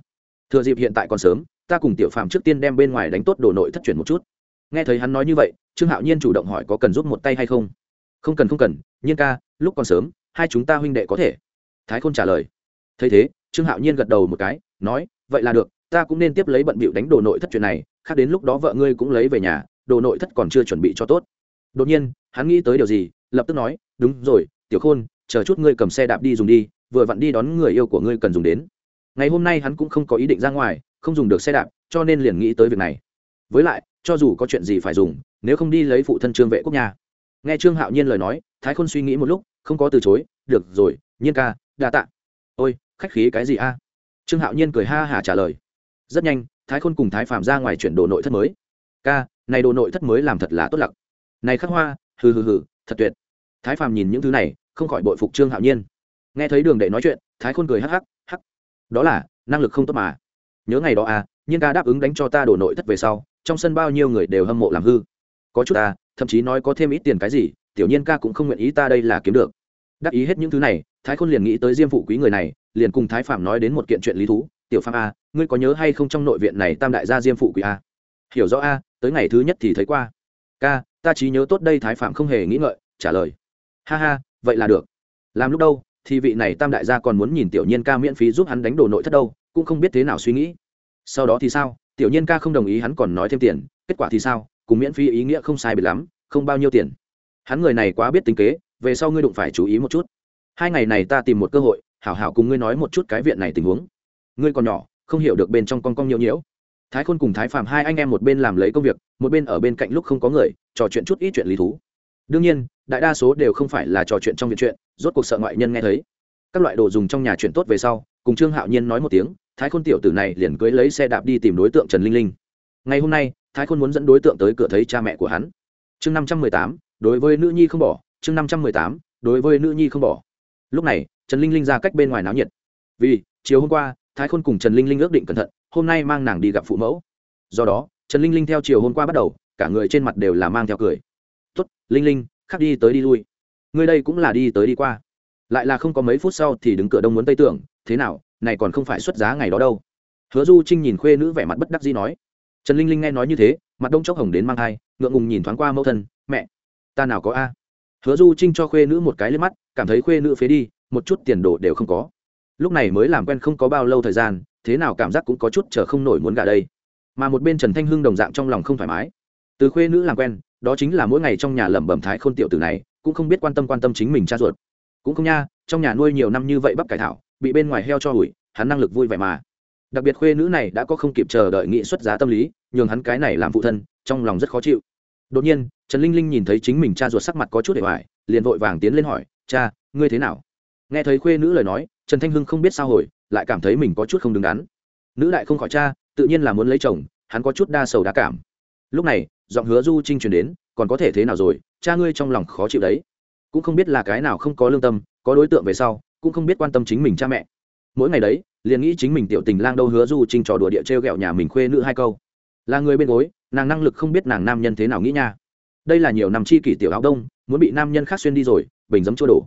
Thừa dịp hiện tại còn sớm ta cùng tiểu phạm trước tiên đem bên ngoài đánh tốt đồ nội thất chuyển một chút. Nghe thấy hắn nói như vậy, trương hạo nhiên chủ động hỏi có cần giúp một tay hay không? Không cần không cần, nhiên ca, lúc còn sớm, hai chúng ta huynh đệ có thể. Thái khôn trả lời. Thấy thế, trương hạo nhiên gật đầu một cái, nói, vậy là được, ta cũng nên tiếp lấy bận bịu đánh đồ nội thất chuyện này, khác đến lúc đó vợ ngươi cũng lấy về nhà, đồ nội thất còn chưa chuẩn bị cho tốt. Đột nhiên, hắn nghĩ tới điều gì, lập tức nói, đúng rồi, tiểu khôn, chờ chút ngươi cầm xe đạp đi dùng đi, vừa vặn đi đón người yêu của ngươi cần dùng đến ngày hôm nay hắn cũng không có ý định ra ngoài, không dùng được xe đạp, cho nên liền nghĩ tới việc này. Với lại, cho dù có chuyện gì phải dùng, nếu không đi lấy phụ thân trương vệ quốc nhà nghe trương hạo nhiên lời nói, thái khôn suy nghĩ một lúc, không có từ chối, được rồi, nhiên ca, đa tạ. Ôi, khách khí cái gì a? Trương hạo nhiên cười ha hả trả lời. Rất nhanh, thái khôn cùng thái phạm ra ngoài chuyển đồ nội thất mới. Ca, này đồ nội thất mới làm thật là tốt lặc. Này khắc hoa, hừ hừ hừ, thật tuyệt. Thái phạm nhìn những thứ này, không khỏi bội phục trương hạo nhiên. Nghe thấy đường đệ nói chuyện, thái khôn cười hắc hắc đó là, năng lực không tốt mà. Nhớ ngày đó à nhưng ca đáp ứng đánh cho ta đổ nội thất về sau, trong sân bao nhiêu người đều hâm mộ làm hư. Có chút ta thậm chí nói có thêm ít tiền cái gì, tiểu nhiên ca cũng không nguyện ý ta đây là kiếm được. Đắc ý hết những thứ này, thái khôn liền nghĩ tới diêm phụ quý người này, liền cùng thái phạm nói đến một kiện chuyện lý thú. Tiểu phạm a ngươi có nhớ hay không trong nội viện này tam đại gia diêm phụ quý a hiểu rõ a tới ngày thứ nhất thì thấy qua. Ca, ta trí nhớ tốt đây thái phạm không hề nghĩ ngợi, trả lời. Ha ha, vậy là được. Làm lúc đâu thì vị này tam đại gia còn muốn nhìn tiểu nhiên ca miễn phí giúp hắn đánh đồ nội thất đâu, cũng không biết thế nào suy nghĩ. Sau đó thì sao? Tiểu nhiên ca không đồng ý hắn còn nói thêm tiền, kết quả thì sao? Cùng miễn phí ý nghĩa không sai biệt lắm, không bao nhiêu tiền. Hắn người này quá biết tính kế, về sau ngươi đụng phải chú ý một chút. Hai ngày này ta tìm một cơ hội, hảo hảo cùng ngươi nói một chút cái viện này tình huống. Ngươi còn nhỏ, không hiểu được bên trong con con nhiều nhiễu. Thái khôn cùng thái phạm hai anh em một bên làm lấy công việc, một bên ở bên cạnh lúc không có người, trò chuyện chút ít chuyện lý thú. Đương nhiên, đại đa số đều không phải là trò chuyện trong viện chuyện rốt cuộc sợ ngoại nhân nghe thấy. Các loại đồ dùng trong nhà chuyển tốt về sau, cùng trương hạo nhiên nói một tiếng, thái khôn tiểu tử này liền cưới lấy xe đạp đi tìm đối tượng trần linh linh. Ngày hôm nay, thái khôn muốn dẫn đối tượng tới cửa thấy cha mẹ của hắn. Chương năm trăm mười tám, đối với nữ nhi không bỏ, chương năm trăm mười tám, đối với nữ nhi không bỏ. Lúc này, trần linh linh ra cách bên ngoài náo nhiệt. Vì, chiều hôm qua, thái khôn cùng trần linh linh ước định cẩn thận, hôm nay mang nàng đi gặp phụ mẫu. Do đó, trần linh linh theo chiều hôm qua bắt đầu, cả người trên mặt đều là mang theo cười. Tuất linh linh khắc đi tới đi lui người đây cũng là đi tới đi qua. Lại là không có mấy phút sau thì đứng cửa đông muốn tây tưởng, thế nào, này còn không phải xuất giá ngày đó đâu. Hứa du trinh nhìn khuê nữ vẻ mặt bất đắc dĩ nói. Trần linh linh nghe nói như thế, mặt đông chốc hồng đến mang thai, ngượng ngùng nhìn thoáng qua mẫu thân, mẹ, ta nào có a? Hứa du trinh cho khuê nữ một cái lên mắt, cảm thấy khuê nữ phế đi, một chút tiền đồ đều không có. Lúc này mới làm quen không có bao lâu thời gian, thế nào cảm giác cũng có chút chờ không nổi muốn gà đây. Mà một bên trần thanh hưng đồng dạng trong lòng không thoải mái. Từ khuê nữ làm quen, đó chính là mỗi ngày trong nhà lẩm bẩm thái khôn tiểu tử này cũng không biết quan tâm quan tâm chính mình cha ruột. Cũng không nha, trong nhà nuôi nhiều năm như vậy bắp cải thảo, bị bên ngoài heo cho hủi hắn năng lực vui vẻ mà. Đặc biệt khuê nữ này đã có không kịp chờ đợi nghị xuất giá tâm lý, nhường hắn cái này làm phụ thân, trong lòng rất khó chịu. Đột nhiên, trần linh linh nhìn thấy chính mình cha ruột sắc mặt có chút để hoài, liền vội vàng tiến lên hỏi, cha, ngươi thế nào? Nghe thấy khuê nữ lời nói, trần thanh hưng không biết sao hồi, lại cảm thấy mình có chút không đứng đắn. Nữ đại không khỏi cha, tự nhiên là muốn lấy chồng, hắn có chút đa sầu đa cảm. Lúc này, giọng hứa du trinh truyền đến, còn có thể thế nào rồi? Cha ngươi trong lòng khó chịu đấy. Cũng không biết là cái nào không có lương tâm, có đối tượng về sau, cũng không biết quan tâm chính mình cha mẹ. Mỗi ngày đấy, liền nghĩ chính mình tiểu tình lang đâu hứa du trinh trò đùa địa t r e o g ẹ o nhà mình khuê nữ hai câu. Là người bên gối, nàng năng lực không biết nàng nam nhân thế nào nghĩ nha. Đây là nhiều năm chi kỷ tiểu áo đông, muốn bị nam nhân khác xuyên đi rồi, bình giấm chua đổ.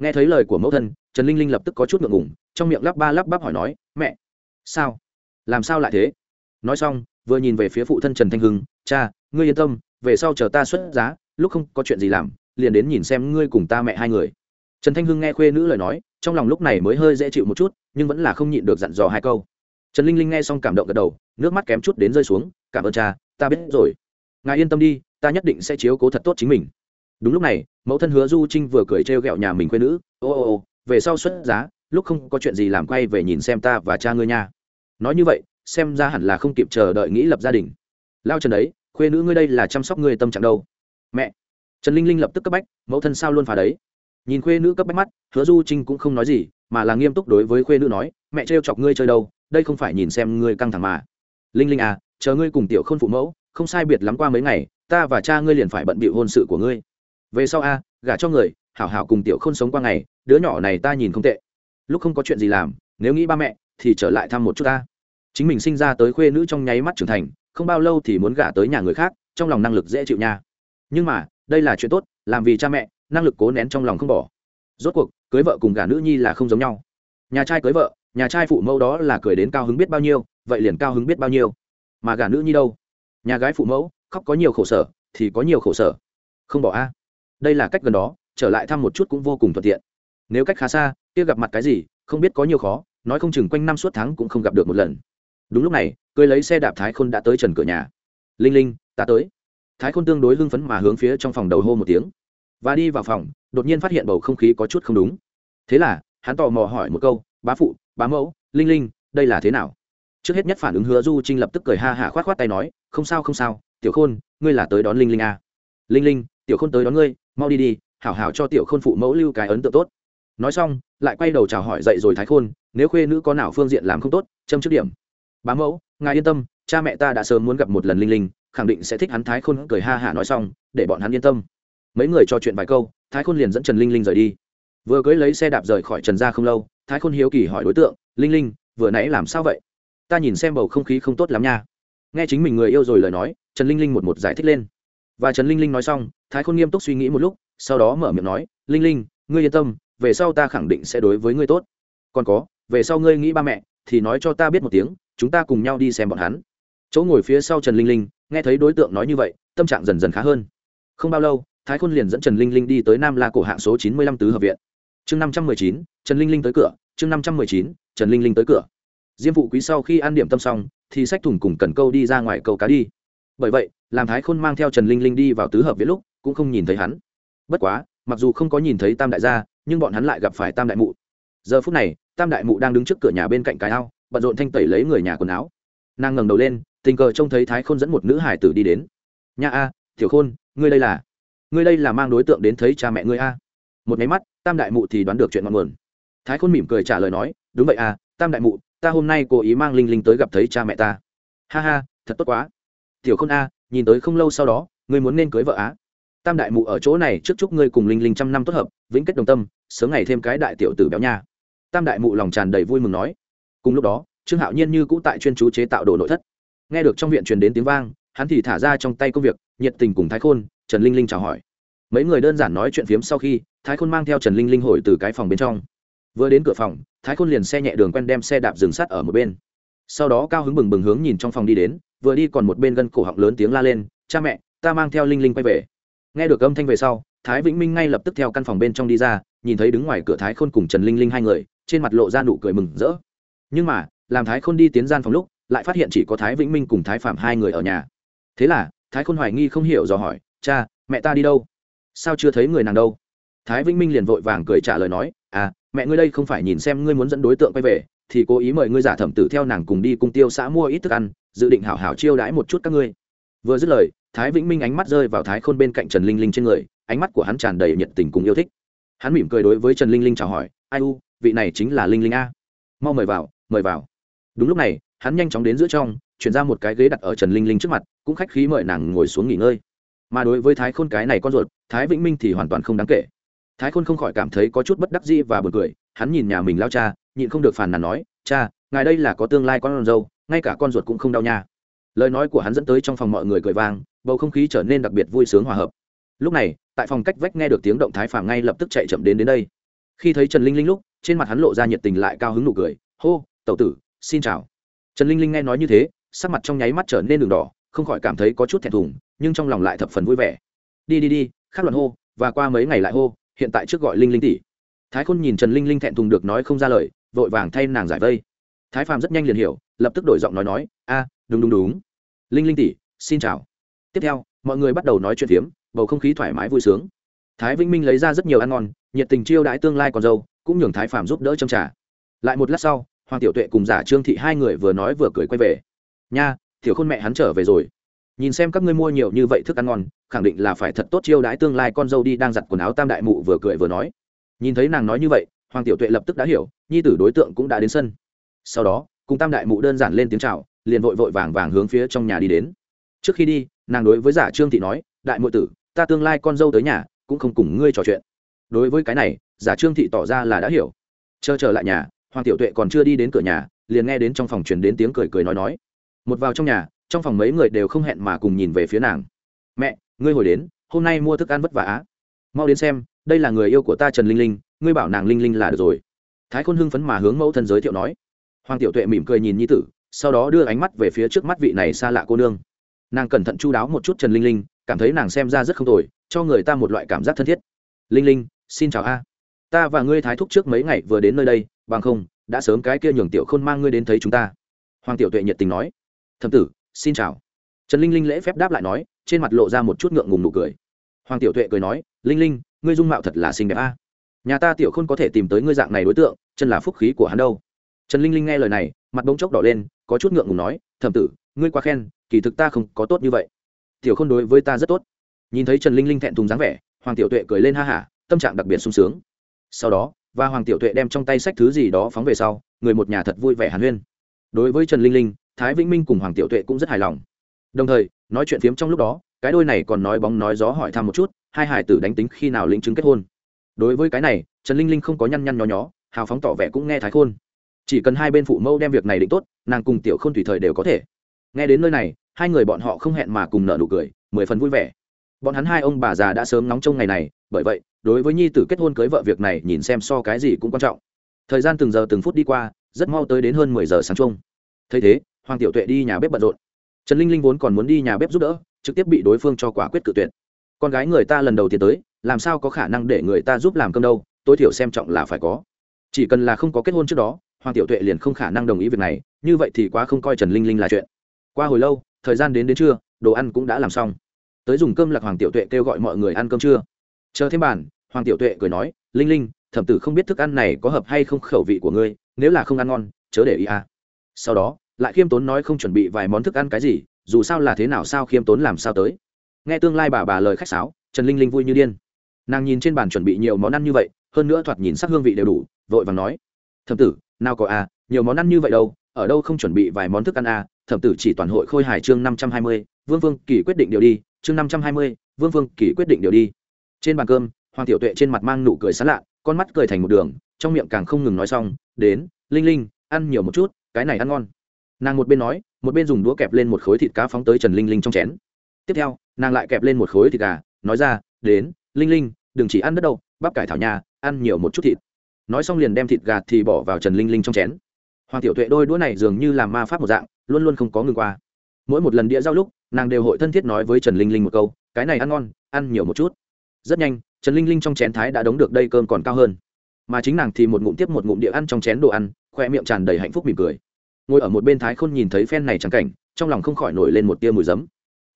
Nghe thấy lời của mẫu thân, trần linh linh lập tức có chút ngượng ngủng trong miệng lắp ba lắp bắp hỏi nói, mẹ, sao? Làm sao lại thế? Nói xong, vừa nhìn về phía phụ thân trần thanh hưng, cha, ngươi yên tâm, về sau chờ ta xuất giá lúc không có chuyện gì làm, liền đến nhìn xem ngươi cùng ta mẹ hai người. Trần thanh hưng nghe khuê nữ lời nói, trong lòng lúc này mới hơi dễ chịu một chút, nhưng vẫn là không nhịn được dặn dò hai câu. Trần linh linh nghe xong cảm động gật đầu, nước mắt kém chút đến rơi xuống, cảm ơn cha, ta biết rồi. Ngài yên tâm đi, ta nhất định sẽ chiếu cố thật tốt chính mình. Đúng lúc này, mẫu thân hứa du trinh vừa cười trêu ghẹo nhà mình quê nữ, ô ô ô, về sau xuất giá, lúc không có chuyện gì làm quay về nhìn xem ta và cha ngươi nha. Nói như vậy, xem ra hẳn là không kịp chờ đợi nghĩ lập gia đình. Lao trần đấy, khuê nữ ngươi đây là chăm sóc ngươi tâm trạng đâu? Mẹ. Trần linh linh lập tức cấp bách, mẫu thân sao luôn phá đấy. Nhìn khuê nữ cấp bách mắt, hứa du trinh cũng không nói gì, mà là nghiêm túc đối với khuê nữ nói, mẹ trêu chọc ngươi chơi đâu, đây không phải nhìn xem ngươi căng thẳng mà. Linh linh à chờ ngươi cùng tiểu khôn phụ mẫu, không sai biệt lắm qua mấy ngày, ta và cha ngươi liền phải bận bịu hôn sự của ngươi. Về sau a, gả cho người, hảo hảo cùng tiểu khôn sống qua ngày, đứa nhỏ này ta nhìn không tệ. Lúc không có chuyện gì làm, nếu nghĩ ba mẹ, thì trở lại thăm một chút ta. Chính mình sinh ra tới khuê nữ trong nháy mắt trưởng thành, không bao lâu thì muốn gả tới nhà người khác, trong lòng năng lực dễ chịu nha nhưng mà, đây là chuyện tốt, làm vì cha mẹ, năng lực cố nén trong lòng không bỏ. Rốt cuộc, cưới vợ cùng gả nữ nhi là không giống nhau. Nhà trai cưới vợ, nhà trai phụ mẫu đó là cười đến cao hứng biết bao nhiêu, vậy liền cao hứng biết bao nhiêu. Mà gả nữ nhi đâu? Nhà gái phụ mẫu, khóc có nhiều khổ sở, thì có nhiều khổ sở. Không bỏ a. Đây là cách gần đó, trở lại thăm một chút cũng vô cùng thuận tiện. Nếu cách khá xa, kia gặp mặt cái gì, không biết có nhiều khó, nói không chừng quanh năm suốt tháng cũng không gặp được một lần. Đúng lúc này cười lấy xe đạp thái khôn đã tới trần cửa nhà. Linh linh, ta tới thái khôn tương đối hưng phấn mà hướng phía trong phòng đầu hô một tiếng. Và đi vào phòng, đột nhiên phát hiện bầu không khí có chút không đúng. Thế là, hắn tò mò hỏi một câu, bá phụ, bá mẫu, linh linh, đây là thế nào? Trước hết nhất phản ứng hứa du trinh lập tức cười ha hả khoát khoát tay nói, không sao không sao, tiểu khôn, ngươi là tới đón linh linh à. linh linh, tiểu khôn tới đón ngươi, mau đi đi, hảo hảo cho tiểu khôn phụ mẫu lưu cái ấn tượng tốt. Nói xong, lại quay đầu chào hỏi dậy rồi thái khôn, nếu khuê nữ có nào phương diện làm không tốt, châm trước điểm bá mẫu, ngài yên tâm, cha mẹ ta đã sớm muốn gặp một lần linh linh, khẳng định sẽ thích hắn thái khôn cười ha hả nói xong, để bọn hắn yên tâm. Mấy người trò chuyện vài câu, thái khôn liền dẫn trần linh linh rời đi. Vừa cưới lấy xe đạp rời khỏi trần gia không lâu, thái khôn hiếu kỳ hỏi đối tượng, linh linh, vừa nãy làm sao vậy? Ta nhìn xem bầu không khí không tốt lắm nha. Nghe chính mình người yêu rồi lời nói, trần linh linh một một giải thích lên. Và trần linh linh nói xong, thái khôn nghiêm túc suy nghĩ một lúc, sau đó mở miệng nói, linh linh, ngươi yên tâm, về sau ta khẳng định sẽ đối với ngươi tốt. Còn có, về sau ngươi nghĩ ba mẹ, thì nói cho ta biết một tiếng chúng ta cùng nhau đi xem bọn hắn. Chỗ ngồi phía sau trần linh linh, nghe thấy đối tượng nói như vậy, tâm trạng dần dần khá hơn. Không bao lâu, thái khôn liền dẫn trần linh linh đi tới nam la cổ hạng số chín mươi lăm tứ hợp viện. Chương năm trăm mười chín, trần linh linh tới cửa. Chương năm trăm mười chín, trần linh linh tới cửa. Diêm phụ quý sau khi ăn điểm tâm xong, thì sách thùng cùng cần câu đi ra ngoài câu cá đi. Bởi vậy, làm thái khôn mang theo trần linh linh đi vào tứ hợp viện lúc, cũng không nhìn thấy hắn. Bất quá, mặc dù không có nhìn thấy tam đại gia, nhưng bọn hắn lại gặp phải tam đại mụ. Giờ phút này, tam đại mụ đang đứng trước cửa nhà bên cạnh cái ao bận rộn thanh tẩy lấy người nhà quần áo. Nàng ngẩng đầu lên, tình cờ trông thấy thái khôn dẫn một nữ hải tử đi đến. Nhà a, tiểu khôn, ngươi đây là, ngươi đây là mang đối tượng đến thấy cha mẹ ngươi a? Một máy mắt, tam đại mụ thì đoán được chuyện ngọn nguồn. Thái khôn mỉm cười trả lời nói, đúng vậy a, tam đại mụ, ta hôm nay cố ý mang linh linh tới gặp thấy cha mẹ ta. Ha ha, thật tốt quá. Tiểu khôn a, nhìn tới không lâu sau đó, ngươi muốn nên cưới vợ á? Tam đại mụ ở chỗ này, trước chúc ngươi cùng linh linh trăm năm tốt hợp, vĩnh kết đồng tâm, sớm ngày thêm cái đại tiểu tử béo nha. Tam đại mụ lòng tràn đầy vui mừng nói cùng lúc đó, trương hạo nhiên như cũ tại chuyên chú chế tạo đồ nội thất. Nghe được trong viện truyền đến tiếng vang, hắn thì thả ra trong tay công việc, nhiệt tình cùng thái khôn, trần linh linh chào hỏi. Mấy người đơn giản nói chuyện phiếm sau khi, thái khôn mang theo trần linh linh hồi từ cái phòng bên trong. Vừa đến cửa phòng, thái khôn liền xe nhẹ đường quen đem xe đạp dừng sắt ở một bên. Sau đó cao hứng bừng bừng hướng nhìn trong phòng đi đến, vừa đi còn một bên gân cổ họng lớn tiếng la lên, cha mẹ, ta mang theo linh linh quay về. Nghe được âm thanh về sau, thái vĩnh minh ngay lập tức theo căn phòng bên trong đi ra, nhìn thấy đứng ngoài cửa thái khôn cùng trần linh linh hai người, trên mặt lộ ra nụ cười mừng rỡ nhưng mà, làm thái khôn đi tiến gian phòng lúc, lại phát hiện chỉ có thái vĩnh minh cùng thái phạm hai người ở nhà. Thế là, thái khôn hoài nghi không hiểu dò hỏi, cha, mẹ ta đi đâu? Sao chưa thấy người nàng đâu? Thái vĩnh minh liền vội vàng cười trả lời nói à mẹ ngươi đây không phải nhìn xem ngươi muốn dẫn đối tượng quay về, thì cố ý mời ngươi giả thẩm tử theo nàng cùng đi cung tiêu xã mua ít thức ăn, dự định hảo hảo chiêu đãi một chút các ngươi. Vừa dứt lời, thái vĩnh minh ánh mắt rơi vào thái khôn bên cạnh trần linh linh trên người, ánh mắt của hắn tràn đầy nhiệt tình cùng yêu thích. Hắn mỉm cười đối với trần linh linh chào hỏi, ai u, vị này chính là linh linh a. Mau mời vào mời vào. Đúng lúc này, hắn nhanh chóng đến giữa trong, chuyển ra một cái ghế đặt ở trần linh linh trước mặt, cũng khách khí mời nàng ngồi xuống nghỉ ngơi. Mà đối với thái khôn cái này con ruột, thái vĩnh minh thì hoàn toàn không đáng kể. Thái khôn không khỏi cảm thấy có chút bất đắc dĩ và b u ồ n cười, hắn nhìn nhà mình lao cha, nhịn không được phàn nàn nói, cha, ngài đây là có tương lai con dâu, ngay cả con ruột cũng không đau nha. Lời nói của hắn dẫn tới trong phòng mọi người cười vang, bầu không khí trở nên đặc biệt vui sướng hòa hợp. Lúc này, tại phòng cách vách nghe được tiếng động thái phàm ngay lập tức chạy chậm đến đến đây. Khi thấy trần linh linh lúc, trên mặt hắn lộ ra nhiệt tình lại cao hứng nụ cười, hô tẩu tử, xin chào. Trần linh linh nghe nói như thế, sắc mặt trong nháy mắt trở nên đường đỏ, không khỏi cảm thấy có chút thẹn thùng, nhưng trong lòng lại thập phần vui vẻ. Đi đi đi, khác luận hô, và qua mấy ngày lại hô, hiện tại trước gọi linh linh tỷ. Thái khôn nhìn trần linh linh thẹn thùng được nói không ra lời, vội vàng thay nàng giải vây. Thái phàm rất nhanh liền hiểu, lập tức đổi giọng nói nói, a, đúng đúng đúng. Linh linh tỷ, xin chào. Tiếp theo, mọi người bắt đầu nói chuyện phiếm, bầu không khí thoải mái vui sướng. Thái vĩnh minh lấy ra rất nhiều ăn ngon, nhiệt tình chiêu đãi tương lai con dâu, cũng nhường thái phàm giúp đỡ trong trà. Lại một lát sau hoàng tiểu tuệ cùng giả trương thị hai người vừa nói vừa cười quay về. Nha thiểu khôn mẹ hắn trở về rồi. Nhìn xem các ngươi mua nhiều như vậy thức ăn ngon, khẳng định là phải thật tốt chiêu đãi tương lai con dâu đi đang giặt quần áo tam đại mụ vừa cười vừa nói. Nhìn thấy nàng nói như vậy, hoàng tiểu tuệ lập tức đã hiểu, nhi tử đối tượng cũng đã đến sân. Sau đó, cùng tam đại mụ đơn giản lên tiếng chào, liền vội vội vàng vàng hướng phía trong nhà đi đến. Trước khi đi, nàng đối với giả trương thị nói, đại mụ tử, ta tương lai con dâu tới nhà, cũng không cùng ngươi trò chuyện. Đối với cái này, giả trương thị tỏ ra là đã hiểu. Chờ trở lại nhà hoàng tiểu tuệ còn chưa đi đến cửa nhà, liền nghe đến trong phòng truyền đến tiếng cười cười nói nói. Một vào trong nhà, trong phòng mấy người đều không hẹn mà cùng nhìn về phía nàng. Mẹ, ngươi hồi đến, hôm nay mua thức ăn vất vả á. Mau đến xem, đây là người yêu của ta trần linh linh, ngươi bảo nàng linh linh là được rồi. Thái khôn hưng phấn mà hướng mẫu thân giới thiệu nói. Hoàng tiểu tuệ mỉm cười nhìn nhi tử, sau đó đưa ánh mắt về phía trước mắt vị này xa lạ cô nương. Nàng cẩn thận chu đáo một chút trần linh linh, cảm thấy nàng xem ra rất không tồi, cho người ta một loại cảm giác thân thiết. Linh linh, xin chào a. Ta và ngươi thái thúc trước mấy ngày vừa đến nơi đây bằng không, đã sớm cái kia nhường tiểu khôn mang ngươi đến thấy chúng ta. Hoàng tiểu tuệ nhiệt tình nói. Thầm tử, xin chào. Trần linh linh lễ phép đáp lại nói, trên mặt lộ ra một chút ngượng ngùng nụ cười. Hoàng tiểu tuệ cười nói, linh linh, ngươi dung mạo thật là xinh đẹp a. Nhà ta tiểu khôn có thể tìm tới ngươi dạng này đối tượng, chân là phúc khí của hắn đâu. Trần linh linh nghe lời này, mặt bỗng chốc đỏ lên, có chút ngượng ngùng nói thầm tử, ngươi quá khen, kỳ thực ta không có tốt như vậy. Tiểu khôn đối với ta rất tốt. Nhìn thấy trần linh linh thẹn thùng dáng vẻ, hoàng tiểu tuệ cười lên ha hả, tâm trạng đặc biệt sung sướng. Sau đó và hoàng tiểu tuệ đem trong tay sách thứ gì đó phóng về sau, người một nhà thật vui vẻ hàn huyên. Đối với trần linh linh, thái vĩnh minh cùng hoàng tiểu tuệ cũng rất hài lòng. Đồng thời, nói chuyện phiếm trong lúc đó, cái đôi này còn nói bóng nói gió hỏi thăm một chút, hai hải tử đánh tính khi nào lĩnh chứng kết hôn. Đối với cái này, trần linh linh không có nhăn nhăn nhó nhó, hào phóng tỏ vẻ cũng nghe thái khôn. Chỉ cần hai bên phụ mẫu đem việc này định tốt, nàng cùng tiểu k h ô n tùy thời đều có thể. Nghe đến nơi này, hai người bọn họ không hẹn mà cùng nợ nụ cười, mười phần vui vẻ. Bọn hắn hai ông bà già đã sớm nóng trong ngày này, bởi vậy đối với nhi tử kết hôn cưới vợ việc này nhìn xem so cái gì cũng quan trọng. Thời gian từng giờ từng phút đi qua, rất mau tới đến hơn mười giờ sáng chung. Thấy thế, hoàng tiểu tuệ đi nhà bếp bận rộn. Trần linh linh vốn còn muốn đi nhà bếp giúp đỡ, trực tiếp bị đối phương cho quả quyết cự tuyệt. Con gái người ta lần đầu tiên tới, làm sao có khả năng để người ta giúp làm cơm đâu, tối thiểu xem trọng là phải có. Chỉ cần là không có kết hôn trước đó, hoàng tiểu tuệ liền không khả năng đồng ý việc này, như vậy thì quá không coi trần linh linh là chuyện. Qua hồi lâu, thời gian đến đến trưa, đồ ăn cũng đã làm xong. Tới dùng cơm lạc hoàng tiểu tuệ kêu gọi mọi người ăn cơm trưa. Chờ thêm bàn hoàng tiểu tuệ cười nói, linh linh, thẩm tử không biết thức ăn này có hợp hay không khẩu vị của ngươi, nếu là không ăn ngon, chớ để ý à. sau đó, lại khiêm tốn nói không chuẩn bị vài món thức ăn cái gì, dù sao là thế nào sao khiêm tốn làm sao tới. Nghe tương lai bà bà lời khách sáo, trần linh linh vui như điên. Nàng nhìn trên bàn chuẩn bị nhiều món ăn như vậy, hơn nữa thoạt nhìn sắc hương vị đều đủ, vội vàng nói, thẩm tử, nào có à nhiều món ăn như vậy đâu, ở đâu không chuẩn bị vài món thức ăn à thẩm tử chỉ toàn hội khôi hài chương năm trăm hai mươi, vương vương kỳ quyết định điều đi, chương năm trăm hai mươi, vương vương kỳ quyết định điều đi. Trên bàn cơm hoàng tiểu tuệ trên mặt mang nụ cười sán lạ, con mắt cười thành một đường, trong miệng càng không ngừng nói xong, đến, linh linh, ăn nhiều một chút, cái này ăn ngon. Nàng một bên nói, một bên dùng đũa kẹp lên một khối thịt cá phóng tới trần linh linh trong chén. Tiếp theo, nàng lại kẹp lên một khối thịt gà, nói ra, đến, linh linh, đừng chỉ ăn đất đâu, bắp cải thảo nhà, ăn nhiều một chút thịt. Nói xong liền đem thịt gà thì bỏ vào trần linh linh trong chén. Hoàng tiểu tuệ đôi đũa này dường như làm ma pháp một dạng, luôn luôn không có ngừng qua. Mỗi một lần đĩa giao lúc, nàng đều hội thân thiết nói với trần linh linh một câu, cái này ăn ngon, ăn nhiều một chút. Rất nhanh trần linh linh trong chén thái đã đóng được đây cơm còn cao hơn. Mà chính nàng thì một ngụm tiếp một ngụm địa ăn trong chén đồ ăn, khoe miệng tràn đầy hạnh phúc mỉm cười. Ngồi ở một bên thái khôn nhìn thấy phen này trắng cảnh, trong lòng không khỏi nổi lên một tia mùi giấm.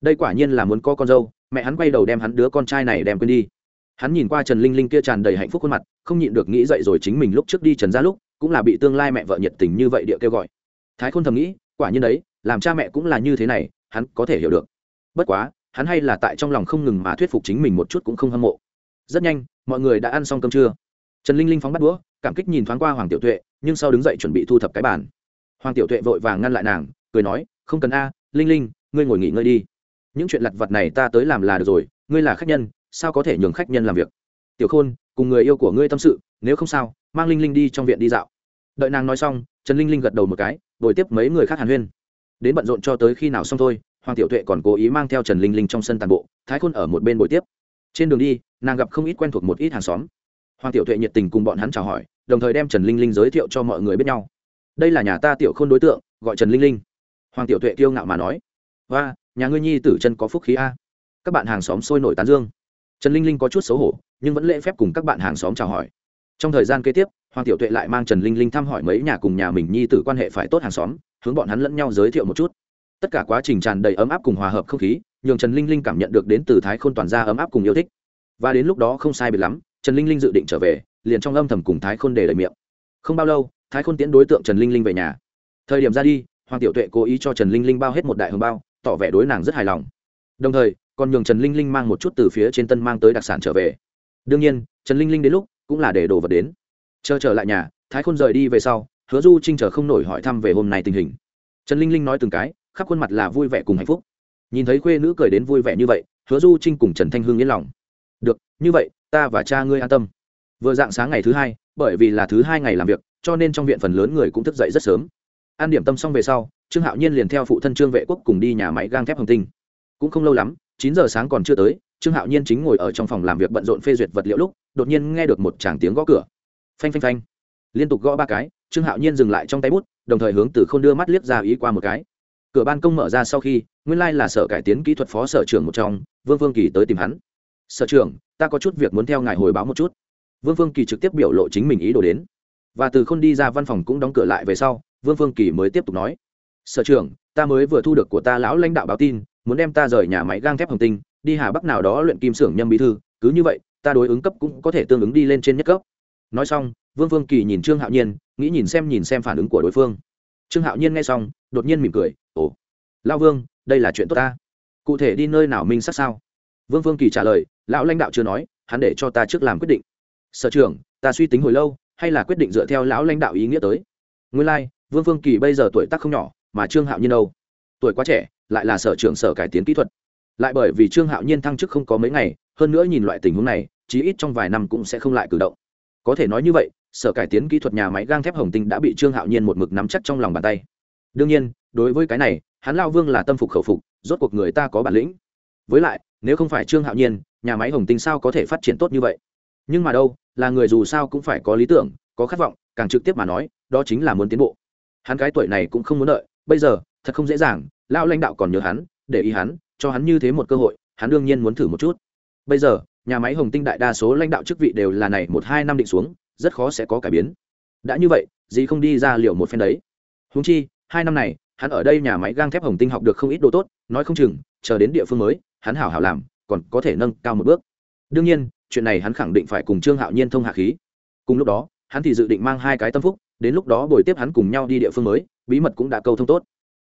Đây quả nhiên là muốn có con dâu, mẹ hắn quay đầu đem hắn đứa con trai này đem quên đi. Hắn nhìn qua trần linh linh kia tràn đầy hạnh phúc khuôn mặt, không nhịn được nghĩ dậy rồi chính mình lúc trước đi trần ra lúc, cũng là bị tương lai mẹ vợ nhiệt tình như vậy địa kêu gọi. Thái khôn thầm nghĩ, quả nhiên đấy, làm cha mẹ cũng là như thế này, hắn có thể hiểu được. Bất quá, hắn hay là tại trong lòng không ngừng mà thuyết phục chính mình một chút cũng không hâm mộ rất nhanh, mọi người đã ăn xong cơm trưa. Trần linh linh phóng bắt đũa, cảm kích nhìn thoáng qua hoàng tiểu tuệ, nhưng sau đứng dậy chuẩn bị thu thập cái bàn. Hoàng tiểu tuệ vội vàng ngăn lại nàng, cười nói, không cần a, linh linh, ngươi ngồi nghỉ ngơi đi. Những chuyện lặt vặt này ta tới làm là được rồi, ngươi là khách nhân, sao có thể nhường khách nhân làm việc? Tiểu khôn, cùng người yêu của ngươi tâm sự, nếu không sao, mang linh linh đi trong viện đi dạo. Đợi nàng nói xong, trần linh linh gật đầu một cái đổi tiếp mấy người khác hàn huyên. Đến bận rộn cho tới khi nào xong thôi, hoàng tiểu tuệ còn cố ý mang theo trần linh linh trong sân tàn bộ, thái khôn ở một bên buổi tiếp trên đường đi, nàng gặp không ít quen thuộc một ít hàng xóm. Hoàng tiểu tuệ nhiệt tình cùng bọn hắn chào hỏi, đồng thời đem trần linh linh giới thiệu cho mọi người biết nhau. Đây là nhà ta tiểu k h ô n đối tượng, gọi trần linh linh. Hoàng tiểu tuệ kiêu ngạo mà nói và nhà ngươi nhi tử chân có phúc khí a. Các bạn hàng xóm sôi nổi tán dương. Trần linh linh có chút xấu hổ, nhưng vẫn lễ phép cùng các bạn hàng xóm chào hỏi. Trong thời gian kế tiếp, hoàng tiểu tuệ lại mang trần linh linh thăm hỏi mấy nhà cùng nhà mình nhi tử quan hệ phải tốt hàng xóm, hướng bọn hắn lẫn nhau giới thiệu một chút. Tất cả quá trình tràn đầy ấm áp cùng hòa hợp không khí nhường trần linh linh cảm nhận được đến từ thái Khôn toàn gia ấm áp cùng yêu thích. Và đến lúc đó không sai biệt lắm, trần linh linh dự định trở về, liền trong âm thầm cùng thái khôn để lời miệng. Không bao lâu, thái khôn tiễn đối tượng trần linh linh về nhà. Thời điểm ra đi, hoàng tiểu tuệ cố ý cho trần linh linh bao hết một đại hồng bao, tỏ vẻ đối nàng rất hài lòng. Đồng thời, còn nhường trần linh linh mang một chút từ phía trên tân mang tới đặc sản trở về. Đương nhiên, trần linh linh đến lúc cũng là để đồ vật đến. Chờ trở lại nhà, thái khôn rời đi về sau, hứa du trinh chờ không nổi hỏi thăm về hôm nay tình hình. Trần linh linh nói từng cái, khắp khuôn mặt là vui vẻ cùng hạnh phúc nhìn thấy khuê nữ cười đến vui vẻ như vậy, hứa du trinh cùng trần thanh hưng yên lòng. Được, như vậy, ta và cha ngươi an tâm. Vừa dạng sáng ngày thứ hai, bởi vì là thứ hai ngày làm việc, cho nên trong viện phần lớn người cũng thức dậy rất sớm. An điểm tâm xong về sau, trương hạo nhiên liền theo phụ thân trương vệ quốc cùng đi nhà máy gang thép hồng tinh. Cũng không lâu lắm, chín giờ sáng còn chưa tới, trương hạo nhiên chính ngồi ở trong phòng làm việc bận rộn phê duyệt vật liệu lúc, đột nhiên nghe được một tràng tiếng gõ cửa. Phanh phanh phanh. Liên tục gõ ba cái, trương hạo nhiên dừng lại trong tay bút, đồng thời hướng từ k h ô n đưa mắt liếc ra ý qua một cái. Cửa ban công mở ra sau khi nguyên lai là sở cải tiến kỹ thuật phó sở trưởng một trong, vương vương kỳ tới tìm hắn. Sở trưởng, ta có chút việc muốn theo ngài hồi báo một chút. Vương vương kỳ trực tiếp biểu lộ chính mình ý đồ đến. Và từ k h ô n đi ra văn phòng cũng đóng cửa lại về sau, vương vương kỳ mới tiếp tục nói. Sở trưởng, ta mới vừa thu được của ta lão lãnh đạo báo tin, muốn đem ta rời nhà máy gang thép hồng tinh, đi hà bắc nào đó luyện kim xưởng nhâm bí thư, cứ như vậy, ta đối ứng cấp cũng có thể tương ứng đi lên trên nhất cấp. Nói xong, vương vương kỳ nhìn trương hạo nhiên, nghĩ nhìn xem nhìn xem phản ứng của đối phương. Trương hạo nhiên nghe xong, đột nhiên mỉm cười, ồ, lao vương đây là chuyện tốt ta. Cụ thể đi nơi nào minh sát sao? Vương vương kỳ trả lời lão lãnh đạo chưa nói hắn để cho ta trước làm quyết định. Sở trưởng ta suy tính hồi lâu hay là quyết định dựa theo lão lãnh đạo ý nghĩa tới? Nguyên lai、like, vương vương kỳ bây giờ tuổi tác không nhỏ mà trương hạo nhiên đâu? Tuổi quá trẻ lại là sở trưởng sở cải tiến kỹ thuật. Lại bởi vì trương hạo nhiên thăng chức không có mấy ngày hơn nữa nhìn loại tình huống này chí ít trong vài năm cũng sẽ không lại cử động. Có thể nói như vậy sở cải tiến kỹ thuật nhà máy gang thép hồng tinh đã bị trương hạo nhiên một mực nắm chắc trong lòng bàn tay đương nhiên, đối với cái này, hắn lao vương là tâm phục khẩu phục, rốt cuộc người ta có bản lĩnh. Với lại, nếu không phải trương hạo nhiên, nhà máy hồng tinh sao có thể phát triển tốt như vậy? Nhưng mà đâu, là người dù sao cũng phải có lý tưởng, có khát vọng, càng trực tiếp mà nói, đó chính là muốn tiến bộ. Hắn cái tuổi này cũng không muốn đợi, bây giờ, thật không dễ dàng, lão lãnh đạo còn nhớ hắn, để ý hắn, cho hắn như thế một cơ hội, hắn đương nhiên muốn thử một chút. Bây giờ, nhà máy hồng tinh đại đa số lãnh đạo chức vị đều là này một hai năm định xuống, rất khó sẽ có cải biến. Đã như vậy gì không đi ra liệu một phen đấy. Húng chi hai năm này, hắn ở đây nhà máy gang thép hồng tinh học được không ít đồ tốt, nói không chừng, chờ đến địa phương mới, hắn hảo hảo làm, còn có thể nâng cao một bước. Đương nhiên, chuyện này hắn khẳng định phải cùng trương hạo nhiên thông hạ khí. Cùng lúc đó, hắn thì dự định mang hai cái tâm phúc, đến lúc đó buổi tiếp hắn cùng nhau đi địa phương mới, bí mật cũng đã câu thông tốt.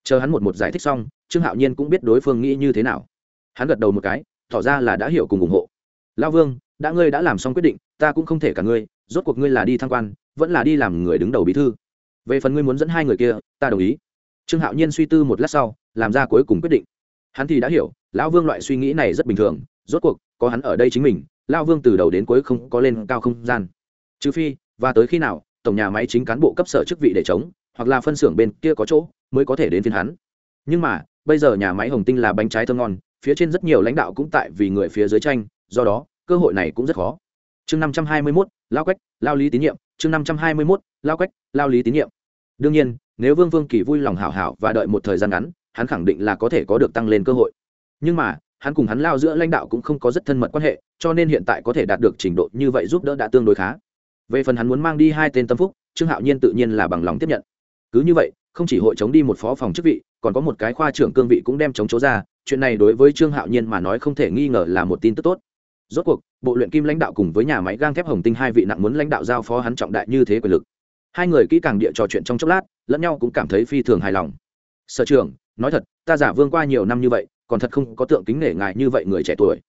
Chờ hắn một một giải thích xong, trương hạo nhiên cũng biết đối phương nghĩ như thế nào. Hắn gật đầu một cái, tỏ ra là đã hiểu cùng ủng hộ. Lao vương, đã ngươi đã làm xong quyết định, ta cũng không thể cả ngươi, rốt cuộc ngươi là đi tham quan, vẫn là đi làm người đứng đầu bí thư về phần ngươi muốn dẫn hai người kia, ta đồng ý. Trương hạo nhiên suy tư một lát sau, làm ra cuối cùng quyết định. Hắn thì đã hiểu, lão vương loại suy nghĩ này rất bình thường, rốt cuộc, có hắn ở đây chính mình, lão vương từ đầu đến cuối không có lên cao không gian. Trừ phi, và tới khi nào, tổng nhà máy chính cán bộ cấp sở chức vị để chống, hoặc là phân xưởng bên kia có chỗ, mới có thể đến phiên hắn. Nhưng mà, bây giờ nhà máy hồng tinh là bánh trái thơm ngon, phía trên rất nhiều lãnh đạo cũng tại vì người phía dưới tranh, do đó, cơ hội này cũng rất khó. Chương năm trăm hai mươi mốt lao quách lao lý tín nhiệm. Chương năm trăm hai mươi mốt lao quách lao lý tín nhiệm. Đương nhiên, nếu vương vương kỳ vui lòng hảo hảo và đợi một thời gian ngắn, hắn khẳng định là có thể có được tăng lên cơ hội. Nhưng mà, hắn cùng hắn lao giữa lãnh đạo cũng không có rất thân mật quan hệ, cho nên hiện tại có thể đạt được trình độ như vậy giúp đỡ đã tương đối khá. Về phần hắn muốn mang đi hai tên tâm phúc, trương hạo nhiên tự nhiên là bằng lòng tiếp nhận. Cứ như vậy, không chỉ hội chống đi một phó phòng chức vị, còn có một cái khoa trưởng cương vị cũng đem chống chỗ ra, chuyện này đối với trương hạo nhiên mà nói không thể nghi ngờ là một tin tức tốt. Rốt cuộc, bộ luyện kim lãnh đạo cùng với nhà máy gang thép hồng tinh hai vị nặng muốn lãnh đạo giao phó hắn trọng đại như thế quyền lực hai người kỹ càng địa trò chuyện trong chốc lát, lẫn nhau cũng cảm thấy phi thường hài lòng. Sở trường nói thật, ta giả vương qua nhiều năm như vậy, còn thật không có tượng kính nể ngài như vậy người trẻ tuổi.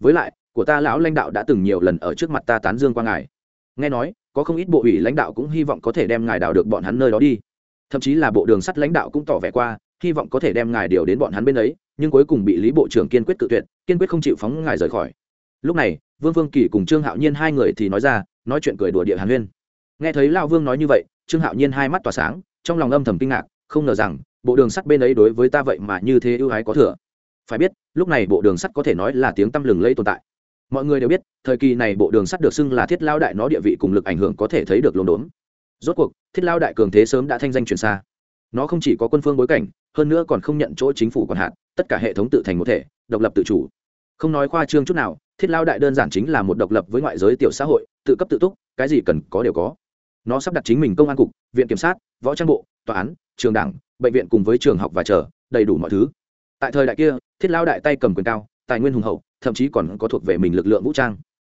Với lại, của ta lão lãnh đạo đã từng nhiều lần ở trước mặt ta tán dương qua ngài. Nghe nói, có không ít bộ ủy lãnh đạo cũng hy vọng có thể đem ngài đào được bọn hắn nơi đó đi. Thậm chí là bộ đường sắt lãnh đạo cũng tỏ vẻ qua, hy vọng có thể đem ngài điều đến bọn hắn bên ấy, nhưng cuối cùng bị lý bộ trưởng kiên quyết tự tuyệt, kiên quyết không chịu phóng ngài rời khỏi. Lúc này, vương vương kỳ cùng trương hạo nhiên hai người thì nói ra, nói chuyện cười đùa địa hàn huyên nghe thấy lao vương nói như vậy, trương hạo nhiên hai mắt tỏa sáng, trong lòng âm thầm kinh ngạc, không ngờ rằng, bộ đường sắt bên ấy đối với ta vậy mà như thế ưu ái có thừa. Phải biết, lúc này bộ đường sắt có thể nói là tiếng tăm lừng lây tồn tại. Mọi người đều biết, thời kỳ này bộ đường sắt được xưng là thiết lao đại nó địa vị cùng lực ảnh hưởng có thể thấy được lồn đốn. Rốt cuộc, thiết lao đại cường thế sớm đã thanh danh truyền xa. Nó không chỉ có quân phương bối cảnh, hơn nữa còn không nhận chỗ chính phủ còn hạn tất cả hệ thống tự thành một thể, độc lập tự chủ. Không nói khoa trương chút nào, thiết lao đại đơn giản chính là một độc lập với ngoại giới tiểu xã hội, tự cấp tự túc, cái gì cần có đều có nó sắp đặt chính mình công an cục, viện kiểm sát, võ trang bộ, tòa án, trường đảng, bệnh viện cùng với trường học và chờ, đầy đủ mọi thứ. Tại thời đại kia, thiết lao đại tay cầm quyền cao, tài nguyên hùng hậu, thậm chí còn có thuộc về mình lực lượng vũ trang.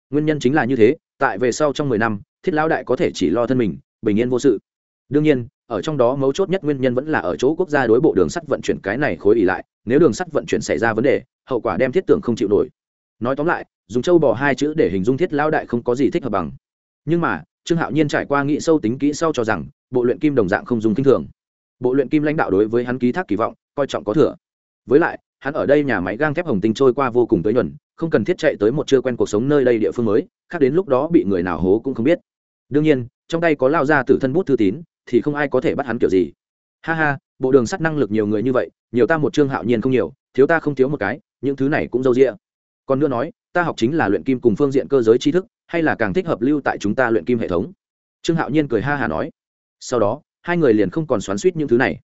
Nguyên nhân chính là như thế, tại về sau trong mười năm, thiết lao đại có thể chỉ lo thân mình, bình yên vô sự. Đương nhiên, ở trong đó mấu chốt nhất nguyên nhân vẫn là ở chỗ quốc gia đối bộ đường sắt vận chuyển cái này khối ỉ lại, nếu đường sắt vận chuyển xảy ra vấn đề, hậu quả đem thiết tưởng không chịu nổi. Nói tóm lại, dùng châu bò hai chữ để hình dung thiết lao đại không có gì thích hợp bằng nhưng mà, trương hạo nhiên trải qua nghĩ sâu tính kỹ sau cho rằng, bộ luyện kim đồng dạng không dùng kinh thường. Bộ luyện kim lãnh đạo đối với hắn ký thác kỳ vọng, coi trọng có thừa. Với lại, hắn ở đây nhà máy gang thép hồng tinh trôi qua vô cùng tới nhuần, không cần thiết chạy tới một chưa quen cuộc sống nơi đây địa phương mới, khác đến lúc đó bị người nào hố cũng không biết. Đương nhiên, trong tay có lao ra từ thân bút thư tín, thì không ai có thể bắt hắn kiểu gì. Ha ha, bộ đường sắt năng lực nhiều người như vậy, nhiều ta một trương hạo nhiên không nhiều, thiếu ta không thiếu một cái, những thứ này cũng dâu dịa. Còn nữa nói, ta học chính là luyện kim cùng phương diện cơ giới tri thức hay là càng thích hợp lưu tại chúng ta luyện kim hệ thống? Trương hạo nhiên cười ha hà nói. Sau đó, hai người liền không còn xoắn suýt những thứ này.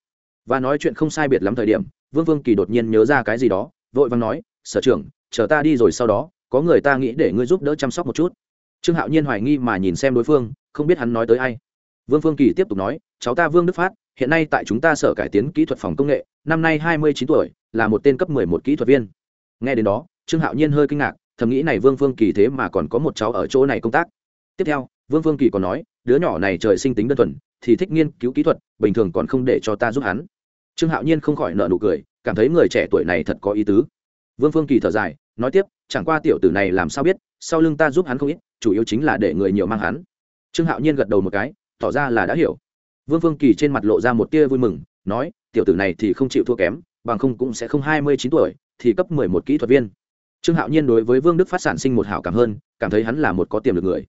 Và nói chuyện không sai biệt lắm thời điểm, vương vương kỳ đột nhiên nhớ ra cái gì đó, vội vàng nói, sở trưởng, chờ ta đi rồi sau đó, có người ta nghĩ để ngươi giúp đỡ chăm sóc một chút. Trương hạo nhiên hoài nghi mà nhìn xem đối phương, không biết hắn nói tới ai. Vương phương kỳ tiếp tục nói, cháu ta vương đức phát, hiện nay tại chúng ta sở cải tiến kỹ thuật phòng công nghệ, năm nay hai mươi chín tuổi, là một tên cấp mười một kỹ thuật viên. Nghe đến đó, trương hạo nhiên hơi kinh ngạc thầm nghĩ này vương phương kỳ thế mà còn có một cháu ở chỗ này công tác. Tiếp theo, vương phương kỳ còn nói, đứa nhỏ này trời sinh tính đơn thuần, thì thích nghiên cứu kỹ thuật, bình thường còn không để cho ta giúp hắn. Trương hạo nhiên không khỏi nợ nụ cười, cảm thấy người trẻ tuổi này thật có ý tứ. Vương phương kỳ thở dài, nói tiếp, chẳng qua tiểu tử này làm sao biết, sau lưng ta giúp hắn không ít, chủ yếu chính là để người nhiều mang hắn. Trương hạo nhiên gật đầu một cái, tỏ ra là đã hiểu. Vương phương kỳ trên mặt lộ ra một tia vui mừng, nói, tiểu tử này thì không chịu thua kém, bằng không cũng sẽ không hai mươi chín tuổi, thì cấp mười một kỹ thuật viên trương hạo nhiên đối với vương đức phát sản sinh một hảo cảm hơn, cảm thấy hắn là một có tiềm lực người.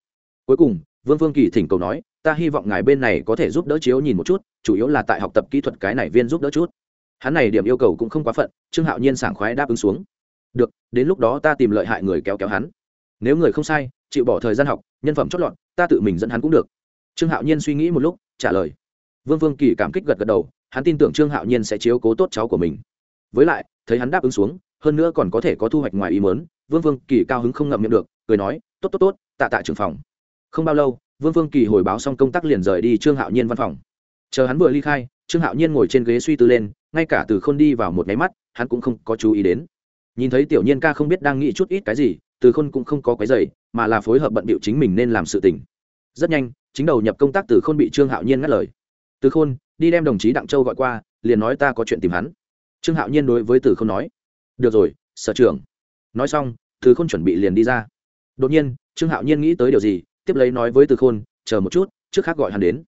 Cuối cùng, vương Vương kỳ thỉnh cầu nói, ta hy vọng ngài bên này có thể giúp đỡ chiếu nhìn một chút, chủ yếu là tại học tập kỹ thuật cái này viên giúp đỡ chút. Hắn này điểm yêu cầu cũng không quá phận, trương hạo nhiên sảng khoái đáp ứng xuống. Được, đến lúc đó ta tìm lợi hại người kéo kéo hắn. Nếu người không sai, chịu bỏ thời gian học, nhân phẩm chót lọt, ta tự mình dẫn hắn cũng được. Trương hạo nhiên suy nghĩ một lúc, trả lời. Vương vương kỳ cảm kích gật gật đầu, hắn tin tưởng trương hạo nhiên sẽ chiếu cố tốt cháu của mình. Với lại, thấy hắn đáp ứng xuống hơn nữa còn có thể có thu hoạch ngoài ý mớn vương vương kỳ cao hứng không ngậm miệng được, cười nói, tốt tốt tốt, tạ tạ trưởng phòng. Không bao lâu, vương vương kỳ hồi báo xong công tác liền rời đi trương hạo nhiên văn phòng. Chờ hắn vừa ly khai, trương hạo nhiên ngồi trên ghế suy tư lên, ngay cả từ k h ô n đi vào một nháy mắt, hắn cũng không có chú ý đến. Nhìn thấy tiểu nhiên ca không biết đang nghĩ chút ít cái gì, từ khôn cũng không có cái dày mà là phối hợp bận bịu chính mình nên làm sự tình. Rất nhanh, chính đầu nhập công tác từ khôn bị trương hạo nhiên ngắt lời. Từ khôn, đi đem đồng chí đặng châu gọi qua, liền nói ta có chuyện tìm hắn. Trương hạo nhiên đối với từ khôn nói được rồi, sở trưởng. Nói xong, từ khôn chuẩn bị liền đi ra. Đột nhiên, trương hạo nhiên nghĩ tới điều gì, tiếp lấy nói với từ khôn, chờ một chút, trước khác gọi hắn đến.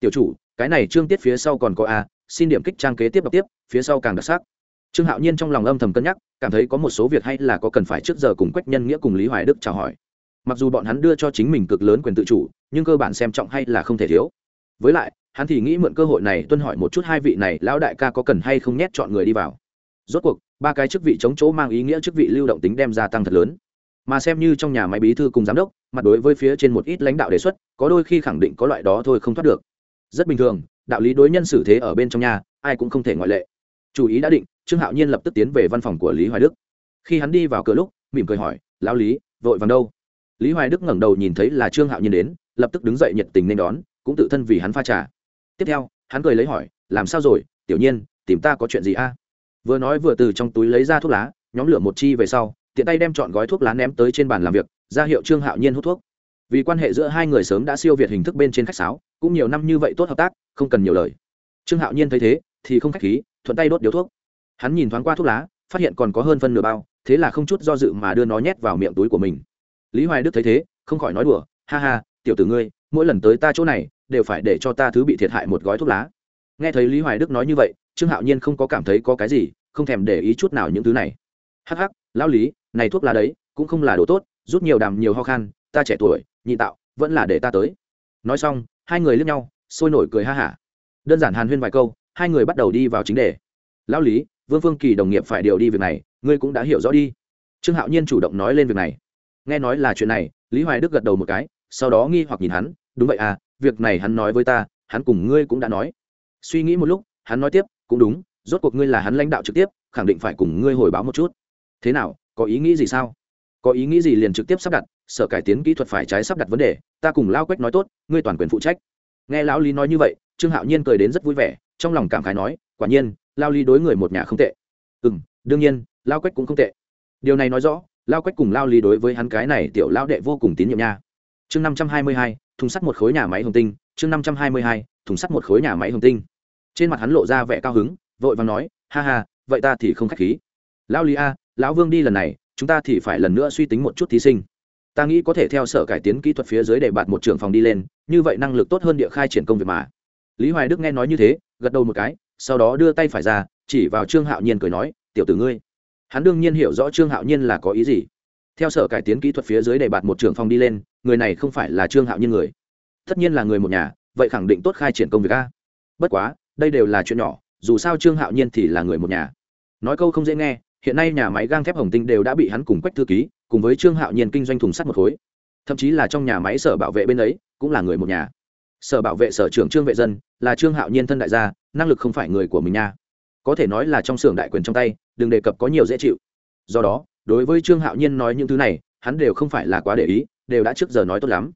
Tiểu chủ, cái này trương tiết phía sau còn có a, xin điểm kích trang kế tiếp đọc tiếp, phía sau càng đặc sắc. Trương hạo nhiên trong lòng âm thầm cân nhắc, cảm thấy có một số việc hay là có cần phải trước giờ cùng quách nhân nghĩa cùng lý hoài đức chào hỏi. Mặc dù bọn hắn đưa cho chính mình cực lớn quyền tự chủ, nhưng cơ bản xem trọng hay là không thể thiếu. Với lại, hắn thì nghĩ mượn cơ hội này tuân hỏi một chút hai vị này, lão đại ca có cần hay không nhét chọn người đi vào. Rốt cuộc ba cái chức vị chống chỗ mang ý nghĩa chức vị lưu động tính đem gia tăng thật lớn. Mà xem như trong nhà máy bí thư cùng giám đốc, mặt đối với phía trên một ít lãnh đạo đề xuất, có đôi khi khẳng định có loại đó thôi không thoát được. Rất bình thường, đạo lý đối nhân xử thế ở bên trong nhà, ai cũng không thể ngoại lệ. Chủ ý đã định, trương hạo nhiên lập tức tiến về văn phòng của lý hoài đức. Khi hắn đi vào cửa lúc, mỉm cười hỏi, lão lý, vội vàng đâu? Lý hoài đức ngẩng đầu nhìn thấy là trương hạo nhiên đến, lập tức đứng dậy nhiệt tình nên đón, cũng tự thân vì hắn pha trà. Tiếp theo, hắn cười lấy hỏi, làm sao rồi? Tiểu nhiên, tìm ta có chuyện gì a? Vừa nói vừa từ trong túi lấy ra thuốc lá, nhóm lửa một chi về sau, tiện tay đem chọn gói thuốc lá ném tới trên bàn làm việc, ra hiệu trương hạo nhiên hút thuốc. Vì quan hệ giữa hai người sớm đã siêu việt hình thức bên trên khách sáo, cũng nhiều năm như vậy tốt hợp tác, không cần nhiều lời. Trương hạo nhiên thấy thế, thì không khách khí, thuận tay đốt điếu thuốc. Hắn nhìn thoáng qua thuốc lá, phát hiện còn có hơn phân nửa bao, thế là không chút do dự mà đưa nó nhét vào miệng túi của mình. Lý hoài đức thấy thế, không khỏi nói đùa, ha ha, tiểu tử ngươi, mỗi lần tới ta chỗ này, đều phải để cho ta thứ bị thiệt hại một gói thuốc lá. Nghe thấy lý hoài đức nói như vậy, trương hạo nhiên không có cảm thấy có cái gì không thèm để ý chút nào những thứ này. Hắc hắc, lão lý, này thuốc là đấy, cũng không là đồ tốt, rút nhiều đàm nhiều ho khan, ta trẻ tuổi, nhị tạo, vẫn là để ta tới. Nói xong, hai người liếc nhau, sôi nổi cười ha hả. Đơn giản hàn huyên vài câu, hai người bắt đầu đi vào chính đề. Lão lý, vương phương kỳ đồng nghiệp phải điều đi việc này, ngươi cũng đã hiểu rõ đi. Trương hạo nhiên chủ động nói lên việc này. Nghe nói là chuyện này, lý hoài đức gật đầu một cái, sau đó nghi hoặc nhìn hắn, đúng vậy à việc này hắn nói với ta, hắn cùng ngươi cũng đã nói. Suy nghĩ một lúc, hắn nói tiếp, cũng đúng rốt cuộc ngươi là hắn lãnh đạo trực tiếp, khẳng định phải cùng ngươi hồi báo một chút. Thế nào, có ý nghĩ gì sao? Có ý nghĩ gì liền trực tiếp sắp đặt, sở cải tiến kỹ thuật phải trái sắp đặt vấn đề, ta cùng lao quách nói tốt, ngươi toàn quyền phụ trách. Nghe lão lý nói như vậy, trương hạo nhiên cười đến rất vui vẻ, trong lòng cảm khái nói, quả nhiên, lao lý đối người một nhà không tệ. Ừ m đương nhiên, lao quách cũng không tệ. Điều này nói rõ, lao quách cùng lao lý đối với hắn cái này tiểu lao đệ vô cùng tín nhiệm nha. Chương năm trăm hai mươi hai, thùng sắt một khối nhà máy hồng tinh, chương năm trăm hai mươi hai, thùng sắt một khối nhà máy hồng tinh. Trên mặt hắn lộ ra vẻ cao hứng vội vàng nói, ha ha, vậy ta thì không k h á c h khí. Lão lý a, lão vương đi lần này, chúng ta thì phải lần nữa suy tính một chút thí sinh. Ta nghĩ có thể theo sở cải tiến kỹ thuật phía dưới để bạt một trưởng phòng đi lên, như vậy năng lực tốt hơn địa khai triển công việc mà. Lý hoài đức nghe nói như thế, gật đầu một cái, sau đó đưa tay phải ra, chỉ vào trương hạo nhiên cười nói, tiểu tử ngươi, hắn đương nhiên hiểu rõ trương hạo nhiên là có ý gì. Theo sở cải tiến kỹ thuật phía dưới để bạt một trưởng phòng đi lên, người này không phải là trương hạo nhiên người. Tất nhiên là người một nhà, vậy khẳng định tốt khai triển công việc a. Bất quá, đây đều là chuyện nhỏ dù sao trương hạo nhiên thì là người một nhà. Nói câu không dễ nghe, hiện nay nhà máy gang thép hồng tinh đều đã bị hắn cùng quách thư ký, cùng với trương hạo nhiên kinh doanh thùng sắt một khối. Thậm chí là trong nhà máy sở bảo vệ bên ấy, cũng là người một nhà. Sở bảo vệ sở trưởng trương vệ dân là trương hạo nhiên thân đại gia, năng lực không phải người của mình nha. Có thể nói là trong xưởng đại quyền trong tay, đừng đề cập có nhiều dễ chịu. Do đó, đối với trương hạo nhiên nói những thứ này, hắn đều không phải là quá để ý, đều đã trước giờ nói tốt lắm.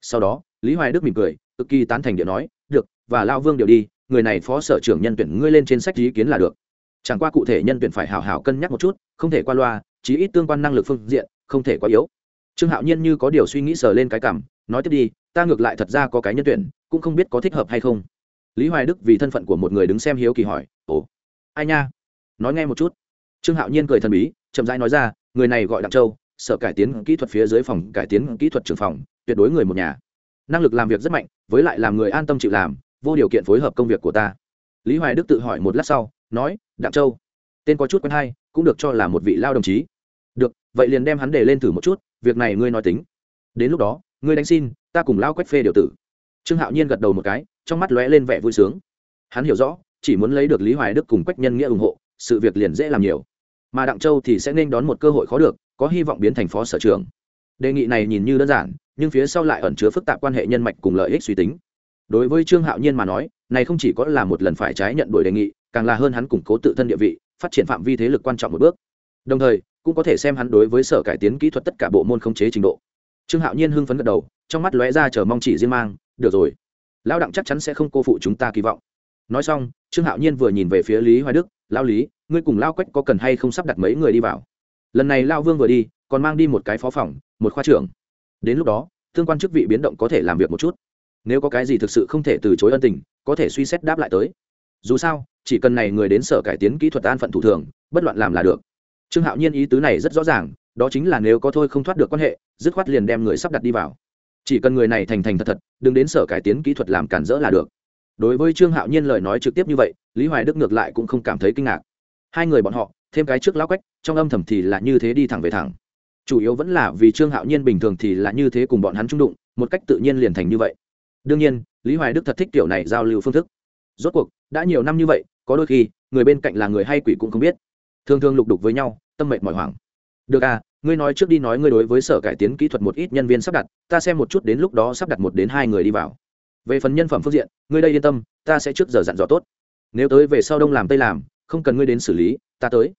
Sau đó, lý hoài đức mỉm cười, cực kỳ tán thành điện nói, được, và lao vương đều đi người này phó sở trưởng nhân tuyển ngươi lên trên sách ý kiến là được. Chẳng qua cụ thể nhân tuyển phải hào hào cân nhắc một chút, không thể qua loa, chí ít tương quan năng lực phương diện, không thể quá yếu. Trương hạo nhiên như có điều suy nghĩ sờ lên cái cảm, nói tiếp đi, ta ngược lại thật ra có cái nhân tuyển, cũng không biết có thích hợp hay không. Lý hoài đức vì thân phận của một người đứng xem hiếu kỳ hỏi, ồ, ai nha? Nói nghe một chút. Trương hạo nhiên cười thần bí, chậm rãi nói ra, người này gọi đặng châu, sở cải tiến kỹ thuật phía dưới phòng, cải tiến kỹ thuật trưởng phòng, tuyệt đối người một nhà. Năng lực làm việc rất mạnh, với lại làm người an tâm chịu làm vô điều kiện phối hợp công việc của ta. Lý hoài đức tự hỏi một lát sau, nói, đặng châu, tên có chút quen hay, cũng được cho là một vị lao đồng chí. Được, vậy liền đem hắn để lên thử một chút, việc này ngươi nói tính. Đến lúc đó, ngươi đánh xin, ta cùng lao quách phê điều tử. Trương hạo nhiên gật đầu một cái, trong mắt lóe lên vẻ vui sướng. Hắn hiểu rõ, chỉ muốn lấy được lý hoài đức cùng quách nhân nghĩa ủng hộ, sự việc liền dễ làm nhiều. Mà đặng châu thì sẽ nên đón một cơ hội khó được, có hy vọng biến thành phó sở trường đề nghị này nhìn như đơn giản, nhưng phía sau lại ẩn chứa phức tạp quan hệ nhân mạch cùng lợi ích suy tính đối với trương hạo nhiên mà nói, này không chỉ có là một lần phải trái nhận đổi đề nghị, càng là hơn hắn củng cố tự thân địa vị, phát triển phạm vi thế lực quan trọng một bước. Đồng thời, cũng có thể xem hắn đối với sở cải tiến kỹ thuật tất cả bộ môn khống chế trình độ. Trương hạo nhiên hưng phấn gật đầu, trong mắt lóe ra chờ mong chỉ riêng mang, được rồi, lão đặng chắc chắn sẽ không cô phụ chúng ta kỳ vọng. Nói xong, trương hạo nhiên vừa nhìn về phía lý hoài đức lao lý, ngươi cùng lao quách có cần hay không sắp đặt mấy người đi vào? Lần này lao vương vừa đi, còn mang đi một cái phó phòng, một khoa trưởng. Đến lúc đó, tương quan chức vị biến động có thể làm việc một chút nếu có cái gì thực sự không thể từ chối ân tình, có thể suy xét đáp lại tới. Dù sao, chỉ cần này người đến sở cải tiến kỹ thuật an phận thủ thường, bất loạn làm là được. Trương hạo nhiên ý tứ này rất rõ ràng, đó chính là nếu có thôi không thoát được quan hệ, dứt khoát liền đem người sắp đặt đi vào. Chỉ cần người này thành thành thật thật, đừng đến sở cải tiến kỹ thuật làm cản rỡ là được. Đối với trương hạo nhiên lời nói trực tiếp như vậy, lý hoài đức ngược lại cũng không cảm thấy kinh ngạc. Hai người bọn họ, thêm cái trước lão quách, trong âm thầm thì là như thế đi thẳng về thẳng. Chủ yếu vẫn là vì trương hạo nhiên bình thường thì là như thế cùng bọn hắn trung đụng, một cách tự nhiên liền thành như vậy đương nhiên, lý hoài đức thật thích kiểu này giao lưu phương thức. Rốt cuộc, đã nhiều năm như vậy, có đôi khi, người bên cạnh là người hay quỷ cũng không biết. Thường thường lục đục với nhau, tâm mệnh mỏi hoảng. Được à ngươi nói trước đi nói ngươi đối với sở cải tiến kỹ thuật một ít nhân viên sắp đặt, ta xem một chút đến lúc đó sắp đặt một đến hai người đi vào. Về phần nhân phẩm phương diện, ngươi đây yên tâm, ta sẽ trước giờ dặn dò tốt. Nếu tới về sau đông làm tây làm, không cần ngươi đến xử lý, ta tới.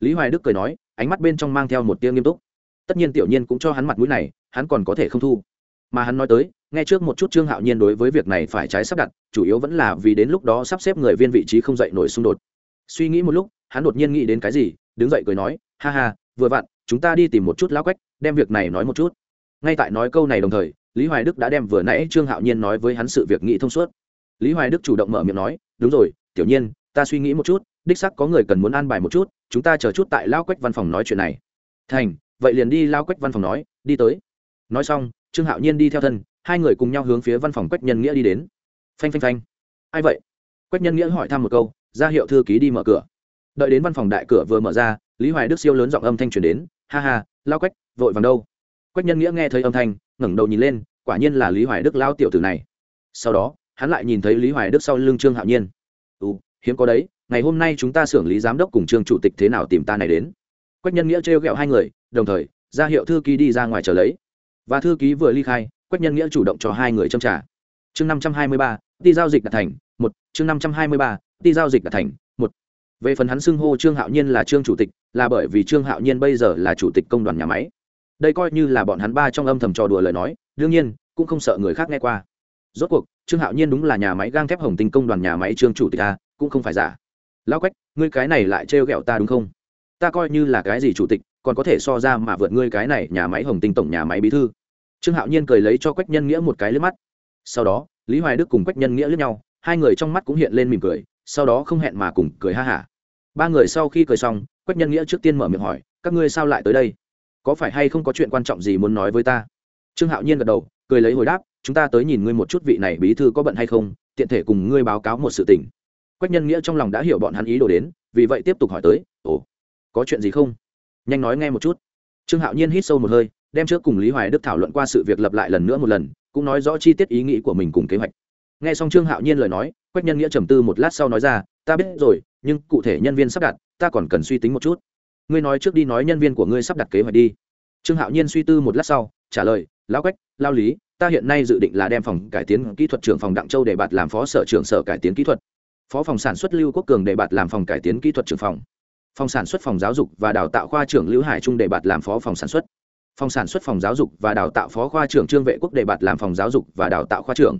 Lý hoài đức cười nói, ánh mắt bên trong mang theo một tia nghiêm túc. Tất nhiên tiểu nhiên cũng cho hắn mặt mũi này, hắn còn có thể không thu mà hắn nói tới, nghe trước một chút trương hạo nhiên đối với việc này phải trái sắp đặt, chủ yếu vẫn là vì đến lúc đó sắp xếp người viên vị trí không dậy nổi xung đột. Suy nghĩ một lúc, hắn đột nhiên nghĩ đến cái gì, đứng dậy cười nói, ha ha, vừa vặn, chúng ta đi tìm một chút lão quách, đem việc này nói một chút. Ngay tại nói câu này đồng thời, lý hoài đức đã đem vừa nãy trương hạo nhiên nói với hắn sự việc nghĩ thông suốt. Lý hoài đức chủ động mở miệng nói, đúng rồi, tiểu nhiên, ta suy nghĩ một chút, đích sắc có người cần muốn an bài một chút, chúng ta chờ chút tại lao quách văn phòng nói chuyện này. Thành, vậy liền đi lao quách văn phòng nói, đi tới. Nói xong trương hạo nhiên đi theo thân, hai người cùng nhau hướng phía văn phòng quách nhân nghĩa đi đến. Phanh phanh phanh. Ai vậy? Quách nhân nghĩa hỏi thăm một câu, ra hiệu thư ký đi mở cửa. Đợi đến văn phòng đại cửa vừa mở ra, lý hoài đức siêu lớn giọng âm thanh truyền đến, ha ha, lao quách, vội vàng đâu? Quách nhân nghĩa nghe thấy âm thanh, ngẩng đầu nhìn lên, quả nhiên là lý hoài đức lao tiểu tử này. Sau đó, hắn lại nhìn thấy lý hoài đức sau lưng trương hạo nhiên. Ừ hiếm có đấy, ngày hôm nay chúng ta xưởng lý giám đốc cùng trương chủ tịch thế nào tìm ta này đến? Quách nhân nghĩa trêu ghẹo hai người, đồng thời, ra hiệu thư ký đi ra ngoài chờ lấy và thư ký vừa ly khai, quách nhân nghĩa chủ động cho hai người châm trả chương năm trăm hai mươi ba đi giao dịch đạt thành, một. Chương năm trăm hai mươi ba đi giao dịch đạt thành, một. Về phần hắn xưng hô trương hạo nhiên là trương chủ tịch, là bởi vì trương hạo nhiên bây giờ là chủ tịch công đoàn nhà máy. Đây coi như là bọn hắn ba trong âm thầm trò đùa lời nói, đương nhiên, cũng không sợ người khác nghe qua. Rốt cuộc, trương hạo nhiên đúng là nhà máy gang thép hồng tinh công đoàn nhà máy trương chủ tịch a, cũng không phải giả. Lão quách, ngươi cái này lại trêu ghẹo ta đúng không? Ta coi như là cái gì chủ tịch còn có thể so ra mà vượt ngươi cái này nhà máy hồng tinh tổng nhà máy bí thư. Trương hạo nhiên cười lấy cho quách nhân nghĩa một cái lướt mắt. Sau đó, lý hoài đức cùng quách nhân nghĩa lướt nhau, hai người trong mắt cũng hiện lên mỉm cười, sau đó không hẹn mà cùng cười ha hả. Ba người sau khi cười xong, quách nhân nghĩa trước tiên mở miệng hỏi, các ngươi sao lại tới đây? Có phải hay không có chuyện quan trọng gì muốn nói với ta? Trương hạo nhiên gật đầu, cười lấy hồi đáp, chúng ta tới nhìn ngươi một chút vị này bí thư có bận hay không, tiện thể cùng ngươi báo cáo một sự tình. Quách nhân nghĩa trong lòng đã hiểu bọn hắn ý đồ đến, vì vậy tiếp tục hỏi tới, ồ, có chuyện gì không? Nhanh nói nghe một chút. Trương hạo nhiên hít sâu một hơi, đem trước cùng lý hoài đức thảo luận qua sự việc lập lại lần nữa một lần, cũng nói rõ chi tiết ý nghĩ của mình cùng kế hoạch. Nghe xong trương hạo nhiên lời nói, quách nhân nghĩa trầm tư một lát sau nói ra, ta biết rồi, nhưng cụ thể nhân viên sắp đặt, ta còn cần suy tính một chút. Ngươi nói trước đi nói nhân viên của ngươi sắp đặt kế hoạch đi. Trương hạo nhiên suy tư một lát sau, trả lời, lão quách lao lý, ta hiện nay dự định là đem phòng cải tiến kỹ thuật trưởng phòng đặng châu để bạt làm phó sở trưởng sở cải tiến kỹ thuật. Phó phòng sản xuất lưu quốc cường để bạt làm phòng cải tiến kỹ thuật trưởng phòng phòng sản xuất phòng giáo dục và đào tạo khoa trưởng Lữ hải trung đề bạt làm phó phòng sản xuất. Phòng sản xuất phòng giáo dục và đào tạo phó khoa trưởng trương vệ quốc đề bạt làm phòng giáo dục và đào tạo khoa trưởng.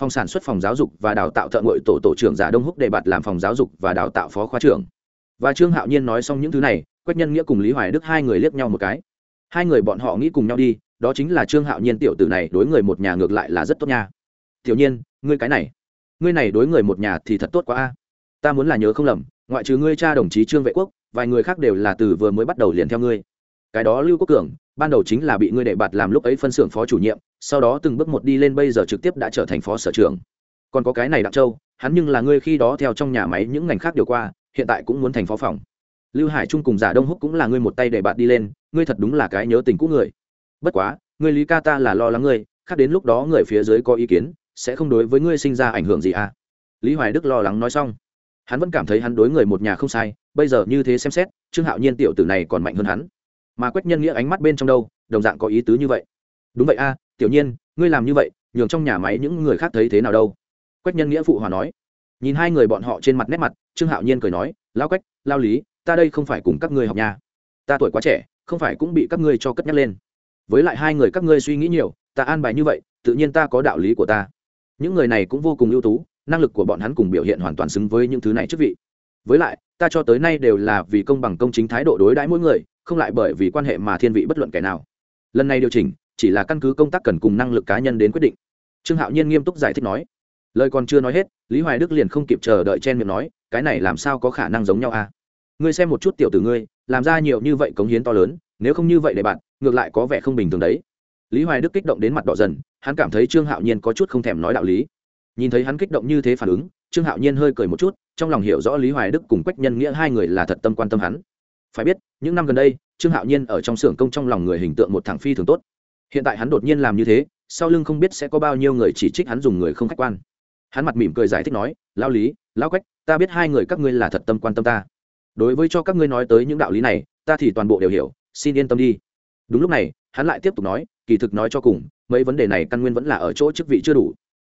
Phòng sản xuất phòng giáo dục và đào tạo thợ ngội tổ tổ trưởng giả đông húc đề bạt làm phòng giáo dục và đào tạo phó khoa trưởng. Và trương hạo nhiên nói xong những thứ này, quách nhân nghĩa cùng lý hoài đức hai người liếc nhau một cái. Hai người bọn họ nghĩ cùng nhau đi, đó chính là trương hạo nhiên tiểu tử này đối người một nhà ngược lại là rất tốt nha. Tiểu nhiên, ngươi cái này, ngươi này đối người một nhà thì thật tốt quá a ta muốn là nhớ không lầm, ngoại trừ ngươi cha đồng chí trương vệ quốc, vài người khác đều là từ vừa mới bắt đầu liền theo ngươi. Cái đó lưu quốc cường, ban đầu chính là bị ngươi đệ bạt làm lúc ấy phân xưởng phó chủ nhiệm, sau đó từng bước một đi lên bây giờ trực tiếp đã trở thành phó sở trưởng. Còn có cái này đặng châu, hắn nhưng là ngươi khi đó theo trong nhà máy những ngành khác điều qua, hiện tại cũng muốn thành phó phòng. Lưu hải trung cùng giả đông húc cũng là ngươi một tay để bạt đi lên, ngươi thật đúng là cái nhớ tình cũ người. Bất quá, ngươi lý ca ta là lo lắng ngươi, khác đến lúc đó người phía dưới có ý kiến, sẽ không đối với ngươi sinh ra ảnh hưởng gì à? Lý hoài đức lo lắng nói xong hắn vẫn cảm thấy hắn đối người một nhà không sai, bây giờ như thế xem xét, trương hạo nhiên tiểu tử này còn mạnh hơn hắn. Mà quách nhân nghĩa ánh mắt bên trong đâu, đồng dạng có ý tứ như vậy. Đúng vậy a, tiểu nhiên, ngươi làm như vậy, nhường trong nhà máy những người khác thấy thế nào đâu? Quách nhân nghĩa phụ hòa nói. Nhìn hai người bọn họ trên mặt nét mặt, trương hạo nhiên cười nói lao quách lao lý, ta đây không phải cùng các ngươi học nhà. Ta tuổi quá trẻ, không phải cũng bị các ngươi cho cất nhắc lên. Với lại hai người các ngươi suy nghĩ nhiều, ta an bài như vậy, tự nhiên ta có đạo lý của ta. Những người này cũng vô cùng ưu tú năng lực của bọn hắn cùng biểu hiện hoàn toàn xứng với những thứ này chức vị. Với lại, ta cho tới nay đều là vì công bằng công chính thái độ đối đãi mỗi người, không lại bởi vì quan hệ mà thiên vị bất luận kẻ nào. Lần này điều chỉnh, chỉ là căn cứ công tác cần cùng năng lực cá nhân đến quyết định. Trương hạo nhiên nghiêm túc giải thích nói. Lời còn chưa nói hết, lý hoài đức liền không kịp chờ đợi chen miệng nói, cái này làm sao có khả năng giống nhau à? Ngươi xem một chút tiểu tử ngươi, làm ra nhiều như vậy cống hiến to lớn, nếu không như vậy để bạn, ngược lại có vẻ không bình thường đấy. Lý hoài đức kích động đến mặt đỏ dần, hắn cảm thấy trương hạo nhiên có chút không thèm nói đạo lý nhìn thấy hắn kích động như thế phản ứng, trương hạo nhiên hơi cười một chút, trong lòng hiểu rõ lý hoài đức cùng quách nhân nghĩa hai người là thật tâm quan tâm hắn. Phải biết, những năm gần đây, trương hạo nhiên ở trong xưởng công trong lòng người hình tượng một thằng phi thường tốt. Hiện tại hắn đột nhiên làm như thế, sau lưng không biết sẽ có bao nhiêu người chỉ trích hắn dùng người không khách quan. Hắn mặt mỉm cười giải thích nói lao lý lao quách, ta biết hai người các ngươi là thật tâm quan tâm ta. Đối với cho các ngươi nói tới những đạo lý này, ta thì toàn bộ đều hiểu, xin yên tâm đi. Đúng lúc này, hắn lại tiếp tục nói, kỳ thực nói cho cùng, mấy vấn đề này căn nguyên vẫn là ở chỗ chức vị chưa đủ.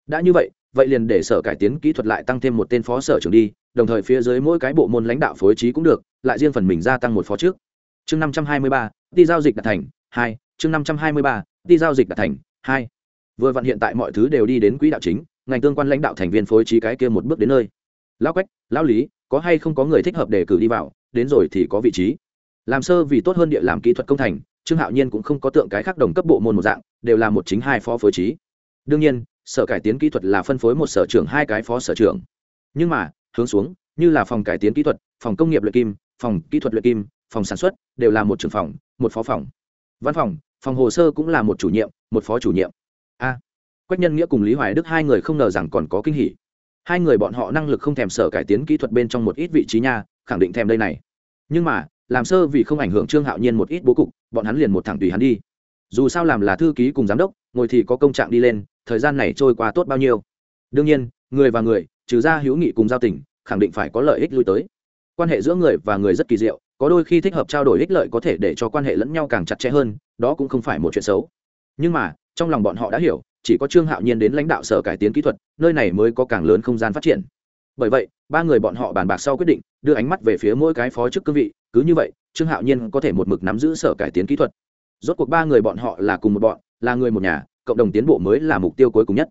Đã như vậy vậy liền để sở cải tiến kỹ thuật lại tăng thêm một tên phó sở trưởng đi, đồng thời phía dưới mỗi cái bộ môn lãnh đạo phối trí cũng được, lại riêng phần mình gia tăng một phó trước. Chương năm trăm hai mươi ba đi giao dịch đạt thành, hai, chương năm trăm hai mươi ba đi giao dịch đạt thành, hai. Vừa vặn hiện tại mọi thứ đều đi đến quỹ đạo chính, ngành tương quan lãnh đạo thành viên phối trí cái kia một bước đến nơi. Lão quách, lão lý, có hay không có người thích hợp để cử đi vào, đến rồi thì có vị trí. Làm sơ vì tốt hơn địa làm kỹ thuật công thành, trương hạo nhiên cũng không có tượng cái khác đồng cấp bộ môn một dạng, đều là một chính hai phó phối trí. Đương nhiên sở cải tiến kỹ thuật là phân phối một sở trưởng hai cái phó sở trưởng nhưng mà, hướng xuống, như là phòng cải tiến kỹ thuật, phòng công nghiệp luyện kim, phòng kỹ thuật luyện kim, phòng sản xuất đều là một trưởng phòng, một phó phòng. Văn phòng phòng hồ sơ cũng là một chủ nhiệm, một phó chủ nhiệm. A. Quách nhân nghĩa cùng lý hoài đức hai người không ngờ rằng còn có kinh hỉ. Hai người bọn họ năng lực không thèm sở cải tiến kỹ thuật bên trong một ít vị trí nha, khẳng định thèm đây này. Nhưng mà, làm sơ vì không ảnh hưởng trương hạo nhiên một ít bố cục, bọn hắn liền một thẳng tùy hắn đi. Dù sao làm là thư ký cùng giám đốc ngồi thì có công trạng đi lên, thời gian này trôi qua tốt bao nhiêu? Đương nhiên, người và người, trừ ra hữu nghị cùng giao tình, khẳng định phải có lợi ích lui tới. Quan hệ giữa người và người rất kỳ diệu, có đôi khi thích hợp trao đổi ích lợi có thể để cho quan hệ lẫn nhau càng chặt chẽ hơn, đó cũng không phải một chuyện xấu. Nhưng mà, trong lòng bọn họ đã hiểu, chỉ có trương hạo nhiên đến lãnh đạo sở cải tiến kỹ thuật, nơi này mới có càng lớn không gian phát triển. Bởi vậy, ba người bọn họ bàn bạc sau quyết định, đưa ánh mắt về phía mỗi cái phó chức cương vị, cứ như vậy, trương hạo nhiên có thể một mực nắm giữ sở cải tiến kỹ thuật. Rốt cuộc ba người bọn họ là cùng một bọn là người một nhà, cộng đồng tiến bộ mới là mục tiêu cuối cùng nhất.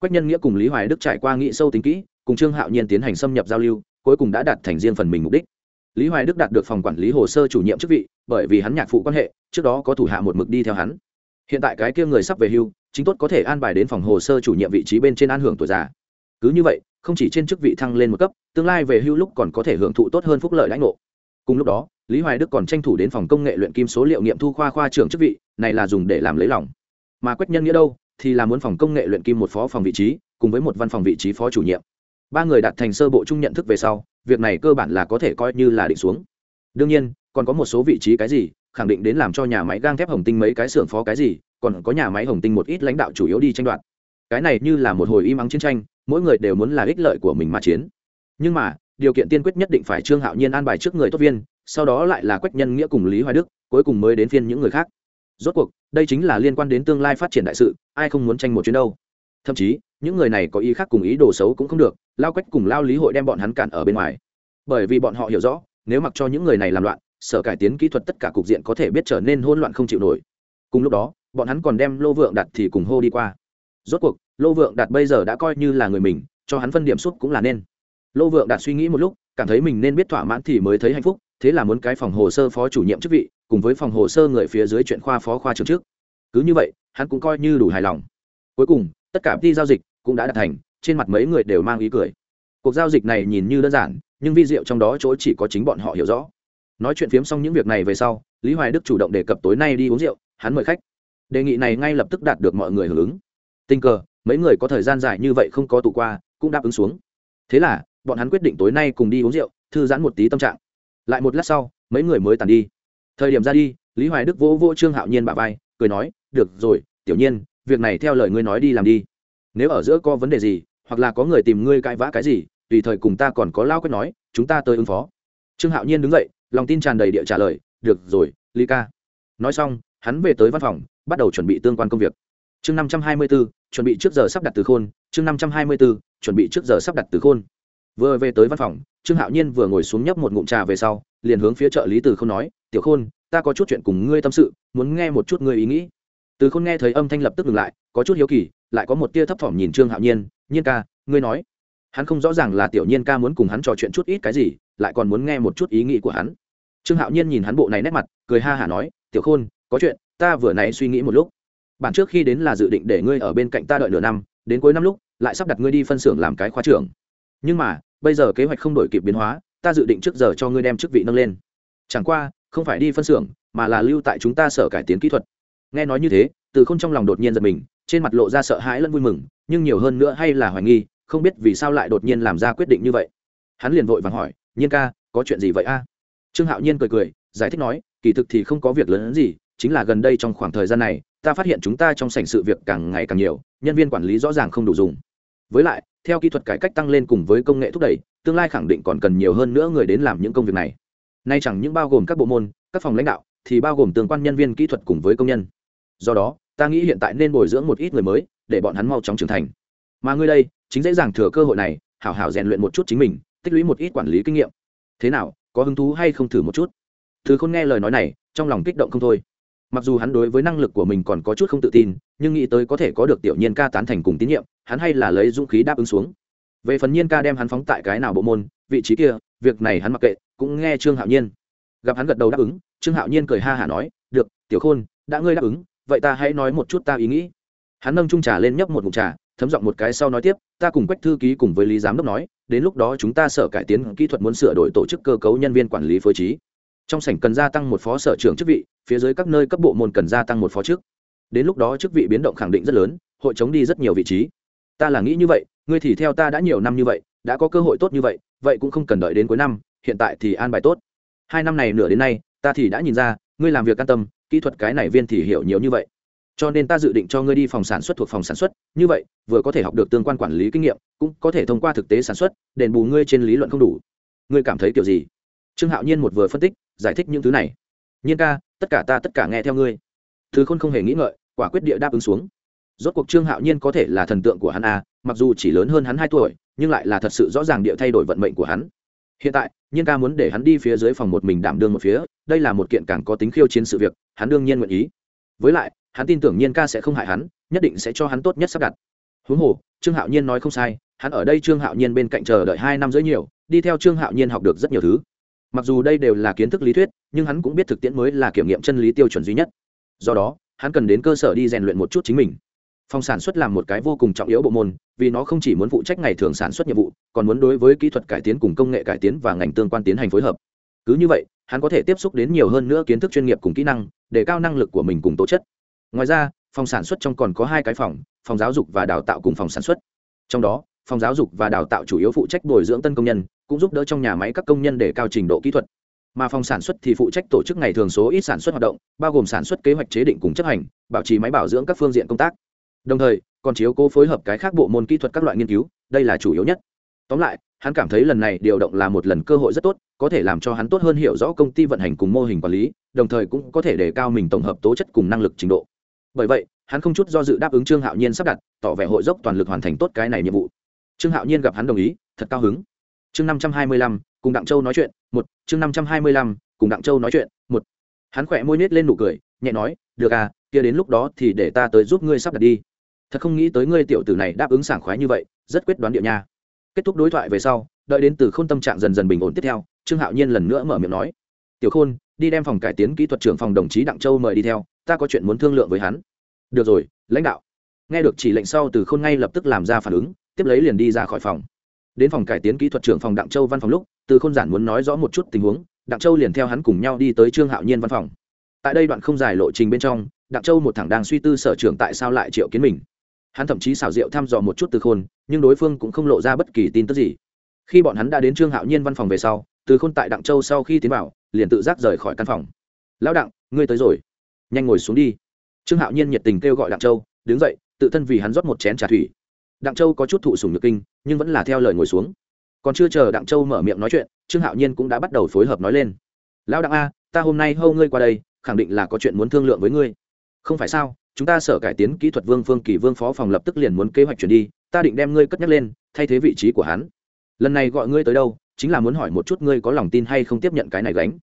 Quách nhân nghĩa cùng lý hoài đức trải qua nghị sâu tính kỹ, cùng trương hạo nhiên tiến hành xâm nhập giao lưu, cuối cùng đã đạt thành riêng phần mình mục đích. Lý hoài đức đạt được phòng quản lý hồ sơ chủ nhiệm chức vị, bởi vì hắn nhạc phụ quan hệ, trước đó có thủ hạ một mực đi theo hắn. Hiện tại cái kia người sắp về hưu, chính tốt có thể an bài đến phòng hồ sơ chủ nhiệm vị trí bên trên an hưởng tuổi già. Cứ như vậy, không chỉ trên chức vị thăng lên một cấp, tương lai về hưu lúc còn có thể hưởng thụ tốt hơn phúc lợi lãnh ngộ. Cùng lúc đó, lý hoài đức còn tranh thủ đến phòng công nghệ luyện kim số liệu nghiệm thu khoa khoa trưởng chức vị, này là dùng để làm lấy lòng mà quách nhân nghĩa đâu, thì là muốn phòng công nghệ luyện kim một phó phòng vị trí, cùng với một văn phòng vị trí phó chủ nhiệm. Ba người đạt thành sơ bộ chung nhận thức về sau, việc này cơ bản là có thể coi như là định xuống. Đương nhiên, còn có một số vị trí cái gì, khẳng định đến làm cho nhà máy gang thép hồng tinh mấy cái xưởng phó cái gì, còn có nhà máy hồng tinh một ít lãnh đạo chủ yếu đi tranh đoạt. Cái này như là một hồi im ắng chiến tranh, mỗi người đều muốn là ích lợi của mình mà chiến. Nhưng mà, điều kiện tiên quyết nhất định phải trương hạo nhiên an bài trước người tốt viên, sau đó lại là quách nhân nghĩa cùng lý hoài đức, cuối cùng mới đến phiên những người khác rốt cuộc, đây chính là liên quan đến tương lai phát triển đại sự, ai không muốn tranh một chuyến đâu. Thậm chí, những người này có ý khác cùng ý đồ xấu cũng không được, lao quách cùng lao lý hội đem bọn hắn cản ở bên ngoài. Bởi vì bọn họ hiểu rõ, nếu mặc cho những người này làm loạn, sở cải tiến kỹ thuật tất cả cục diện có thể biết trở nên hỗn loạn không chịu nổi. Cùng lúc đó, bọn hắn còn đem lô vượng đặt thì cùng hô đi qua. Rốt cuộc, lô vượng đặt bây giờ đã coi như là người mình, cho hắn phân điểm suất cũng là nên. Lô vượng đạt suy nghĩ một lúc, cảm thấy mình nên biết thỏa mãn thì mới thấy hạnh phúc thế là muốn cái phòng hồ sơ phó chủ nhiệm chức vị, cùng với phòng hồ sơ người phía dưới chuyện khoa phó khoa trường trước. Cứ như vậy, hắn cũng coi như đủ hài lòng. Cuối cùng, tất cả đi giao dịch cũng đã đạt thành, trên mặt mấy người đều mang ý cười. Cuộc giao dịch này nhìn như đơn giản, nhưng vi diệu trong đó chỗ chỉ có chính bọn họ hiểu rõ. Nói chuyện phiếm xong những việc này về sau, lý hoài đức chủ động đề cập tối nay đi uống rượu, hắn mời khách. Đề nghị này ngay lập tức đạt được mọi người hưởng ứng. Tình cờ, mấy người có thời gian dài như vậy không có tụ qua, cũng đáp ứng xuống. Thế là, bọn hắn quyết định tối nay cùng đi uống rượu, thư giãn một tí tâm trạng lại một lát sau, mấy người mới tàn đi. Thời điểm ra đi, lý hoài đức vỗ vỗ trương hạo nhiên bà vai, cười nói, được rồi, tiểu nhiên, việc này theo lời ngươi nói đi làm đi. Nếu ở giữa có vấn đề gì, hoặc là có người tìm ngươi cãi vã cái gì, tùy thời cùng ta còn có lao quét nói, chúng ta tới ứng phó. Trương hạo nhiên đứng dậy, lòng tin tràn đầy địa trả lời, được rồi, lý ca. Nói xong, hắn về tới văn phòng, bắt đầu chuẩn bị tương quan công việc. Chương năm trăm hai mươi b ố chuẩn bị trước giờ sắp đặt từ khôn, chương năm trăm hai mươi b ố chuẩn bị trước giờ sắp đặt từ khôn vừa về tới văn phòng, trương hạo nhiên vừa ngồi xuống nhấp một ngụm trà về sau, liền hướng phía trợ lý từ k h ô n nói, tiểu khôn, ta có chút chuyện cùng ngươi tâm sự, muốn nghe một chút ngươi ý nghĩ. Từ khôn nghe thấy âm thanh lập tức ngừng lại, có chút hiếu kỳ, lại có một tia thấp thỏm nhìn trương hạo nhiên nhiên ca, ngươi nói. Hắn không rõ ràng là tiểu nhiên ca muốn cùng hắn trò chuyện chút ít cái gì, lại còn muốn nghe một chút ý nghĩ của hắn. Trương hạo nhiên nhìn hắn bộ này nét mặt, cười ha hả nói, tiểu khôn, có chuyện, ta vừa nãy suy nghĩ một lúc. Bản trước khi đến là dự định để ngươi ở bên cạnh ta đợi nửa năm, đến cuối năm lúc, lại sắp đặt ngươi đi phân xưởng làm cái khóa trưởng nhưng mà, bây giờ kế hoạch không đổi kịp biến hóa, ta dự định trước giờ cho ngươi đem chức vị nâng lên. Chẳng qua, không phải đi phân xưởng, mà là lưu tại chúng ta sở cải tiến kỹ thuật. Nghe nói như thế, từ không trong lòng đột nhiên giật mình, trên mặt lộ ra sợ hãi lẫn vui mừng, nhưng nhiều hơn nữa hay là hoài nghi, không biết vì sao lại đột nhiên làm ra quyết định như vậy. Hắn liền vội vàng hỏi, nhiên ca, có chuyện gì vậy a? Trương hạo nhiên cười cười, giải thích nói, kỳ thực thì không có việc lớn hơn gì, chính là gần đây trong khoảng thời gian này, ta phát hiện chúng ta trong sảnh sự việc càng ngày càng nhiều, nhân viên quản lý rõ ràng không đủ dùng với lại, theo kỹ thuật cải cách tăng lên cùng với công nghệ thúc đẩy, tương lai khẳng định còn cần nhiều hơn nữa người đến làm những công việc này. Nay chẳng những bao gồm các bộ môn, các phòng lãnh đạo, thì bao gồm tương quan nhân viên kỹ thuật cùng với công nhân. Do đó, ta nghĩ hiện tại nên bồi dưỡng một ít người mới, để bọn hắn mau chóng trưởng thành. Mà ngươi đây, chính dễ dàng thừa cơ hội này, hảo hảo rèn luyện một chút chính mình, tích lũy một ít quản lý kinh nghiệm. Thế nào, có hứng thú hay không thử một chút? Thứ không nghe lời nói này, trong lòng kích động không thôi mặc dù hắn đối với năng lực của mình còn có chút không tự tin, nhưng nghĩ tới có thể có được tiểu nhiên ca tán thành cùng tín nhiệm, hắn hay là lấy dũng khí đáp ứng xuống. Về phần nhiên ca đem hắn phóng tại cái nào bộ môn, vị trí kia, việc này hắn mặc kệ, cũng nghe trương hạo nhiên. Gặp hắn gật đầu đáp ứng, trương hạo nhiên cười ha hả nói, được, tiểu khôn, đã ngươi đáp ứng, vậy ta hãy nói một chút ta ý nghĩ. Hắn nâng trung trà lên nhấp một mục trà, thấm giọng một cái sau nói tiếp, ta cùng quách thư ký cùng với lý giám đốc nói, đến lúc đó chúng ta sở cải tiến kỹ thuật muốn sửa đổi tổ chức cơ cấu nhân viên quản lý phối trí. Trong sảnh cần gia tăng một phó sở trưởng chức vị phía dưới các nơi cấp bộ môn cần gia tăng một phó chức đến lúc đó chức vị biến động khẳng định rất lớn, hội chống đi rất nhiều vị trí. Ta là nghĩ như vậy, ngươi thì theo ta đã nhiều năm như vậy, đã có cơ hội tốt như vậy vậy cũng không cần đợi đến cuối năm, hiện tại thì an bài tốt. Hai năm này nửa đến nay, ta thì đã nhìn ra, ngươi làm việc an tâm, kỹ thuật cái này viên thì hiểu nhiều như vậy. Cho nên ta dự định cho ngươi đi phòng sản xuất thuộc phòng sản xuất, như vậy, vừa có thể học được tương quan quản lý kinh nghiệm, cũng có thể thông qua thực tế sản xuất, đền bù ngươi trên lý luận không đủ. Ngươi cảm thấy kiểu gì? Trương hạo nhiên một vừa phân tích, giải thích những thứ này nhiên ca, tất cả ta tất cả nghe theo ngươi. Thứ khôn không hề nghĩ ngợi, quả quyết địa đáp ứng xuống. Rốt cuộc trương hạo nhiên có thể là thần tượng của hắn à? mặc dù chỉ lớn hơn hắn hai tuổi, nhưng lại là thật sự rõ ràng địa thay đổi vận mệnh của hắn. Hiện tại, nhiên ca muốn để hắn đi phía dưới phòng một mình đảm đương một phía, đây là một kiện càng có tính khiêu chiến sự việc, hắn đương nhiên nguyện ý. Với lại, hắn tin tưởng nhiên ca sẽ không hại hắn, nhất định sẽ cho hắn tốt nhất sắp đặt. Huống hồ, trương hạo nhiên nói không sai, hắn ở đây trương hạo nhiên bên cạnh chờ đợi hai năm rưỡi nhiều, đi theo trương hạo nhiên học được rất nhiều thứ mặc dù đây đều là kiến thức lý thuyết, nhưng hắn cũng biết thực tiễn mới là kiểm nghiệm chân lý tiêu chuẩn duy nhất. Do đó, hắn cần đến cơ sở đi rèn luyện một chút chính mình. Phòng sản xuất là một cái vô cùng trọng yếu bộ môn, vì nó không chỉ muốn phụ trách ngày thường sản xuất nhiệm vụ, còn muốn đối với kỹ thuật cải tiến cùng công nghệ cải tiến và ngành tương quan tiến hành phối hợp. Cứ như vậy, hắn có thể tiếp xúc đến nhiều hơn nữa kiến thức chuyên nghiệp cùng kỹ năng, để cao năng lực của mình cùng tố chất. Ngoài ra, phòng sản xuất trong còn có hai cái phòng phòng giáo dục và đào tạo cùng phòng sản xuất. Trong đó phòng giáo dục và đào tạo chủ yếu phụ trách bồi dưỡng tân công nhân, cũng giúp đỡ trong nhà máy các công nhân để cao trình độ kỹ thuật. Mà phòng sản xuất thì phụ trách tổ chức ngày thường số ít sản xuất hoạt động, bao gồm sản xuất kế hoạch chế định cùng chấp hành, bảo trì máy bảo dưỡng các phương diện công tác. Đồng thời, còn chiếu cố phối hợp cái khác bộ môn kỹ thuật các loại nghiên cứu, đây là chủ yếu nhất. Tóm lại, hắn cảm thấy lần này điều động là một lần cơ hội rất tốt, có thể làm cho hắn tốt hơn hiểu rõ công ty vận hành cùng mô hình quản lý, đồng thời cũng có thể đề cao mình tổng hợp tố chất cùng năng lực trình độ. Bởi vậy, hắn không chút do dự đáp ứng trương hạo nhiên sắp đặt, tỏ vẻ hội dốc toàn lực hoàn thành tốt cái này nhiệm vụ trương hạo nhiên gặp hắn đồng ý, thật cao hứng. Chương năm trăm hai mươi lăm, cùng đặng châu nói chuyện, một, chương năm trăm hai mươi lăm, cùng đặng châu nói chuyện, một. Hắn khỏe môi nết lên nụ cười, nhẹ nói, được à kia đến lúc đó thì để ta tới giúp ngươi sắp đặt đi. Thật không nghĩ tới ngươi tiểu tử này đáp ứng sảng khoái như vậy, rất quyết đoán địa nha. Kết thúc đối thoại về sau, đợi đến từ k h ô n tâm trạng dần dần bình ổn tiếp theo, trương hạo nhiên lần nữa mở miệng nói, tiểu khôn, đi đem phòng cải tiến kỹ thuật trưởng phòng đồng chí đặng châu mời đi theo, ta có chuyện muốn thương lượng với hắn. Được rồi, lãnh đạo. Nghe được chỉ lệnh sau từ khôn ngay lập tức làm ra phản ứng tiếp lấy liền đi ra khỏi phòng. Đến phòng cải tiến kỹ thuật trưởng phòng đặng châu văn phòng lúc, từ khôn giản muốn nói rõ một chút tình huống, đặng châu liền theo hắn cùng nhau đi tới trương hạo nhiên văn phòng. Tại đây đoạn không dài lộ trình bên trong, đặng châu một thẳng đang suy tư sở trưởng tại sao lại triệu kiến mình. Hắn thậm chí xảo diệu thăm dò một chút từ khôn, nhưng đối phương cũng không lộ ra bất kỳ tin tức gì. Khi bọn hắn đã đến trương hạo nhiên văn phòng về sau, từ khôn tại đặng châu sau khi tiến vào, liền tự giác rời khỏi căn phòng. Lão đặng, ngươi tới rồi. Nhanh ngồi xuống đi. Trương hạo nhiên nhiệt tình kêu gọi đặng châu, đứng dậy, tự thân vì hắn rót một chén trà thủy đặng châu có chút thụ sùng nhược kinh, nhưng vẫn là theo lời ngồi xuống. Còn chưa chờ đặng châu mở miệng nói chuyện, trương hạo nhiên cũng đã bắt đầu phối hợp nói lên. Lão đặng a, ta hôm nay hâu ngươi qua đây, khẳng định là có chuyện muốn thương lượng với ngươi. Không phải sao, chúng ta sở cải tiến kỹ thuật vương phương kỳ vương phó phòng lập tức liền muốn kế hoạch chuyển đi, ta định đem ngươi cất nhắc lên, thay thế vị trí của hắn. Lần này gọi ngươi tới đâu, chính là muốn hỏi một chút ngươi có lòng tin hay không tiếp nhận cái này gánh.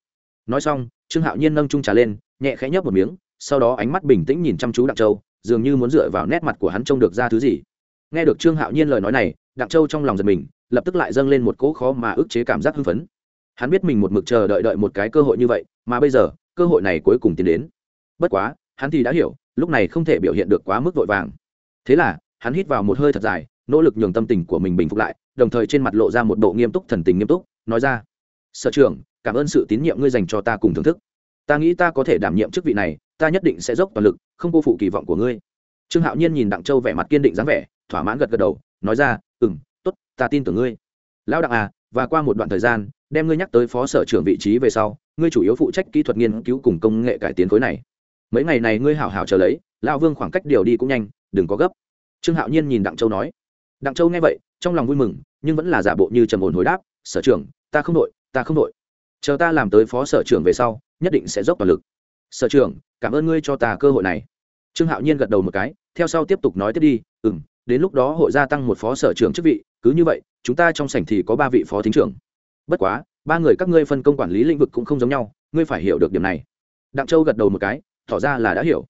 Nói xong, trương hạo nhiên nâng trung trà lên, nhẹ khẽ nhấp một miếng, sau đó ánh mắt bình tĩnh nhìn chăm chú đặng châu, dường như muốn dựa vào nét mặt của hắn trông được ra thứ gì nghe được trương hạo nhiên lời nói này, đặng châu trong lòng giật mình, lập tức lại dâng lên một cỗ khó mà ức chế cảm giác hưng phấn. Hắn biết mình một mực chờ đợi đợi một cái cơ hội như vậy, mà bây giờ, cơ hội này cuối cùng tiến đến. Bất quá, hắn thì đã hiểu, lúc này không thể biểu hiện được quá mức vội vàng. Thế là, hắn hít vào một hơi thật dài, nỗ lực nhường tâm tình của mình bình phục lại, đồng thời trên mặt lộ ra một độ nghiêm túc thần tình nghiêm túc, nói ra, sở trưởng, cảm ơn sự tín nhiệm ngươi dành cho ta cùng thưởng thức. Ta nghĩ ta có thể đảm nhiệm chức vị này, ta nhất định sẽ dốc toàn lực, không cô phụ kỳ vọng của ngươi. Trương hạo nhiên nhìn đặng châu vẻ mặt kiên định dáng vẻ thỏa mãn gật gật đầu, nói ra ừ m t ố t ta tin tưởng ngươi. Lão đặng à và qua một đoạn thời gian, đem ngươi nhắc tới phó sở trưởng vị trí về sau, ngươi chủ yếu phụ trách kỹ thuật nghiên cứu cùng công nghệ cải tiến khối này. Mấy ngày này ngươi hảo hảo chờ lấy, lão vương khoảng cách điều đi cũng nhanh, đừng có gấp. Trương hạo nhiên nhìn đặng châu nói. Đặng châu nghe vậy, trong lòng vui mừng, nhưng vẫn là giả bộ như trầm ổn hồi đáp, sở trưởng, ta không đội, ta không đội. Chờ ta làm tới phó sở trưởng về sau, nhất định sẽ dốc toàn lực. Sở trưởng, cảm ơn ngươi cho ta cơ hội này. Trương hạo nhiên gật đầu một cái, theo sau tiếp tục nói tiếp đi ừ m đến lúc đó hội gia tăng một phó sở trưởng chức vị, cứ như vậy, chúng ta trong sảnh thì có ba vị phó thính trưởng. Bất quá, ba người các ngươi phân công quản lý lĩnh vực cũng không giống nhau, ngươi phải hiểu được điểm này. Đặng châu gật đầu một cái, tỏ ra là đã hiểu.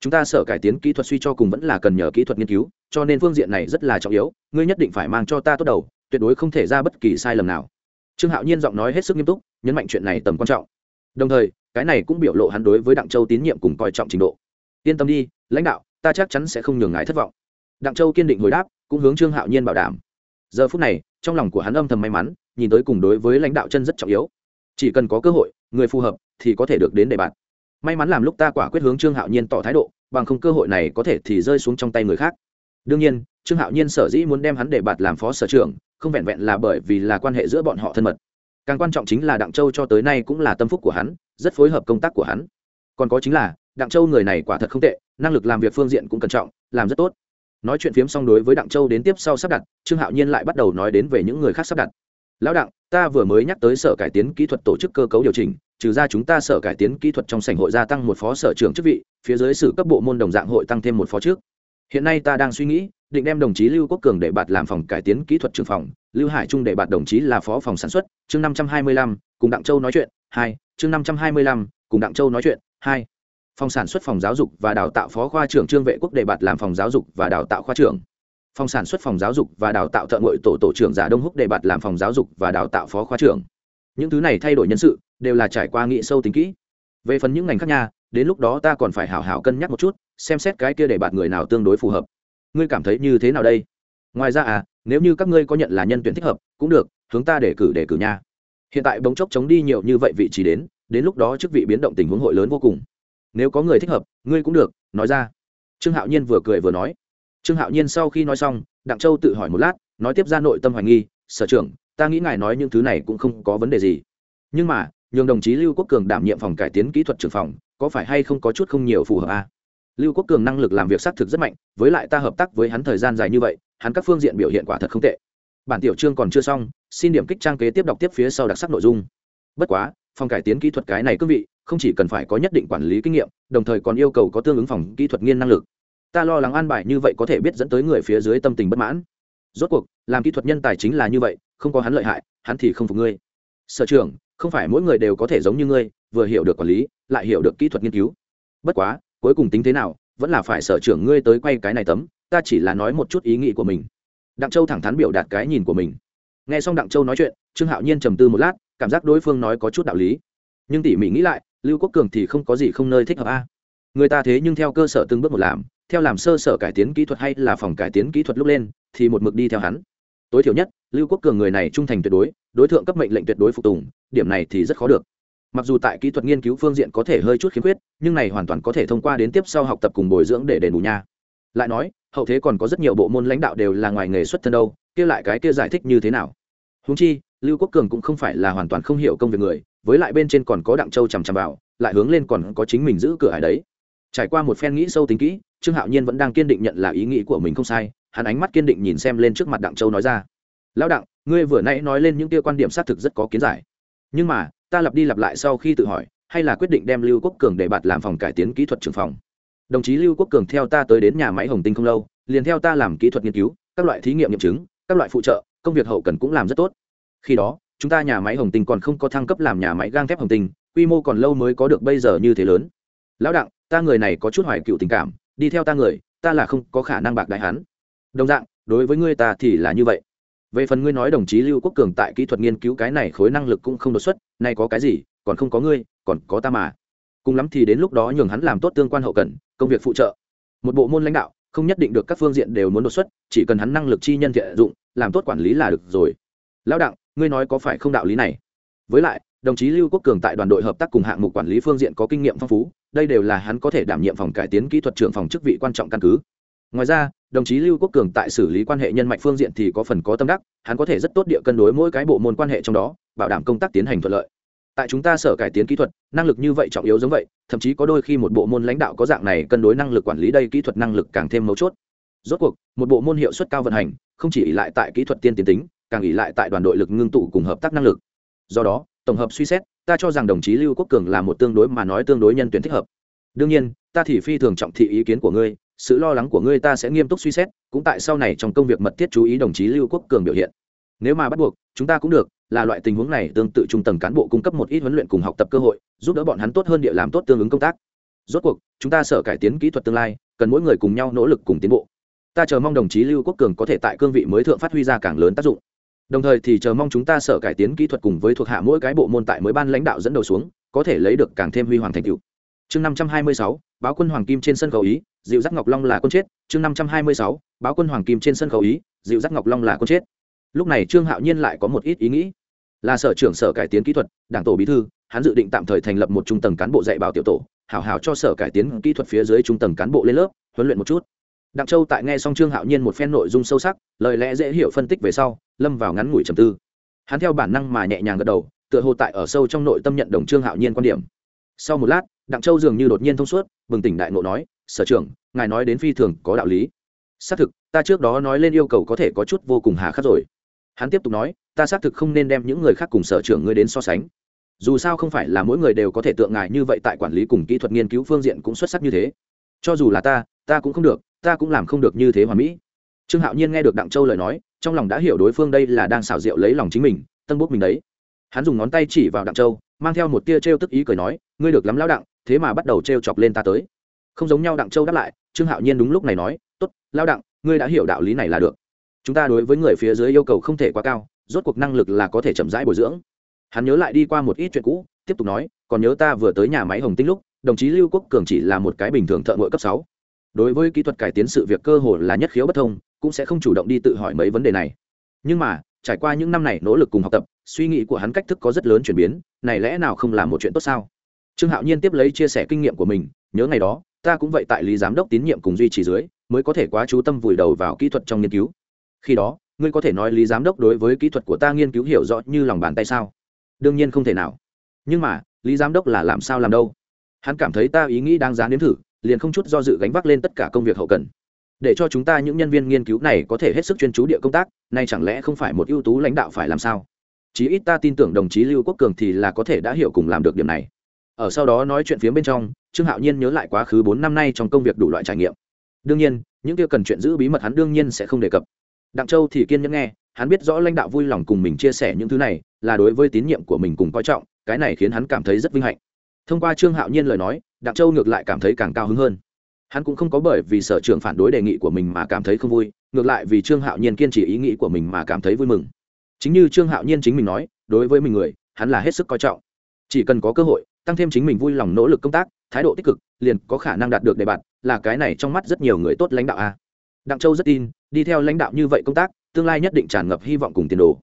Chúng ta sở cải tiến kỹ thuật suy cho cùng vẫn là cần nhờ kỹ thuật nghiên cứu, cho nên phương diện này rất là trọng yếu, ngươi nhất định phải mang cho ta tốt đầu, tuyệt đối không thể ra bất kỳ sai lầm nào. Trương hạo nhiên giọng nói hết sức nghiêm túc, nhấn mạnh chuyện này tầm quan trọng. Đồng thời, cái này cũng biểu lộ hắn đối với đặng châu tín nhiệm cùng coi trọng trình độ. Yên tâm đi, lãnh đạo, ta chắc chắn sẽ không nhường ngài thất vọng đặng châu kiên định hồi đáp, cũng hướng trương hạo nhiên bảo đảm. Giờ phút này, trong lòng của hắn âm thầm may mắn, nhìn tới cùng đối với lãnh đạo chân rất trọng yếu. Chỉ cần có cơ hội, người phù hợp, thì có thể được đến đề bạt. May mắn làm lúc ta quả quyết hướng trương hạo nhiên tỏ thái độ, bằng không cơ hội này có thể thì rơi xuống trong tay người khác. Đương nhiên, trương hạo nhiên sở dĩ muốn đem hắn đề bạt làm phó sở trưởng, không vẹn vẹn là bởi vì là quan hệ giữa bọn họ thân mật. Càng quan trọng chính là đặng châu cho tới nay cũng là tâm phúc của hắn, rất phối hợp công tác của hắn. Còn có chính là, đặng châu người này quả thật không tệ, năng lực làm việc phương diện cũng cẩn trọng, làm rất tốt nói chuyện phiếm xong đối với đặng châu đến tiếp sau sắp đặt, trương hạo nhiên lại bắt đầu nói đến về những người khác sắp đặt. Lão đặng, ta vừa mới nhắc tới sở cải tiến kỹ thuật tổ chức cơ cấu điều chỉnh, trừ ra chúng ta sở cải tiến kỹ thuật trong sảnh hội gia tăng một phó sở trưởng chức vị, phía dưới sử cấp bộ môn đồng dạng hội tăng thêm một phó trước. Hiện nay ta đang suy nghĩ, định đem đồng chí lưu quốc cường để bạt làm phòng cải tiến kỹ thuật trưởng phòng, lưu hải trung để bạt đồng chí là phó phòng sản xuất. Chương năm trăm hai mươi lăm, cùng đặng châu nói chuyện, hai, chương năm trăm hai mươi lăm, cùng đặng châu nói chuyện, hai phòng sản xuất phòng giáo dục và đào tạo phó khoa trưởng trương vệ quốc đề bạt làm phòng giáo dục và đào tạo khoa trưởng. Phòng sản xuất phòng giáo dục và đào tạo thợ ngội tổ tổ trưởng giả đông húc đề bạt làm phòng giáo dục và đào tạo phó khoa trưởng. Những thứ này thay đổi nhân sự, đều là trải qua nghị sâu tính kỹ. Về phần những ngành khác nhà đến lúc đó ta còn phải hảo hảo cân nhắc một chút, xem xét cái kia để bạt người nào tương đối phù hợp. Ngươi cảm thấy như thế nào đây? Ngoài ra à nếu như các ngươi có nhận là nhân tuyển thích hợp, cũng được, hướng ta để cử để cử nha. Hiện tại bóng chốc chống đi nhiều như vậy vị trí đến đến lúc đó chức vị biến động tình huống hội lớn vô cùng nếu có người thích hợp, ngươi cũng được, nói ra. Trương hạo nhiên vừa cười vừa nói. Trương hạo nhiên sau khi nói xong, đặng châu tự hỏi một lát, nói tiếp ra nội tâm hoài nghi, sở trưởng, ta nghĩ ngài nói những thứ này cũng không có vấn đề gì. Nhưng mà, nhường đồng chí lưu quốc cường đảm nhiệm phòng cải tiến kỹ thuật trưởng phòng, có phải hay không có chút không nhiều phù hợp à? lưu quốc cường năng lực làm việc xác thực rất mạnh, với lại ta hợp tác với hắn thời gian dài như vậy, hắn các phương diện biểu hiện quả thật không tệ. Bản tiểu chương còn chưa xong, xin điểm kích trang kế tiếp đọc tiếp phía sau đặc sắc nội dung. Bất quá, phòng cải tiến kỹ thuật cái này cương vị không chỉ cần phải có nhất định quản lý kinh nghiệm, đồng thời còn yêu cầu có tương ứng phòng kỹ thuật nghiên năng lực. Ta lo lắng an bài như vậy có thể biết dẫn tới người phía dưới tâm tình bất mãn. Rốt cuộc, làm kỹ thuật nhân tài chính là như vậy, không có hắn lợi hại, hắn thì không phục ngươi. Sở trường không phải mỗi người đều có thể giống như ngươi, vừa hiểu được quản lý, lại hiểu được kỹ thuật nghiên cứu. Bất quá, cuối cùng tính thế nào, vẫn là phải sở trưởng ngươi tới quay cái này tấm, ta chỉ là nói một chút ý nghĩ của mình. Đặng châu thẳng thắn biểu đạt cái nhìn của mình. Nghe xong đặng châu nói chuyện, trương hạo nhiên trầm tư một lát, cảm giác đối phương nói có chút đạo lý. Nhưng tỉ mỉ nghĩ lại lưu quốc cường thì không có gì không nơi thích hợp a. Người ta thế nhưng theo cơ sở từng bước một làm, theo làm sơ sở cải tiến kỹ thuật hay là phòng cải tiến kỹ thuật lúc lên, thì một mực đi theo hắn. Tối thiểu nhất, lưu quốc cường người này trung thành tuyệt đối đối tượng cấp mệnh lệnh tuyệt đối phục tùng, điểm này thì rất khó được. Mặc dù tại kỹ thuật nghiên cứu phương diện có thể hơi chút khiếm khuyết, nhưng này hoàn toàn có thể thông qua đến tiếp sau học tập cùng bồi dưỡng để đền bù nha. Lại nói, hậu thế còn có rất nhiều bộ môn lãnh đạo đều là ngoài nghề xuất thân đâu, kia lại cái kia giải thích như thế nào? Húng chi, lưu quốc cường cũng không phải là hoàn toàn không hiểu công việc người với lại bên trên còn có đặng châu chằm chằm vào, lại hướng lên còn có chính mình giữ cửa hải đấy. Trải qua một phen nghĩ sâu tính kỹ, trương hạo nhiên vẫn đang kiên định nhận là ý nghĩ của mình không sai, hắn ánh mắt kiên định nhìn xem lên trước mặt đặng châu nói ra. Lão đặng, ngươi vừa nãy nói lên những tia quan điểm xác thực rất có kiến giải. Nhưng mà, ta lặp đi lặp lại sau khi tự hỏi, hay là quyết định đem lưu quốc cường để bạt làm phòng cải tiến kỹ thuật trường phòng. Đồng chí lưu quốc cường theo ta tới đến nhà máy hồng tinh không lâu, liền theo ta làm kỹ thuật nghiên cứu, các loại thí nghiệm nghiệm chứng, các loại phụ trợ, công việc hậu cần cũng làm rất tốt. Khi đó chúng ta nhà máy hồng tinh còn không có thăng cấp làm nhà máy gang thép hồng tinh, quy mô còn lâu mới có được bây giờ như thế lớn. Lão đặng, ta người này có chút hoài cựu tình cảm, đi theo ta người, ta là không có khả năng bạc đại hắn. Đồng dạng, đối với ngươi ta thì là như vậy. Về phần ngươi nói đồng chí lưu quốc cường tại kỹ thuật nghiên cứu cái này khối năng lực cũng không đột xuất nay có cái gì, còn không có ngươi, còn có ta mà. Cùng lắm thì đến lúc đó nhường hắn làm tốt tương quan hậu cần, công việc phụ trợ. Một bộ môn lãnh đạo, không nhất định được các phương diện đều muốn đột xuất, chỉ cần hắn năng lực chi nhân thiện dụng, làm tốt quản lý là được rồi. Lão đặng ngươi nói có phải không đạo lý này? Với lại, đồng chí lưu quốc cường tại đoàn đội hợp tác cùng hạng mục quản lý phương diện có kinh nghiệm phong phú, đây đều là hắn có thể đảm nhiệm phòng cải tiến kỹ thuật trưởng phòng chức vị quan trọng căn cứ. Ngoài ra, đồng chí lưu quốc cường tại xử lý quan hệ nhân mạch phương diện thì có phần có tâm đắc, hắn có thể rất tốt địa cân đối mỗi cái bộ môn quan hệ trong đó, bảo đảm công tác tiến hành thuận lợi. Tại chúng ta sở cải tiến kỹ thuật, năng lực như vậy trọng yếu giống vậy, thậm chí có đôi khi một bộ môn lãnh đạo có dạng này cân đối năng lực quản lý đây kỹ thuật năng lực càng thêm mấu chốt. Rốt cuộc, một bộ môn hiệu suất cao vận hành, không chỉ lại tại kỹ thuật tiên tiến tính càng ỉ lại tại đoàn đội lực ngưng tụ cùng hợp tác năng lực. Do đó, tổng hợp suy xét, ta cho rằng đồng chí lưu quốc cường là một tương đối mà nói tương đối nhân tuyển thích hợp. Đương nhiên, ta thì phi thường trọng thị ý kiến của ngươi, sự lo lắng của ngươi ta sẽ nghiêm túc suy xét, cũng tại sau này trong công việc mật thiết chú ý đồng chí lưu quốc cường biểu hiện. Nếu mà bắt buộc, chúng ta cũng được, là loại tình huống này tương tự trung tầng cán bộ cung cấp một ít huấn luyện cùng học tập cơ hội, giúp đỡ bọn hắn tốt hơn địa làm tốt tương ứng công tác. Rốt cuộc, chúng ta sở cải tiến kỹ thuật tương lai, cần mỗi người cùng nhau nỗ lực cùng tiến bộ. Ta chờ mong đồng chí lưu quốc cường có thể tại cương vị mới thượng phát huy ra càng lớn tác dụng đồng thời thì chờ mong chúng ta sở cải tiến kỹ thuật cùng với thuộc hạ mỗi cái bộ môn tại mới ban lãnh đạo dẫn đầu xuống, có thể lấy được càng thêm huy hoàng thành tựu. Chương năm trăm hai mươi sáu, báo quân hoàng kim trên sân khấu ý dịu giác ngọc long là con chết. Chương năm trăm hai mươi sáu, báo quân hoàng kim trên sân khấu ý dịu giác ngọc long là con chết. Lúc này trương hạo nhiên lại có một ít ý nghĩ. Là sở trưởng sở cải tiến kỹ thuật, đảng tổ bí thư, hắn dự định tạm thời thành lập một trung tầng cán bộ dạy bảo tiểu tổ, hảo hảo cho sở cải tiến kỹ thuật phía dưới trung tầng cán bộ lên lớp, huấn luyện một chút đặng châu tại nghe xong trương hạo nhiên một phen nội dung sâu sắc, lời lẽ dễ hiểu phân tích về sau, lâm vào ngắn ngủi trầm tư. Hắn theo bản năng mà nhẹ nhàng gật đầu, tựa hồ tại ở sâu trong nội tâm nhận đồng trương hạo nhiên quan điểm. Sau một lát, đặng châu dường như đột nhiên thông suốt, bừng tỉnh đại ngộ nói, sở trưởng, ngài nói đến phi thường có đạo lý. Xác thực, ta trước đó nói lên yêu cầu có thể có chút vô cùng hà khắc rồi. Hắn tiếp tục nói, ta xác thực không nên đem những người khác cùng sở trưởng ngươi đến so sánh. Dù sao không phải là mỗi người đều có thể tượng ngài như vậy tại quản lý cùng kỹ thuật nghiên cứu phương diện cũng xuất sắc như thế. Cho dù là ta ta cũng không được ta cũng làm không được như thế hoàn mỹ. Trương hạo nhiên nghe được đặng châu lời nói, trong lòng đã hiểu đối phương đây là đang xảo diệu lấy lòng chính mình, tân bốc mình đấy. Hắn dùng ngón tay chỉ vào đặng châu, mang theo một tia t r e o tức ý cười nói, ngươi được lắm lão đặng, thế mà bắt đầu t r e o chọc lên ta tới. Không giống nhau đặng châu đáp lại, trương hạo nhiên đúng lúc này nói t ố t lao đặng, ngươi đã hiểu đạo lý này là được. Chúng ta đối với người phía dưới yêu cầu không thể quá cao, rốt cuộc năng lực là có thể chậm rãi bồi dưỡng. Hắn nhớ lại đi qua một ít chuyện cũ, tiếp tục nói, còn nhớ ta vừa tới nhà máy hồng tinh lúc, đồng chí lưu quốc cường chỉ là một cái bình thường thợ ngội cấp sáu đối với kỹ thuật cải tiến sự việc cơ hồ là nhất khiếu bất thông, cũng sẽ không chủ động đi tự hỏi mấy vấn đề này. Nhưng mà, trải qua những năm này nỗ lực cùng học tập, suy nghĩ của hắn cách thức có rất lớn chuyển biến, này lẽ nào không là một chuyện tốt sao? Trương hạo nhiên tiếp lấy chia sẻ kinh nghiệm của mình, nhớ ngày đó, ta cũng vậy tại lý giám đốc tín nhiệm cùng duy trì dưới, mới có thể quá chú tâm vùi đầu vào kỹ thuật trong nghiên cứu. Khi đó, ngươi có thể nói lý giám đốc đối với kỹ thuật của ta nghiên cứu hiểu rõ như lòng bàn tay sao? Đương nhiên không thể nào. Nhưng mà, lý giám đốc là làm sao làm đâu? Hắn cảm thấy ta ý nghĩ đang dán đến thử liền không chút do dự gánh vác lên tất cả công việc hậu cần. Để cho chúng ta những nhân viên nghiên cứu này có thể hết sức chuyên chú địa công tác, nay chẳng lẽ không phải một ưu tú lãnh đạo phải làm sao? Chí ít ta tin tưởng đồng chí lưu quốc cường thì là có thể đã hiểu cùng làm được điểm này. Ở sau đó nói chuyện phía bên trong, trương hạo nhiên nhớ lại quá khứ bốn năm nay trong công việc đủ loại trải nghiệm. Đương nhiên, những kia cần chuyện giữ bí mật hắn đương nhiên sẽ không đề cập. Đặng châu thì kiên nhẫn nghe, hắn biết rõ lãnh đạo vui lòng cùng mình chia sẻ những thứ này, là đối với tín nhiệm của mình cùng coi trọng, cái này khiến hắn cảm thấy rất vinh hạnh thông qua trương hạo nhiên lời nói, đặng châu ngược lại cảm thấy càng cao hứng hơn. Hắn cũng không có bởi vì sở trường phản đối đề nghị của mình mà cảm thấy không vui, ngược lại vì trương hạo nhiên kiên trì ý nghĩ của mình mà cảm thấy vui mừng. Chính như trương hạo nhiên chính mình nói, đối với mình người, hắn là hết sức coi trọng. Chỉ cần có cơ hội, tăng thêm chính mình vui lòng nỗ lực công tác, thái độ tích cực, liền có khả năng đạt được đề bạt, là cái này trong mắt rất nhiều người tốt lãnh đạo a. Đặng châu rất tin, đi theo lãnh đạo như vậy công tác, tương lai nhất định tràn ngập hy vọng cùng tiền đồ.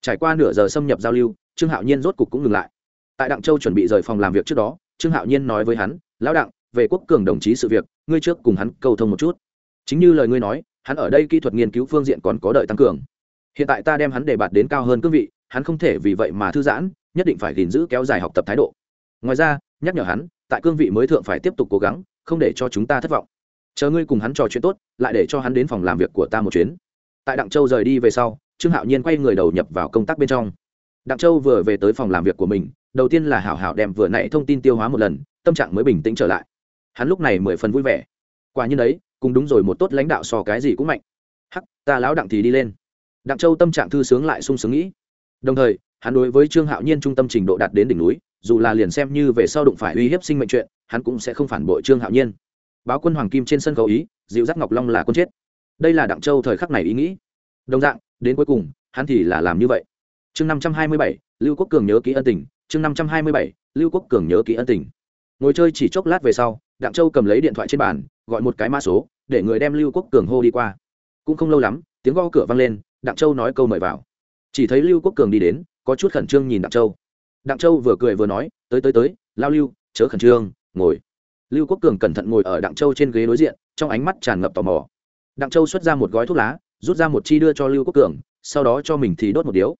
Trải qua nửa giờ xâm nhập giao lưu, trương hạo nhiên rốt cục cũng ngừng lại tại đặng châu chuẩn bị rời phòng làm việc trước đó, trương hạo nhiên nói với hắn, lão đặng, về quốc cường đồng chí sự việc, ngươi trước cùng hắn cầu thông một chút. Chính như lời ngươi nói, hắn ở đây kỹ thuật nghiên cứu phương diện còn có đợi tăng cường. Hiện tại ta đem hắn đề bạt đến cao hơn cương vị, hắn không thể vì vậy mà thư giãn, nhất định phải gìn giữ kéo dài học tập thái độ. Ngoài ra, nhắc nhở hắn, tại cương vị mới thượng phải tiếp tục cố gắng, không để cho chúng ta thất vọng. Chờ ngươi cùng hắn trò chuyện tốt, lại để cho hắn đến phòng làm việc của ta một chuyến. Tại đặng châu rời đi về sau, trương hạo nhiên quay người đầu nhập vào công tác bên trong đặng châu vừa về tới phòng làm việc của mình, đầu tiên là hảo hảo đem vừa nãy thông tin tiêu hóa một lần, tâm trạng mới bình tĩnh trở lại. Hắn lúc này mười phần vui vẻ. Quả nhiên đấy, cùng đúng rồi một tốt lãnh đạo so cái gì cũng mạnh. Hắc, ta lão đặng thì đi lên. Đặng châu tâm trạng thư sướng lại sung sướng nghĩ. Đồng thời, hắn đối với trương hạo nhiên trung tâm trình độ đạt đến đỉnh núi, dù là liền xem như về sau đụng phải uy hiếp sinh mệnh chuyện, hắn cũng sẽ không phản bội trương hạo nhiên. Báo quân hoàng kim trên sân khấu ý dịu dắt ngọc long là quân chết. Đây là đặng châu thời khắc này ý nghĩ. Đồng dạng, đến cuối cùng, hắn thì là làm như vậy chương năm trăm hai mươi bảy, lưu quốc cường nhớ ký ân tình, chương năm trăm hai mươi bảy, lưu quốc cường nhớ ký ân tình. Ngồi chơi chỉ chốc lát về sau, đặng châu cầm lấy điện thoại trên bàn, gọi một cái mã số, để người đem lưu quốc cường hô đi qua. Cũng không lâu lắm, tiếng gõ cửa vang lên, đặng châu nói câu mời vào. Chỉ thấy lưu quốc cường đi đến, có chút khẩn trương nhìn đặng châu. Đặng châu vừa cười vừa nói, tới tới tới, lao lưu, chớ khẩn trương, ngồi. Lưu quốc cường cẩn thận ngồi ở đặng châu trên ghế đối diện, trong ánh mắt tràn ngập tò mò. Đặng châu xuất ra một gói thuốc lá, rút ra một chi đưa cho lưu quốc cường, sau đó cho mình thì đốt một điếu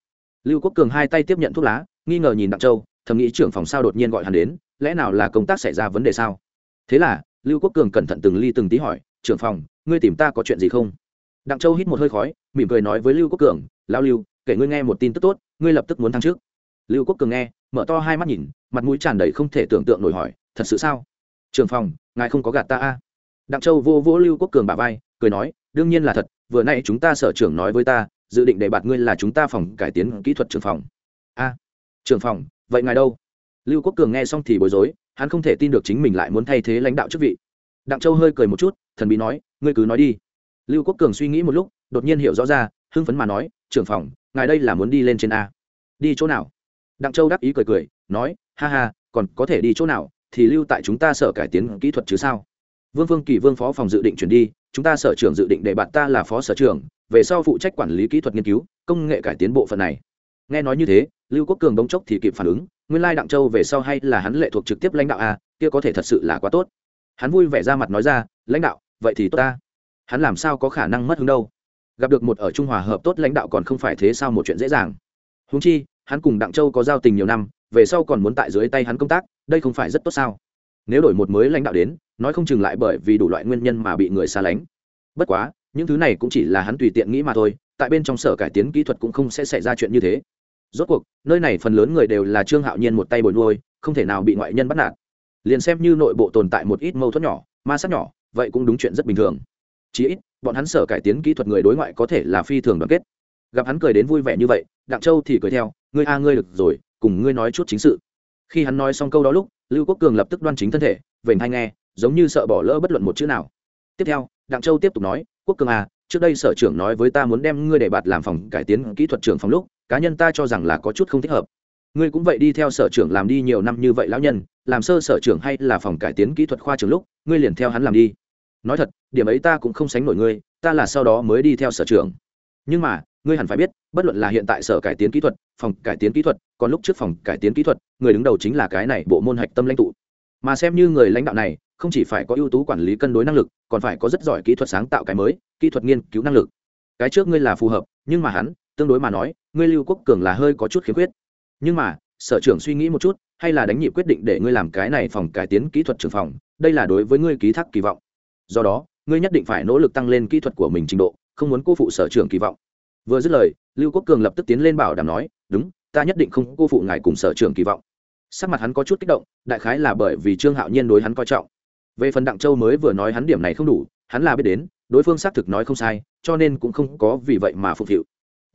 lưu quốc cường hai tay tiếp nhận thuốc lá, nghi ngờ nhìn đặng châu, thầm nghĩ trưởng phòng sao đột nhiên gọi hắn đến, lẽ nào là công tác xảy ra vấn đề sao? Thế là, lưu quốc cường cẩn thận từng ly từng tí hỏi, trưởng phòng, ngươi tìm ta có chuyện gì không? Đặng châu hít một hơi khói, mỉm cười nói với lưu quốc cường lao lưu, kể ngươi nghe một tin tức tốt, ngươi lập tức muốn thăng trước lưu quốc cường nghe, mở to hai mắt nhìn, mặt mũi tràn đầy không thể tưởng tượng nổi hỏi, thật sự sao? Trưởng phòng, ngài không có gạt ta a? À? đặng châu vô vỗ lưu quốc cường bà vai, cười nói, đương nhiên là thật, vừa nay chúng ta sở trưởng nói với ta dự định để bạt ngươi là chúng ta phòng cải tiến kỹ thuật trưởng phòng. A, trưởng phòng, vậy ngài đâu? Lưu quốc cường nghe xong thì bối rối, hắn không thể tin được chính mình lại muốn thay thế lãnh đạo chức vị. Đặng châu hơi cười một chút, thần bí nói, ngươi cứ nói đi. Lưu quốc cường suy nghĩ một lúc, đột nhiên hiểu rõ ra, hưng phấn mà nói, trưởng phòng, ngài đây là muốn đi lên trên a. Đi chỗ nào? Đặng châu đáp ý cười cười, nói, ha ha, còn có thể đi chỗ nào, thì lưu tại chúng ta sở cải tiến kỹ thuật chứ sao? Vương vương kỳ vương phó phòng dự định chuyển đi, chúng ta sở trưởng dự định để bạn ta là phó sở trưởng về sau phụ trách quản lý kỹ thuật nghiên cứu, công nghệ cải tiến bộ phận này. Nghe nói như thế, lưu quốc cường bỗng chốc thì kịp phản ứng, nguyên lai đặng châu về sau hay là hắn lệ thuộc trực tiếp lãnh đạo a, kia có thể thật sự là quá tốt. Hắn vui vẻ ra mặt nói ra, lãnh đạo, vậy thì tốt ta. Hắn làm sao có khả năng mất hứng đâu? Gặp được một ở trung hòa hợp tốt lãnh đạo còn không phải thế sao một chuyện dễ dàng. Húng chi, hắn cùng đặng châu có giao tình nhiều năm, về sau còn muốn tại dưới tay hắn công tác, đây không phải rất tốt sao? Nếu đổi một mới lãnh đạo đến, nói không chừng lại bởi vì đủ loại nguyên nhân mà bị người xa lánh. Bất quá những thứ này cũng chỉ là hắn tùy tiện nghĩ mà thôi, tại bên trong sở cải tiến kỹ thuật cũng không sẽ xảy ra chuyện như thế. Rốt cuộc, nơi này phần lớn người đều là trương hạo nhiên một tay bồi nuôi, không thể nào bị ngoại nhân bắt nạt. Liền xem như nội bộ tồn tại một ít mâu thuẫn nhỏ, ma sát nhỏ, vậy cũng đúng chuyện rất bình thường. Chí ít, bọn hắn sở cải tiến kỹ thuật người đối ngoại có thể là phi thường đoàn kết. Gặp hắn cười đến vui vẻ như vậy, đặng châu thì cười theo, ngươi a, ngươi được rồi, cùng ngươi nói chút chính sự. Khi hắn nói xong câu đó lúc, lưu quốc cường lập tức đoan chính thân thể, vểnh hay nghe, giống như sợ bỏ lỡ bất luận một chữ nào. Tiếp theo, đặng châu tiếp tục nói quốc cường à trước đây sở trưởng nói với ta muốn đem ngươi để bạt làm phòng cải tiến kỹ thuật trưởng phòng lúc, cá nhân ta cho rằng là có chút không thích hợp. Ngươi cũng vậy đi theo sở trưởng làm đi nhiều năm như vậy lão nhân, làm sơ sở trưởng hay là phòng cải tiến kỹ thuật khoa trường lúc, ngươi liền theo hắn làm đi. Nói thật, điểm ấy ta cũng không sánh nổi ngươi, ta là sau đó mới đi theo sở trưởng. Nhưng mà, ngươi hẳn phải biết, bất luận là hiện tại sở cải tiến kỹ thuật, phòng cải tiến kỹ thuật, còn lúc trước phòng cải tiến kỹ thuật, người đứng đầu chính là cái này bộ môn hạch tâm lãnh tụ. Mà xem như người lãnh đạo này không chỉ phải có ưu tú quản lý cân đối năng lực, còn phải có rất giỏi kỹ thuật sáng tạo cái mới, kỹ thuật nghiên cứu năng lực. Cái trước ngươi là phù hợp, nhưng mà hắn, tương đối mà nói, ngươi lưu quốc cường là hơi có chút khiếm khuyết. Nhưng mà, sở trưởng suy nghĩ một chút, hay là đánh nhịp quyết định để ngươi làm cái này phòng cải tiến kỹ thuật trưởng phòng, đây là đối với ngươi ký thác kỳ vọng. Do đó, ngươi nhất định phải nỗ lực tăng lên kỹ thuật của mình trình độ, không muốn cô phụ sở trưởng kỳ vọng. Vừa dứt lời, lưu quốc cường lập tức tiến lên bảo đảm nói, đúng, ta nhất định không cô phụ ngài cùng sở trưởng kỳ vọng. Sắc mặt hắn có chút kích động, đại khái là bởi vì trương hạo nhiên đối hắn coi trọng về phần đặng châu mới vừa nói hắn điểm này không đủ, hắn là biết đến, đối phương xác thực nói không sai, cho nên cũng không có vì vậy mà phục vụ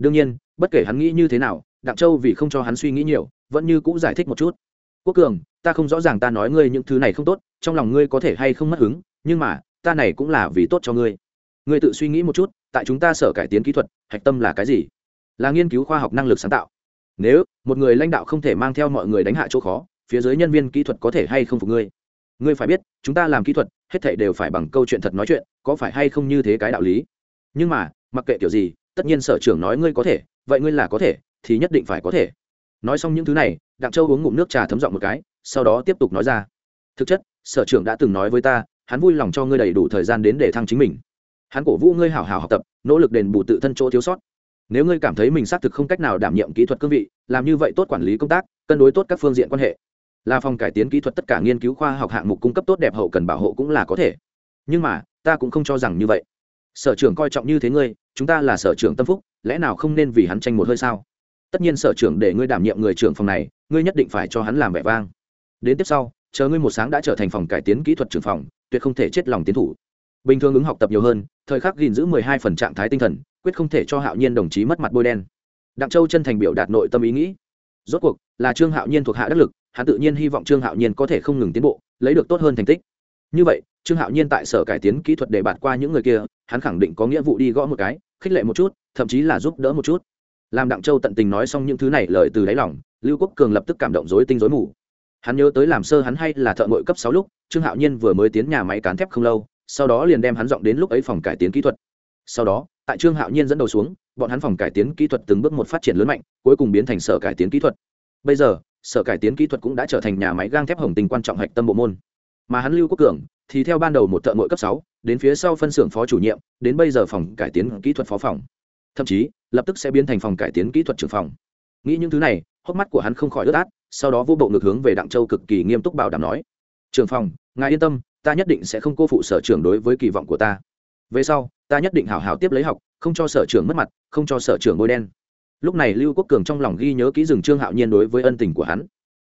đương nhiên, bất kể hắn nghĩ như thế nào, đặng châu vì không cho hắn suy nghĩ nhiều, vẫn như cũng giải thích một chút. Quốc cường, ta không rõ ràng ta nói ngươi những thứ này không tốt, trong lòng ngươi có thể hay không mất hứng, nhưng mà, ta này cũng là vì tốt cho ngươi. Ngươi tự suy nghĩ một chút, tại chúng ta sở cải tiến kỹ thuật, hạch tâm là cái gì? Là nghiên cứu khoa học năng lực sáng tạo. Nếu một người lãnh đạo không thể mang theo mọi người đánh hạ chỗ khó, phía dưới nhân viên kỹ thuật có thể hay không phục ngươi? Ngươi phải biết, chúng ta làm kỹ thuật, hết thảy đều phải bằng câu chuyện thật nói chuyện, có phải hay không như thế cái đạo lý? Nhưng mà, mặc kệ kiểu gì, tất nhiên sở trưởng nói ngươi có thể, vậy ngươi là có thể, thì nhất định phải có thể. Nói xong những thứ này, đặng châu uống ngụm nước trà thấm giọng một cái, sau đó tiếp tục nói ra. Thực chất, sở trưởng đã từng nói với ta, hắn vui lòng cho ngươi đầy đủ thời gian đến để thăng chính mình. Hắn cổ vũ ngươi hảo hảo học tập, nỗ lực đền bù tự thân chỗ thiếu sót. Nếu ngươi cảm thấy mình xác thực không cách nào đảm nhiệm kỹ thuật cương vị, làm như vậy tốt quản lý công tác, cân đối tốt các phương diện quan hệ là phòng cải tiến kỹ thuật tất cả nghiên cứu khoa học hạng mục cung cấp tốt đẹp hậu cần bảo hộ cũng là có thể. Nhưng mà, ta cũng không cho rằng như vậy. Sở trưởng coi trọng như thế ngươi, chúng ta là sở trưởng tâm phúc, lẽ nào không nên vì hắn tranh một hơi sao? Tất nhiên sở trưởng để ngươi đảm nhiệm người trưởng phòng này, ngươi nhất định phải cho hắn làm vẻ vang. Đến tiếp sau, chờ ngươi một sáng đã trở thành phòng cải tiến kỹ thuật trưởng phòng, tuyệt không thể chết lòng tiến thủ. Bình thường ứng học tập nhiều hơn, thời khắc gìn giữ mười hai phần trạng thái tinh thần, quyết không thể cho hạo nhiên đồng chí mất mặt bôi đen. Đặng châu chân thành biểu đạt nội tâm ý nghĩ. Rốt cuộc, là trương hạo nhiên thuộc hạ đắc lực hắn tự nhiên hy vọng trương hạo nhiên có thể không ngừng tiến bộ, lấy được tốt hơn thành tích. Như vậy, trương hạo nhiên tại sở cải tiến kỹ thuật để bạt qua những người kia, hắn khẳng định có nghĩa vụ đi gõ một cái, khích lệ một chút, thậm chí là giúp đỡ một chút. Làm đặng châu tận tình nói xong những thứ này lời từ đáy lòng, lưu quốc cường lập tức cảm động dối tinh dối mù. Hắn nhớ tới làm sơ hắn hay là thợ ngội cấp sáu lúc, trương hạo nhiên vừa mới tiến nhà máy cán thép không lâu, sau đó liền đem hắn dọn đến lúc ấy phòng cải tiến kỹ thuật. Sau đó, tại trương hạo nhiên dẫn đầu xuống, bọn hắn phòng cải tiến kỹ thuật từng bước một phát triển lớn mạnh, cuối cùng biến thành sở cải tiến kỹ thuật. Bây giờ sở cải tiến kỹ thuật cũng đã trở thành nhà máy gang thép hồng tình quan trọng hạch tâm bộ môn. Mà hắn lưu quốc cường thì theo ban đầu một thợ ngội cấp sáu, đến phía sau phân xưởng phó chủ nhiệm, đến bây giờ phòng cải tiến kỹ thuật phó phòng. Thậm chí, lập tức sẽ biến thành phòng cải tiến kỹ thuật trưởng phòng. Nghĩ những thứ này, hốc mắt của hắn không khỏi ướt át, sau đó vô bộ ngược hướng về đặng châu cực kỳ nghiêm túc bảo đảm nói, trưởng phòng, ngài yên tâm, ta nhất định sẽ không cô phụ sở trưởng đối với kỳ vọng của ta. Về sau, ta nhất định hào hào tiếp lấy học, không cho sở trưởng mất mặt, không cho sở trưởng bôi đen lúc này lưu quốc cường trong lòng ghi nhớ kỹ rừng trương hạo nhiên đối với ân tình của hắn.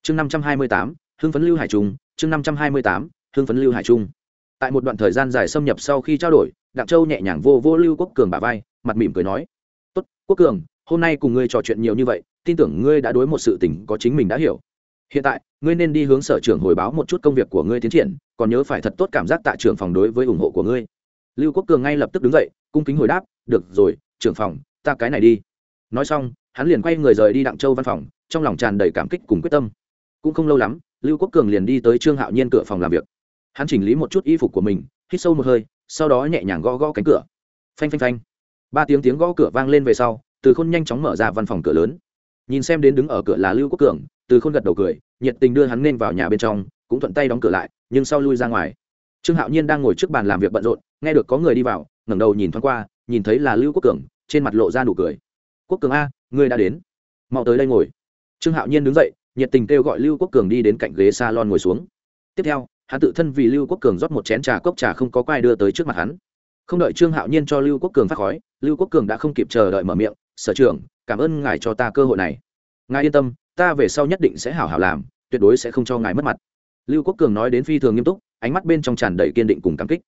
Chương năm trăm hai mươi tám, hưng phấn lưu hải trung, chương năm trăm hai mươi tám, hưng phấn lưu hải trung. Tại một đoạn thời gian dài xâm nhập sau khi trao đổi, đặng châu nhẹ nhàng vô vô lưu quốc cường bà vai, mặt mỉm cười nói, tốt, quốc cường, hôm nay cùng ngươi trò chuyện nhiều như vậy, tin tưởng ngươi đã đối một sự tình có chính mình đã hiểu. Hiện tại, ngươi nên đi hướng sở trưởng hồi báo một chút công việc của ngươi tiến triển, còn nhớ phải thật tốt cảm giác tại trưởng phòng đối với ủng hộ của ngươi. Lưu quốc cường ngay lập tức đứng dậy, cung kính hồi đáp, được rồi, trưởng phòng, ta cái này đi nói xong, hắn liền quay người rời đi đặng châu văn phòng, trong lòng tràn đầy cảm kích cùng quyết tâm. Cũng không lâu lắm, lưu quốc cường liền đi tới trương hạo nhiên cửa phòng làm việc. Hắn chỉnh lý một chút y phục của mình, hít sâu một hơi, sau đó nhẹ nhàng gõ gõ cánh cửa. Phanh phanh phanh. Ba tiếng tiếng gõ cửa vang lên về sau, từ khôn nhanh chóng mở ra văn phòng cửa lớn. Nhìn xem đến đứng ở cửa là lưu quốc cường, từ khôn gật đầu cười, nhiệt tình đưa hắn nên vào nhà bên trong, cũng thuận tay đóng cửa lại, nhưng sau lui ra ngoài. Trương hạo nhiên đang ngồi trước bàn làm việc bận rộn, nghe được có người đi vào, ngẩng đầu nhìn thoáng qua, nhìn thấy là lưu quốc cường, trên mặt lộ ra nụ cười quốc cường a, ngươi đã đến. Mau tới đây ngồi. Trương hạo nhiên đứng dậy, nhiệt tình kêu gọi lưu quốc cường đi đến cạnh ghế s a lon ngồi xuống. Tiếp theo, hắn tự thân vì lưu quốc cường rót một chén trà cốc trà không có quai đưa tới trước mặt hắn. Không đợi trương hạo nhiên cho lưu quốc cường phát khói, lưu quốc cường đã không kịp chờ đợi mở miệng, sở trưởng, cảm ơn ngài cho ta cơ hội này. Ngài yên tâm, ta về sau nhất định sẽ hảo hảo làm, tuyệt đối sẽ không cho ngài mất mặt. Lưu quốc cường nói đến phi thường nghiêm túc, ánh mắt bên trong tràn đầy kiên định cùng cảm kích.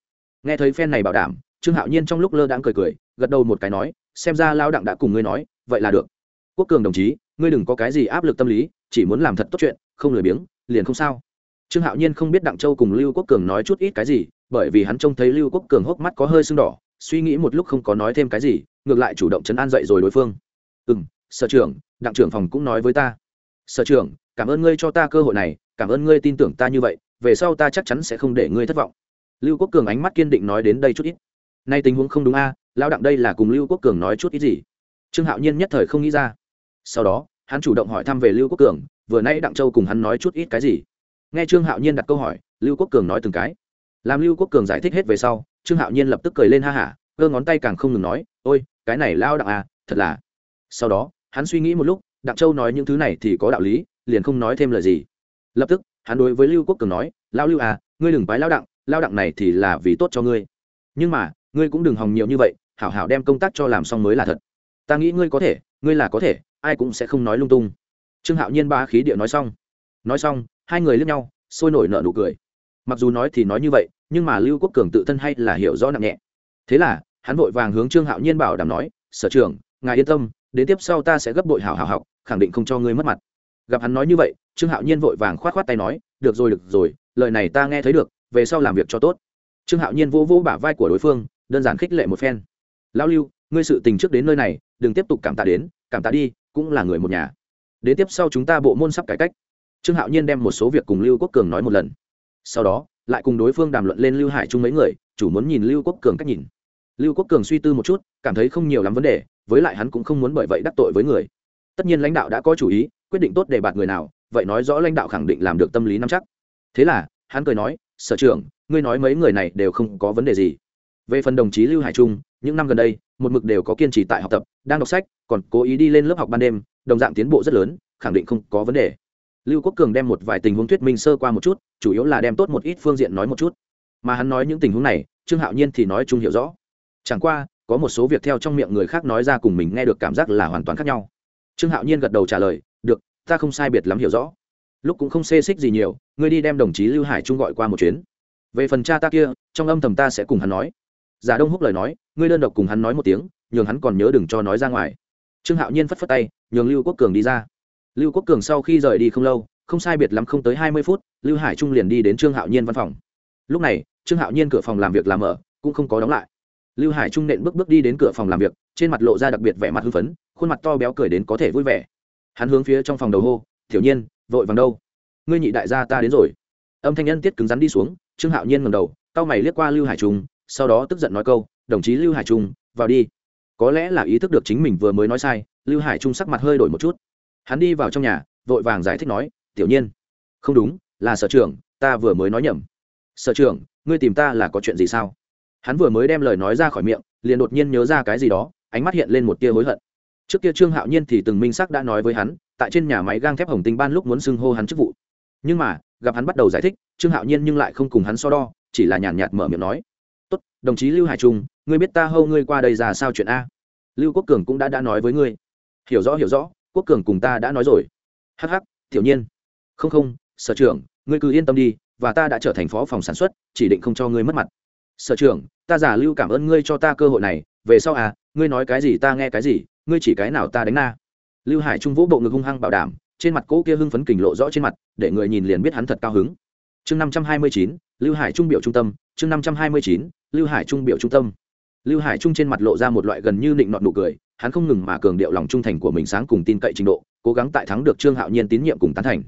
Nghe thấy phen này bảo đảm, trương hạo nhiên trong lúc lơ đãng cười cười, gật đầu một cái nói xem ra lao đặng đã cùng ngươi nói, vậy là được. Quốc cường đồng chí, ngươi đừng có cái gì áp lực tâm lý, chỉ muốn làm thật tốt chuyện, không lười biếng, liền không sao. Trương hạo nhiên không biết đặng châu cùng lưu quốc cường nói chút ít cái gì, bởi vì hắn trông thấy lưu quốc cường hốc mắt có hơi sưng đỏ, suy nghĩ một lúc không có nói thêm cái gì, ngược lại chủ động chấn an dậy rồi đối phương. Ừ m sở trưởng, đặng trưởng phòng cũng nói với ta. Sở trưởng, cảm ơn ngươi cho ta cơ hội này, cảm ơn ngươi tin tưởng ta như vậy, về sau ta chắc chắn sẽ không để ngươi thất vọng. Lưu quốc cường ánh mắt kiên định nói đến đây chút ít nay tình huống không đúng a à, lao đặng đây là cùng lưu quốc cường nói chút ít gì? Trương hạo nhiên nhất thời không nghĩ ra. Sau đó hắn chủ động hỏi thăm về lưu quốc cường vừa nay đặng châu cùng hắn nói chút ít cái gì? Nghe trương hạo nhiên đặt câu hỏi lưu quốc cường nói từng cái. Làm lưu quốc cường giải thích hết về sau trương hạo nhiên lập tức cười lên ha hả cơ ngón tay càng không ngừng nói ôi cái này lao đặng à thật là. Sau đó hắn suy nghĩ một lúc đặng châu nói những thứ này thì có đạo lý liền không nói thêm lời gì. Lập tức hắn đối với lưu quốc cường nói lao lưu à ngươi đừng bái lao đặng lao đặng này thì là vì tốt cho ngươi. Nhưng mà ngươi cũng đừng hòng nhiều như vậy, hảo hảo đem công tác cho làm xong mới là thật. Ta nghĩ ngươi có thể, ngươi là có thể, ai cũng sẽ không nói lung tung. Trương hạo nhiên ba khí địa nói xong. Nói xong, hai người lướt nhau, sôi nổi nợ nụ cười. Mặc dù nói thì nói như vậy, nhưng mà lưu quốc cường tự thân hay là hiểu rõ nặng nhẹ. Thế là, hắn vội vàng hướng trương hạo nhiên bảo đảm nói, sở trưởng, ngài yên tâm, đến tiếp sau ta sẽ gấp bội hảo hảo học, khẳng định không cho ngươi mất mặt. Gặp hắn nói như vậy, trương hạo nhiên vội vàng k h o á t k h o á t tay nói, được rồi được rồi, lời này ta nghe thấy được, về sau làm việc cho tốt. Trương hạo nhiên vỗ vỗ bả vai của đối phương đơn giản khích lệ một phen. Lao lưu, ngươi sự tình trước đến nơi này, đừng tiếp tục cảm tạ đến, cảm tạ đi, cũng là người một nhà. Đến tiếp sau chúng ta bộ môn sắp cải cách. Trương hạo nhiên đem một số việc cùng lưu quốc cường nói một lần. Sau đó, lại cùng đối phương đàm luận lên lưu hải chung mấy người, chủ muốn nhìn lưu quốc cường cách nhìn. Lưu quốc cường suy tư một chút, cảm thấy không nhiều lắm vấn đề, với lại hắn cũng không muốn bởi vậy đắc tội với người. Tất nhiên lãnh đạo đã có chủ ý, quyết định tốt để bạt người nào, vậy nói rõ lãnh đạo khẳng định làm được tâm lý nắm chắc. Thế là, hắn cười nói, sở trưởng, ngươi nói mấy người này đều không có vấn đề gì về phần đồng chí lưu hải trung, những năm gần đây, một mực đều có kiên trì tại học tập, đang đọc sách, còn cố ý đi lên lớp học ban đêm, đồng dạng tiến bộ rất lớn, khẳng định không có vấn đề. Lưu quốc cường đem một vài tình huống thuyết minh sơ qua một chút, chủ yếu là đem tốt một ít phương diện nói một chút. Mà hắn nói những tình huống này, trương hạo nhiên thì nói chung hiểu rõ. Chẳng qua, có một số việc theo trong miệng người khác nói ra cùng mình nghe được cảm giác là hoàn toàn khác nhau. Trương hạo nhiên gật đầu trả lời, được, ta không sai biệt lắm hiểu rõ. Lúc cũng không xê xích gì nhiều, ngươi đi đem đồng chí lưu hải trung gọi qua một chuyến. Về phần cha ta kia, trong âm thầm ta sẽ cùng hắn nói giả đông húc lời nói, ngươi đơn độc cùng hắn nói một tiếng, nhường hắn còn nhớ đừng cho nói ra ngoài. Trương hạo nhiên phất phất tay, nhường lưu quốc cường đi ra. Lưu quốc cường sau khi rời đi không lâu, không sai biệt lắm không tới hai mươi phút, lưu hải trung liền đi đến trương hạo nhiên văn phòng. Lúc này, trương hạo nhiên cửa phòng làm việc làm ở cũng không có đóng lại. Lưu hải trung nện bước bước đi đến cửa phòng làm việc, trên mặt lộ ra đặc biệt vẻ mặt hưng phấn, khuôn mặt to béo cười đến có thể vui vẻ. Hắn hướng phía trong phòng đầu hô thiểu nhiên, vội vàng đâu? Ngươi nhị đại gia ta đến rồi. Âm thanh nhân tiết cứng rắn đi xuống, trương hạo nhiên ngầm đầu, cau mày liếc qua lưu hải trung sau đó tức giận nói câu, đồng chí lưu hải trung, vào đi. Có lẽ là ý thức được chính mình vừa mới nói sai, lưu hải trung sắc mặt hơi đổi một chút. Hắn đi vào trong nhà, vội vàng giải thích nói, tiểu nhiên. Không đúng, là sở trưởng, ta vừa mới nói nhầm. Sở trưởng, ngươi tìm ta là có chuyện gì sao? Hắn vừa mới đem lời nói ra khỏi miệng, liền đột nhiên nhớ ra cái gì đó, ánh mắt hiện lên một tia hối hận. Trước kia trương hạo nhiên thì từng minh sắc đã nói với hắn, tại trên nhà máy gang thép hồng tinh ban lúc muốn xưng hô hắn chức vụ. Nhưng mà, gặp hắn bắt đầu giải thích, trương hạo nhiên nhưng lại không cùng hắn so đo, chỉ là nhàn nhạt mở miệng nói tốt, đồng chí lưu hải trung, ngươi biết ta hâu ngươi qua đây ra sao chuyện a? Lưu quốc cường cũng đã đã nói với ngươi. Hiểu rõ hiểu rõ, quốc cường cùng ta đã nói rồi. Hh tiểu nhiên. Không không, sở trưởng, ngươi cứ yên tâm đi, và ta đã trở thành phó phòng sản xuất, chỉ định không cho ngươi mất mặt. Sở trưởng, ta giả lưu cảm ơn ngươi cho ta cơ hội này, về sau à ngươi nói cái gì ta nghe cái gì, ngươi chỉ cái nào ta đánh na. Lưu hải trung vũ bộ ngực hung hăng bảo đảm, trên mặt cỗ kia hưng phấn kình lộ rõ trên mặt, để người nhìn liền biết hắn thật cao hứng. Chương năm trăm hai mươi chín, lưu hải trung biểu trung tâm chương năm trăm hai mươi chín, lưu hải trung biểu trung tâm. Lưu hải trung trên mặt lộ ra một loại gần như định nọn nụ cười, hắn không ngừng mà cường điệu lòng trung thành của mình sáng cùng tin cậy trình độ, cố gắng tại thắng được trương hạo nhiên tín nhiệm cùng tán thành.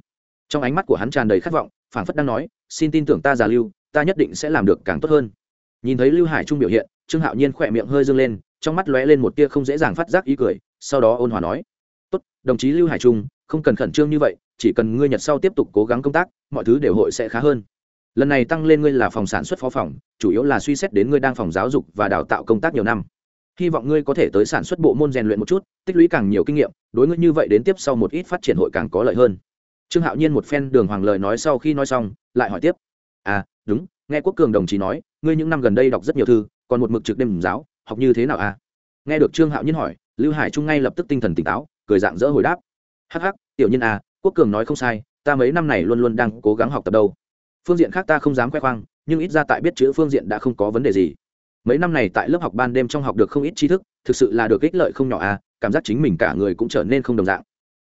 Trong ánh mắt của hắn tràn đầy khát vọng, phảng phất đang nói, xin tin tưởng ta già lưu, ta nhất định sẽ làm được càng tốt hơn. Nhìn thấy lưu hải trung biểu hiện, trương hạo nhiên khỏe miệng hơi dâng lên, trong mắt lóe lên một tia không dễ dàng phát giác ý cười, sau đó ôn hòa nói, tốt, đồng chí lưu hải trung, không cần khẩn trương như vậy, chỉ cần ngươi nhật sau tiếp tục cố gắng công tác, mọi thứ đều hội sẽ khá hơn lần này tăng lên ngươi là phòng sản xuất phó phòng, chủ yếu là suy xét đến ngươi đang phòng giáo dục và đào tạo công tác nhiều năm. Hy vọng ngươi có thể tới sản xuất bộ môn rèn luyện một chút, tích lũy càng nhiều kinh nghiệm, đối ngươi như vậy đến tiếp sau một ít phát triển hội càng có lợi hơn. Trương hạo nhiên một phen đường hoàng lời nói sau khi nói xong, lại hỏi tiếp. À đúng, nghe quốc cường đồng chí nói, ngươi những năm gần đây đọc rất nhiều thư, còn một mực trực đêm giáo, học như thế nào à? Nghe được trương hạo nhiên hỏi, lưu hải trung ngay lập tức tinh thần tỉnh táo, cười dạng dỡ hồi đáp. Hắc hắc, tiểu nhân à quốc cường nói không sai, ta mấy năm này luôn luôn đang cố gắng học tập đâu phương diện khác ta không dám khoe khoang, nhưng ít ra tại biết chữ phương diện đã không có vấn đề gì. Mấy năm này tại lớp học ban đêm trong học được không ít tri thức, thực sự là được ích lợi không nhỏ à cảm giác chính mình cả người cũng trở nên không đồng dạng.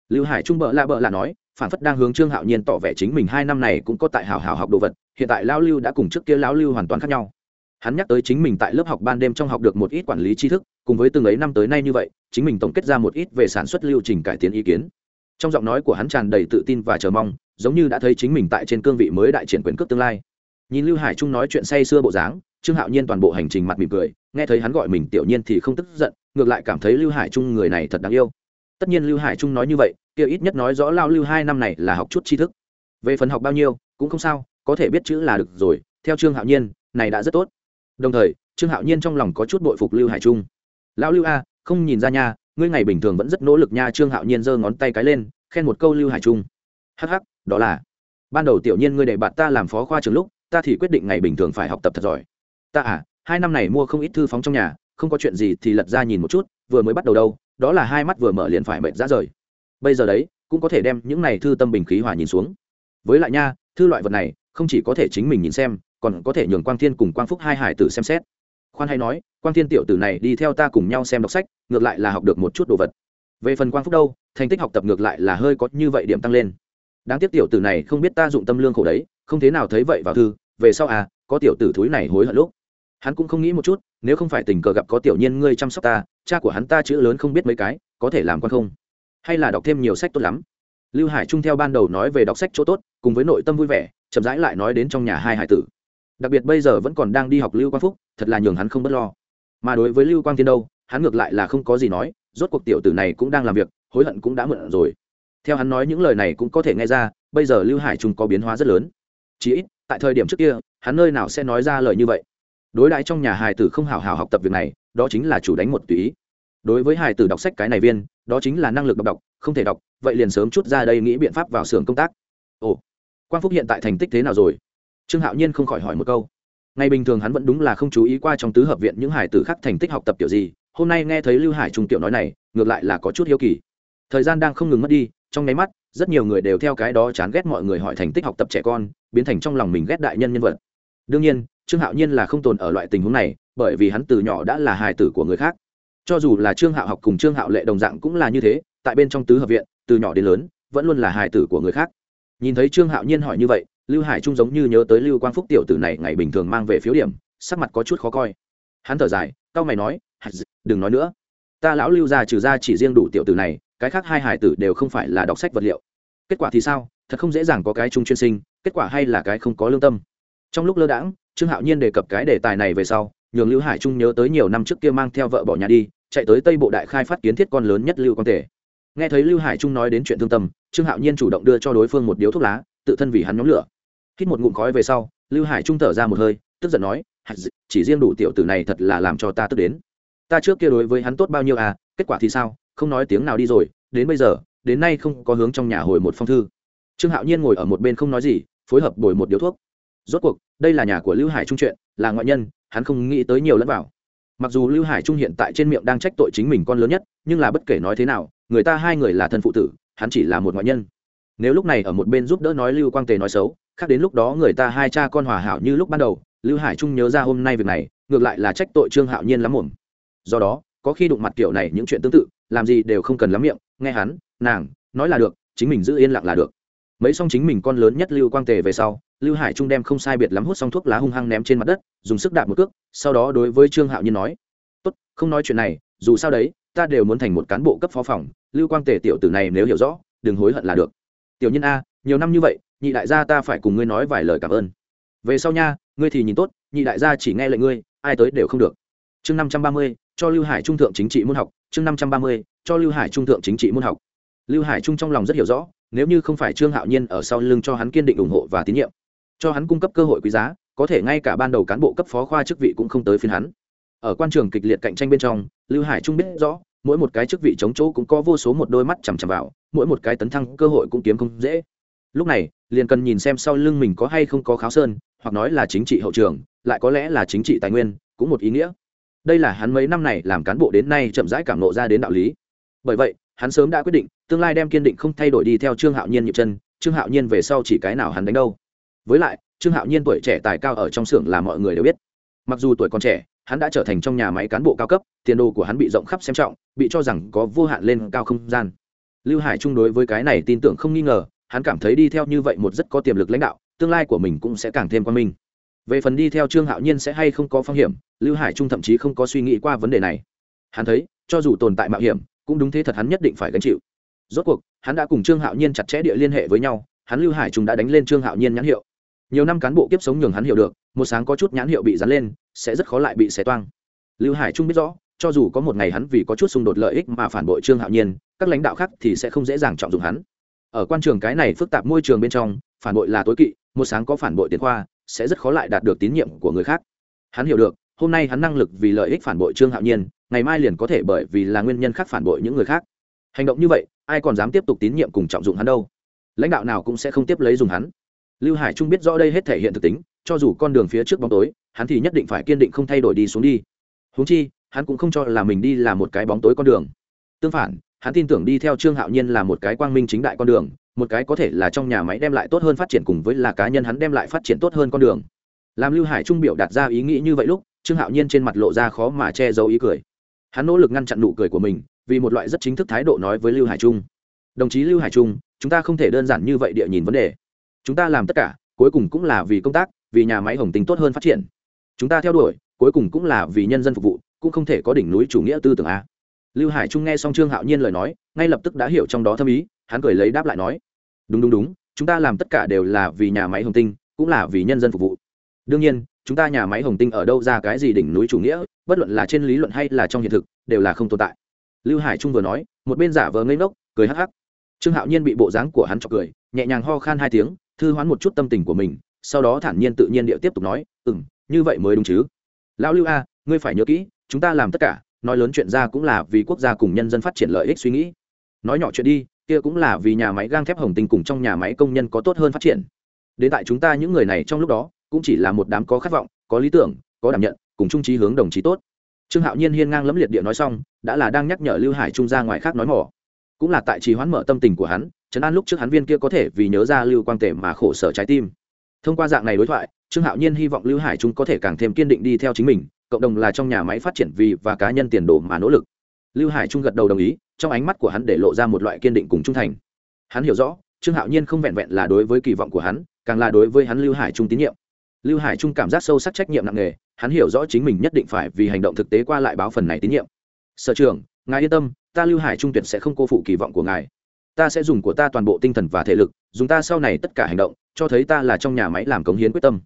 Lưu hải trung bợ la bợ là nói, phản phất đang hướng trương hạo nhiên tỏ vẻ chính mình hai năm này cũng có tại hảo hảo học đồ vật, hiện tại lao lưu đã cùng trước kia lao lưu hoàn toàn khác nhau. Hắn nhắc tới chính mình tại lớp học ban đêm trong học được một ít quản lý tri thức, cùng với từng ấy năm tới nay như vậy, chính mình tổng kết ra một ít về sản xuất, lưu trình, cải tiến ý kiến. Trong giọng nói của hắn tràn đầy tự tin và chờ mong giống như đã thấy chính mình tại trên cương vị mới đại triển quyền cước tương lai. Nhìn lưu hải trung nói chuyện say sưa bộ dáng, trương hạo nhiên toàn bộ hành trình mặt mỉm cười, nghe thấy hắn gọi mình tiểu nhiên thì không tức giận, ngược lại cảm thấy lưu hải trung người này thật đáng yêu. Tất nhiên lưu hải trung nói như vậy, kia ít nhất nói rõ lao lưu hai năm này là học chút tri thức. Về phần học bao nhiêu, cũng không sao, có thể biết chữ là được rồi, theo trương hạo nhiên, này đã rất tốt. Đồng thời, trương hạo nhiên trong lòng có chút bội phục lưu hải trung. Lão lưu a, không nhìn ra nha, ngươi ngày bình thường vẫn rất nỗ lực nha. Trương hạo nhiên giơ ngón tay cái lên, khen một câu lưu hải trung. Hh đó là, ban đầu tiểu nhiên ngươi để bạn ta làm phó khoa trường lúc, ta thì quyết định ngày bình thường phải học tập thật giỏi. Ta à hai năm này mua không ít thư phóng trong nhà, không có chuyện gì thì lật ra nhìn một chút, vừa mới bắt đầu đâu, đó là hai mắt vừa mở liền phải mệt ra rời. Bây giờ đấy, cũng có thể đem những này thư tâm bình khí hòa nhìn xuống. Với lại nha, thư loại vật này, không chỉ có thể chính mình nhìn xem, còn có thể nhường quang thiên cùng quang phúc hai hải tử xem xét. Khoan hay nói, quang thiên tiểu tử này đi theo ta cùng nhau xem đọc sách, ngược lại là học được một chút đồ vật. Về phần quang phúc đâu, thành tích học tập ngược lại là hơi có như vậy điểm tăng lên đáng tiếc tiểu tử này không biết ta dụng tâm lương khổ đấy, không thế nào thấy vậy vào thư, về sau à có tiểu tử thúi này hối hận lúc. Hắn cũng không nghĩ một chút, nếu không phải tình cờ gặp có tiểu nhiên ngươi chăm sóc ta, cha của hắn ta chữ lớn không biết mấy cái, có thể làm con không? Hay là đọc thêm nhiều sách tốt lắm? Lưu hải trung theo ban đầu nói về đọc sách chỗ tốt, cùng với nội tâm vui vẻ, chậm rãi lại nói đến trong nhà hai hải tử. Đặc biệt bây giờ vẫn còn đang đi học lưu quang phúc, thật là nhường hắn không b ấ t lo. Mà đối với lưu quang tiên đâu, hắn ngược lại là không có gì nói, rốt cuộc tiểu tử này cũng đang làm việc, hối hận cũng đã mượn rồi theo hắn nói những lời này cũng có thể nghe ra, bây giờ lưu hải trung có biến hóa rất lớn. Chí ít, tại thời điểm trước kia, hắn nơi nào sẽ nói ra lời như vậy? Đối đãi trong nhà hài tử không hào hào học tập việc này, đó chính là chủ đánh một tùy ý. Đối với hài tử đọc sách cái này viên, đó chính là năng lực đọc đọc, không thể đọc, vậy liền sớm chút ra đây nghĩ biện pháp vào xưởng công tác. Ồ, quang phúc hiện tại thành tích thế nào rồi? Trương hạo nhiên không khỏi hỏi một câu. Ngày bình thường hắn vẫn đúng là không chú ý qua trong tứ hợp viện những hải tử khác thành tích học tập kiểu gì, hôm nay nghe thấy lưu hải trung tiểu nói này, ngược lại là có chút hiếu kỳ. Thời gian đang không ngừng mất đi trong nháy mắt, rất nhiều người đều theo cái đó chán ghét mọi người hỏi thành tích học tập trẻ con, biến thành trong lòng mình ghét đại nhân nhân vật. Đương nhiên, trương hạo nhiên là không tồn ở loại tình huống này, bởi vì hắn từ nhỏ đã là hài tử của người khác. Cho dù là trương hạo học cùng trương hạo lệ đồng dạng cũng là như thế, tại bên trong tứ hợp viện, từ nhỏ đến lớn, vẫn luôn là hài tử của người khác. Nhìn thấy trương hạo nhiên hỏi như vậy, lưu hải trung giống như nhớ tới lưu quang phúc tiểu tử này ngày bình thường mang về phiếu điểm, sắc mặt có chút khó coi. Hắn thở dài c mày nói đừng nói nữa. Ta lão lưu ra trừ ra chỉ riêng đủ tiểu tử này cái khác hai hải tử đều không phải là đọc sách vật liệu. Kết quả thì sao? Thật không dễ dàng có cái chung chuyên sinh, kết quả hay là cái không có lương tâm. Trong lúc lơ đãng, trương hạo nhiên đề cập cái đề tài này về sau, nhường lưu hải trung nhớ tới nhiều năm trước kia mang theo vợ bỏ nhà đi, chạy tới tây bộ đại khai phát kiến thiết con lớn nhất lưu quang tể. Nghe thấy lưu hải trung nói đến chuyện thương tâm, trương hạo nhiên chủ động đưa cho đối phương một điếu thuốc lá, tự thân vì hắn nhóm lửa. Hít một ngụm khói về sau, lưu hải trung thở ra một hơi, tức giận nói chỉ riêng đủ tiểu tử này thật là làm cho ta tức đến. Ta trước kia đối với hắn tốt bao nhiêu à kết quả thì sao? Không nói tiếng nào đi rồi, đến bây giờ, đến nay không có hướng trong nhà hồi một phong thư. Trương hạo nhiên ngồi ở một bên không nói gì, phối hợp bồi một điếu thuốc. Rốt cuộc, đây là nhà của lưu hải trung chuyện, là ngoại nhân, hắn không nghĩ tới nhiều lẫn vào. Mặc dù lưu hải trung hiện tại trên miệng đang trách tội chính mình con lớn nhất, nhưng là bất kể nói thế nào, người ta hai người là thân phụ tử, hắn chỉ là một ngoại nhân. Nếu lúc này ở một bên giúp đỡ nói lưu quang tề nói xấu, khác đến lúc đó người ta hai cha con hòa hảo như lúc ban đầu, lưu hải trung nhớ ra hôm nay việc này, ngược lại là trách tội trương hạo nhiên lắm mồm. Do đó có khi đụng mặt kiểu này những chuyện tương tự, làm gì đều không cần lắm miệng, nghe hắn, nàng, nói là được, chính mình giữ yên lặng là được. Mấy xong chính mình con lớn nhất lưu quang tề về sau, lưu hải trung đem không sai biệt lắm hút xong thuốc lá hung hăng ném trên mặt đất, dùng sức đạp một cước, sau đó đối với trương hạo nhiên nói, tốt, không nói chuyện này, dù sao đấy, ta đều muốn thành một cán bộ cấp phó phòng, lưu quang tề tiểu tử này nếu hiểu rõ, đừng hối hận là được. Tiểu nhân a, nhiều năm như vậy, nhị đại gia ta phải cùng ngươi nói vài lời cảm ơn. Về sau nha, ngươi thì nhìn tốt, nhị đại gia chỉ nghe lệnh ngươi, ai tới đều không được. Chương năm trăm ba mươi cho lưu hải trung thượng chính trị môn học, chương năm trăm ba mươi, cho lưu hải trung thượng chính trị môn học. Lưu hải trung trong lòng rất hiểu rõ, nếu như không phải trương hạo nhiên ở sau lưng cho hắn kiên định ủng hộ và tín nhiệm, cho hắn cung cấp cơ hội quý giá, có thể ngay cả ban đầu cán bộ cấp phó khoa chức vị cũng không tới phiên hắn. Ở quan trường kịch liệt cạnh tranh bên trong, lưu hải trung biết rõ, mỗi một cái chức vị chống chỗ cũng có vô số một đôi mắt chằm chằm vào, mỗi một cái tấn thăng cơ hội cũng kiếm không dễ. Lúc này, liền cần nhìn xem sau lưng mình có hay không có kháo sơn, hoặc nói là chính trị hậu trường, lại có lẽ là chính trị tài nguyên, cũng một ý nghĩa đây là hắn mấy năm này làm cán bộ đến nay chậm rãi cảm nộ ra đến đạo lý. Bởi vậy, hắn sớm đã quyết định, tương lai đem kiên định không thay đổi đi theo trương hạo nhiên nhịp chân, trương hạo nhiên về sau chỉ cái nào hắn đánh đâu. Với lại, trương hạo nhiên tuổi trẻ tài cao ở trong xưởng là mọi người đều biết. Mặc dù tuổi còn trẻ, hắn đã trở thành trong nhà máy cán bộ cao cấp, tiền đồ của hắn bị rộng khắp xem trọng, bị cho rằng có vô hạn lên cao không gian. Lưu hải trung đối với cái này tin tưởng không nghi ngờ, hắn cảm thấy đi theo như vậy một rất có tiềm lực lãnh đạo, tương lai của mình cũng sẽ càng thêm quan minh về phần đi theo trương hạo nhiên sẽ hay không có phong hiểm, lưu hải trung thậm chí không có suy nghĩ qua vấn đề này. Hắn thấy, cho dù tồn tại mạo hiểm, cũng đúng thế thật hắn nhất định phải gánh chịu. Rốt cuộc, hắn đã cùng trương hạo nhiên chặt chẽ địa liên hệ với nhau, hắn lưu hải trung đã đánh lên trương hạo nhiên nhãn hiệu. Nhiều năm cán bộ kiếp sống nhường hắn hiểu được, một sáng có chút nhãn hiệu bị dán lên, sẽ rất khó lại bị xé toang. Lưu hải trung biết rõ, cho dù có một ngày hắn vì có chút xung đột lợi ích mà phản bội trương hạo nhiên, các lãnh đạo khác thì sẽ không dễ dàng trọng dụng hắn. Ở quan trường cái này phức tạp môi trường bên trong, phản bội là tối kỵ, một sáng có phản bội tiền khoa sẽ rất khó lại đạt được tín nhiệm của người khác. Hắn hiểu được, hôm nay hắn năng lực vì lợi ích phản bội trương hạo nhiên, ngày mai liền có thể bởi vì là nguyên nhân khác phản bội những người khác. Hành động như vậy, ai còn dám tiếp tục tín nhiệm cùng trọng dụng hắn đâu? Lãnh đạo nào cũng sẽ không tiếp lấy dùng hắn. Lưu hải trung biết rõ đây hết thể hiện thực tính, cho dù con đường phía trước bóng tối, hắn thì nhất định phải kiên định không thay đổi đi xuống đi. Húng chi, hắn cũng không cho là mình đi là một cái bóng tối con đường. Tương phản, hắn tin tưởng đi theo trương hạo nhiên là một cái quang minh chính đại con đường một cái có thể là trong nhà máy đem lại tốt hơn phát triển cùng với là cá nhân hắn đem lại phát triển tốt hơn con đường. Làm lưu hải trung biểu đạt ra ý nghĩ như vậy lúc, trương hạo nhiên trên mặt lộ ra khó mà che giấu ý cười. Hắn nỗ lực ngăn chặn nụ cười của mình, vì một loại rất chính thức thái độ nói với lưu hải trung. Đồng chí lưu hải trung, chúng ta không thể đơn giản như vậy địa nhìn vấn đề. Chúng ta làm tất cả, cuối cùng cũng là vì công tác, vì nhà máy hồng tính tốt hơn phát triển. Chúng ta theo đuổi, cuối cùng cũng là vì nhân dân phục vụ, cũng không thể có đỉnh núi chủ nghĩa tư tưởng a. Lưu hải trung nghe xong trương hạo nhiên lời nói, ngay lập tức đã hiểu trong đó thâm ý, hắn cười lấy đáp lại nói đúng đúng đúng, chúng ta làm tất cả đều là vì nhà máy hồng tinh, cũng là vì nhân dân phục vụ. Đương nhiên, chúng ta nhà máy hồng tinh ở đâu ra cái gì đỉnh núi chủ nghĩa, bất luận là trên lý luận hay là trong hiện thực, đều là không tồn tại. Lưu hải trung vừa nói, một bên giả vờ ngây ngốc, cười hắc hắc. Trương hạo nhiên bị bộ dáng của hắn chọc cười, nhẹ nhàng ho khan hai tiếng, thư hoán một chút tâm tình của mình, sau đó thản nhiên tự nhiên điệu tiếp tục nói ừ m như vậy mới đúng chứ. Lão lưu a, ngươi phải nhớ kỹ, chúng ta làm tất cả, nói lớn chuyện ra cũng là vì quốc gia cùng nhân dân phát triển lợi ích suy nghĩ. Nói nhỏ chuyện đi kia cũng là vì nhà máy gang thép hồng tinh cùng trong nhà máy công nhân có tốt hơn phát triển. Đến tại chúng ta những người này trong lúc đó, cũng chỉ là một đám có khát vọng, có lý tưởng, có đảm nhận, cùng trung trí hướng đồng chí tốt. Trương hạo nhiên hiên ngang lẫm liệt địa nói xong, đã là đang nhắc nhở lưu hải trung ra ngoài khác nói mỏ. Cũng là tại trì hoãn mở tâm tình của hắn, trấn an lúc trước hắn viên kia có thể vì nhớ ra lưu quang tể mà khổ sở trái tim. Thông qua dạng này đối thoại, trương hạo nhiên hy vọng lưu hải trung có thể càng thêm kiên định đi theo chính mình, cộng đồng là trong nhà máy phát triển vì và cá nhân tiền đồ mà nỗ lực lưu hải trung gật đầu đồng ý, trong ánh mắt của hắn để lộ ra một loại kiên định cùng trung thành. Hắn hiểu rõ, trương hạo nhiên không vẹn vẹn là đối với kỳ vọng của hắn, càng là đối với hắn lưu hải trung tín nhiệm. Lưu hải trung cảm giác sâu sắc trách nhiệm nặng nề, hắn hiểu rõ chính mình nhất định phải vì hành động thực tế qua lại báo phần này tín nhiệm. Sở trường ngài yên tâm, ta lưu hải trung tuyệt sẽ không cô phụ kỳ vọng của ngài. Ta sẽ dùng của ta toàn bộ tinh thần và thể lực, dùng ta sau này tất cả hành động, cho thấy ta là trong nhà máy làm cống hiến quyết tâm.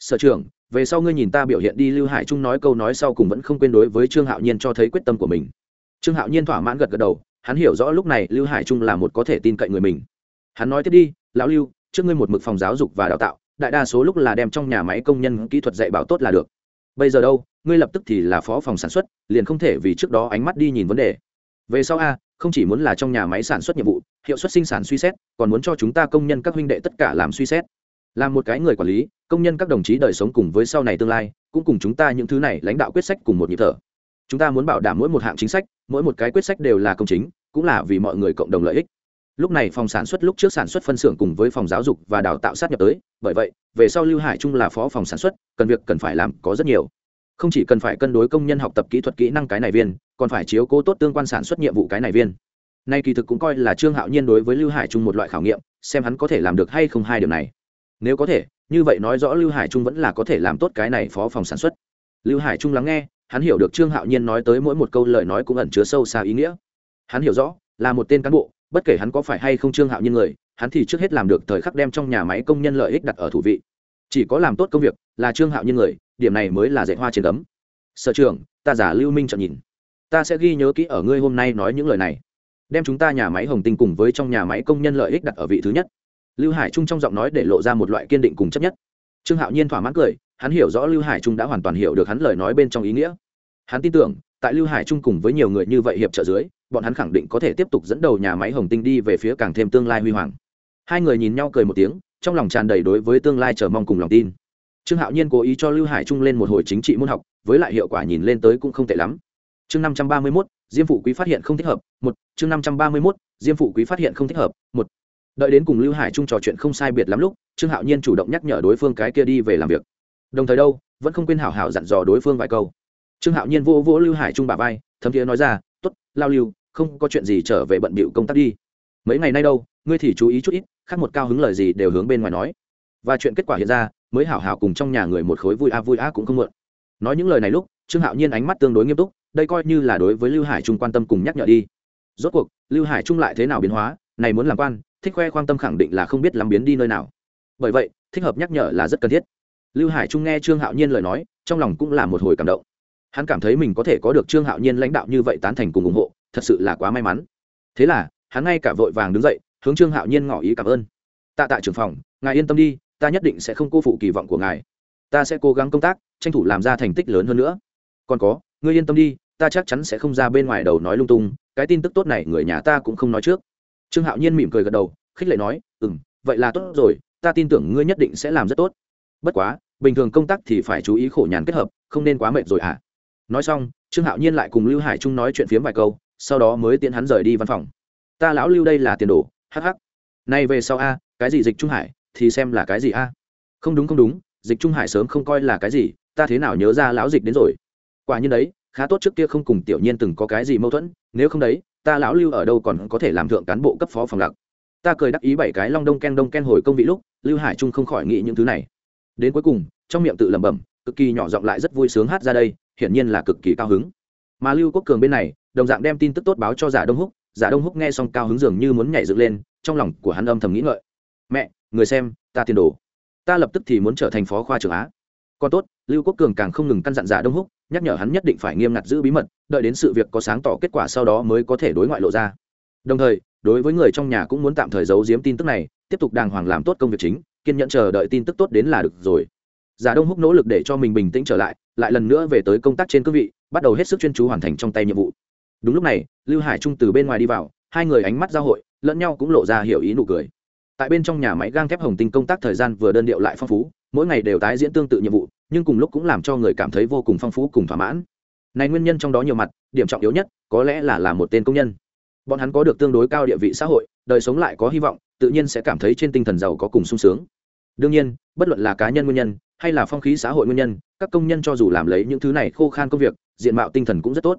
Sở trường về sau ngươi nhìn ta biểu hiện đi. Lưu hải trung nói câu nói sau cùng vẫn không quên đối với trương hạo nhiên cho thấy quyết tâm của mình trương hạo nhiên thỏa mãn gật gật đầu, hắn hiểu rõ lúc này lưu hải trung là một có thể tin cậy người mình. Hắn nói tiếp đi, lão lưu, trước ngươi một mực phòng giáo dục và đào tạo, đại đa số lúc là đem trong nhà máy công nhân kỹ thuật dạy bảo tốt là được. Bây giờ đâu, ngươi lập tức thì là phó phòng sản xuất, liền không thể vì trước đó ánh mắt đi nhìn vấn đề. Về sau a, không chỉ muốn là trong nhà máy sản xuất nhiệm vụ, hiệu suất sinh sản suy xét, còn muốn cho chúng ta công nhân các huynh đệ tất cả làm suy xét. Làm một cái người quản lý, công nhân các đồng chí đời sống cùng với sau này tương lai, cũng cùng chúng ta những thứ này lãnh đạo quyết sách cùng một nhịp thở. Chúng ta muốn bảo đảm mỗi một hạng chính sách mỗi một cái quyết sách đều là công chính, cũng là vì mọi người cộng đồng lợi ích. Lúc này phòng sản xuất lúc trước sản xuất phân xưởng cùng với phòng giáo dục và đào tạo sát nhập tới, bởi vậy, về sau lưu hải trung là phó phòng sản xuất, cần việc cần phải làm có rất nhiều. Không chỉ cần phải cân đối công nhân học tập kỹ thuật kỹ năng cái này viên, còn phải chiếu cố tốt tương quan sản xuất nhiệm vụ cái này viên. Nay kỳ thực cũng coi là trương hạo nhiên đối với lưu hải trung một loại khảo nghiệm, xem hắn có thể làm được hay không hai điều này. Nếu có thể, như vậy nói rõ lưu hải trung vẫn là có thể làm tốt cái này phó phòng sản xuất. Lưu hải trung lắng nghe hắn hiểu được trương hạo nhiên nói tới mỗi một câu lời nói cũng ẩn chứa sâu xa ý nghĩa. Hắn hiểu rõ, là một tên cán bộ, bất kể hắn có phải hay không trương hạo nhiên người, hắn thì trước hết làm được thời khắc đem trong nhà máy công nhân lợi ích đặt ở thủ vị. Chỉ có làm tốt công việc là trương hạo nhiên người, điểm này mới là dạy hoa trên tấm sở trường ta giả lưu minh chọn nhìn. Ta sẽ ghi nhớ kỹ ở ngươi hôm nay nói những lời này. Đem chúng ta nhà máy hồng tinh cùng với trong nhà máy công nhân lợi ích đặt ở vị thứ nhất. Lưu hải trung trong giọng nói để lộ ra một loại kiên định cùng chấp nhất. Trương hạo nhiên thỏa mãn cười, hắn hiểu rõ lưu hải trung đã hoàn toàn hiểu được hắn lời nói bên trong ý nghĩa hắn tin tưởng, tại lưu hải trung cùng với nhiều người như vậy hiệp trợ dưới, bọn hắn khẳng định có thể tiếp tục dẫn đầu nhà máy hồng tinh đi về phía càng thêm tương lai huy hoàng. Hai người nhìn nhau cười một tiếng, trong lòng tràn đầy đối với tương lai chờ mong cùng lòng tin. Trương hạo nhiên cố ý cho lưu hải trung lên một hồi chính trị môn học, với lại hiệu quả nhìn lên tới cũng không tệ lắm. Chương năm trăm ba mươi mốt, diêm phụ quý phát hiện không thích hợp, một. Chương năm trăm ba mươi mốt, diêm phụ quý phát hiện không thích hợp, một. Đợi đến cùng lưu hải trung trò chuyện không sai biệt lắm lúc, trương hạo nhiên chủ động nhắc nhở đối phương cái kia đi về làm việc. Đồng thời đâu, vẫn không quên hảo hảo dặn dò đối phương vài câu trương hạo nhiên vô vô lưu hải trung bà vai, thấm thiế nói ra t ố t lao lưu, không có chuyện gì trở về bận bịu công tác đi. Mấy ngày nay đâu, ngươi thì chú ý chút ít, khác một cao hứng lời gì đều hướng bên ngoài nói. Và chuyện kết quả hiện ra, mới hảo hảo cùng trong nhà người một khối vui a vui a cũng không mượn nói những lời này lúc, trương hạo nhiên ánh mắt tương đối nghiêm túc, đây coi như là đối với lưu hải trung quan tâm cùng nhắc nhở đi. Rốt cuộc, lưu hải trung lại thế nào biến hóa, này muốn làm quan, thích khoe quan tâm khẳng định là không biết làm biến đi nơi nào. Bởi vậy, thích hợp nhắc nhở là rất cần thiết. Lưu hải trung nghe trương hạo nhiên lời nói, trong lòng cũng là một hồi cảm động hắn cảm thấy mình có thể có được trương hạo nhiên lãnh đạo như vậy tán thành cùng ủng hộ, thật sự là quá may mắn. Thế là, hắn ngay cả vội vàng đứng dậy, hướng trương hạo nhiên ngỏ ý cảm ơn. Tạ tạ trưởng phòng, ngài yên tâm đi, ta nhất định sẽ không cô phụ kỳ vọng của ngài. Ta sẽ cố gắng công tác, tranh thủ làm ra thành tích lớn hơn nữa. Còn có, ngươi yên tâm đi, ta chắc chắn sẽ không ra bên ngoài đầu nói lung tung, cái tin tức tốt này người nhà ta cũng không nói trước. Trương hạo nhiên mỉm cười gật đầu, khích lệ nói ừ m vậy là tốt rồi, ta tin tưởng ngươi nhất định sẽ làm rất tốt. Bất quá, bình thường công tác thì phải chú ý khổ nhàn kết hợp, không nên quá mệt rồi ạ à? Nói xong, trương hạo nhiên lại cùng lưu hải trung nói chuyện phiếm vài câu, sau đó mới tiễn hắn rời đi văn phòng. Ta lão lưu đây là tiền đồ hh nay về sau a, cái gì dịch trung hải, thì xem là cái gì a. Không đúng không đúng, dịch trung hải sớm không coi là cái gì, ta thế nào nhớ ra lão dịch đến rồi. Quả nhiên đấy, khá tốt trước kia không cùng tiểu nhiên từng có cái gì mâu thuẫn, nếu không đấy, ta lão lưu ở đâu còn có thể làm thượng cán bộ cấp phó phòng lặc. Ta cười đắc ý bảy cái long đông ken đông ken hồi công vị lúc, lưu hải trung không khỏi nghĩ những thứ này. Đến cuối cùng, trong miệng tự lẩm bẩm cực kỳ nhỏ giọng lại rất vui sướng hát ra đây, hiển nhiên là cực kỳ cao hứng. Mà lưu quốc cường bên này, đồng dạng đem tin tức tốt báo cho giả đông húc, giả đông húc nghe xong cao hứng dường như muốn nhảy dựng lên, trong lòng của hắn âm thầm nghĩ ngợi. Mẹ, người xem, ta tiền đồ. Ta lập tức thì muốn trở thành phó khoa trưởng á. Còn tốt, lưu quốc cường càng không ngừng căn dặn giả đông húc, nhắc nhở hắn nhất định phải nghiêm ngặt giữ bí mật, đợi đến sự việc có sáng tỏ kết quả sau đó mới có thể đối ngoại lộ ra. Đồng thời, đối với người trong nhà cũng muốn tạm thời giấu giếm tin tức này, tiếp tục đàng hoàng làm tốt công việc chính, kiên nhẫn chờ đợi tin tức tốt đến là được rồi giả đông húc nỗ lực để cho mình bình tĩnh trở lại lại lần nữa về tới công tác trên cương vị, bắt đầu hết sức chuyên chú hoàn thành trong tay nhiệm vụ. Đúng lúc này, lưu hải trung từ bên ngoài đi vào, hai người ánh mắt giao hội, lẫn nhau cũng lộ ra hiểu ý nụ cười. Tại bên trong nhà máy gang thép hồng tinh công tác thời gian vừa đơn điệu lại phong phú, mỗi ngày đều tái diễn tương tự nhiệm vụ, nhưng cùng lúc cũng làm cho người cảm thấy vô cùng phong phú cùng thỏa mãn. Này nguyên nhân trong đó nhiều mặt, điểm trọng yếu nhất, có lẽ là là một tên công nhân. Bọn hắn có được tương đối cao địa vị xã hội, đời sống lại có hy vọng, tự nhiên sẽ cảm thấy trên tinh thần giàu có cùng sung sướng. Đương nhiên, bất luận là cá nhân nguyên nhân hay là phong khí xã hội nguyên nhân, các công nhân cho dù làm lấy những thứ này khô khan công việc, diện mạo tinh thần cũng rất tốt.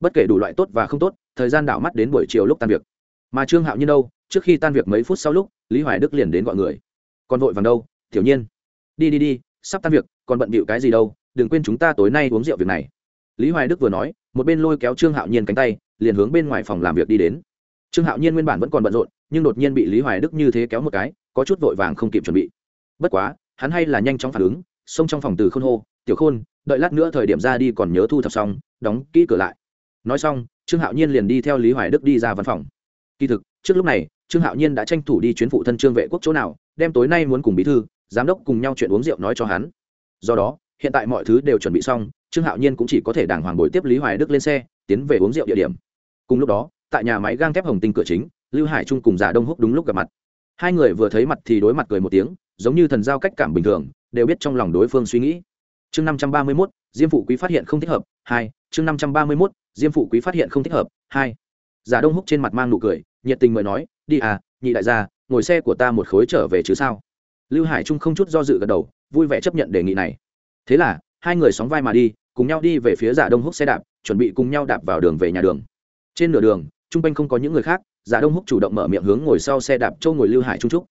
Bất kể đủ loại tốt và không tốt, thời gian đảo mắt đến buổi chiều lúc tan việc. Mà trương hạo nhiên đâu, trước khi tan việc mấy phút sau lúc, lý hoài đức liền đến gọi người. Còn vội vàng đâu, tiểu nhiên. Đi đi đi, sắp tan việc, còn bận bịu cái gì đâu, đừng quên chúng ta tối nay uống rượu việc này. Lý hoài đức vừa nói, một bên lôi kéo trương hạo nhiên cánh tay, liền hướng bên ngoài phòng làm việc đi đến. Trương hạo nhiên nguyên bản vẫn còn bận rộn, nhưng đột nhiên bị lý hoài đức như thế kéo một cái, có chút vội vàng không kịp chuẩn bị. Bất quá hắn hay là nhanh chóng phản ứng, xông trong phòng từ khôn hô, tiểu khôn, đợi lát nữa thời điểm ra đi còn nhớ thu thập xong, đóng kỹ cửa lại. Nói xong, trương hạo nhiên liền đi theo lý hoài đức đi ra văn phòng. Kỳ thực, trước lúc này, trương hạo nhiên đã tranh thủ đi chuyến phụ thân trương vệ quốc chỗ nào, đem tối nay muốn cùng bí thư, giám đốc cùng nhau chuyện uống rượu nói cho hắn. Do đó, hiện tại mọi thứ đều chuẩn bị xong, trương hạo nhiên cũng chỉ có thể đàng hoàng bồi tiếp lý hoài đức lên xe, tiến về uống rượu địa điểm. Cùng lúc đó, tại nhà máy gang thép hồng tinh cửa chính, lưu hải trung cùng giả đông húc đúng lúc gặp mặt. Hai người vừa thấy mặt thì đối mặt cười một tiếng giống như thần giao cách cảm bình thường, đều biết trong lòng đối phương suy nghĩ. Chương năm trăm ba mươi mốt, diêm phụ quý phát hiện không thích hợp, hai, chương năm trăm ba mươi mốt, diêm phụ quý phát hiện không thích hợp, hai. Giả đông húc trên mặt mang nụ cười, nhiệt tình mời nói, đi à nhị đại gia, ngồi xe của ta một khối trở về chứ sao? Lưu hải trung không chút do dự gật đầu, vui vẻ chấp nhận đề nghị này. Thế là, hai người sóng vai mà đi, cùng nhau đi về phía giả đông húc xe đạp, chuẩn bị cùng nhau đạp vào đường về nhà đường. Trên nửa đường, trung quanh không có những người khác, giả đông húc chủ động mở miệng hướng ngồi sau xe đạp châu ngồi lưu hải trung trúc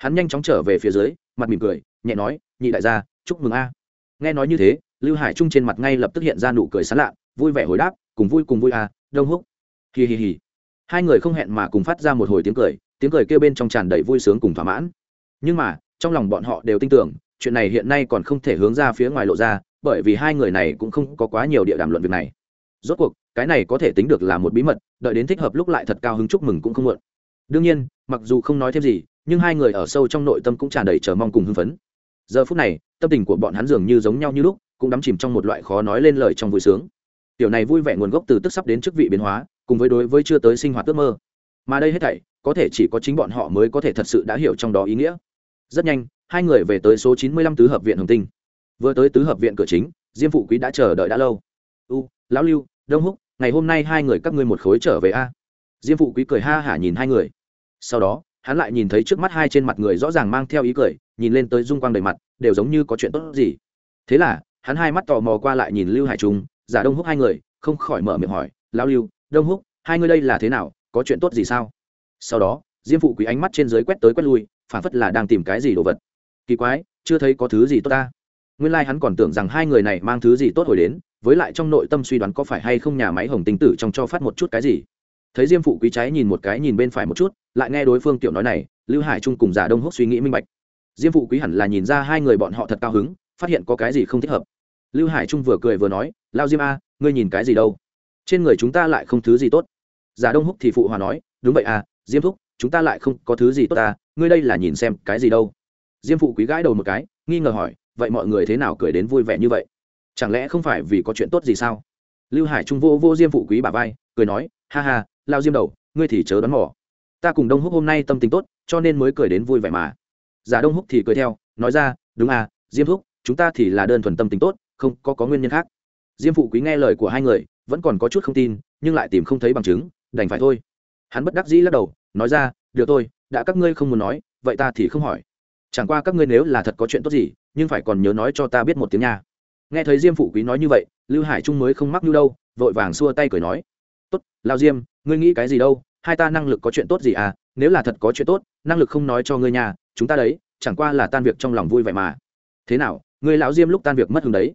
hắn nhanh chóng trở về phía dưới, mặt mỉm cười, nhẹ nói, nhị đại gia, chúc mừng a. Nghe nói như thế, lưu hải trung trên mặt ngay lập tức hiện ra nụ cười sán lạ, vui vẻ hồi đáp, cùng vui cùng vui à đông húc. Hì hì hì hai người không hẹn mà cùng phát ra một hồi tiếng cười tiếng cười kêu bên trong tràn đầy vui sướng cùng thỏa mãn. Nhưng mà, trong lòng bọn họ đều tin tưởng, chuyện này hiện nay còn không thể hướng ra phía ngoài lộ ra, bởi vì hai người này cũng không có quá nhiều địa đàm luận việc này. Rốt cuộc, cái này có thể tính được là một bí mật, đợi đến thích hợp lúc lại thật cao hứng chúc mừng cũng không muộn. Đương nhiên, mặc dù không nói thêm gì nhưng hai người ở sâu trong nội tâm cũng tràn đầy chờ mong cùng hưng phấn. Giờ phút này, tâm tình của bọn hắn dường như giống nhau như lúc, cũng đắm chìm trong một loại khó nói lên lời trong vui sướng. Tiểu này vui vẻ nguồn gốc từ tức sắp đến chức vị biến hóa, cùng với đối với chưa tới sinh hoạt ước mơ. Mà đây hết thảy, có thể chỉ có chính bọn họ mới có thể thật sự đã hiểu trong đó ý nghĩa. Rất nhanh, hai người về tới số chín mươi lăm tứ hợp viện hồng tinh. Vừa tới tứ hợp viện cửa chính, diêm phụ quý đã chờ đợi đã lâu. U, lão lưu, đông húc, ngày hôm nay hai người các ngươi một khối trở về a? Diêm phụ quý cười ha hả nhìn hai người. Sau đó hắn lại nhìn thấy trước mắt hai trên mặt người rõ ràng mang theo ý cười, nhìn lên tới dung quang đầy mặt, đều giống như có chuyện tốt gì. Thế là, hắn hai mắt tò mò qua lại nhìn lưu hải trung, giả đông húc hai người, không khỏi mở miệng hỏi, lão lưu, đông húc, hai người đây là thế nào, có chuyện tốt gì sao? Sau đó, diêm phụ quý ánh mắt trên dưới quét tới quét lui, phản phất là đang tìm cái gì đồ vật. Kỳ quái, chưa thấy có thứ gì tốt ta. Nguyên lai、like、hắn còn tưởng rằng hai người này mang thứ gì tốt hồi đến, với lại trong nội tâm suy đoán có phải hay không nhà máy hồng tinh tử trong cho phát một chút cái gì thấy diêm phụ quý trái nhìn một cái nhìn bên phải một chút, lại nghe đối phương tiểu nói này, lưu hải trung cùng giả đông húc suy nghĩ minh bạch. Diêm phụ quý hẳn là nhìn ra hai người bọn họ thật cao hứng, phát hiện có cái gì không thích hợp. Lưu hải trung vừa cười vừa nói, lao diêm a, ngươi nhìn cái gì đâu? Trên người chúng ta lại không thứ gì tốt. Giả đông húc thì phụ hòa nói, đúng vậy à diêm thúc, chúng ta lại không có thứ gì tốt ta, ngươi đây là nhìn xem cái gì đâu? Diêm phụ quý gãi đầu một cái, nghi ngờ hỏi, vậy mọi người thế nào cười đến vui vẻ như vậy? Chẳng lẽ không phải vì có chuyện tốt gì sao? Lưu hải trung vô vô diêm phụ quý bà vai, cười nói, ha ha lao diêm đầu, ngươi thì chớ đoán mỏ ta cùng đông húc hôm nay tâm tình tốt, cho nên mới cười đến vui vẻ mà. Giả đông húc thì cười theo, nói ra, đúng à diêm thúc chúng ta thì là đơn thuần tâm tình tốt, không, có có nguyên nhân khác. Diêm phụ quý nghe lời của hai người, vẫn còn có chút không tin, nhưng lại tìm không thấy bằng chứng, đành phải thôi. Hắn bất đắc dĩ lắc đầu, nói ra, được thôi, đã các ngươi không muốn nói, vậy ta thì không hỏi. Chẳng qua các ngươi nếu là thật có chuyện tốt gì, nhưng phải còn nhớ nói cho ta biết một tiếng nha. Nghe thấy diêm phụ quý nói như vậy, lưu hải trung mới không mắc như đâu, vội vàng xua tay cười nói. Tốt, lao diêm ngươi nghĩ cái gì đâu, hai ta năng lực có chuyện tốt gì à nếu là thật có chuyện tốt, năng lực không nói cho ngươi nhà chúng ta đấy, chẳng qua là tan việc trong lòng vui vậy mà. Thế nào, ngươi lão diêm lúc tan việc mất hứng đấy?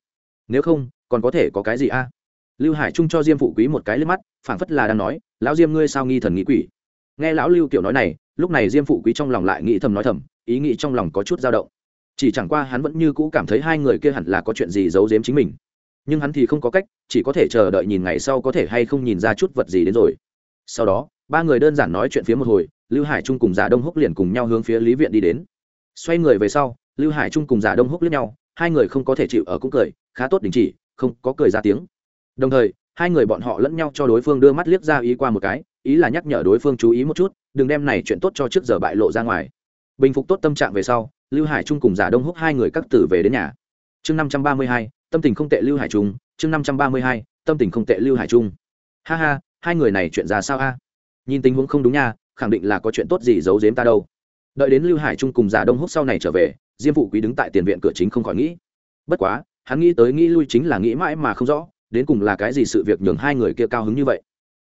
Nếu không, còn có thể có cái gì à? Lưu hải trung cho diêm phụ quý một cái lên mắt, phảng phất là đang nói, lão diêm ngươi sao nghi thần nghĩ quỷ? Nghe lão lưu kiểu nói này, lúc này diêm phụ quý trong lòng lại nghĩ thầm nói thầm, ý nghĩ trong lòng có chút dao động. Chỉ chẳng qua hắn vẫn như cũ cảm thấy hai người kia hẳn là có chuyện gì giấu giếm chính mình. Nhưng hắn thì không có cách, chỉ có thể chờ đợi nhìn ngày sau có thể hay không nhìn ra chút vật gì đến rồi sau đó, ba người đơn giản nói chuyện phía một hồi, lưu hải trung cùng giả đông húc liền cùng nhau hướng phía lý viện đi đến. Xoay người về sau, lưu hải trung cùng giả đông húc lướt nhau, hai người không có thể chịu ở cũng cười, khá tốt đình chỉ, không có cười ra tiếng. Đồng thời, hai người bọn họ lẫn nhau cho đối phương đưa mắt liếc ra ý qua một cái, ý là nhắc nhở đối phương chú ý một chút, đừng đem này chuyện tốt cho trước giờ bại lộ ra ngoài. Bình phục tốt tâm trạng về sau, lưu hải trung cùng giả đông húc hai người cắt tử về đến nhà. Chương năm trăm ba mươi hai, tâm tình không tệ lưu hải trung, chương năm trăm ba mươi hai, tâm tình không tệ lưu hải trung. Ha ha hai người này chuyện ra sao a? Nhìn tình huống không đúng nha, khẳng định là có chuyện tốt gì giấu giếm ta đâu. Đợi đến lưu hải trung cùng giả đông húc sau này trở về, diêm phụ quý đứng tại tiền viện cửa chính không khỏi nghĩ. Bất quá, hắn nghĩ tới nghĩ lui chính là nghĩ mãi mà không rõ, đến cùng là cái gì sự việc nhường hai người kia cao hứng như vậy.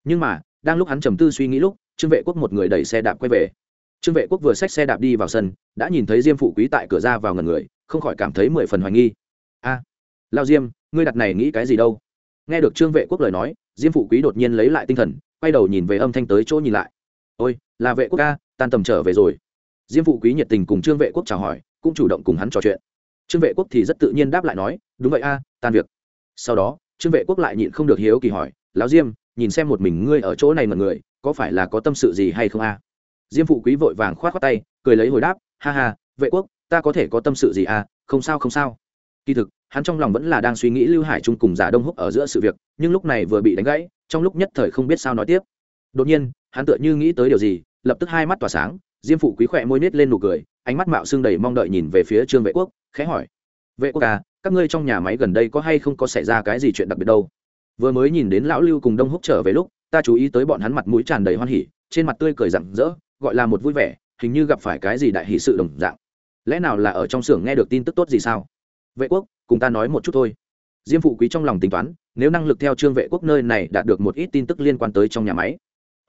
Nhưng mà, đang lúc hắn trầm tư suy nghĩ lúc, trương vệ quốc một người đẩy xe đạp quay về. Trương vệ quốc vừa xách xe đạp đi vào sân, đã nhìn thấy diêm phụ quý tại cửa ra vào ngần người, không khỏi cảm thấy mười phần hoài nghi. A, lao diêm, ngươi đặt này nghĩ cái gì đâu? Nghe được trương vệ quốc lời nói diêm phụ quý đột nhiên lấy lại tinh thần, quay đầu nhìn về âm thanh tới chỗ nhìn lại. Ôi, là vệ quốc ca, tan tầm trở về rồi. Diêm phụ quý nhiệt tình cùng trương vệ quốc chào hỏi, cũng chủ động cùng hắn trò chuyện. Trương vệ quốc thì rất tự nhiên đáp lại nói, đúng vậy a, tan việc. Sau đó, trương vệ quốc lại nhịn không được hiếu kỳ hỏi, lão diêm, nhìn xem một mình ngươi ở chỗ này mật người, có phải là có tâm sự gì hay không a? Diêm phụ quý vội vàng k h o á t khoác tay, cười lấy hồi đáp, ha ha, vệ quốc, ta có thể có tâm sự gì à không sao không sao. Kỳ thực hắn trong lòng vẫn là đang suy nghĩ lưu hải trung cùng giả đông húc ở giữa sự việc, nhưng lúc này vừa bị đánh gãy, trong lúc nhất thời không biết sao nói tiếp. Đột nhiên, hắn tựa như nghĩ tới điều gì, lập tức hai mắt tỏa sáng, diêm phụ quý khỏe môi nết lên nụ cười, ánh mắt mạo xương đầy mong đợi nhìn về phía trương vệ quốc, khẽ hỏi. Vệ quốc à các ngươi trong nhà máy gần đây có hay không có xảy ra cái gì chuyện đặc biệt đâu? Vừa mới nhìn đến lão lưu cùng đông húc trở về lúc, ta chú ý tới bọn hắn mặt mũi tràn đầy hoan hỉ, trên mặt tươi cười rặng rỡ, gọi là một vui vẻ, hình như gặp phải cái gì đại hỷ sự đồng dạng. Lẽ nào là ở trong xưởng nghe được tin tức tốt gì sao? Vệ quốc cùng ta nói một chút thôi. Diêm phụ quý trong lòng tính toán, nếu năng lực theo trương vệ quốc nơi này đạt được một ít tin tức liên quan tới trong nhà máy,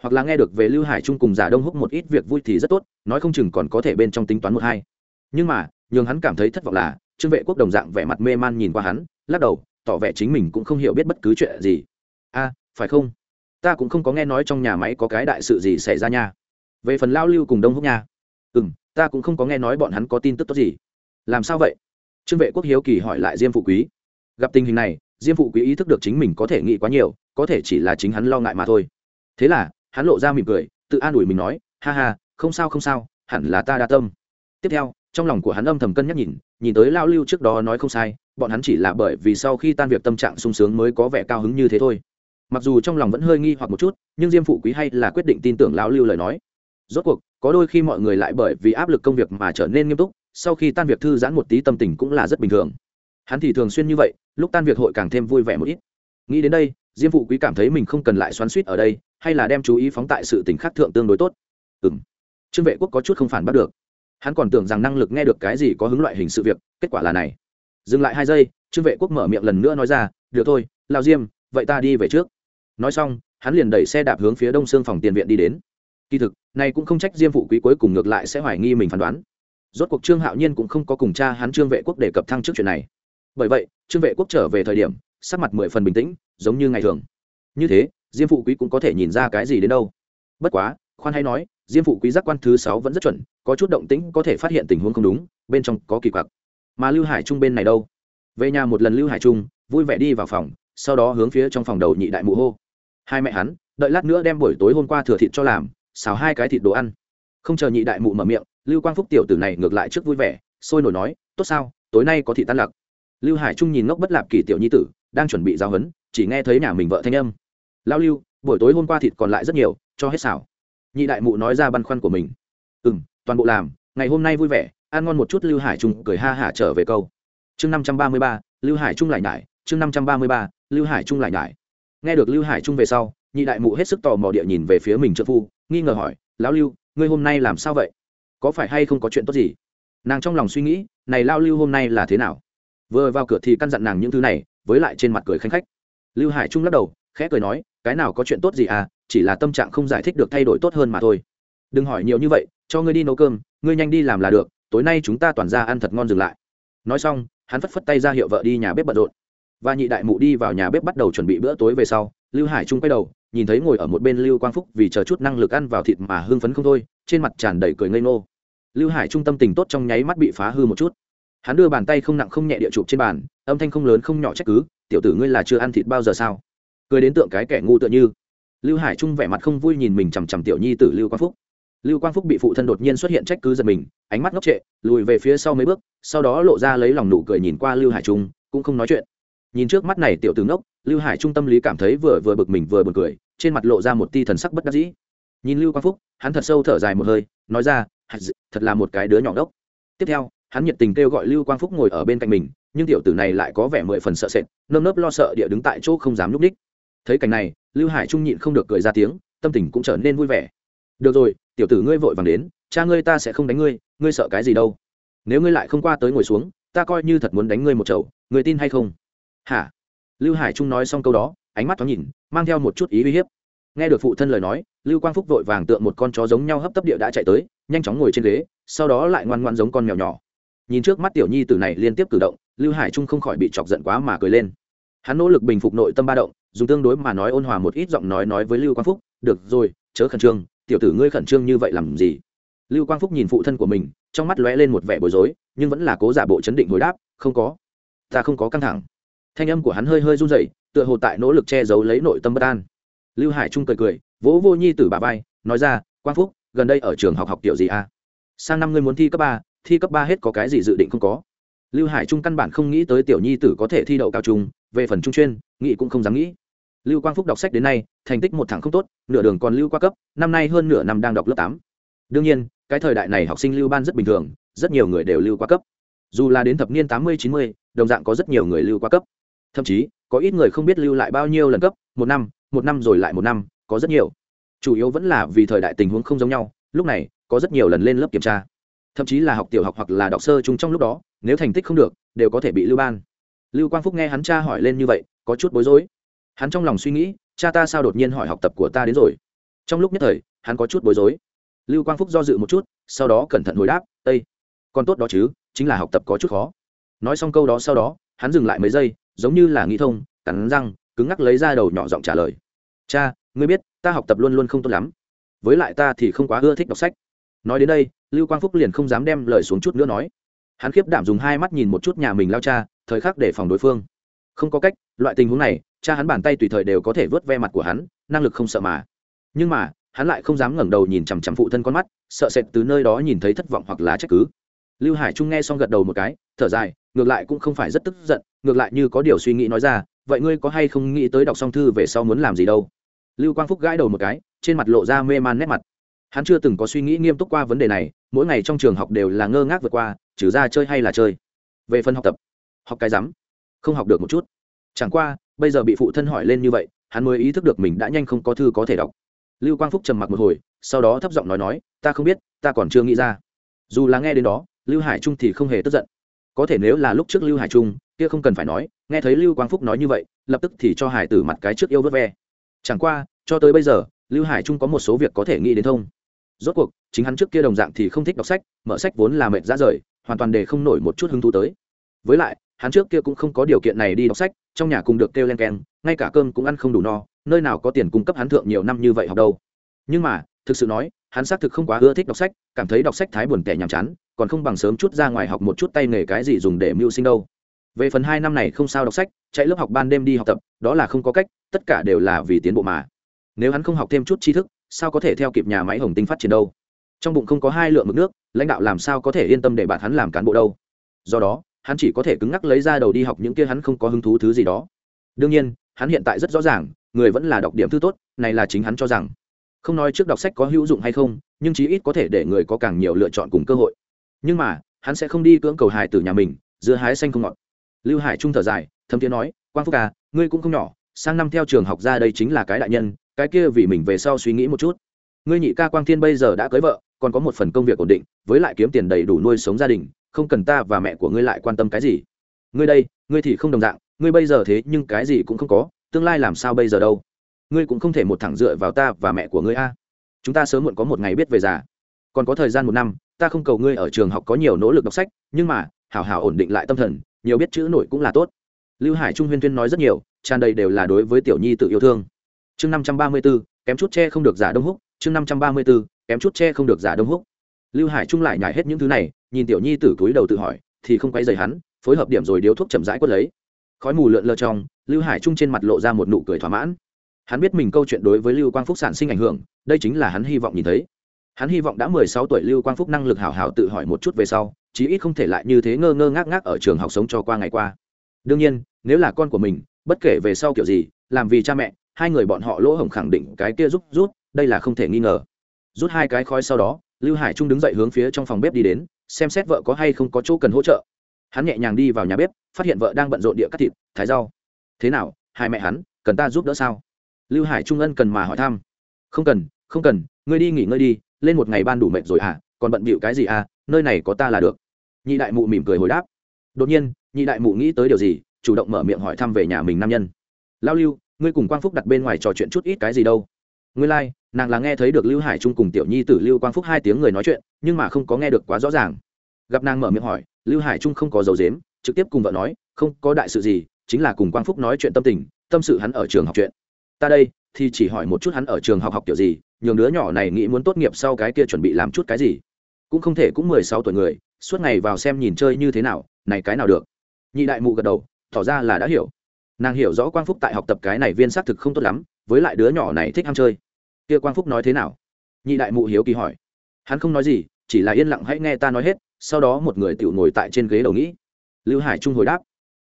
hoặc là nghe được về lưu hải trung cùng giả đông húc một ít việc vui thì rất tốt, nói không chừng còn có thể bên trong tính toán một hai. Nhưng mà, nhường hắn cảm thấy thất vọng là, trương vệ quốc đồng dạng vẻ mặt mê man nhìn qua hắn, lắc đầu, tỏ vẻ chính mình cũng không hiểu biết bất cứ chuyện gì. A, phải không? Ta cũng không có nghe nói trong nhà máy có cái đại sự gì xảy ra nha. Về phần lao lưu cùng đông húc nha. Ừ m ta cũng không có nghe nói bọn hắn có tin tức tốt gì. Làm sao vậy? Trương vệ quốc hiếu kỳ hỏi lại diêm phụ quý. Gặp tình hình này, diêm phụ quý ý thức được chính mình có thể nghĩ quá nhiều, có thể chỉ là chính hắn lo ngại mà thôi. Thế là, hắn lộ ra mỉm cười, tự an ủi mình nói, ha ha, không sao không sao, hẳn là ta đa tâm. Tiếp theo, trong lòng của hắn âm thầm cân nhắc nhìn nhìn tới lao lưu trước đó nói không sai, bọn hắn chỉ là bởi vì sau khi tan việc tâm trạng sung sướng mới có vẻ cao hứng như thế thôi. Mặc dù trong lòng vẫn hơi nghi hoặc một chút, nhưng diêm phụ quý hay là quyết định tin tưởng lão lưu lời nói. Rốt cuộc, có đôi khi mọi người lại bởi vì áp lực công việc mà trở nên nghiêm túc sau khi tan việc thư giãn một tí tâm tình cũng là rất bình thường. Hắn thì thường xuyên như vậy, lúc tan việc hội càng thêm vui vẻ một ít. Nghĩ đến đây, diêm phụ quý cảm thấy mình không cần lại xoắn suýt ở đây, hay là đem chú ý phóng tại sự tình khác thượng tương đối tốt. Ừ m trương vệ quốc có chút không phản bắt được. Hắn còn tưởng rằng năng lực nghe được cái gì có hứng loại hình sự việc, kết quả là này. Dừng lại hai giây, trương vệ quốc mở miệng lần nữa nói ra, được thôi lao diêm, vậy ta đi về trước. Nói xong, hắn liền đẩy xe đạp hướng phía đông xương phòng tiền viện đi đến. Kỳ thực, này cũng không trách diêm phụ quý cuối cùng ngược lại sẽ hoài nghi mình phán đoán rốt cuộc trương hạo nhiên cũng không có cùng cha hắn trương vệ quốc đề cập thăng trước chuyện này. Bởi vậy, trương vệ quốc trở về thời điểm, sắc mặt mười phần bình tĩnh, giống như ngày thường. Như thế, diêm phụ quý cũng có thể nhìn ra cái gì đến đâu. Bất quá, khoan hay nói, diêm phụ quý giác quan thứ sáu vẫn rất chuẩn, có chút động tĩnh có thể phát hiện tình huống không đúng, bên trong có kỳ quặc. Mà lưu hải trung bên này đâu? Về nhà một lần lưu hải trung, vui vẻ đi vào phòng, sau đó hướng phía trong phòng đầu nhị đại mụ hô. Hai mẹ hắn, đợi lát nữa đem buổi tối hôm qua thừa thịt cho làm, xào hai cái thịt đồ ăn. Không chờ nhị đại mụ mở miệng lưu quang phúc tiểu tử này ngược lại trước vui vẻ, sôi nổi nói, tốt sao, tối nay có thị tan lặc lưu hải trung nhìn ngốc bất lạp kỳ tiểu nhi tử, đang chuẩn bị giao hấn chỉ nghe thấy nhà mình vợ thanh âm. Lao lưu, buổi tối hôm qua thịt còn lại rất nhiều, cho hết xảo nhị đại mụ nói ra băn khoăn của mình. Ừ m toàn bộ làm, ngày hôm nay vui vẻ, ăn ngon một chút. Lưu hải trung cười ha hả trở về câu. Chương năm trăm ba mươi ba, lưu hải trung lại nhải, chương năm trăm ba mươi ba, lưu hải trung lại nhải. Nghe được lưu hải trung về sau, nhị đại mụ hết sức tò mò địa nhìn về phía mình trợ phu, nghi ngờ hỏi, lão lưu, ngươi hôm nay làm sao vậy? Có phải hay không có chuyện tốt gì? Nàng trong lòng suy nghĩ, này lao lưu hôm nay là thế nào? Vừa vào cửa thì căn dặn nàng những thứ này, với lại trên mặt cười khanh khách. Lưu hải trung lắc đầu, khẽ cười nói, cái nào có chuyện tốt gì à chỉ là tâm trạng không giải thích được thay đổi tốt hơn mà thôi. Đừng hỏi nhiều như vậy, cho ngươi đi nấu cơm, ngươi nhanh đi làm là được, tối nay chúng ta toàn ra ăn thật ngon dừng lại. Nói xong, hắn phất phất tay ra hiệu vợ đi nhà bếp bận rộn. Và nhị đại mụ đi vào nhà bếp bắt đầu chuẩn bị bữa tối về sau, lưu hải trung quay đầu nhìn thấy ngồi ở một bên lưu quang phúc vì chờ chút năng lực ăn vào thịt mà hưng phấn không thôi, trên mặt tràn đầy cười ngây ngô. Lưu hải trung tâm tình tốt trong nháy mắt bị phá hư một chút. Hắn đưa bàn tay không nặng không nhẹ địa chụp trên bàn, âm thanh không lớn không nhỏ trách cứ, tiểu tử ngươi là chưa ăn thịt bao giờ sao? Cười đến tượng cái kẻ ngu tựa như. Lưu hải trung vẻ mặt không vui nhìn mình chằm chằm tiểu nhi tử lưu quang phúc. Lưu quang phúc bị phụ thân đột nhiên xuất hiện trách cứ giật mình, ánh mắt ngốc trệ, lùi về phía sau mấy bước, sau đó lộ ra lấy lòng nụ cười nhìn qua lưu hải trung, cũng không nói chuyện nhìn trước mắt này tiểu tướng ngốc, lưu hải trung tâm lý cảm thấy vừa vừa bực mình vừa buồn cười, trên mặt lộ ra một ti thần sắc bất đắc dĩ. Nhìn lưu quang phúc, hắn thật sâu thở dài một hơi, nói ra thật là một cái đứa nhỏ đốc tiếp theo, hắn nhiệt tình kêu gọi lưu quang phúc ngồi ở bên cạnh mình, nhưng tiểu tử này lại có vẻ mười phần sợ sệt, nơm nớp lo sợ địa đứng tại chỗ không dám núp ních thấy cảnh này, lưu hải trung nhịn không được cười ra tiếng, tâm tình cũng trở nên vui vẻ. Được rồi, tiểu tử ngươi vội vàng đến, cha ngươi ta sẽ không đánh ngươi ngươi sợ cái gì đâu. Nếu ngươi lại không qua tới ngồi xuống, ta coi như thật muốn đánh ngươi một chậu ngươi tin hay không? Hả? Lưu hải trung nói xong câu đó, ánh mắt thoáng nhìn, mang theo một chút ý uy hiếp. Nghe được phụ thân lời nói, lưu quang phúc vội vàng tượng một con chó giống nhau hấp tấp địa đã chạy tới, nhanh chóng ngồi trên ghế, sau đó lại ngoan ngoan giống con mèo nhỏ. Nhìn trước mắt tiểu nhi tử này liên tiếp cử động, lưu hải trung không khỏi bị chọc giận quá mà cười lên. Hắn nỗ lực bình phục nội tâm ba động, dùng tương đối mà nói ôn hòa một ít giọng nói nói với lưu quang phúc, được rồi, chớ khẩn trương, tiểu tử ngươi khẩn trương như vậy làm gì? Lưu quang phúc nhìn phụ thân của mình, trong mắt lóe lên một vẻ bối rối, nhưng vẫn là cố giả bộ chấn định hồi đáp, không có, ta không có căng thẳng thanh âm của hắn hơi hơi run rẩy, tựa hồ tại nỗ lực che giấu lấy nội tâm bất an. Lưu hải trung cười cười, vỗ vô nhi tử bà vai, nói ra, quang phúc, gần đây ở trường học học tiểu gì a à? sang năm ngươi muốn thi cấp ba, thi cấp ba hết có cái gì dự định không có? Lưu hải trung căn bản không nghĩ tới tiểu nhi tử có thể thi đậu cao trung, về phần trung chuyên, nghĩ cũng không dám nghĩ. Lưu quang phúc đọc sách đến nay, thành tích một thằng không tốt, nửa đường còn lưu qua cấp, năm nay hơn nửa năm đang đọc lớp tám. Đương nhiên, cái thời đại này học sinh lưu ban rất bình thường, rất nhiều người đều lưu qua cấp. Dù là đến thập niên tám mươi, chín mươi, đồng dạng có rất nhiều người lưu qua cấp thậm chí, có ít người không biết lưu lại bao nhiêu lần cấp, một năm một năm rồi lại một năm, có rất nhiều. Chủ yếu vẫn là vì thời đại tình huống không giống nhau, lúc này, có rất nhiều lần lên lớp kiểm tra. Thậm chí là học tiểu học hoặc là đọc sơ chung trong lúc đó, nếu thành tích không được, đều có thể bị lưu ban. Lưu quang phúc nghe hắn cha hỏi lên như vậy, có chút bối rối. Hắn trong lòng suy nghĩ, cha ta sao đột nhiên hỏi học tập của ta đến rồi? Trong lúc nhất thời, hắn có chút bối rối. Lưu quang phúc do dự một chút, sau đó cẩn thận hồi đáp ây còn tốt đó chứ, chính là học tập có chút khó. Nói xong câu đó sau đó, hắn dừng lại mấy giây giống như là nghĩ thông, cắn răng, cứng ngắc lấy ra đầu nhỏ giọng trả lời. Cha, ngươi biết, ta học tập luôn luôn không tốt lắm. Với lại ta thì không quá ưa thích đọc sách. Nói đến đây, lưu quang phúc liền không dám đem lời xuống chút nữa nói. Hắn khiếp đảm dùng hai mắt nhìn một chút nhà mình lao cha, thời khắc để phòng đối phương. Không có cách, loại tình huống này, cha hắn bàn tay tùy thời đều có thể vớt ve mặt của hắn, năng lực không sợ mà. Nhưng mà, hắn lại không dám ngẩng đầu nhìn chằm chằm phụ thân con mắt, sợ sệt từ nơi đó nhìn thấy thất vọng hoặc lá trách cứ. Lưu hải trung nghe xong gật đầu một cái, thở dài ngược lại cũng không phải rất tức giận, ngược lại như có điều suy nghĩ nói ra, vậy ngươi có hay không nghĩ tới đọc xong thư về sau muốn làm gì đâu? Lưu quang phúc gãi đầu một cái, trên mặt lộ ra mê man nét mặt. Hắn chưa từng có suy nghĩ nghiêm túc qua vấn đề này, mỗi ngày trong trường học đều là ngơ ngác vượt qua, trừ ra chơi hay là chơi. Về phần học tập, học cái rắm, không học được một chút. Chẳng qua, bây giờ bị phụ thân hỏi lên như vậy, hắn mới ý thức được mình đã nhanh không có thư có thể đọc. Lưu quang phúc trầm mặc một hồi, sau đó thấp giọng nói nói, ta không biết, ta còn chưa nghĩ ra. Dù là nghe đến đó, lưu hải trung thì không hề tức giận có thể nếu là lúc trước lưu hải trung, kia không cần phải nói, nghe thấy lưu quang phúc nói như vậy, lập tức thì cho hải tử mặt cái trước yêu vớt ve. Chẳng qua, cho tới bây giờ, lưu hải trung có một số việc có thể nghĩ đến thông. Rốt cuộc, chính hắn trước kia đồng dạng thì không thích đọc sách, mở sách vốn là mệt ra rời, hoàn toàn để không nổi một chút hứng thú tới. Với lại, hắn trước kia cũng không có điều kiện này đi đọc sách, trong nhà cùng được kêu len keng, ngay cả cơm cũng ăn không đủ no, nơi nào có tiền cung cấp hắn thượng nhiều năm như vậy học đâu. Nhưng mà, thực sự nói, hắn xác thực không quá ưa thích đọc sách, cảm thấy đọc sách thái buồn tẻ nhàm chán còn không bằng sớm chút ra ngoài học một chút tay nghề cái gì dùng để mưu sinh đâu. Về phần hai năm này không sao đọc sách, chạy lớp học ban đêm đi học tập, đó là không có cách, tất cả đều là vì tiến bộ mà. Nếu hắn không học thêm chút tri thức, sao có thể theo kịp nhà máy hồng tinh phát triển đâu? Trong bụng không có hai lượng mực nước, lãnh đạo làm sao có thể yên tâm để bạn hắn làm cán bộ đâu? Do đó, hắn chỉ có thể cứng ngắc lấy ra đầu đi học những kia hắn không có hứng thú thứ gì đó. Đương nhiên, hắn hiện tại rất rõ ràng, người vẫn là đọc điểm thư tốt, này là chính hắn cho rằng. Không nói trước đọc sách có hữu dụng hay không, nhưng chí ít có thể để người có càng nhiều lựa chọn cùng cơ hội nhưng mà, hắn sẽ không đi cưỡng cầu hải từ nhà mình giữa hái xanh không ngọt. Lưu hải trung thở dài, thấm tiếng nói, quang phúc à ngươi cũng không nhỏ, sang năm theo trường học ra đây chính là cái đại nhân, cái kia vì mình về sau suy nghĩ một chút. Ngươi nhị ca quang thiên bây giờ đã cưới vợ, còn có một phần công việc ổn định, với lại kiếm tiền đầy đủ nuôi sống gia đình, không cần ta và mẹ của ngươi lại quan tâm cái gì. Ngươi đây, ngươi thì không đồng dạng, ngươi bây giờ thế nhưng cái gì cũng không có, tương lai làm sao bây giờ đâu? Ngươi cũng không thể một thẳng dựa vào ta và mẹ của ngươi a. Chúng ta sớm muộn có một ngày biết về già còn có thời gian một năm, ta không cầu ngươi ở trường học có nhiều nỗ lực đọc sách, nhưng mà, hảo hảo ổn định lại tâm thần, nhiều biết chữ nổi cũng là tốt. Lưu hải trung huyên tuyên nói rất nhiều, tràn đầy đều là đối với tiểu nhi tự yêu thương. Chương năm trăm ba mươi b ố kém chút che không được giả đông húc, chương năm trăm ba mươi b ố kém chút che không được giả đông húc. Lưu hải trung lại nhải hết những thứ này, nhìn tiểu nhi tử túi đầu tự hỏi, thì không quay dày hắn, phối hợp điểm rồi điếu thuốc chậm rãi quất lấy. Khói mù lượn lờ trong, lưu hải trung trên mặt lộ ra một nụ cười thỏa mãn. Hắn biết mình câu chuyện đối với lưu quang phúc sản sinh ảnh hưởng, đây chính là hắn hy vọng nhìn thấy hắn hy vọng đã mười sáu tuổi lưu quang phúc năng lực hảo hảo tự hỏi một chút về sau, chí ít không thể lại như thế ngơ ngơ ngác ngác ở trường học sống cho qua ngày qua. Đương nhiên, nếu là con của mình, bất kể về sau kiểu gì, làm vì cha mẹ, hai người bọn họ lỗ hổng khẳng định cái kia rút rút, đây là không thể nghi ngờ. Rút hai cái khói sau đó, lưu hải trung đứng dậy hướng phía trong phòng bếp đi đến, xem xét vợ có hay không có chỗ cần hỗ trợ. Hắn nhẹ nhàng đi vào nhà bếp, phát hiện vợ đang bận rộn địa cắt thịt, thái rau. Thế nào, hai mẹ hắn, cần ta giúp đỡ sao? Lưu hải trung ân cần mà hỏi thăm. Không cần không cần, ngươi đi nghỉ ngơi đi lên một ngày ban đủ mệt rồi à còn bận bịu cái gì à nơi này có ta là được. Nhị đại mụ mỉm cười hồi đáp. Đột nhiên nhị đại mụ nghĩ tới điều gì chủ động mở miệng hỏi thăm về nhà mình nam nhân. Lao lưu ngươi cùng quang phúc đặt bên ngoài trò chuyện chút ít cái gì đâu. Ngươi lai、like, nàng là nghe thấy được lưu hải trung cùng tiểu nhi tử lưu quang phúc hai tiếng người nói chuyện nhưng mà không có nghe được quá rõ ràng. Gặp nàng mở miệng hỏi lưu hải trung không có dầu dếm trực tiếp cùng vợ nói không có đại sự gì chính là cùng quang phúc nói chuyện tâm tình tâm sự hắn ở trường học chuyện. Ta đây thì chỉ hỏi một chút hắn ở trường học học kiểu gì nhường đứa nhỏ này nghĩ muốn tốt nghiệp sau cái kia chuẩn bị làm chút cái gì. Cũng không thể cũng mười sáu tuổi người, suốt ngày vào xem nhìn chơi như thế nào, này cái nào được. Nhị đại mụ gật đầu, tỏ ra là đã hiểu. Nàng hiểu rõ quang phúc tại học tập cái này viên xác thực không tốt lắm, với lại đứa nhỏ này thích ham chơi. Kia quang phúc nói thế nào? Nhị đại mụ hiếu kỳ hỏi. Hắn không nói gì, chỉ là yên lặng hãy nghe ta nói hết, sau đó một người tự ngồi tại trên ghế đầu nghĩ. Lưu hải trung hồi đáp.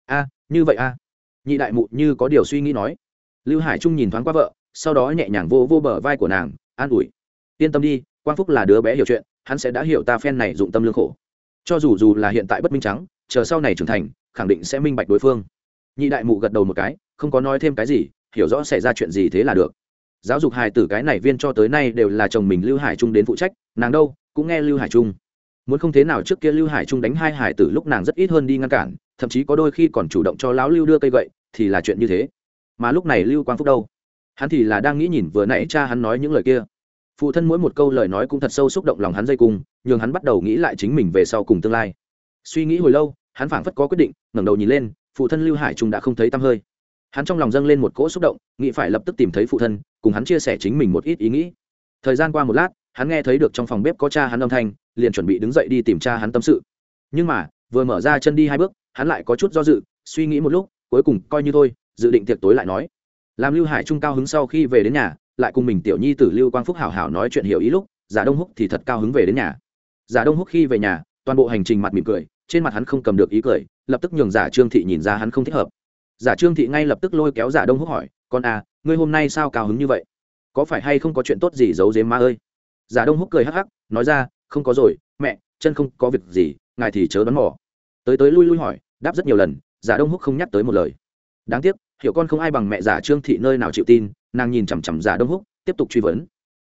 A, như vậy a. Nhị đại mụ như có điều suy nghĩ nói. Lưu hải trung nhìn thoáng qua vợ, sau đó nhẹ nhàng vô vô bờ vai của nàng an ủi. Yên tâm đi, quang phúc là đứa bé hiểu chuyện, hắn sẽ đã hiểu ta phen này dụng tâm lương khổ. Cho dù dù là hiện tại bất minh trắng, chờ sau này trưởng thành, khẳng định sẽ minh bạch đối phương. Nhị đại mụ gật đầu một cái, không có nói thêm cái gì, hiểu rõ xảy ra chuyện gì thế là được. Giáo dục hài tử cái này viên cho tới nay đều là chồng mình lưu hải trung đến phụ trách, nàng đâu, cũng nghe lưu hải trung. Muốn không thế nào trước kia lưu hải trung đánh hai hải tử lúc nàng rất ít hơn đi ngăn cản, thậm chí có đôi khi còn chủ động cho lão lưu đưa cây gậy, thì là chuyện như thế. Mà lúc này lưu quang phúc đâu? Hắn thì là đang nghĩ nhìn vừa nãy cha hắn nói những lời kia. Phụ thân mỗi một câu lời nói cũng thật sâu xúc động lòng hắn dây cung, nhường hắn bắt đầu nghĩ lại chính mình về sau cùng tương lai. Suy nghĩ hồi lâu, hắn phảng phất có quyết định, ngẩng đầu nhìn lên, phụ thân lưu hải trung đã không thấy tăm hơi. Hắn trong lòng dâng lên một cỗ xúc động, nghĩ phải lập tức tìm thấy phụ thân, cùng hắn chia sẻ chính mình một ít ý nghĩ. Thời gian qua một lát, hắn nghe thấy được trong phòng bếp có cha hắn âm thanh, liền chuẩn bị đứng dậy đi tìm cha hắn tâm sự. Nhưng mà, vừa mở ra chân đi hai bước, hắn lại có chút do dự, suy nghĩ một lúc, cuối cùng coi như thôi, dự định tiệc tối lại nói làm lưu hải trung cao hứng sau khi về đến nhà, lại cùng mình tiểu nhi tử lưu quang phúc hảo hảo nói chuyện hiểu ý lúc, giả đông húc thì thật cao hứng về đến nhà. Giả đông húc khi về nhà, toàn bộ hành trình mặt mỉm cười, trên mặt hắn không cầm được ý cười, lập tức nhường giả trương thị nhìn ra hắn không thích hợp. Giả trương thị ngay lập tức lôi kéo giả đông húc hỏi, con à ngươi hôm nay sao cao hứng như vậy? Có phải hay không có chuyện tốt gì giấu dếm ma ơi? Giả đông húc cười hắc hắc, nói ra, không có rồi, mẹ, chân không có việc gì, ngài thì chớ đoán mò. Tới tới lui lui hỏi, đáp rất nhiều lần, giả đông húc không nhắc tới một lời. Đáng tiếc hiểu con không ai bằng mẹ giả trương thị nơi nào chịu tin, nàng nhìn chằm chằm giả đông húc, tiếp tục truy vấn.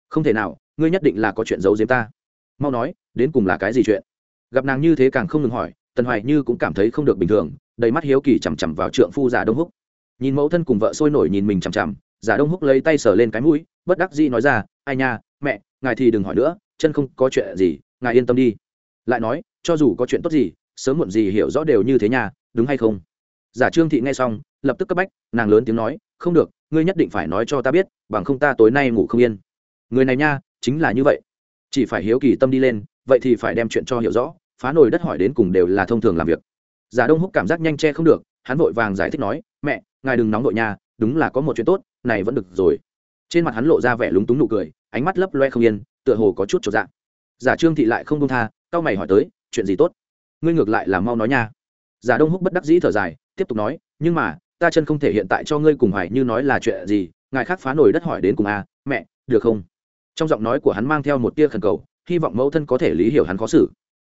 Không thể nào, ngươi nhất định là có chuyện giấu giếm ta. Mau nói, đến cùng là cái gì chuyện? Gặp nàng như thế càng không ngừng hỏi, tần hoài như cũng cảm thấy không được bình thường, đầy mắt hiếu kỳ chằm chằm vào trượng phu giả đông húc. Nhìn mẫu thân cùng vợ sôi nổi nhìn mình chằm chằm, giả đông húc lấy tay sờ lên cái mũi, bất đắc dĩ nói ra, ai nha, mẹ, ngài thì đừng hỏi nữa, chân không có chuyện gì, ngài yên tâm đi. Lại nói, cho dù có chuyện tốt gì, sớm muộn gì hiểu rõ đều như thế nhà đúng hay không? Giả trương thị nghe xong, lập tức cấp bách, nàng lớn tiếng nói, không được, ngươi nhất định phải nói cho ta biết, bằng không ta tối nay ngủ không yên. Người này nha, chính là như vậy. Chỉ phải hiếu kỳ tâm đi lên, vậy thì phải đem chuyện cho hiểu rõ, phá nồi đất hỏi đến cùng đều là thông thường làm việc. Giả đông húc cảm giác nhanh che không được, hắn vội vàng giải thích nói, mẹ, ngài đừng nóng nội nha, đúng là có một chuyện tốt, này vẫn được rồi. Trên mặt hắn lộ ra vẻ lúng túng nụ cười, ánh mắt lấp loe không yên, tựa hồ có chút trọn dạng giả trương thị lại không công tha cao mày hỏi tới, chuyện gì tốt? Ngươi ngược lại là mau nói nha giả đông húc bất đắc dĩ thở dài tiếp tục nói nhưng mà ta chân không thể hiện tại cho ngươi cùng hoài như nói là chuyện gì ngài khác phá nổi đất hỏi đến cùng a à, mẹ được không? Trong giọng nói của hắn mang theo một tia khẩn cầu hy vọng mẫu thân có thể lý hiểu hắn khó xử.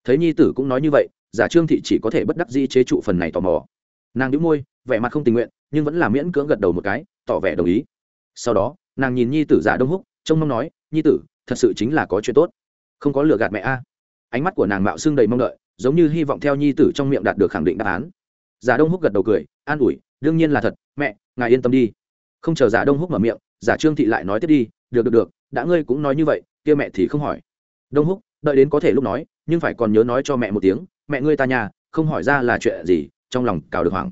Thấy nhi tử cũng nói như vậy giả trương thị chỉ có thể bất đắc dĩ chế trụ phần này tò mò. Nàng đĩu môi vẻ mặt không tình nguyện nhưng vẫn là miễn cưỡng gật đầu một cái tỏ vẻ đồng ý. Sau đó nàng nhìn nhi tử giả đông húc trông mong nói nhi tử thật sự chính là có chuyện tốt. Không có lừa gạt mẹ a. Ánh mắt của nàng mạo xương đầy mong đợi giống như hy vọng theo nhi tử trong miệng đạt được khẳng định đáp án. Giả đông húc gật đầu cười, an ủi, đương nhiên là thật, mẹ, ngài yên tâm đi. Không chờ giả đông húc mở miệng, giả trương thị lại nói tiếp đi, được được được, đã ngươi cũng nói như vậy, kia mẹ thì không hỏi. Đông húc, đợi đến có thể lúc nói, nhưng phải còn nhớ nói cho mẹ một tiếng, mẹ ngươi ta nhà, không hỏi ra là chuyện gì, trong lòng cào được hoảng.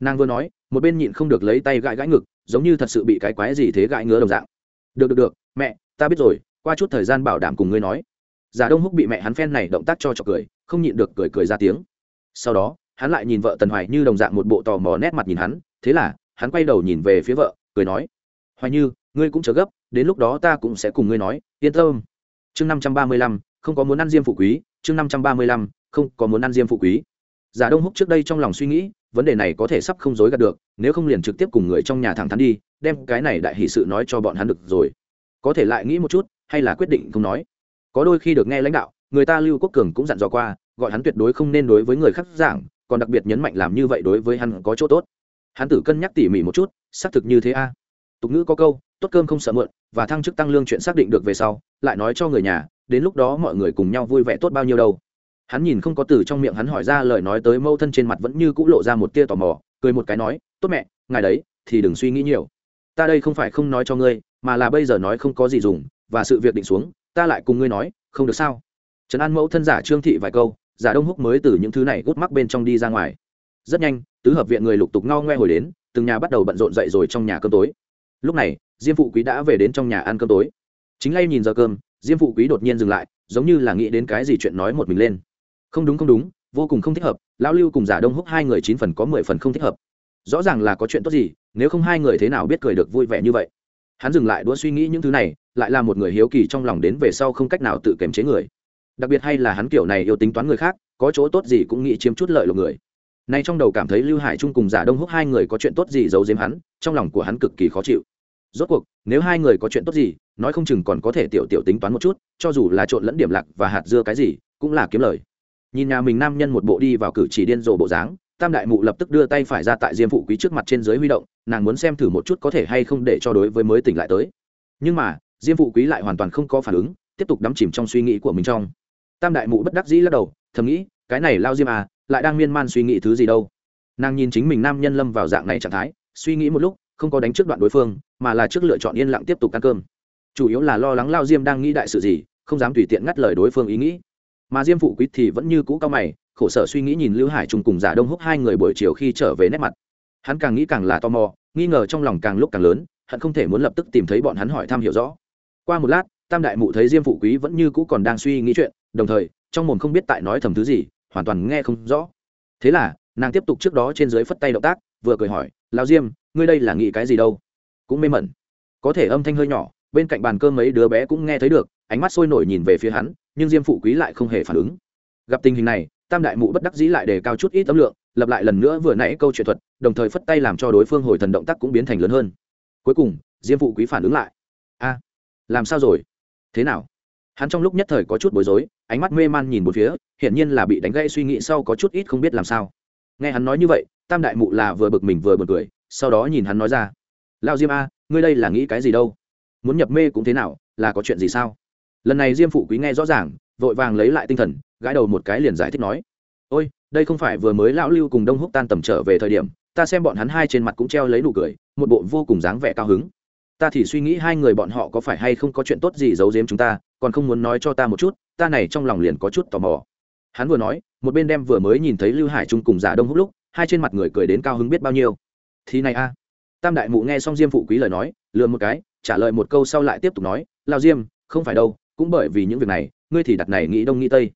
Nàng vừa nói, một bên nhịn không được lấy tay gãi gãi ngực, giống như thật sự bị cái quái gì thế gãi ngứa đồng dạng. Được được được, mẹ, ta biết rồi, qua chút thời gian bảo đảm cùng ngươi nói. Giả đông húc bị mẹ hắn phen này động tác cho trọc cười không nhịn được cười cười ra tiếng. Sau đó, hắn lại nhìn vợ tần hoài như đồng dạng một bộ tò mò nét mặt nhìn hắn, thế là, hắn quay đầu nhìn về phía vợ, cười nói, hoài như, ngươi cũng chờ gấp, đến lúc đó ta cũng sẽ cùng ngươi nói, yên tâm. Chương năm trăm ba mươi lăm, không có muốn ăn diêm phụ quý, chương năm trăm ba mươi lăm, không có muốn ăn diêm phụ quý. Giả đông húc trước đây trong lòng suy nghĩ, vấn đề này có thể sắp không dối gạt được, nếu không liền trực tiếp cùng người trong nhà thẳng thắn đi, đem cái này đại hỷ sự nói cho bọn hắn được rồi. Có thể lại nghĩ một chút, hay là quyết định không nói. Có đôi khi được nghe lãnh đạo người ta lưu quốc cường cũng dặn dò qua, gọi hắn tuyệt đối không nên đối với người khác giảng, còn đặc biệt nhấn mạnh làm như vậy đối với hắn có chỗ tốt. Hắn tử cân nhắc tỉ mỉ một chút, xác thực như thế a. Tục ngữ có câu, tốt cơm không sợ mượn, và thăng chức tăng lương chuyện xác định được về sau, lại nói cho người nhà, đến lúc đó mọi người cùng nhau vui vẻ tốt bao nhiêu đâu. Hắn nhìn không có từ trong miệng hắn hỏi ra lời nói tới mâu thân trên mặt vẫn như c ũ lộ ra một tia tò mò, cười một cái nói, tốt mẹ, ngài đấy, thì đừng suy nghĩ nhiều. Ta đây không phải không nói cho ngươi, mà là bây giờ nói không có gì dùng, và sự việc định xuống, ta lại cùng ngươi nói, không được sao? Trấn an mẫu thân giả trương thị vài câu, giả đông húc mới từ những thứ này gút mắc bên trong đi ra ngoài. Rất nhanh, tứ hợp viện người lục tục ngao ngoe hồi đến, từng nhà bắt đầu bận rộn dậy rồi trong nhà cơm tối. Lúc này, diêm phụ quý đã về đến trong nhà ăn cơm tối. Chính lay nhìn giờ cơm, diêm phụ quý đột nhiên dừng lại, giống như là nghĩ đến cái gì chuyện nói một mình lên. Không đúng không đúng, vô cùng không thích hợp, lão lưu cùng giả đông húc hai người chín phần có mười phần không thích hợp. Rõ ràng là có chuyện tốt gì, nếu không hai người thế nào biết cười được vui vẻ như vậy. Hắn dừng lại đũa suy nghĩ những thứ này, lại là một người hiếu kỳ trong lòng đến về sau không cách nào tự kiềm chế người đặc biệt hay là hắn kiểu này yêu tính toán người khác, có chỗ tốt gì cũng nghĩ chiếm chút lợi lộc người. Nay trong đầu cảm thấy lưu hải trung cùng giả đông húc hai người có chuyện tốt gì giấu giếm hắn, trong lòng của hắn cực kỳ khó chịu. Rốt cuộc, nếu hai người có chuyện tốt gì, nói không chừng còn có thể tiểu tiểu tính toán một chút, cho dù là trộn lẫn điểm lạc và hạt dưa cái gì, cũng là kiếm lời. Nhìn nhà mình nam nhân một bộ đi vào cử chỉ điên rồ bộ dáng, tam đại mụ lập tức đưa tay phải ra tại diêm phụ quý trước mặt trên dưới huy động, nàng muốn xem thử một chút có thể hay không để cho đối với mới tỉnh lại tới. Nhưng mà, diêm phụ quý lại hoàn toàn không có phản ứng, tiếp tục đắm chìm trong suy nghĩ của mình trong tam đại mụ bất đắc dĩ lắc đầu, thầm nghĩ, cái này lao diêm à lại đang miên man suy nghĩ thứ gì đâu. Nàng nhìn chính mình nam nhân lâm vào dạng này trạng thái, suy nghĩ một lúc, không có đánh trước đoạn đối phương, mà là trước lựa chọn yên lặng tiếp tục ăn cơm. Chủ yếu là lo lắng lao diêm đang nghĩ đại sự gì, không dám tùy tiện ngắt lời đối phương ý nghĩ. Mà diêm phụ quý thì vẫn như cũ cao mày, khổ sở suy nghĩ nhìn lưu hải trung cùng giả đông húc hai người buổi chiều khi trở về nét mặt. Hắn càng nghĩ càng là tò mò, nghi ngờ trong lòng càng lúc càng lớn, hận không thể muốn lập tức tìm thấy bọn hắn hỏi thăm hiểu rõ. Qua một lát, tam đại mụ thấy diêm phụ quý vẫn như cũ còn đang suy nghĩ chuyện đồng thời, trong mồm không biết tại nói thầm thứ gì, hoàn toàn nghe không rõ. Thế là, nàng tiếp tục trước đó trên dưới phất tay động tác, vừa cười hỏi lao diêm, ngươi đây là nghĩ cái gì đâu? Cũng mê mẩn. Có thể âm thanh hơi nhỏ, bên cạnh bàn cơm mấy đứa bé cũng nghe thấy được, ánh mắt sôi nổi nhìn về phía hắn, nhưng diêm phụ quý lại không hề phản ứng. Gặp tình hình này, tam đại mụ bất đắc dĩ lại để cao chút ít âm lượng lập lại lần nữa vừa nãy câu chuyện thuật, đồng thời phất tay làm cho đối phương hồi thần động tác cũng biến thành lớn hơn. Cuối cùng, diêm phụ quý phản ứng lại. A, làm sao rồi? Thế nào? Hắn trong lúc nhất thời có chút bối rối, ánh mắt mê man nhìn một phía, hiển nhiên là bị đánh gãy suy nghĩ sau có chút ít không biết làm sao. Nghe hắn nói như vậy, tam đại mụ là vừa bực mình vừa bực cười, sau đó nhìn hắn nói ra. Lao diêm a, ngươi đây là nghĩ cái gì đâu? Muốn nhập mê cũng thế nào, là có chuyện gì sao? Lần này diêm phụ quý nghe rõ ràng, vội vàng lấy lại tinh thần, gãi đầu một cái liền giải thích nói, ôi, đây không phải vừa mới lão lưu cùng đông húc tan tầm trở về thời điểm, ta xem bọn hắn hai trên mặt cũng treo lấy nụ cười, một bộ vô cùng dáng vẻ cao hứng ta thì suy nghĩ hai người bọn họ có phải hay không có chuyện tốt gì giấu giếm chúng ta, còn không muốn nói cho ta một chút, ta này trong lòng liền có chút tò mò. Hắn vừa nói, một bên đem vừa mới nhìn thấy lưu hải trung cùng giả đông húc lúc, hai trên mặt người cười đến cao hứng biết bao nhiêu. Thì này a. Tam đại mụ nghe xong diêm phụ quý lời nói lừa một cái, trả lời một câu sau lại tiếp tục nói lao diêm, không phải đâu, cũng bởi vì những việc này, ngươi thì đặt này nghĩ đông nghĩ tây.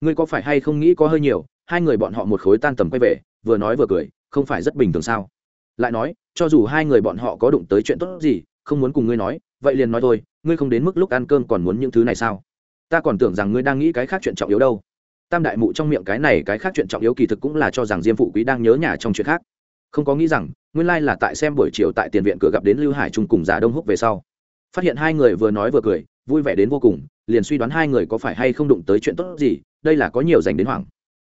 Ngươi có phải hay không nghĩ có hơi nhiều, hai người bọn họ một khối tan tầm quay về, vừa nói vừa cười, không phải rất bình thường sao? Lại nói, cho dù hai người bọn họ có đụng tới chuyện tốt gì không muốn cùng ngươi nói, vậy liền nói thôi, ngươi không đến mức lúc ăn cơm còn muốn những thứ này sao? Ta còn tưởng rằng ngươi đang nghĩ cái khác chuyện trọng yếu đâu. Tam đại mụ trong miệng cái này, cái khác chuyện trọng yếu kỳ thực cũng là cho rằng diêm phụ quý đang nhớ nhà trong chuyện khác. Không có nghĩ rằng, nguyên lai là tại xem buổi chiều tại tiền viện cửa gặp đến lưu hải trung cùng giả đông húc về sau. Phát hiện hai người vừa nói vừa cười, vui vẻ đến vô cùng, liền suy đoán hai người có phải hay không đụng tới chuyện tốt gì, đây là có nhiều dành đến hoảng.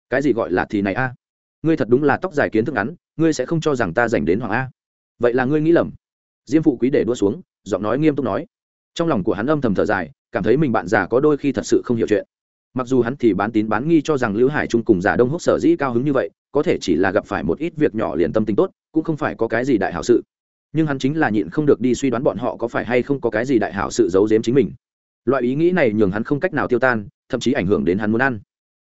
Cái gì gọi là thì này a? Ngươi thật đúng là tóc dài kiến thức ngắn, ngươi sẽ không cho rằng ta dành đến hoàng a. Vậy là ngươi nghĩ lầm diêm phụ quý để đua xuống, giọng nói nghiêm túc nói. Trong lòng của hắn âm thầm thở dài, cảm thấy mình bạn già có đôi khi thật sự không hiểu chuyện. Mặc dù hắn thì bán tín bán nghi cho rằng lưu hải trung cùng giả đông húc sở dĩ cao hứng như vậy, có thể chỉ là gặp phải một ít việc nhỏ liền tâm tính tốt, cũng không phải có cái gì đại hảo sự. Nhưng hắn chính là nhịn không được đi suy đoán bọn họ có phải hay không có cái gì đại hảo sự giấu giếm chính mình. Loại ý nghĩ này nhường hắn không cách nào tiêu tan, thậm chí ảnh hưởng đến hắn muốn ăn.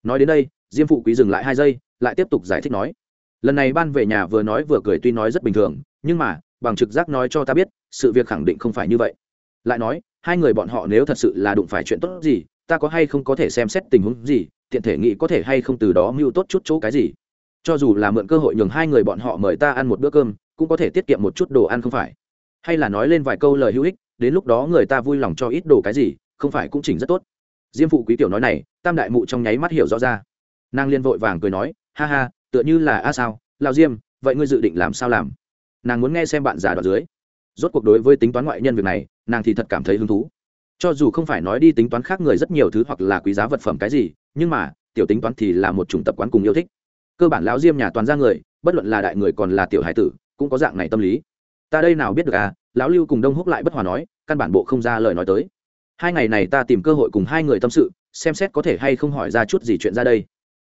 Nói đến đây, diêm phụ quý dừng lại hai giây, lại tiếp tục giải thích nói. Lần này ban về nhà vừa nói vừa cười tuy nói rất bình thường, nhưng mà bằng trực giác nói cho ta biết, sự việc khẳng định không phải như vậy. Lại nói, hai người bọn họ nếu thật sự là đụng phải chuyện tốt gì, ta có hay không có thể xem xét tình huống gì, tiện thể nghĩ có thể hay không từ đó mưu tốt chút chỗ cái gì. Cho dù là mượn cơ hội nhường hai người bọn họ mời ta ăn một bữa cơm, cũng có thể tiết kiệm một chút đồ ăn không phải. Hay là nói lên vài câu lời hữu ích, đến lúc đó người ta vui lòng cho ít đồ cái gì, không phải cũng chỉnh rất tốt. Diêm phụ quý tiểu nói này, tam đại mụ trong nháy mắt hiểu rõ ra. Nàng liên vội vàng cười nói, ha ha, tựa như là a sao lao diêm, vậy ngươi dự định làm sao làm? Nàng muốn nghe xem bạn già đoạn dưới. Rốt cuộc đối với tính toán ngoại nhân việc này, nàng thì thật cảm thấy hứng thú. Cho dù không phải nói đi tính toán khác người rất nhiều thứ hoặc là quý giá vật phẩm cái gì, nhưng mà, tiểu tính toán thì là một chủng tập quán cùng yêu thích. Cơ bản lão diêm nhà toàn ra người, bất luận là đại người còn là tiểu hải tử, cũng có dạng này tâm lý. Ta đây nào biết được à? Lão lưu cùng đông húc lại bất hòa nói, căn bản bộ không ra lời nói tới. Hai ngày này ta tìm cơ hội cùng hai người tâm sự, xem xét có thể hay không hỏi ra chút gì chuyện ra đây.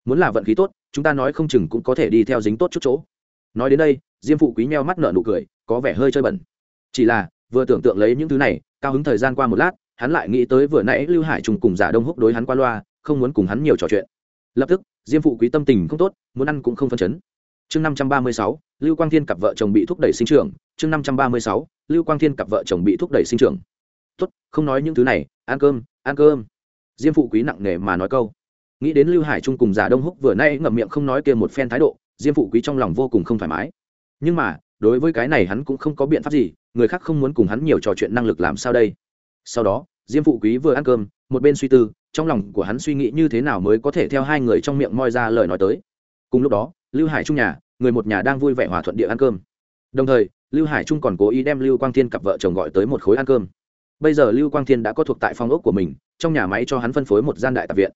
Muốn là vận khí tốt, chúng ta nói không chừng cũng có thể đi theo dính tốt chút chỗ nói đến đây, diêm phụ quý meo mắt nợ nụ cười, có vẻ hơi chơi bẩn. Chỉ là, vừa tưởng tượng lấy những thứ này, cao hứng thời gian qua một lát, hắn lại nghĩ tới vừa nãy lưu hải trùng cùng giả đông húc đối hắn qua loa, không muốn cùng hắn nhiều trò chuyện. Lập tức, diêm phụ quý tâm tình không tốt, muốn ăn cũng không phân chấn. Chương năm trăm ba mươi sáu, lưu quang thiên cặp vợ chồng bị thúc đẩy sinh trưởng. Chương năm trăm ba mươi sáu, lưu quang thiên cặp vợ chồng bị thúc đẩy sinh trưởng. Tốt, không nói những thứ này, ăn cơm ăn cơm. Diêm phụ quý nặng nề mà nói câu. Nghĩ đến lưu hải trung cùng giả đông húc vừa nay ngậm miệng không nói kia một phen thái độ diêm phụ quý trong lòng vô cùng không thoải mái. Nhưng mà, đối với cái này hắn cũng không có biện pháp gì, người khác không muốn cùng hắn nhiều trò chuyện năng lực làm sao đây? Sau đó, diêm phụ quý vừa ăn cơm, một bên suy tư, trong lòng của hắn suy nghĩ như thế nào mới có thể theo hai người trong miệng moi ra lời nói tới. Cùng lúc đó, lưu hải trung nhà, người một nhà đang vui vẻ hòa thuận địa ăn cơm. Đồng thời, lưu hải trung còn cố ý đem lưu quang thiên cặp vợ chồng gọi tới một khối ăn cơm. Bây giờ lưu quang thiên đã có thuộc tại phòng ốc của mình, trong nhà máy cho hắn phân phối một gian đại tạp viện.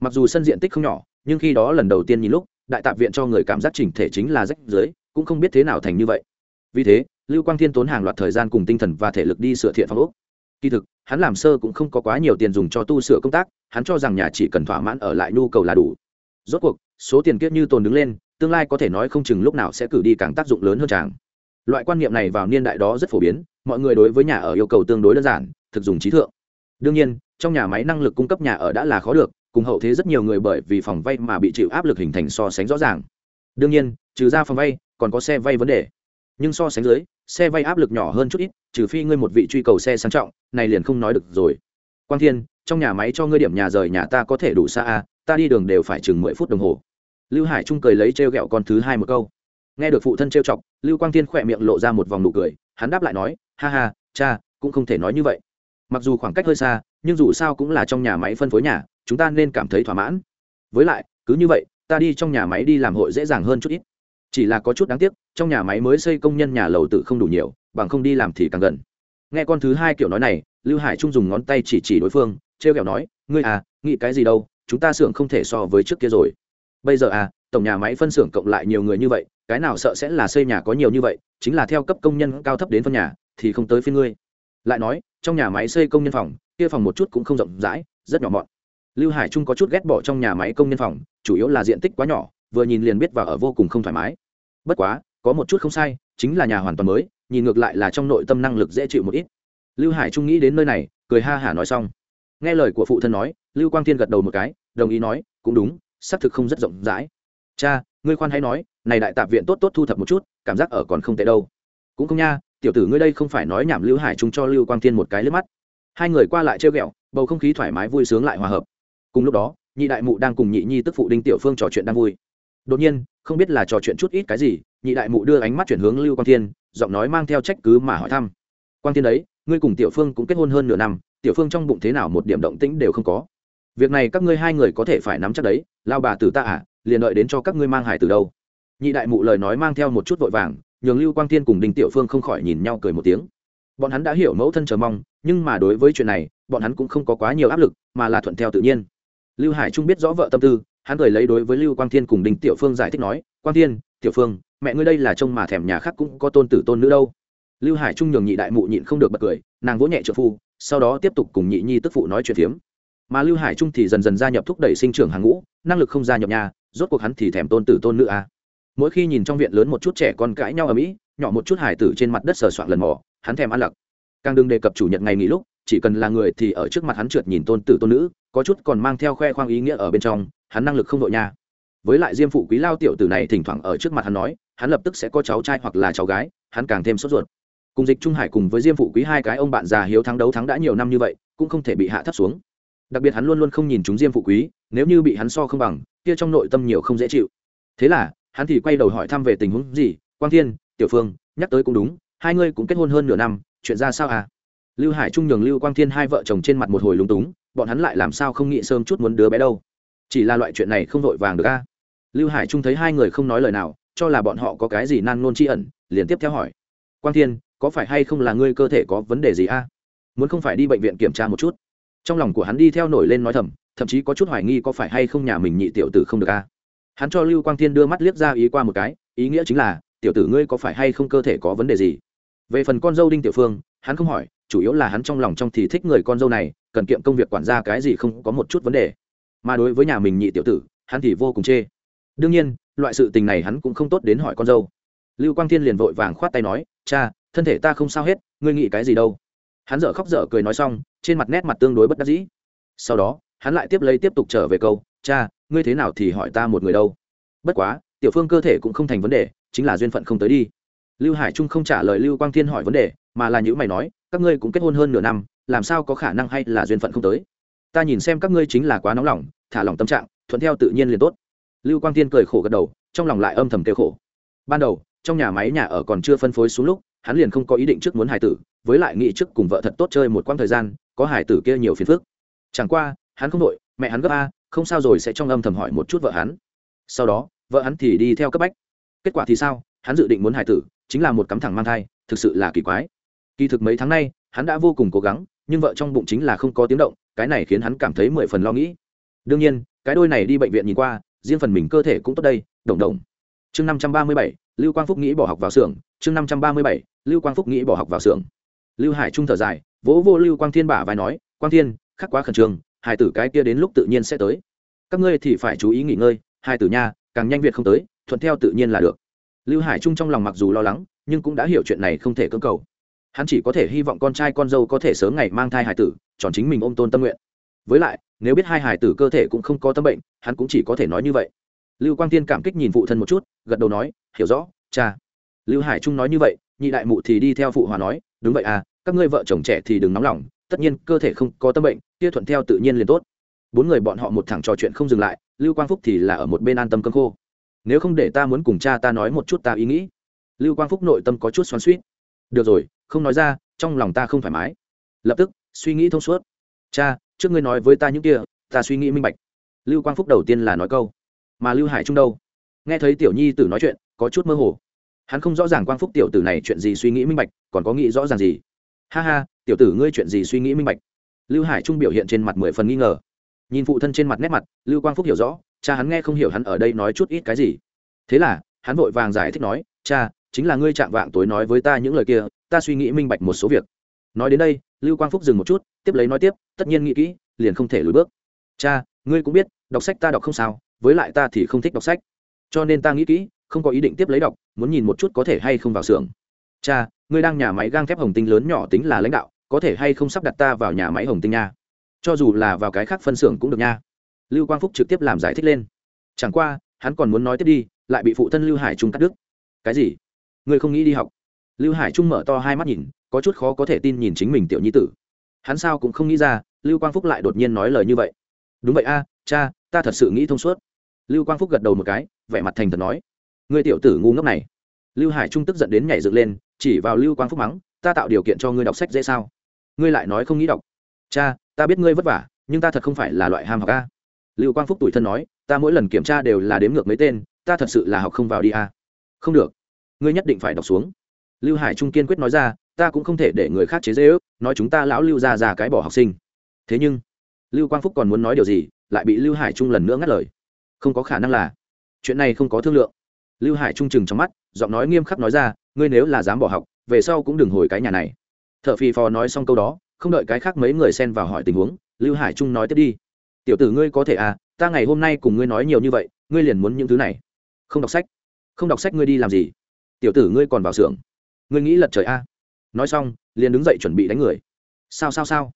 Mặc dù sân diện tích không nhỏ, nhưng khi đó lần đầu tiên nhìn lúc đại tạp viện cho người cảm giác chỉnh thể chính là rách dưới, cũng không biết thế nào thành như vậy. Vì thế, lưu quang thiên tốn hàng loạt thời gian cùng tinh thần và thể lực đi sửa thiện phong ốc. Kỳ thực, hắn làm sơ cũng không có quá nhiều tiền dùng cho tu sửa công tác, hắn cho rằng nhà chỉ cần thỏa mãn ở lại nhu cầu là đủ. Rốt cuộc, số tiền kiếp như tồn đứng lên, tương lai có thể nói không chừng lúc nào sẽ cử đi càng tác dụng lớn hơn chàng. Loại quan niệm này vào niên đại đó rất phổ biến, mọi người đối với nhà ở yêu cầu tương đối đơn giản, thực dùng trí thượng. Đương nhiên, trong nhà máy năng lực cung cấp nhà ở đã là khó được cùng hậu thế rất nhiều người bởi vì phòng vay mà bị chịu áp lực hình thành so sánh rõ ràng. Đương nhiên, trừ ra phòng vay, còn có xe vay vấn đề. Nhưng so sánh dưới, xe vay áp lực nhỏ hơn chút ít, trừ phi ngươi một vị truy cầu xe sang trọng, này liền không nói được rồi. Quang thiên, trong nhà máy cho ngươi điểm nhà rời nhà ta có thể đủ xa a ta đi đường đều phải chừng mười phút đồng hồ. Lưu hải trung cười lấy trêu ghẹo con thứ hai một câu. Nghe được phụ thân trêu chọc, lưu quang thiên khỏe miệng lộ ra một vòng nụ cười, hắn đáp lại nói, ha ha, cha, cũng không thể nói như vậy. Mặc dù khoảng cách hơi xa, nhưng dù sao cũng là trong nhà máy phân phối nhà chúng ta nên cảm thấy thỏa mãn. Với lại, cứ như vậy, ta đi trong nhà máy đi làm hội dễ dàng hơn chút ít. Chỉ là có chút đáng tiếc, trong nhà máy mới xây công nhân nhà lầu tự không đủ nhiều, bằng không đi làm thì càng gần. Nghe con thứ hai kiểu nói này, lưu hải trung dùng ngón tay chỉ chỉ đối phương t r e o kẹo nói, ngươi à nghĩ cái gì đâu, chúng ta xưởng không thể so với trước kia rồi. Bây giờ à tổng nhà máy phân xưởng cộng lại nhiều người như vậy, cái nào sợ sẽ là xây nhà có nhiều như vậy, chính là theo cấp công nhân cao thấp đến phân nhà, thì không tới phiên ngươi. Lại nói, trong nhà máy xây công nhân phòng, kia phòng một chút cũng không rộng rãi, rất nhỏ mọn lưu hải trung có chút ghét bỏ trong nhà máy công nhân phòng, chủ yếu là diện tích quá nhỏ, vừa nhìn liền biết vào ở vô cùng không thoải mái. Bất quá, có một chút không sai, chính là nhà hoàn toàn mới, nhìn ngược lại là trong nội tâm năng lực dễ chịu một ít. Lưu hải trung nghĩ đến nơi này, cười ha hả nói xong. Nghe lời của phụ thân nói, lưu quang thiên gật đầu một cái, đồng ý nói, cũng đúng, xác thực không rất rộng rãi. Cha, ngươi khoan hay nói, này đại tạp viện tốt tốt thu thập một chút, cảm giác ở còn không tệ đâu. Cũng không nha, tiểu tử ngươi đây không phải nói nhảm lưu hải trung cho lưu quang thiên một cái lướt mắt. Hai người qua lại trêu ghẹo, bầu không khí thoải mái vui sướng lại hòa hợp cùng lúc đó, nhị đại mụ đang cùng nhị nhi tức phụ đinh tiểu phương trò chuyện đang vui. Đột nhiên, không biết là trò chuyện chút ít cái gì, nhị đại mụ đưa ánh mắt chuyển hướng lưu quang thiên, giọng nói mang theo trách cứ mà hỏi thăm. Quang thiên đấy, ngươi cùng tiểu phương cũng kết hôn hơn nửa năm, tiểu phương trong bụng thế nào một điểm động tĩnh đều không có. Việc này các ngươi hai người có thể phải nắm chắc đấy, lao bà tử ta à liền đợi đến cho các ngươi mang hải từ đâu. Nhị đại mụ lời nói mang theo một chút vội vàng, nhường lưu quang thiên cùng đinh tiểu phương không khỏi nhìn nhau cười một tiếng. Bọn hắn đã hiểu mẫu thân chờ mong, nhưng mà đối với chuyện này, bọn hắn cũng không có quá nhiều áp lực, mà là thuận theo tự nhiên lưu hải trung biết rõ vợ tâm tư, hắn cười lấy đối với lưu quang thiên cùng đinh tiểu phương giải thích nói, quang thiên, tiểu phương, mẹ ngươi đây là trông mà thèm nhà khác cũng có tôn tử tôn nữ đâu. Lưu hải trung nhường nhị đại mụ nhịn không được bật cười, nàng vỗ nhẹ trợ phu, sau đó tiếp tục cùng nhị nhi tức phụ nói chuyện phiếm. Mà lưu hải trung thì dần dần gia nhập thúc đẩy sinh trưởng hàng ngũ, năng lực không gia nhập nhà, rốt cuộc hắn thì thèm tôn tử tôn nữ à. mỗi khi nhìn trong viện lớn một chút trẻ con cãi nhau ở mỹ, nhỏ một chút hải tử trên mặt đất sờ soạn lần mò, hắn thèm ăn lặc. Càng đừng đề cập chủ nhật ngày nghỉ lúc, chỉ cần là người thì ở trước mặt hắn trượt nhìn tôn tử tôn nữ có chút còn mang theo khoe khoang ý nghĩa ở bên trong, hắn năng lực không đội nha. Với lại diêm phụ quý lao tiểu tử này thỉnh thoảng ở trước mặt hắn nói, hắn lập tức sẽ có cháu trai hoặc là cháu gái, hắn càng thêm sốt ruột. Cùng dịch trung hải cùng với diêm phụ quý hai cái ông bạn già hiếu thắng đấu thắng đã nhiều năm như vậy, cũng không thể bị hạ thấp xuống. Đặc biệt hắn luôn luôn không nhìn chúng diêm phụ quý, nếu như bị hắn so không bằng, kia trong nội tâm nhiều không dễ chịu. Thế là, hắn thì quay đầu hỏi thăm về tình huống gì, quang thiên, tiểu phương, nhắc tới cũng đúng, hai ngươi cũng kết hôn hơn nửa năm, chuyện ra sao à? Lưu hải trung nhường lưu quang thiên hai vợ chồng trên mặt một hồi lúng túng bọn hắn lại làm sao không nghĩ sớm chút muốn đứa bé đâu? Chỉ là loại chuyện này không vội vàng được a. Lưu hải trung thấy hai người không nói lời nào, cho là bọn họ có cái gì nan nôn tri ẩn, liền tiếp theo hỏi. Quang thiên, có phải hay không là ngươi cơ thể có vấn đề gì a? Muốn không phải đi bệnh viện kiểm tra một chút? Trong lòng của hắn đi theo nổi lên nói thầm, thậm chí có chút hoài nghi có phải hay không nhà mình nhị tiểu tử không được a. Hắn cho lưu quang thiên đưa mắt liếc ra ý qua một cái, ý nghĩa chính là, tiểu tử ngươi có phải hay không cơ thể có vấn đề gì? Về phần con dâu đinh tiểu phương, hắn không hỏi, chủ yếu là hắn trong lòng trong thì thích người con dâu này cần kiệm công việc quản gia cái gì không có một chút vấn đề. Mà đối với nhà mình nhị tiểu tử, hắn thì vô cùng chê. Đương nhiên, loại sự tình này hắn cũng không tốt đến hỏi con dâu. Lưu quang thiên liền vội vàng khoát tay nói, cha, thân thể ta không sao hết, ngươi nghĩ cái gì đâu? Hắn dở khóc dở cười nói xong, trên mặt nét mặt tương đối bất đắc dĩ. Sau đó, hắn lại tiếp lấy tiếp tục trở về câu, cha, ngươi thế nào thì hỏi ta một người đâu? Bất quá, tiểu phương cơ thể cũng không thành vấn đề, chính là duyên phận không tới đi. Lưu hải trung không trả lời lưu quang thiên hỏi vấn đề, mà là những mày nói, các ngươi cũng kết hôn hơn nửa năm làm sao có khả năng hay là duyên phận không tới? Ta nhìn xem các ngươi chính là quá nóng lòng, thả lòng tâm trạng, thuận theo tự nhiên liền tốt. Lưu quang tiên cười khổ gật đầu, trong lòng lại âm thầm kêu khổ. Ban đầu, trong nhà máy nhà ở còn chưa phân phối xuống lúc, hắn liền không có ý định trước muốn hải tử, với lại nghĩ trước cùng vợ thật tốt chơi một quãng thời gian, có hải tử kia nhiều phiền phức. Chẳng qua, hắn không đội mẹ hắn gấp a, không sao rồi sẽ trong âm thầm hỏi một chút vợ hắn. Sau đó, vợ hắn thì đi theo cấp bách. Kết quả thì sao? Hắn dự định muốn hải tử, chính là một cắm thẳng mang thai, thực sự là kỳ quái. Kỳ thực mấy tháng nay, hắn đã vô cùng cố gắng nhưng vợ trong bụng chính là không có tiếng động, cái này khiến hắn cảm thấy mười phần lo nghĩ. Đương nhiên, cái đôi này đi bệnh viện nhìn qua, riêng phần mình cơ thể cũng tốt đây, đồng đồng. Chương năm trăm ba mươi bảy, lưu quang phúc nghĩ bỏ học vào xưởng. Chương năm trăm ba mươi bảy, lưu quang phúc nghĩ bỏ học vào xưởng. Lưu hải trung thở dài, vỗ vô lưu quang thiên bả vai nói, quang thiên, khắc quá khẩn trương hải tử cái kia đến lúc tự nhiên sẽ tới. Các ngươi thì phải chú ý nghỉ ngơi Hải tử nha, càng nhanh việc không tới, thuận theo tự nhiên là được. Lưu hải trung trong lòng mặc dù lo lắng, nhưng cũng đã hiểu chuyện này không thể cưỡng cầu hắn chỉ có thể hy vọng con trai con dâu có thể sớm ngày mang thai hải tử chọn chính mình ôm tôn tâm nguyện. Với lại, nếu biết hai hải tử cơ thể cũng không có tâm bệnh, hắn cũng chỉ có thể nói như vậy. Lưu quang tiên cảm kích nhìn phụ thân một chút, gật đầu nói, hiểu rõ, cha. Lưu hải trung nói như vậy, nhị đại mụ thì đi theo phụ hòa nói, đúng vậy à các ngươi vợ chồng trẻ thì đừng nóng lòng, tất nhiên cơ thể không có tâm bệnh, kia thuận theo tự nhiên liền tốt. Bốn người bọn họ một thẳng trò chuyện không dừng lại, lưu quang phúc thì là ở một bên an tâm cơm khô. Nếu không để ta muốn cùng cha ta nói một chút ta ý nghĩ. Lưu quang phúc nội tâm có chút xoắn suýt được rồi không nói ra, trong lòng ta không thoải mái. Lập tức, suy nghĩ thông suốt. Cha, trước ngươi nói với ta những kia, ta suy nghĩ minh bạch. Lưu quang phúc đầu tiên là nói câu, mà lưu hải trung đâu? Nghe thấy tiểu nhi tử nói chuyện, có chút mơ hồ. Hắn không rõ ràng quang phúc tiểu tử này chuyện gì suy nghĩ minh bạch, còn có nghĩ rõ ràng gì. Ha ha, tiểu tử ngươi chuyện gì suy nghĩ minh bạch? Lưu hải trung biểu hiện trên mặt mười phần nghi ngờ. Nhìn phụ thân trên mặt nét mặt, lưu quang phúc hiểu rõ, cha hắn nghe không hiểu hắn ở đây nói chút ít cái gì. Thế là, hắn vội vàng giải thích nói, cha chính là ngươi chạm vạng tối nói với ta những lời kia, ta suy nghĩ minh bạch một số việc. Nói đến đây, lưu quang phúc dừng một chút, tiếp lấy nói tiếp, tất nhiên nghĩ kỹ, liền không thể lùi bước. Cha, ngươi cũng biết, đọc sách ta đọc không sao, với lại ta thì không thích đọc sách. Cho nên ta nghĩ kỹ, không có ý định tiếp lấy đọc, muốn nhìn một chút có thể hay không vào xưởng. Cha, ngươi đang nhà máy gang thép hồng tinh lớn nhỏ tính là lãnh đạo, có thể hay không sắp đặt ta vào nhà máy hồng tinh nha? Cho dù là vào cái khác phân xưởng cũng được nha. Lưu quang phúc trực tiếp làm giải thích lên. Chẳng qua, hắn còn muốn nói tiếp đi, lại bị phụ thân lưu hải trung cắt đứt. Cái gì? Ngươi không nghĩ đi học. Lưu hải trung mở to hai mắt nhìn, có chút khó có thể tin nhìn chính mình tiểu nhi tử. Hắn sao cũng không nghĩ ra, lưu quang phúc lại đột nhiên nói lời như vậy. Đúng vậy a, cha, ta thật sự nghĩ thông suốt. Lưu quang phúc gật đầu một cái, vẻ mặt thành thật nói. Ngươi tiểu tử ngu ngốc này. Lưu hải trung tức giận đến nhảy dựng lên, chỉ vào lưu quang phúc mắng, ta tạo điều kiện cho ngươi đọc sách dễ sao? Ngươi lại nói không nghĩ đọc. Cha, ta biết ngươi vất vả, nhưng ta thật không phải là loại ham học a. Lưu quang phúc tủi thân nói, ta mỗi lần kiểm tra đều là đếm ngược mấy tên, ta thật sự là học không vào đi a. Không được ngươi nhất định phải đọc xuống. Lưu hải trung kiên quyết nói ra, ta cũng không thể để người khác chế dễ ước, nói chúng ta lão lưu ra ra cái bỏ học sinh. Thế nhưng, lưu quang phúc còn muốn nói điều gì, lại bị lưu hải trung lần nữa ngắt lời. Không có khả năng là, chuyện này không có thương lượng. Lưu hải trung chừng trong mắt, giọng nói nghiêm khắc nói ra, ngươi nếu là dám bỏ học, về sau cũng đừng hồi cái nhà này. T h ở phì phò nói xong câu đó, không đợi cái khác mấy người xen vào hỏi tình huống, lưu hải trung nói tiếp đi. Tiểu tử ngươi có thể à ta ngày hôm nay cùng ngươi nói nhiều như vậy, ngươi liền muốn những thứ này. Không đọc sách. Không đọc sách ngươi đi làm gì? Tiểu tử ngươi còn vào xưởng. Ngươi nghĩ lật trời a? Nói xong, liền đứng dậy chuẩn bị đánh người. Sao sao sao?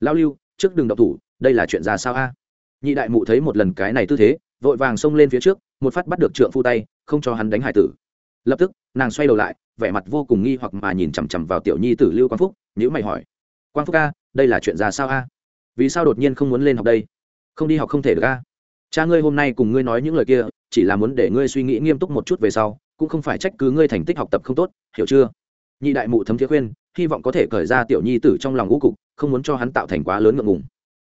Lao lưu, trước đừng đọc thủ, đây là chuyện ra sao a? Nhị đại mụ thấy một lần cái này tư thế, vội vàng xông lên phía trước, một phát bắt được trượng phu tay, không cho hắn đánh hải tử. Lập tức, nàng xoay đầu lại, vẻ mặt vô cùng nghi hoặc mà nhìn chằm chằm vào tiểu nhi tử lưu quang phúc nhữ mày hỏi, quang phúc a, đây là chuyện ra sao a? Vì sao đột nhiên không muốn lên học đây? Không đi học không thể được a. Cha ngươi hôm nay cùng ngươi nói những lời kia, chỉ là muốn để ngươi suy nghĩ nghiêm túc một chút về sau cũng không phải trách cứ ngươi thành tích học tập không tốt, hiểu chưa? Nhị đại mụ thấm thiết khuyên, hy vọng có thể cởi ra tiểu nhi tử trong lòng ngũ cục, không muốn cho hắn tạo thành quá lớn ngượng ngùng.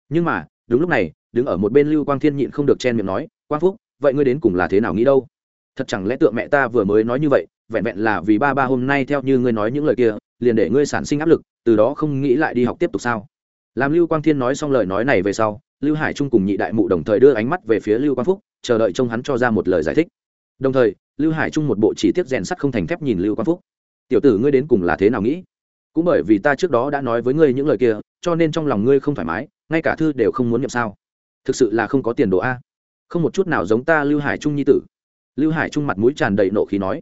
Nhưng mà, đúng lúc này, đứng ở một bên lưu quang thiên nhịn không được chen miệng nói, quang phúc, vậy ngươi đến cùng là thế nào nghĩ đâu? Thật chẳng lẽ tượng mẹ ta vừa mới nói như vậy, vẹn vẹn là vì ba ba hôm nay theo như ngươi nói những lời kia, liền để ngươi sản sinh áp lực, từ đó không nghĩ lại đi học tiếp tục sao? Làm lưu quang thiên nói xong lời nói này về sau, lưu hải trung cùng nhị đại mụ đồng thời đưa ánh mắt về phía lưu quang phúc, chờ đợi trông hắn cho ra một lời giải thích. Đồng thời lưu hải trung một bộ chỉ tiết rèn sắt không thành thép nhìn lưu quang phúc. Tiểu tử ngươi đến cùng là thế nào nghĩ? Cũng bởi vì ta trước đó đã nói với ngươi những lời kia, cho nên trong lòng ngươi không thoải mái, ngay cả thư đều không muốn nhậm sao. Thực sự là không có tiền đồ a. Không một chút nào giống ta lưu hải trung nhi tử. Lưu hải trung mặt mũi tràn đầy nộ khí nói.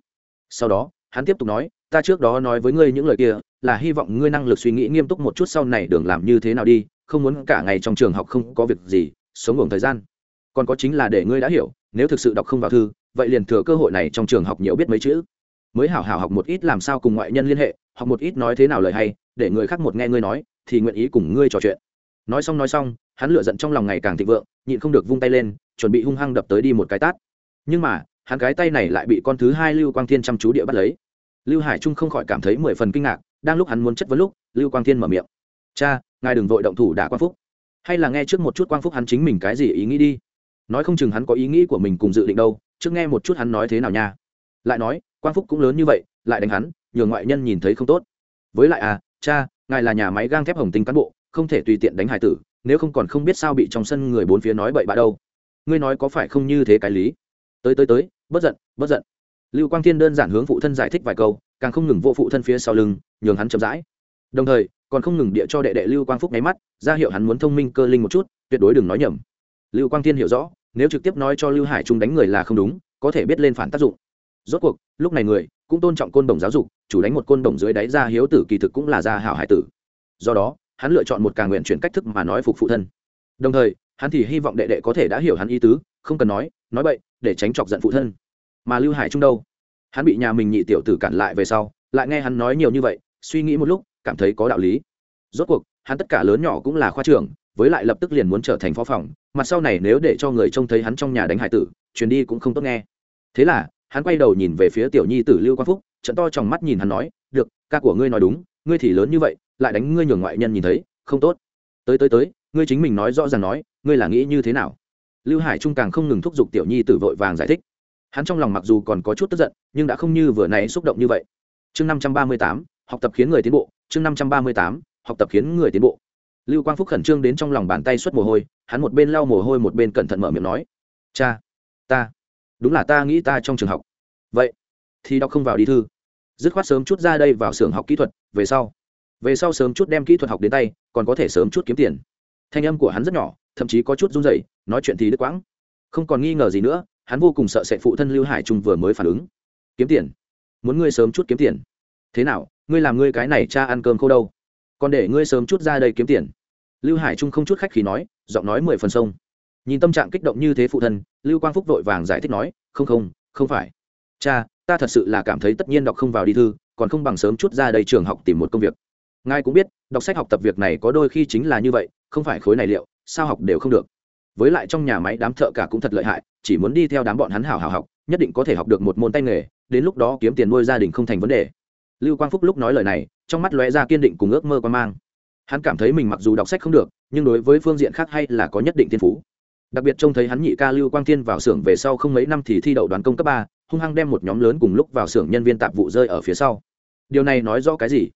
Sau đó, hắn tiếp tục nói, ta trước đó nói với ngươi những lời kia, là hy vọng ngươi năng lực suy nghĩ nghiêm túc một chút sau này đường làm như thế nào đi, không muốn cả ngày trong trường học không có việc gì, sống ngủ thời gian. Còn có chính là để ngươi đã hiểu nếu thực sự đọc không vào thư, vậy liền thừa cơ hội này trong trường học nhiều biết mấy chữ. Mới hảo hảo học một ít làm sao cùng ngoại nhân liên hệ, học một ít nói thế nào lời hay, để người khác một nghe ngươi nói, thì nguyện ý cùng ngươi trò chuyện. Nói xong nói xong, hắn lựa giận trong lòng ngày càng thịnh vượng, nhịn không được vung tay lên, chuẩn bị hung hăng đập tới đi một cái tát. Nhưng mà, hắn cái tay này lại bị con thứ hai lưu quang thiên chăm chú địa bắt lấy. Lưu hải trung không khỏi cảm thấy mười phần kinh ngạc, đang lúc hắn muốn chất vấn lúc, lưu quang thiên mở miệng. Cha, ngài đừng vội động thủ đả quang phúc. Hay là nghe trước một chút quang phúc hắn chính mình cái gì ý nghĩ đi nói không chừng hắn có ý nghĩ của mình cùng dự định đâu, trước nghe một chút hắn nói thế nào nha. Lại nói, quang phúc cũng lớn như vậy, lại đánh hắn, nhường ngoại nhân nhìn thấy không tốt. Với lại à cha, ngài là nhà máy gang thép hồng tinh cán bộ, không thể tùy tiện đánh hải tử, nếu không còn không biết sao bị trong sân người bốn phía nói bậy bạ đâu. Ngươi nói có phải không như thế cái lý? Tới tới tới, bất giận bất giận. Lưu quang thiên đơn giản hướng phụ thân giải thích vài câu, càng không ngừng vô phụ thân phía sau lưng, nhường hắn chậm rãi. Đồng thời, còn không ngừng địa cho đệ đệ lưu quang phúc nháy mắt, ra hiệu hắn muốn thông minh cơ linh một chút, tuyệt đối đừng nói nhầm. Lưu quang thiên hiểu rõ nếu trực tiếp nói cho lưu hải trung đánh người là không đúng, có thể biết lên phản tác dụng. Rốt cuộc, lúc này người cũng tôn trọng côn đồng giáo dục, chủ đánh một côn đồng dưới đáy ra hiếu tử kỳ thực cũng là gia hảo hải tử. Do đó, hắn lựa chọn một càng nguyện chuyển cách thức mà nói phục phụ thân. Đồng thời, hắn thì hy vọng đệ đệ có thể đã hiểu hắn ý tứ, không cần nói nói bậy, để tránh chọc giận phụ thân. Mà lưu hải trung đâu? Hắn bị nhà mình nhị tiểu tử cản lại về sau, lại nghe hắn nói nhiều như vậy, suy nghĩ một lúc, cảm thấy có đạo lý. Rốt cuộc, hắn tất cả lớn nhỏ cũng là khoa trưởng với lại lập tức liền muốn trở thành phó phòng mặt sau này nếu để cho người trông thấy hắn trong nhà đánh hải tử, truyền đi cũng không tốt nghe. Thế là, hắn quay đầu nhìn về phía tiểu nhi tử lưu quang phúc, trận to trong mắt nhìn hắn nói, được, ca của ngươi nói đúng, ngươi thì lớn như vậy, lại đánh ngươi nhường ngoại nhân nhìn thấy, không tốt. Tới tới tới, ngươi chính mình nói rõ ràng nói, ngươi là nghĩ như thế nào? Lưu hải trung càng không ngừng thúc giục tiểu nhi tử vội vàng giải thích. Hắn trong lòng mặc dù còn có chút tức giận, nhưng đã không như vừa nãy xúc động như vậy. Chương năm trăm ba mươi tám, học tập khiến người tiến bộ, chương năm trăm ba mươi tám, học tập khiến người tiến bộ lưu quang phúc khẩn trương đến trong lòng bàn tay xuất mồ hôi, hắn một bên lau mồ hôi một bên cẩn thận mở miệng nói, cha, ta, đúng là ta nghĩ ta trong trường học. Vậy thì đọc không vào đi thư. Dứt khoát sớm chút ra đây vào xưởng học kỹ thuật, về sau về sau sớm chút đem kỹ thuật học đến tay, còn có thể sớm chút kiếm tiền. Thanh âm của hắn rất nhỏ, thậm chí có chút run rẩy, nói chuyện thì đứt quãng. Không còn nghi ngờ gì nữa, hắn vô cùng sợ sẽ phụ thân lưu hải trung vừa mới phản ứng. Kiếm tiền? Muốn ngươi sớm chút kiếm tiền? Thế nào, ngươi làm ngươi cái này cha ăn cơm khô đâu? Còn để ngươi sớm chút ra đây kiếm tiền? Lưu hải trung không chút khách khí nói, giọng nói mười phần sông. Nhìn tâm trạng kích động như thế phụ thân, lưu quang phúc vội vàng giải thích nói, không không không phải. Cha, ta thật sự là cảm thấy tất nhiên đọc không vào đi thư, còn không bằng sớm chút ra đây trường học tìm một công việc. Ngài cũng biết, đọc sách học tập việc này có đôi khi chính là như vậy, không phải khối này liệu, sao học đều không được. Với lại trong nhà máy đám thợ cả cũng thật lợi hại, chỉ muốn đi theo đám bọn hắn hảo hảo học, nhất định có thể học được một môn tay nghề, đến lúc đó kiếm tiền nuôi gia đình không thành vấn đề. Lưu quang phúc lúc nói lời này, trong mắt lóe ra kiên định cùng ước mơ quan mang hắn cảm thấy mình mặc dù đọc sách không được, nhưng đối với phương diện khác hay là có nhất định thiên phú. Đặc biệt trông thấy hắn nhị ca lưu quang thiên vào xưởng về sau không mấy năm thì thi đậu đoàn công cấp ba, hung hăng đem một nhóm lớn cùng lúc vào xưởng nhân viên tạp vụ rơi ở phía sau. Điều này nói rõ cái gì?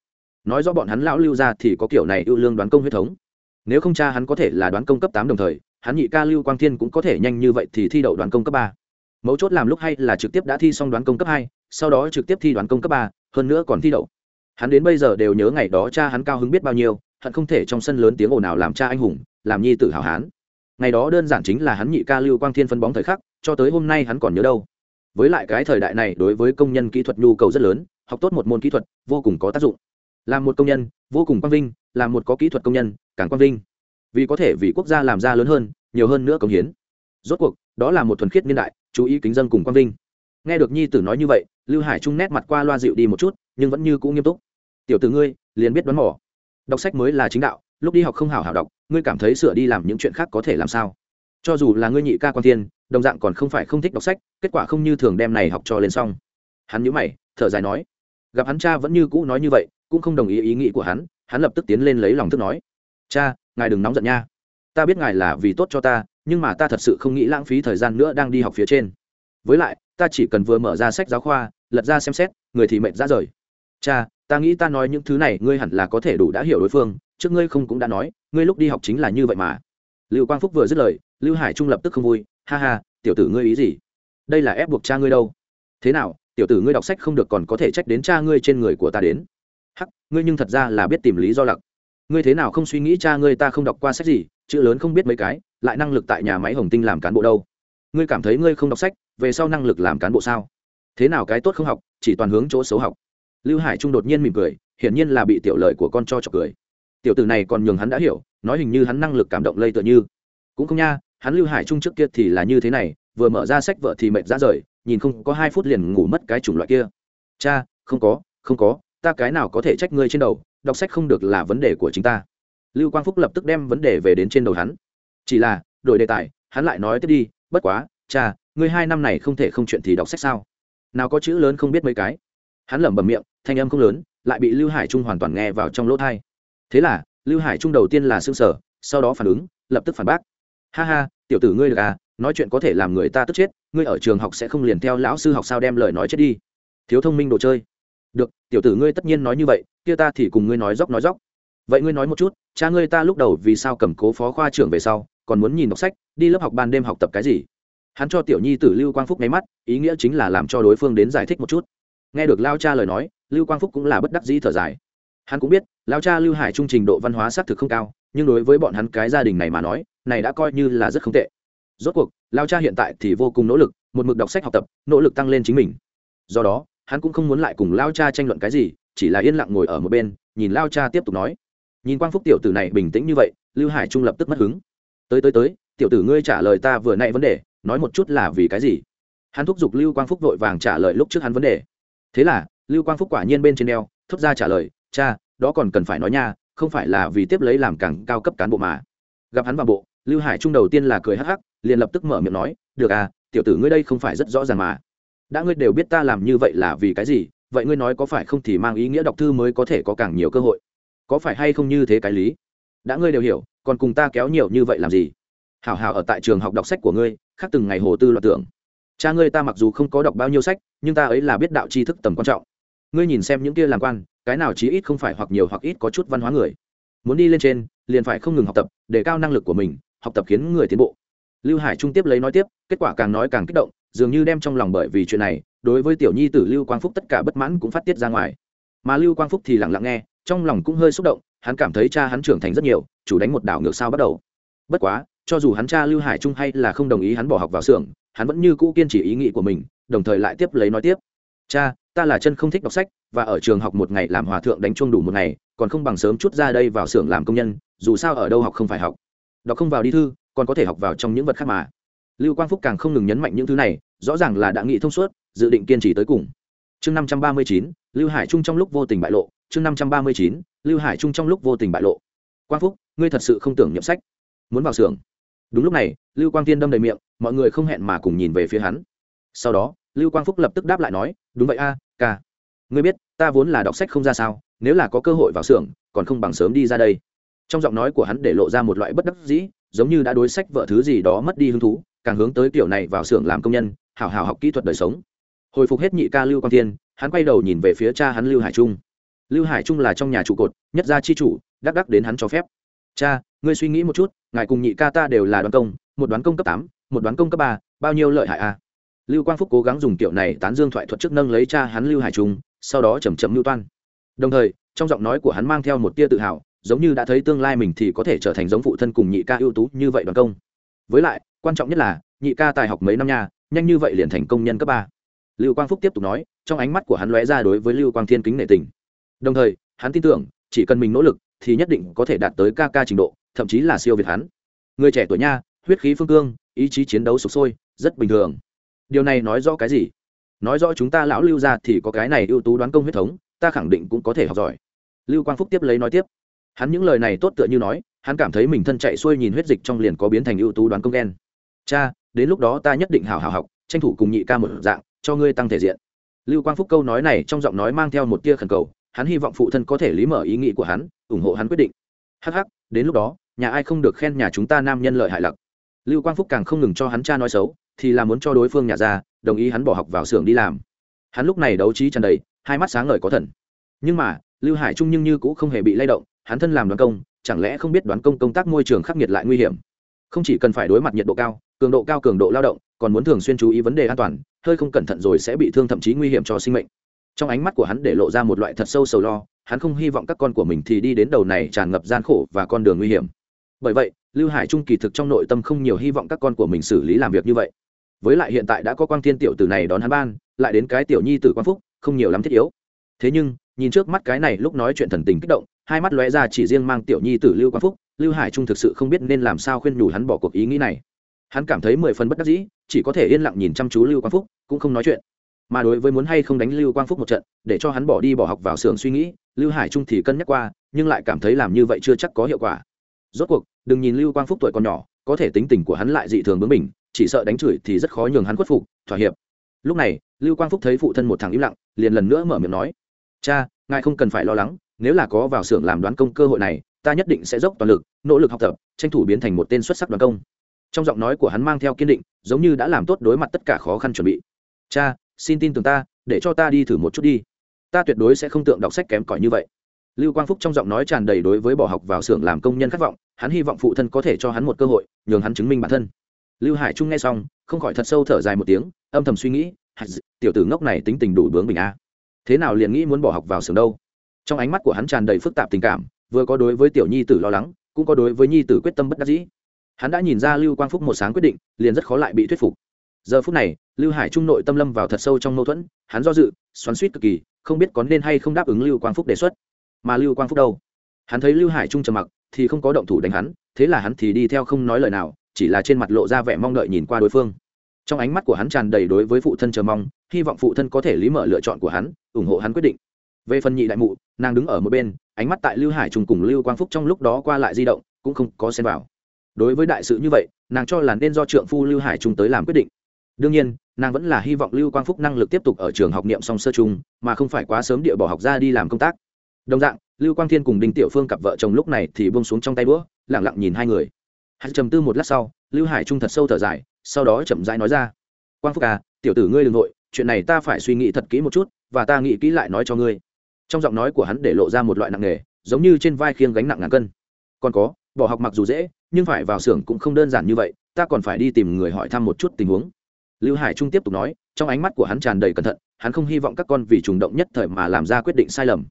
Nói rõ bọn hắn lão lưu ra thì có kiểu này ưu lương đoán công huyết thống. Nếu không cha hắn có thể là đoán công cấp tám đồng thời, hắn nhị ca lưu quang thiên cũng có thể nhanh như vậy thì thi đậu đoán công cấp ba. Mấu chốt làm lúc hay là trực tiếp đã thi xong đoán công cấp hai, sau đó trực tiếp thi đoán công cấp ba, hơn nữa còn thi đậu. Hắn đến bây giờ đều nhớ ngày đó cha hắn cao hứng biết bao nhiêu hận không thể trong sân lớn tiếng ồn nào làm cha anh hùng, làm nhi tử hào hán. Ngày đó đơn giản chính là hắn nhị ca lưu quang thiên phân bóng thời khắc, cho tới hôm nay hắn còn nhớ đâu. Với lại cái thời đại này đối với công nhân kỹ thuật nhu cầu rất lớn, học tốt một môn kỹ thuật, vô cùng có tác dụng. Làm một công nhân, vô cùng quang vinh làm một có kỹ thuật công nhân, càng quang vinh. Vì có thể vì quốc gia làm ra lớn hơn, nhiều hơn nữa công hiến. Rốt cuộc, đó là một thuần khiết niên đại, chú ý kính dân cùng quang vinh. Nghe được nhi tử nói như vậy, lưu hải trung nét mặt qua loa dịu đi một chút, nhưng vẫn như cũ nghiêm túc. Tiểu tử ngươi, liền biết đoán mỏ đọc sách mới là chính đạo, lúc đi học không hảo hảo đọc, ngươi cảm thấy sửa đi làm những chuyện khác có thể làm sao? Cho dù là ngươi nhị ca quan thiên, đồng dạng còn không phải không thích đọc sách, kết quả không như thường đem này học cho lên xong. Hắn nhíu mày, thở dài nói, gặp hắn cha vẫn như cũ nói như vậy, cũng không đồng ý ý nghĩ của hắn hắn lập tức tiến lên lấy lòng thức nói, cha, ngài đừng nóng giận nha. Ta biết ngài là vì tốt cho ta, nhưng mà ta thật sự không nghĩ lãng phí thời gian nữa đang đi học phía trên. Với lại, ta chỉ cần vừa mở ra sách giáo khoa, lật ra xem xét, người thì mệt ra rời. Cha ta nghĩ ta nói những thứ này, ngươi hẳn là có thể đủ đã hiểu đối phương, trước ngươi không cũng đã nói, ngươi lúc đi học chính là như vậy mà. Lưu quang phúc vừa dứt lời, lưu hải trung lập tức không vui, ha ha, tiểu tử ngươi ý gì? Đây là ép buộc cha ngươi đâu. Thế nào, tiểu tử ngươi đọc sách không được còn có thể trách đến cha ngươi trên người của ta đến? Hắc, ngươi nhưng thật ra là biết tìm lý do lặc. Ngươi thế nào không suy nghĩ cha ngươi ta không đọc qua sách gì, chữ lớn không biết mấy cái, lại năng lực tại nhà máy hồng tinh làm cán bộ đâu? Ngươi cảm thấy ngươi không đọc sách, về sau năng lực làm cán bộ sao? Thế nào cái tốt không học, chỉ toàn hướng chỗ xấu học lưu hải trung đột nhiên mỉm cười, hiển nhiên là bị tiểu lời của con cho chọc cười. Tiểu tử này còn nhường hắn đã hiểu, nói hình như hắn năng lực cảm động lây tựa như. Cũng không nha, hắn lưu hải trung trước kia thì là như thế này, vừa mở ra sách vợ thì mệt ra rời, nhìn không có hai phút liền ngủ mất cái chủng loại kia. Cha, không có không có, ta cái nào có thể trách ngươi trên đầu, đọc sách không được là vấn đề của chính ta. Lưu quang phúc lập tức đem vấn đề về đến trên đầu hắn. Chỉ là, đổi đề tài, hắn lại nói tiếp đi, bất quá, cha, ngươi hai năm này không thể không chuyện thì đọc sách sao? Nào có chữ lớn không biết mấy cái? Hắn lẩm bẩm miệng thanh âm không lớn, lại bị lưu hải trung hoàn toàn nghe vào trong lỗ thai thế là, lưu hải trung đầu tiên là xương sở, sau đó phản ứng, lập tức phản bác. Ha ha, tiểu tử ngươi được à nói chuyện có thể làm người ta tức chết, ngươi ở trường học sẽ không liền theo lão sư học sao đem lời nói chết đi. Thiếu thông minh đồ chơi. Được, tiểu tử ngươi tất nhiên nói như vậy, kia ta thì cùng ngươi nói dốc nói dốc. Vậy ngươi nói một chút, cha ngươi ta lúc đầu vì sao cầm cố phó khoa trưởng về sau, còn muốn nhìn đọc sách, đi lớp học ban đêm học tập cái gì? Hắn cho tiểu nhi tử lưu quang phúc nháy mắt, ý nghĩa chính là làm cho đối phương đến giải thích một chút. Nghe được lao cha lời nói lưu quang phúc cũng là bất đắc dĩ thở dài. Hắn cũng biết lao cha lưu hải trung trình độ văn hóa xác thực không cao, nhưng đối với bọn hắn cái gia đình này mà nói, này đã coi như là rất không tệ. Rốt cuộc lao cha hiện tại thì vô cùng nỗ lực, một mực đọc sách học tập, nỗ lực tăng lên chính mình. Do đó, hắn cũng không muốn lại cùng lao cha tranh luận cái gì, chỉ là yên lặng ngồi ở một bên, nhìn lao cha tiếp tục nói. Nhìn quang phúc tiểu tử này bình tĩnh như vậy, lưu hải trung lập tức mất hứng. Tới tới tới, tiểu tử ngươi trả lời ta vừa nãy vấn đề, nói một chút là vì cái gì? Hắn thúc giục lưu quang phúc vội vàng trả lời lúc trước hắn vấn đề. Thế là lưu quang phúc quả nhiên bên trên đeo thúc ra trả lời, cha, đó còn cần phải nói nha, không phải là vì tiếp lấy làm càng cao cấp cán bộ mà. Gặp hắn vào bộ, lưu hải trung đầu tiên là cười hắc hắc, liền lập tức mở miệng nói, được à tiểu tử ngươi đây không phải rất rõ ràng mà. Đã ngươi đều biết ta làm như vậy là vì cái gì, vậy ngươi nói có phải không thì mang ý nghĩa đọc thư mới có thể có càng nhiều cơ hội? Có phải hay không như thế cái lý? Đã ngươi đều hiểu, còn cùng ta kéo nhiều như vậy làm gì? Hảo hảo ở tại trường học đọc sách của ngươi, khác từng ngày hồ tư loạt tưởng. Cha ngươi ta mặc dù không có đọc bao nhiêu sách, nhưng ta ấy là biết đạo tri thức tầm quan trọng ngươi nhìn xem những kia làm quan, cái nào chí ít không phải hoặc nhiều hoặc ít có chút văn hóa người. Muốn đi lên trên, liền phải không ngừng học tập, để cao năng lực của mình, học tập khiến người tiến bộ. Lưu hải trung tiếp lấy nói tiếp, kết quả càng nói càng kích động, dường như đem trong lòng bởi vì chuyện này, đối với tiểu nhi tử lưu quang phúc tất cả bất mãn cũng phát tiết ra ngoài. Mà lưu quang phúc thì lặng lặng nghe, trong lòng cũng hơi xúc động, hắn cảm thấy cha hắn trưởng thành rất nhiều, chủ đánh một đảo ngược sao bắt đầu. Bất quá, cho dù hắn cha lưu hải trung hay là không đồng ý hắn bỏ học vào xưởng, hắn vẫn như cũ kiên trì ý nghĩ của mình, đồng thời lại tiếp lấy nói tiếp. Cha ta là chân không thích đọc sách, và ở trường học một ngày làm hòa thượng đánh chuông đủ một ngày, còn không bằng sớm chút ra đây vào xưởng làm công nhân, dù sao ở đâu học không phải học. Đọc không vào đi thư, còn có thể học vào trong những vật khác mà. Lưu quang phúc càng không ngừng nhấn mạnh những thứ này, rõ ràng là đã nghĩ thông suốt, dự định kiên trì tới cùng. Chương năm trăm ba mươi chín, lưu hải trung trong lúc vô tình bại lộ. Chương năm trăm ba mươi chín, lưu hải trung trong lúc vô tình bại lộ. Quang phúc, ngươi thật sự không tưởng nhậm sách. Muốn vào xưởng. Đúng lúc này, lưu quang tiên đâm đầy miệng, mọi người không hẹn mà cùng nhìn về phía hắn. Sau đó lưu quang phúc lập tức đáp lại nói, đúng vậy a, ca. Ngươi biết, ta vốn là đọc sách không ra sao, nếu là có cơ hội vào xưởng, còn không bằng sớm đi ra đây. Trong giọng nói của hắn để lộ ra một loại bất đắc dĩ, giống như đã đối sách vợ thứ gì đó mất đi hứng thú, càng hướng tới kiểu này vào xưởng làm công nhân hào hào học kỹ thuật đời sống. Hồi phục hết nhị ca lưu quang tiên hắn quay đầu nhìn về phía cha hắn lưu hải trung. Lưu hải trung là trong nhà trụ cột, nhất gia chi chủ, đắc đắc đến hắn cho phép. Cha, ngươi suy nghĩ một chút, ngài cùng nhị ca ta đều là đoàn công, một đoán công cấp tám, một đoán công cấp ba, bao nhiêu lợi hại a? Lưu quang phúc cố gắng dùng kiểu này tán dương thoại thuật trước nâng lấy cha hắn lưu hải trung, sau đó chầm chậm lưu toan. Đồng thời, trong giọng nói của hắn mang theo một tia tự hào, giống như đã thấy tương lai mình thì có thể trở thành giống phụ thân cùng nhị ca ưu tú như vậy đoàn công. Với lại, quan trọng nhất là, nhị ca tài học mấy năm nha, nhanh như vậy liền thành công nhân cấp ba. Lưu quang phúc tiếp tục nói, trong ánh mắt của hắn lóe ra đối với lưu quang thiên kính nệ tình. Đồng thời, hắn tin tưởng, chỉ cần mình nỗ lực, thì nhất định có thể đạt tới ca ca trình độ, thậm chí là siêu việt hắn. Người trẻ tuổi nha, huyết khí phương cương, ý chí chiến đấu sục sôi, rất bình thường điều này nói rõ cái gì? Nói rõ chúng ta lão lưu ra thì có cái này ưu tú đoán công huyết thống, ta khẳng định cũng có thể học giỏi. Lưu quang phúc tiếp lấy nói tiếp. Hắn những lời này tốt tựa như nói, hắn cảm thấy mình thân chạy xuôi nhìn huyết dịch trong liền có biến thành ưu tú đoán công đen cha, đến lúc đó ta nhất định hào hào học, tranh thủ cùng nhị ca một dạng, cho ngươi tăng thể diện. Lưu quang phúc câu nói này trong giọng nói mang theo một tia khẩn cầu, hắn hy vọng phụ thân có thể lý mở ý nghĩ của hắn, ủng hộ hắn quyết định. Hh đến lúc đó, nhà ai không được khen nhà chúng ta nam nhân lợi hại lặc. Lưu quang phúc càng không ngừng cho hắn cha nói xấu thì là muốn cho đối phương nhà ra, đồng ý hắn bỏ học vào xưởng đi làm. Hắn lúc này đấu trí tràn đầy, hai mắt sáng ngời có thần. Nhưng mà, lưu hải trung nhưng như cũng không hề bị lay động, hắn thân làm đoán công, chẳng lẽ không biết đoán công công tác môi trường khắc nghiệt lại nguy hiểm? Không chỉ cần phải đối mặt nhiệt độ cao, cường độ cao cường độ lao động, còn muốn thường xuyên chú ý vấn đề an toàn, hơi không cẩn thận rồi sẽ bị thương thậm chí nguy hiểm cho sinh mệnh. Trong ánh mắt của hắn để lộ ra một loại thật sâu sầu lo, hắn không hy vọng các con của mình thì đi đến đầu này tràn ngập gian khổ và con đường nguy hiểm. Bởi vậy, lưu hải trung kỳ thực trong nội tâm không nhiều hy vọng các con của mình xử lý làm việc như vậy với lại hiện tại đã có quang thiên tiểu tử này đón hắn ban, lại đến cái tiểu nhi tử quang phúc, không nhiều lắm thiết yếu. Thế nhưng, nhìn trước mắt cái này lúc nói chuyện thần tình kích động, hai mắt lóe ra chỉ riêng mang tiểu nhi tử lưu quang phúc, lưu hải trung thực sự không biết nên làm sao khuyên nhủ hắn bỏ cuộc ý nghĩ này. Hắn cảm thấy mười phần bất đắc dĩ, chỉ có thể yên lặng nhìn chăm chú lưu quang phúc, cũng không nói chuyện. Mà đối với muốn hay không đánh lưu quang phúc một trận, để cho hắn bỏ đi bỏ học vào xưởng suy nghĩ, lưu hải trung thì cân nhắc qua, nhưng lại cảm thấy làm như vậy chưa chắc có hiệu quả. Rốt cuộc, đừng nhìn lưu quang phúc tuổi còn nhỏ, có thể tính tình của hắn lại dị thường bướng mình chỉ sợ đánh chửi thì rất khó nhường hắn khuất phục, thỏa hiệp. Lúc này, lưu quang phúc thấy phụ thân một thằng im lặng, liền lần nữa mở miệng nói, cha, ngài không cần phải lo lắng, nếu là có vào xưởng làm đoán công cơ hội này, ta nhất định sẽ dốc toàn lực, nỗ lực học tập, tranh thủ biến thành một tên xuất sắc đoàn công. Trong giọng nói của hắn mang theo kiên định, giống như đã làm tốt đối mặt tất cả khó khăn chuẩn bị. Cha, xin tin tưởng ta, để cho ta đi thử một chút đi. Ta tuyệt đối sẽ không tượng đọc sách kém cỏi như vậy. Lưu quang phúc trong giọng nói tràn đầy đối với bỏ học vào xưởng làm công nhân khát vọng, hắn hy vọng phụ thân có thể cho hắn một cơ hội, nhường hắn chứng minh bản thân lưu hải trung nghe xong, không khỏi thật sâu thở dài một tiếng, âm thầm suy nghĩ tiểu tử ngốc này tính tình đủ bướng bình a. Thế nào liền nghĩ muốn bỏ học vào xưởng đâu? Trong ánh mắt của hắn tràn đầy phức tạp tình cảm, vừa có đối với tiểu nhi tử lo lắng, cũng có đối với nhi tử quyết tâm bất đắc dĩ. Hắn đã nhìn ra lưu quang phúc một sáng quyết định, liền rất khó lại bị thuyết phục. Giờ phút này, lưu hải trung nội tâm lâm vào thật sâu trong mâu thuẫn, hắn do dự, xoắn suýt cực kỳ, không biết có nên hay không đáp ứng lưu quang phúc đề xuất. Mà lưu quang phúc đâu? Hắn thấy lưu hải trung trầm mặc, thì không có động thủ đánh hắn, thế là hắn thì đi theo không nói lời nào chỉ là trên mặt lộ ra vẻ mong đợi nhìn qua đối phương. Trong ánh mắt của hắn tràn đầy đối với phụ thân chờ mong, hy vọng phụ thân có thể lý mở lựa chọn của hắn, ủng hộ hắn quyết định. Về phần nhị đại mụ, nàng đứng ở một bên, ánh mắt tại lưu hải trùng cùng lưu quang phúc trong lúc đó qua lại di động, cũng không có xen vào. Đối với đại sự như vậy, nàng cho là nên do trượng phu lưu hải trung tới làm quyết định. Đương nhiên, nàng vẫn là hy vọng lưu quang phúc năng lực tiếp tục ở trường học niệm song sơ chung, mà không phải quá sớm địa bỏ học ra đi làm công tác. Đồng dạng, lưu quang thiên cùng đinh tiểu phương cặp vợ chồng lúc này thì buông xuống trong tay bữa lẳng lặng nhìn hai người hắn trầm tư một lát sau, lưu hải trung thật sâu thở dài, sau đó chậm rãi nói ra. Quang phúc à tiểu tử ngươi đ ừ n g nội chuyện này ta phải suy nghĩ thật kỹ một chút, và ta nghĩ kỹ lại nói cho ngươi. Trong giọng nói của hắn để lộ ra một loại nặng nề, giống như trên vai khiêng gánh nặng ngàn cân. Còn có, bỏ học mặc dù dễ, nhưng phải vào xưởng cũng không đơn giản như vậy, ta còn phải đi tìm người hỏi thăm một chút tình huống. Lưu hải trung tiếp tục nói, trong ánh mắt của hắn tràn đầy cẩn thận, hắn không hy vọng các con vì trùng động nhất thời mà làm ra quyết định sai lầm.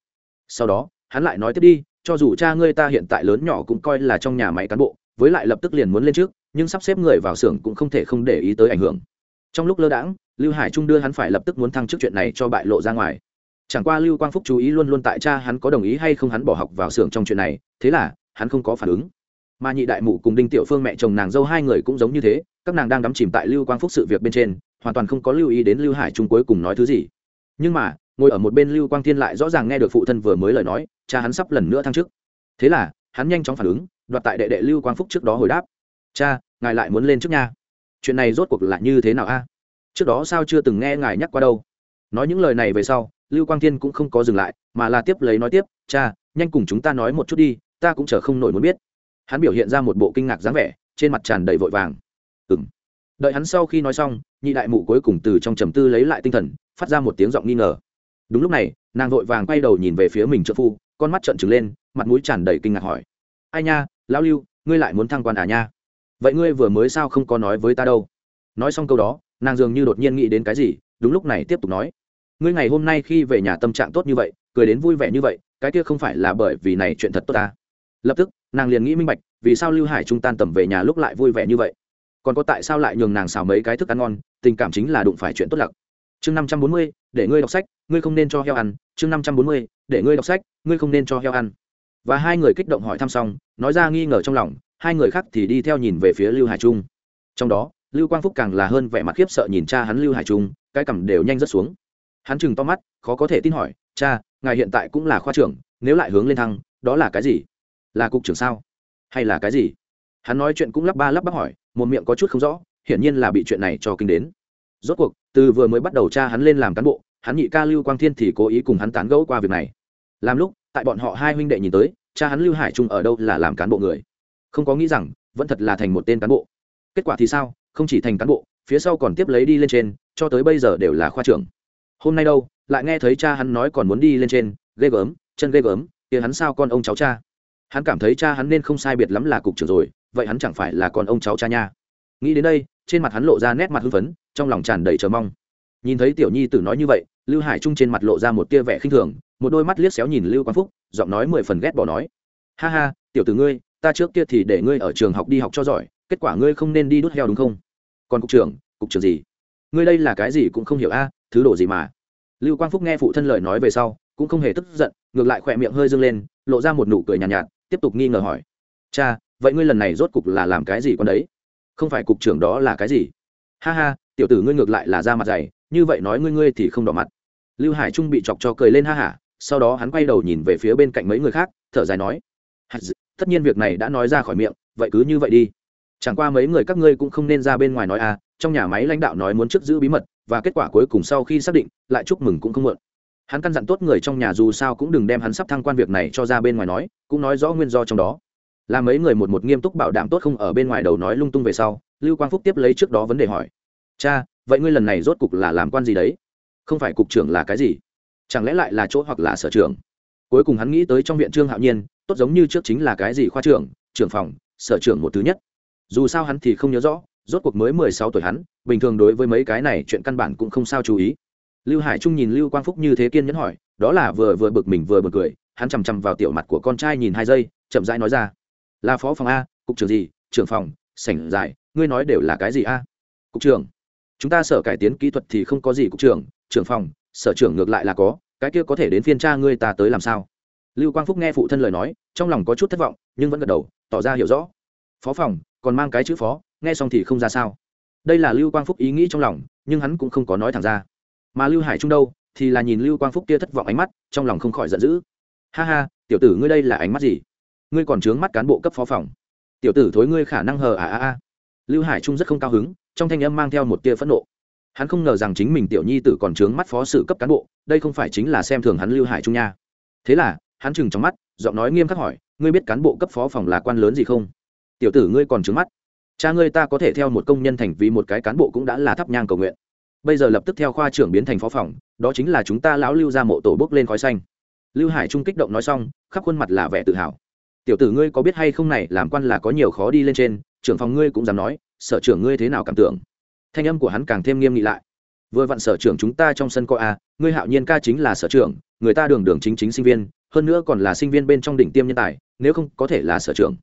Sau đó, hắn lại nói tiếp đi, cho dù cha ngươi ta hiện tại lớn nhỏ cũng coi là trong nhà máy cán bộ với lại lập tức liền muốn lên trước, nhưng sắp xếp người vào xưởng cũng không thể không để ý tới ảnh hưởng. Trong lúc lơ đãng, lưu hải trung đưa hắn phải lập tức muốn thăng chức chuyện này cho bại lộ ra ngoài. Chẳng qua lưu quang phúc chú ý luôn luôn tại cha hắn có đồng ý hay không hắn bỏ học vào xưởng trong chuyện này, thế là, hắn không có phản ứng. Mà nhị đại mụ cùng đinh tiểu phương mẹ chồng nàng dâu hai người cũng giống như thế, các nàng đang đắm chìm tại lưu quang phúc sự việc bên trên, hoàn toàn không có lưu ý đến lưu hải trung cuối cùng nói thứ gì. Nhưng mà, ngồi ở một bên lưu quang thiên lại rõ ràng nghe được phụ thân vừa mới lời nói, cha hắn sắp lần nữa thăng chức. Thế là, hắn nhanh chóng phản ứng đoạt tại đệ đệ lưu quang phúc trước đó hồi đáp. Cha, ngài lại muốn lên trước nha. Chuyện này rốt cuộc là như thế nào a? Trước đó sao chưa từng nghe ngài nhắc qua đâu? Nói những lời này về sau, lưu quang thiên cũng không có dừng lại, mà là tiếp lấy nói tiếp, cha, nhanh cùng chúng ta nói một chút đi, ta cũng chờ không nổi muốn biết. Hắn biểu hiện ra một bộ kinh ngạc dáng vẻ, trên mặt tràn đầy vội vàng. Ừ m đợi hắn sau khi nói xong, nhị đại mụ cuối cùng từ trong trầm tư lấy lại tinh thần, phát ra một tiếng giọng nghi ngờ. Đúng lúc này, nàng vội vàng quay đầu nhìn về phía mình trợ phu, con mắt trợn trừng lên, mặt mũi tràn đầy kinh ngạc hỏi ai nha, lão lưu, ngươi lại muốn thăng quan à nha? Vậy ngươi vừa mới sao không có nói với ta đâu? Nói xong câu đó, nàng dường như đột nhiên nghĩ đến cái gì, đúng lúc này tiếp tục nói. Ngươi ngày hôm nay khi về nhà tâm trạng tốt như vậy, cười đến vui vẻ như vậy, cái kia không phải là bởi vì này chuyện thật tốt ta? Lập tức, nàng liền nghĩ minh bạch, vì sao lưu hải trung tan tầm về nhà lúc lại vui vẻ như vậy? Còn có tại sao lại nhường nàng xào mấy cái thức ăn ngon, tình cảm chính là đụng phải chuyện tốt lặc? Chương năm trăm bốn mươi, để ngươi đọc sách, ngươi không nên cho heo ăn. Chương năm trăm bốn mươi, để ngươi đọc sách, ngươi không nên cho heo ăn và hai người kích động hỏi thăm xong, nói ra nghi ngờ trong lòng, hai người khác thì đi theo nhìn về phía lưu hải trung. Trong đó, lưu quang phúc càng là hơn vẻ mặt khiếp sợ nhìn cha hắn lưu hải trung, cái cằm đều nhanh rất xuống. Hắn chừng to mắt, khó có thể tin hỏi, cha, ngài hiện tại cũng là khoa trưởng, nếu lại hướng lên thăng, đó là cái gì? Là cục trưởng sao? Hay là cái gì? Hắn nói chuyện cũng lắp ba lắp bắp hỏi, một miệng có chút không rõ, hiển nhiên là bị chuyện này cho kinh đến. Rốt cuộc, từ vừa mới bắt đầu cha hắn lên làm cán bộ, hắn nhị ca lưu quang thiên thì cố ý cùng hắn tán gẫu qua việc này. Làm lúc tại bọn họ hai huynh đệ nhìn tới, cha hắn lưu hải trung ở đâu là làm cán bộ người? Không có nghĩ rằng, vẫn thật là thành một tên cán bộ. Kết quả thì sao? Không chỉ thành cán bộ, phía sau còn tiếp lấy đi lên trên, cho tới bây giờ đều là khoa trưởng. Hôm nay đâu, lại nghe thấy cha hắn nói còn muốn đi lên trên, ghê gớm, chân ghê gớm thì hắn sao con ông cháu cha? Hắn cảm thấy cha hắn nên không sai biệt lắm là cục trưởng rồi, vậy hắn chẳng phải là con ông cháu cha nha? Nghĩ đến đây, trên mặt hắn lộ ra nét mặt hưng phấn, trong lòng tràn đầy chờ mong. Nhìn thấy tiểu nhi tử nói như vậy, lưu hải trung trên mặt lộ ra một tia vẻ khinh thường một đôi mắt liếc xéo nhìn lưu quang phúc giọng nói mười phần ghét bỏ nói. Ha ha tiểu tử ngươi ta trước kia thì để ngươi ở trường học đi học cho giỏi kết quả ngươi không nên đi đút heo đúng không? Còn cục trưởng cục trưởng gì? Ngươi đây là cái gì cũng không hiểu a thứ đồ gì mà? Lưu quang phúc nghe phụ thân lời nói về sau cũng không hề tức giận ngược lại khỏe miệng hơi dâng lên lộ ra một nụ cười nhàn nhạt, nhạt tiếp tục nghi ngờ hỏi. Cha vậy ngươi lần này rốt cục là làm cái gì con đấy? Không phải cục trưởng đó là cái gì? Ha ha tiểu tử ngươi ngược lại là ra mặt dày như vậy nói ngươi ngươi thì không đỏ mặt. Lưu hải trung bị chọc cho cười lên ha hả sau đó hắn quay đầu nhìn về phía bên cạnh mấy người khác, thở dài nói tất nhiên việc này đã nói ra khỏi miệng, vậy cứ như vậy đi. Chẳng qua mấy người các ngươi cũng không nên ra bên ngoài nói à trong nhà máy lãnh đạo nói muốn trước giữ bí mật, và kết quả cuối cùng sau khi xác định, lại chúc mừng cũng không muộn. Hắn căn dặn tốt người trong nhà dù sao cũng đừng đem hắn sắp thăng quan việc này cho ra bên ngoài nói, cũng nói rõ nguyên do trong đó. Là mấy người một một nghiêm túc bảo đảm tốt không ở bên ngoài đầu nói lung tung về sau, lưu quang phúc tiếp lấy trước đó vấn đề hỏi, cha, vậy ngươi lần này rốt cục là làm quan gì đấy? Không phải cục trưởng là cái gì? Chẳng lẽ lại là chỗ hoặc là sở trưởng cuối cùng hắn nghĩ tới trong viện trương hạo nhiên, tốt giống như trước chính là cái gì khoa trưởng trưởng phòng, sở trưởng một thứ nhất. Dù sao hắn thì không nhớ rõ, rốt cuộc mới mười sáu tuổi hắn, bình thường đối với mấy cái này chuyện căn bản cũng không sao chú ý. Lưu hải trung nhìn lưu quang phúc như thế kiên nhẫn hỏi, đó là vừa vừa bực mình vừa bực cười, hắn chằm chằm vào tiểu mặt của con trai nhìn hai giây, chậm rãi nói ra, là phó phòng a, cục trưởng gì, trưởng phòng, sảnh dài ngươi nói đều là cái gì a? Cục trưởng. Chúng ta sở cải tiến kỹ thuật thì không có gì, cục trưởng trưởng phòng sở trưởng ngược lại là có, cái kia có thể đến phiên cha ngươi ta tới làm sao? Lưu quang phúc nghe phụ thân lời nói, trong lòng có chút thất vọng, nhưng vẫn gật đầu, tỏ ra hiểu rõ. Phó phòng, còn mang cái chữ phó, nghe xong thì không ra sao. Đây là lưu quang phúc ý nghĩ trong lòng, nhưng hắn cũng không có nói thẳng ra. Mà lưu hải trung đâu, thì là nhìn lưu quang phúc kia thất vọng ánh mắt, trong lòng không khỏi giận dữ. Ha ha, tiểu tử ngươi đây là ánh mắt gì? Ngươi còn trướng mắt cán bộ cấp phó phòng. Tiểu tử thối ngươi khả năng hờ à à à. Lưu hải trung rất không cao hứng, trong thanh âm mang theo một tia phẫn nộ hắn không ngờ rằng chính mình tiểu nhi tử còn trướng mắt phó sự cấp cán bộ, đây không phải chính là xem thường hắn lưu hải trung nha. Thế là, hắn chừng trong mắt, giọng nói nghiêm khắc hỏi, ngươi biết cán bộ cấp phó phòng là quan lớn gì không? Tiểu tử ngươi còn trướng mắt. Cha ngươi ta có thể theo một công nhân thành vì một cái cán bộ cũng đã là thắp nhang cầu nguyện. Bây giờ lập tức theo khoa trưởng biến thành phó phòng, đó chính là chúng ta lão lưu ra mộ tổ bốc lên khói xanh. Lưu hải trung kích động nói xong, khắp khuôn mặt là vẻ tự hào. Tiểu tử ngươi có biết hay không này, làm quan là có nhiều khó đi lên trên, trưởng phòng ngươi cũng dám nói, sở trưởng ngươi thế nào cảm tưởng? Thanh âm của hắn càng thêm nghiêm nghị lại. Vừa vặn sở trưởng chúng ta trong sân coi a, ngươi hạo nhiên ca chính là sở trưởng, người ta đường đường chính chính sinh viên, hơn nữa còn là sinh viên bên trong đỉnh tiêm nhân tài, nếu không có thể là sở trưởng.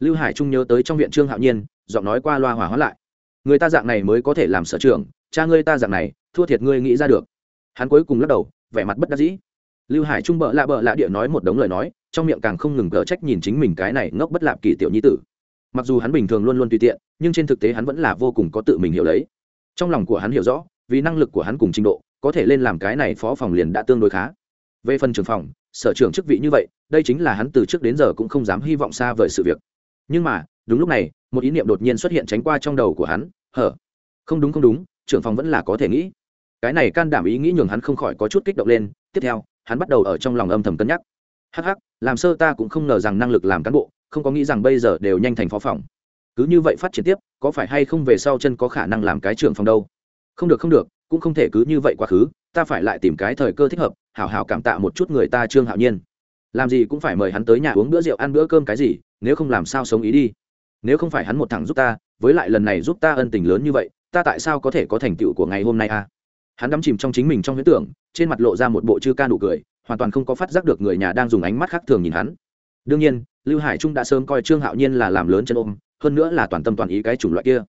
Lưu hải trung nhớ tới trong viện trương hạo nhiên, giọng nói qua loa hỏa hóa lại. Người ta dạng này mới có thể làm sở trưởng, cha ngươi ta dạng này, thua thiệt ngươi nghĩ ra được. Hắn cuối cùng lắc đầu, vẻ mặt bất đắc dĩ. Lưu hải trung bợ lạ bợ lạ địa nói một đống lời nói, trong miệng càng không ngừng cờ trách nhìn chính mình cái này ngốc bất lạp kỳ tiểu nhi tử mặc dù hắn bình thường luôn luôn tùy tiện, nhưng trên thực tế hắn vẫn là vô cùng có tự mình hiểu lấy. Trong lòng của hắn hiểu rõ, vì năng lực của hắn cùng trình độ, có thể lên làm cái này phó phòng liền đã tương đối khá. Về phần trưởng phòng, sở trưởng chức vị như vậy, đây chính là hắn từ trước đến giờ cũng không dám hy vọng xa vời sự việc. Nhưng mà, đúng lúc này, một ý niệm đột nhiên xuất hiện tránh qua trong đầu của hắn, hở. Không đúng không đúng, trưởng phòng vẫn là có thể nghĩ. Cái này can đảm ý nghĩ nhường hắn không khỏi có chút kích động lên, tiếp theo, hắn bắt đầu ở trong lòng âm thầm cân nhắc. Hắc hắc, làm sơ ta cũng không ngờ rằng năng lực làm cán bộ không có nghĩ rằng bây giờ đều nhanh thành phó phòng. Cứ như vậy phát triển tiếp, có phải hay không về sau chân có khả năng làm cái trưởng phòng đâu? Không được không được, cũng không thể cứ như vậy quá khứ, ta phải lại tìm cái thời cơ thích hợp, hảo hảo cảm tạ một chút người ta trương hạo nhiên. Làm gì cũng phải mời hắn tới nhà uống bữa rượu, ăn bữa cơm cái gì, nếu không làm sao sống ý đi. Nếu không phải hắn một thằng giúp ta, với lại lần này giúp ta ân tình lớn như vậy, ta tại sao có thể có thành tựu của ngày hôm nay à? hắn đắm chìm trong chính mình trong huyễn tưởng, trên mặt lộ ra một bộ chư ca nụ cười, hoàn toàn không có phát giác được người nhà đang dùng ánh mắt khác thường nhìn hắn đương nhiên, lưu hải trung đã sớm coi trương hạo nhiên là làm lớn chân ôm, hơn nữa là toàn tâm toàn ý cái chủng loại kia.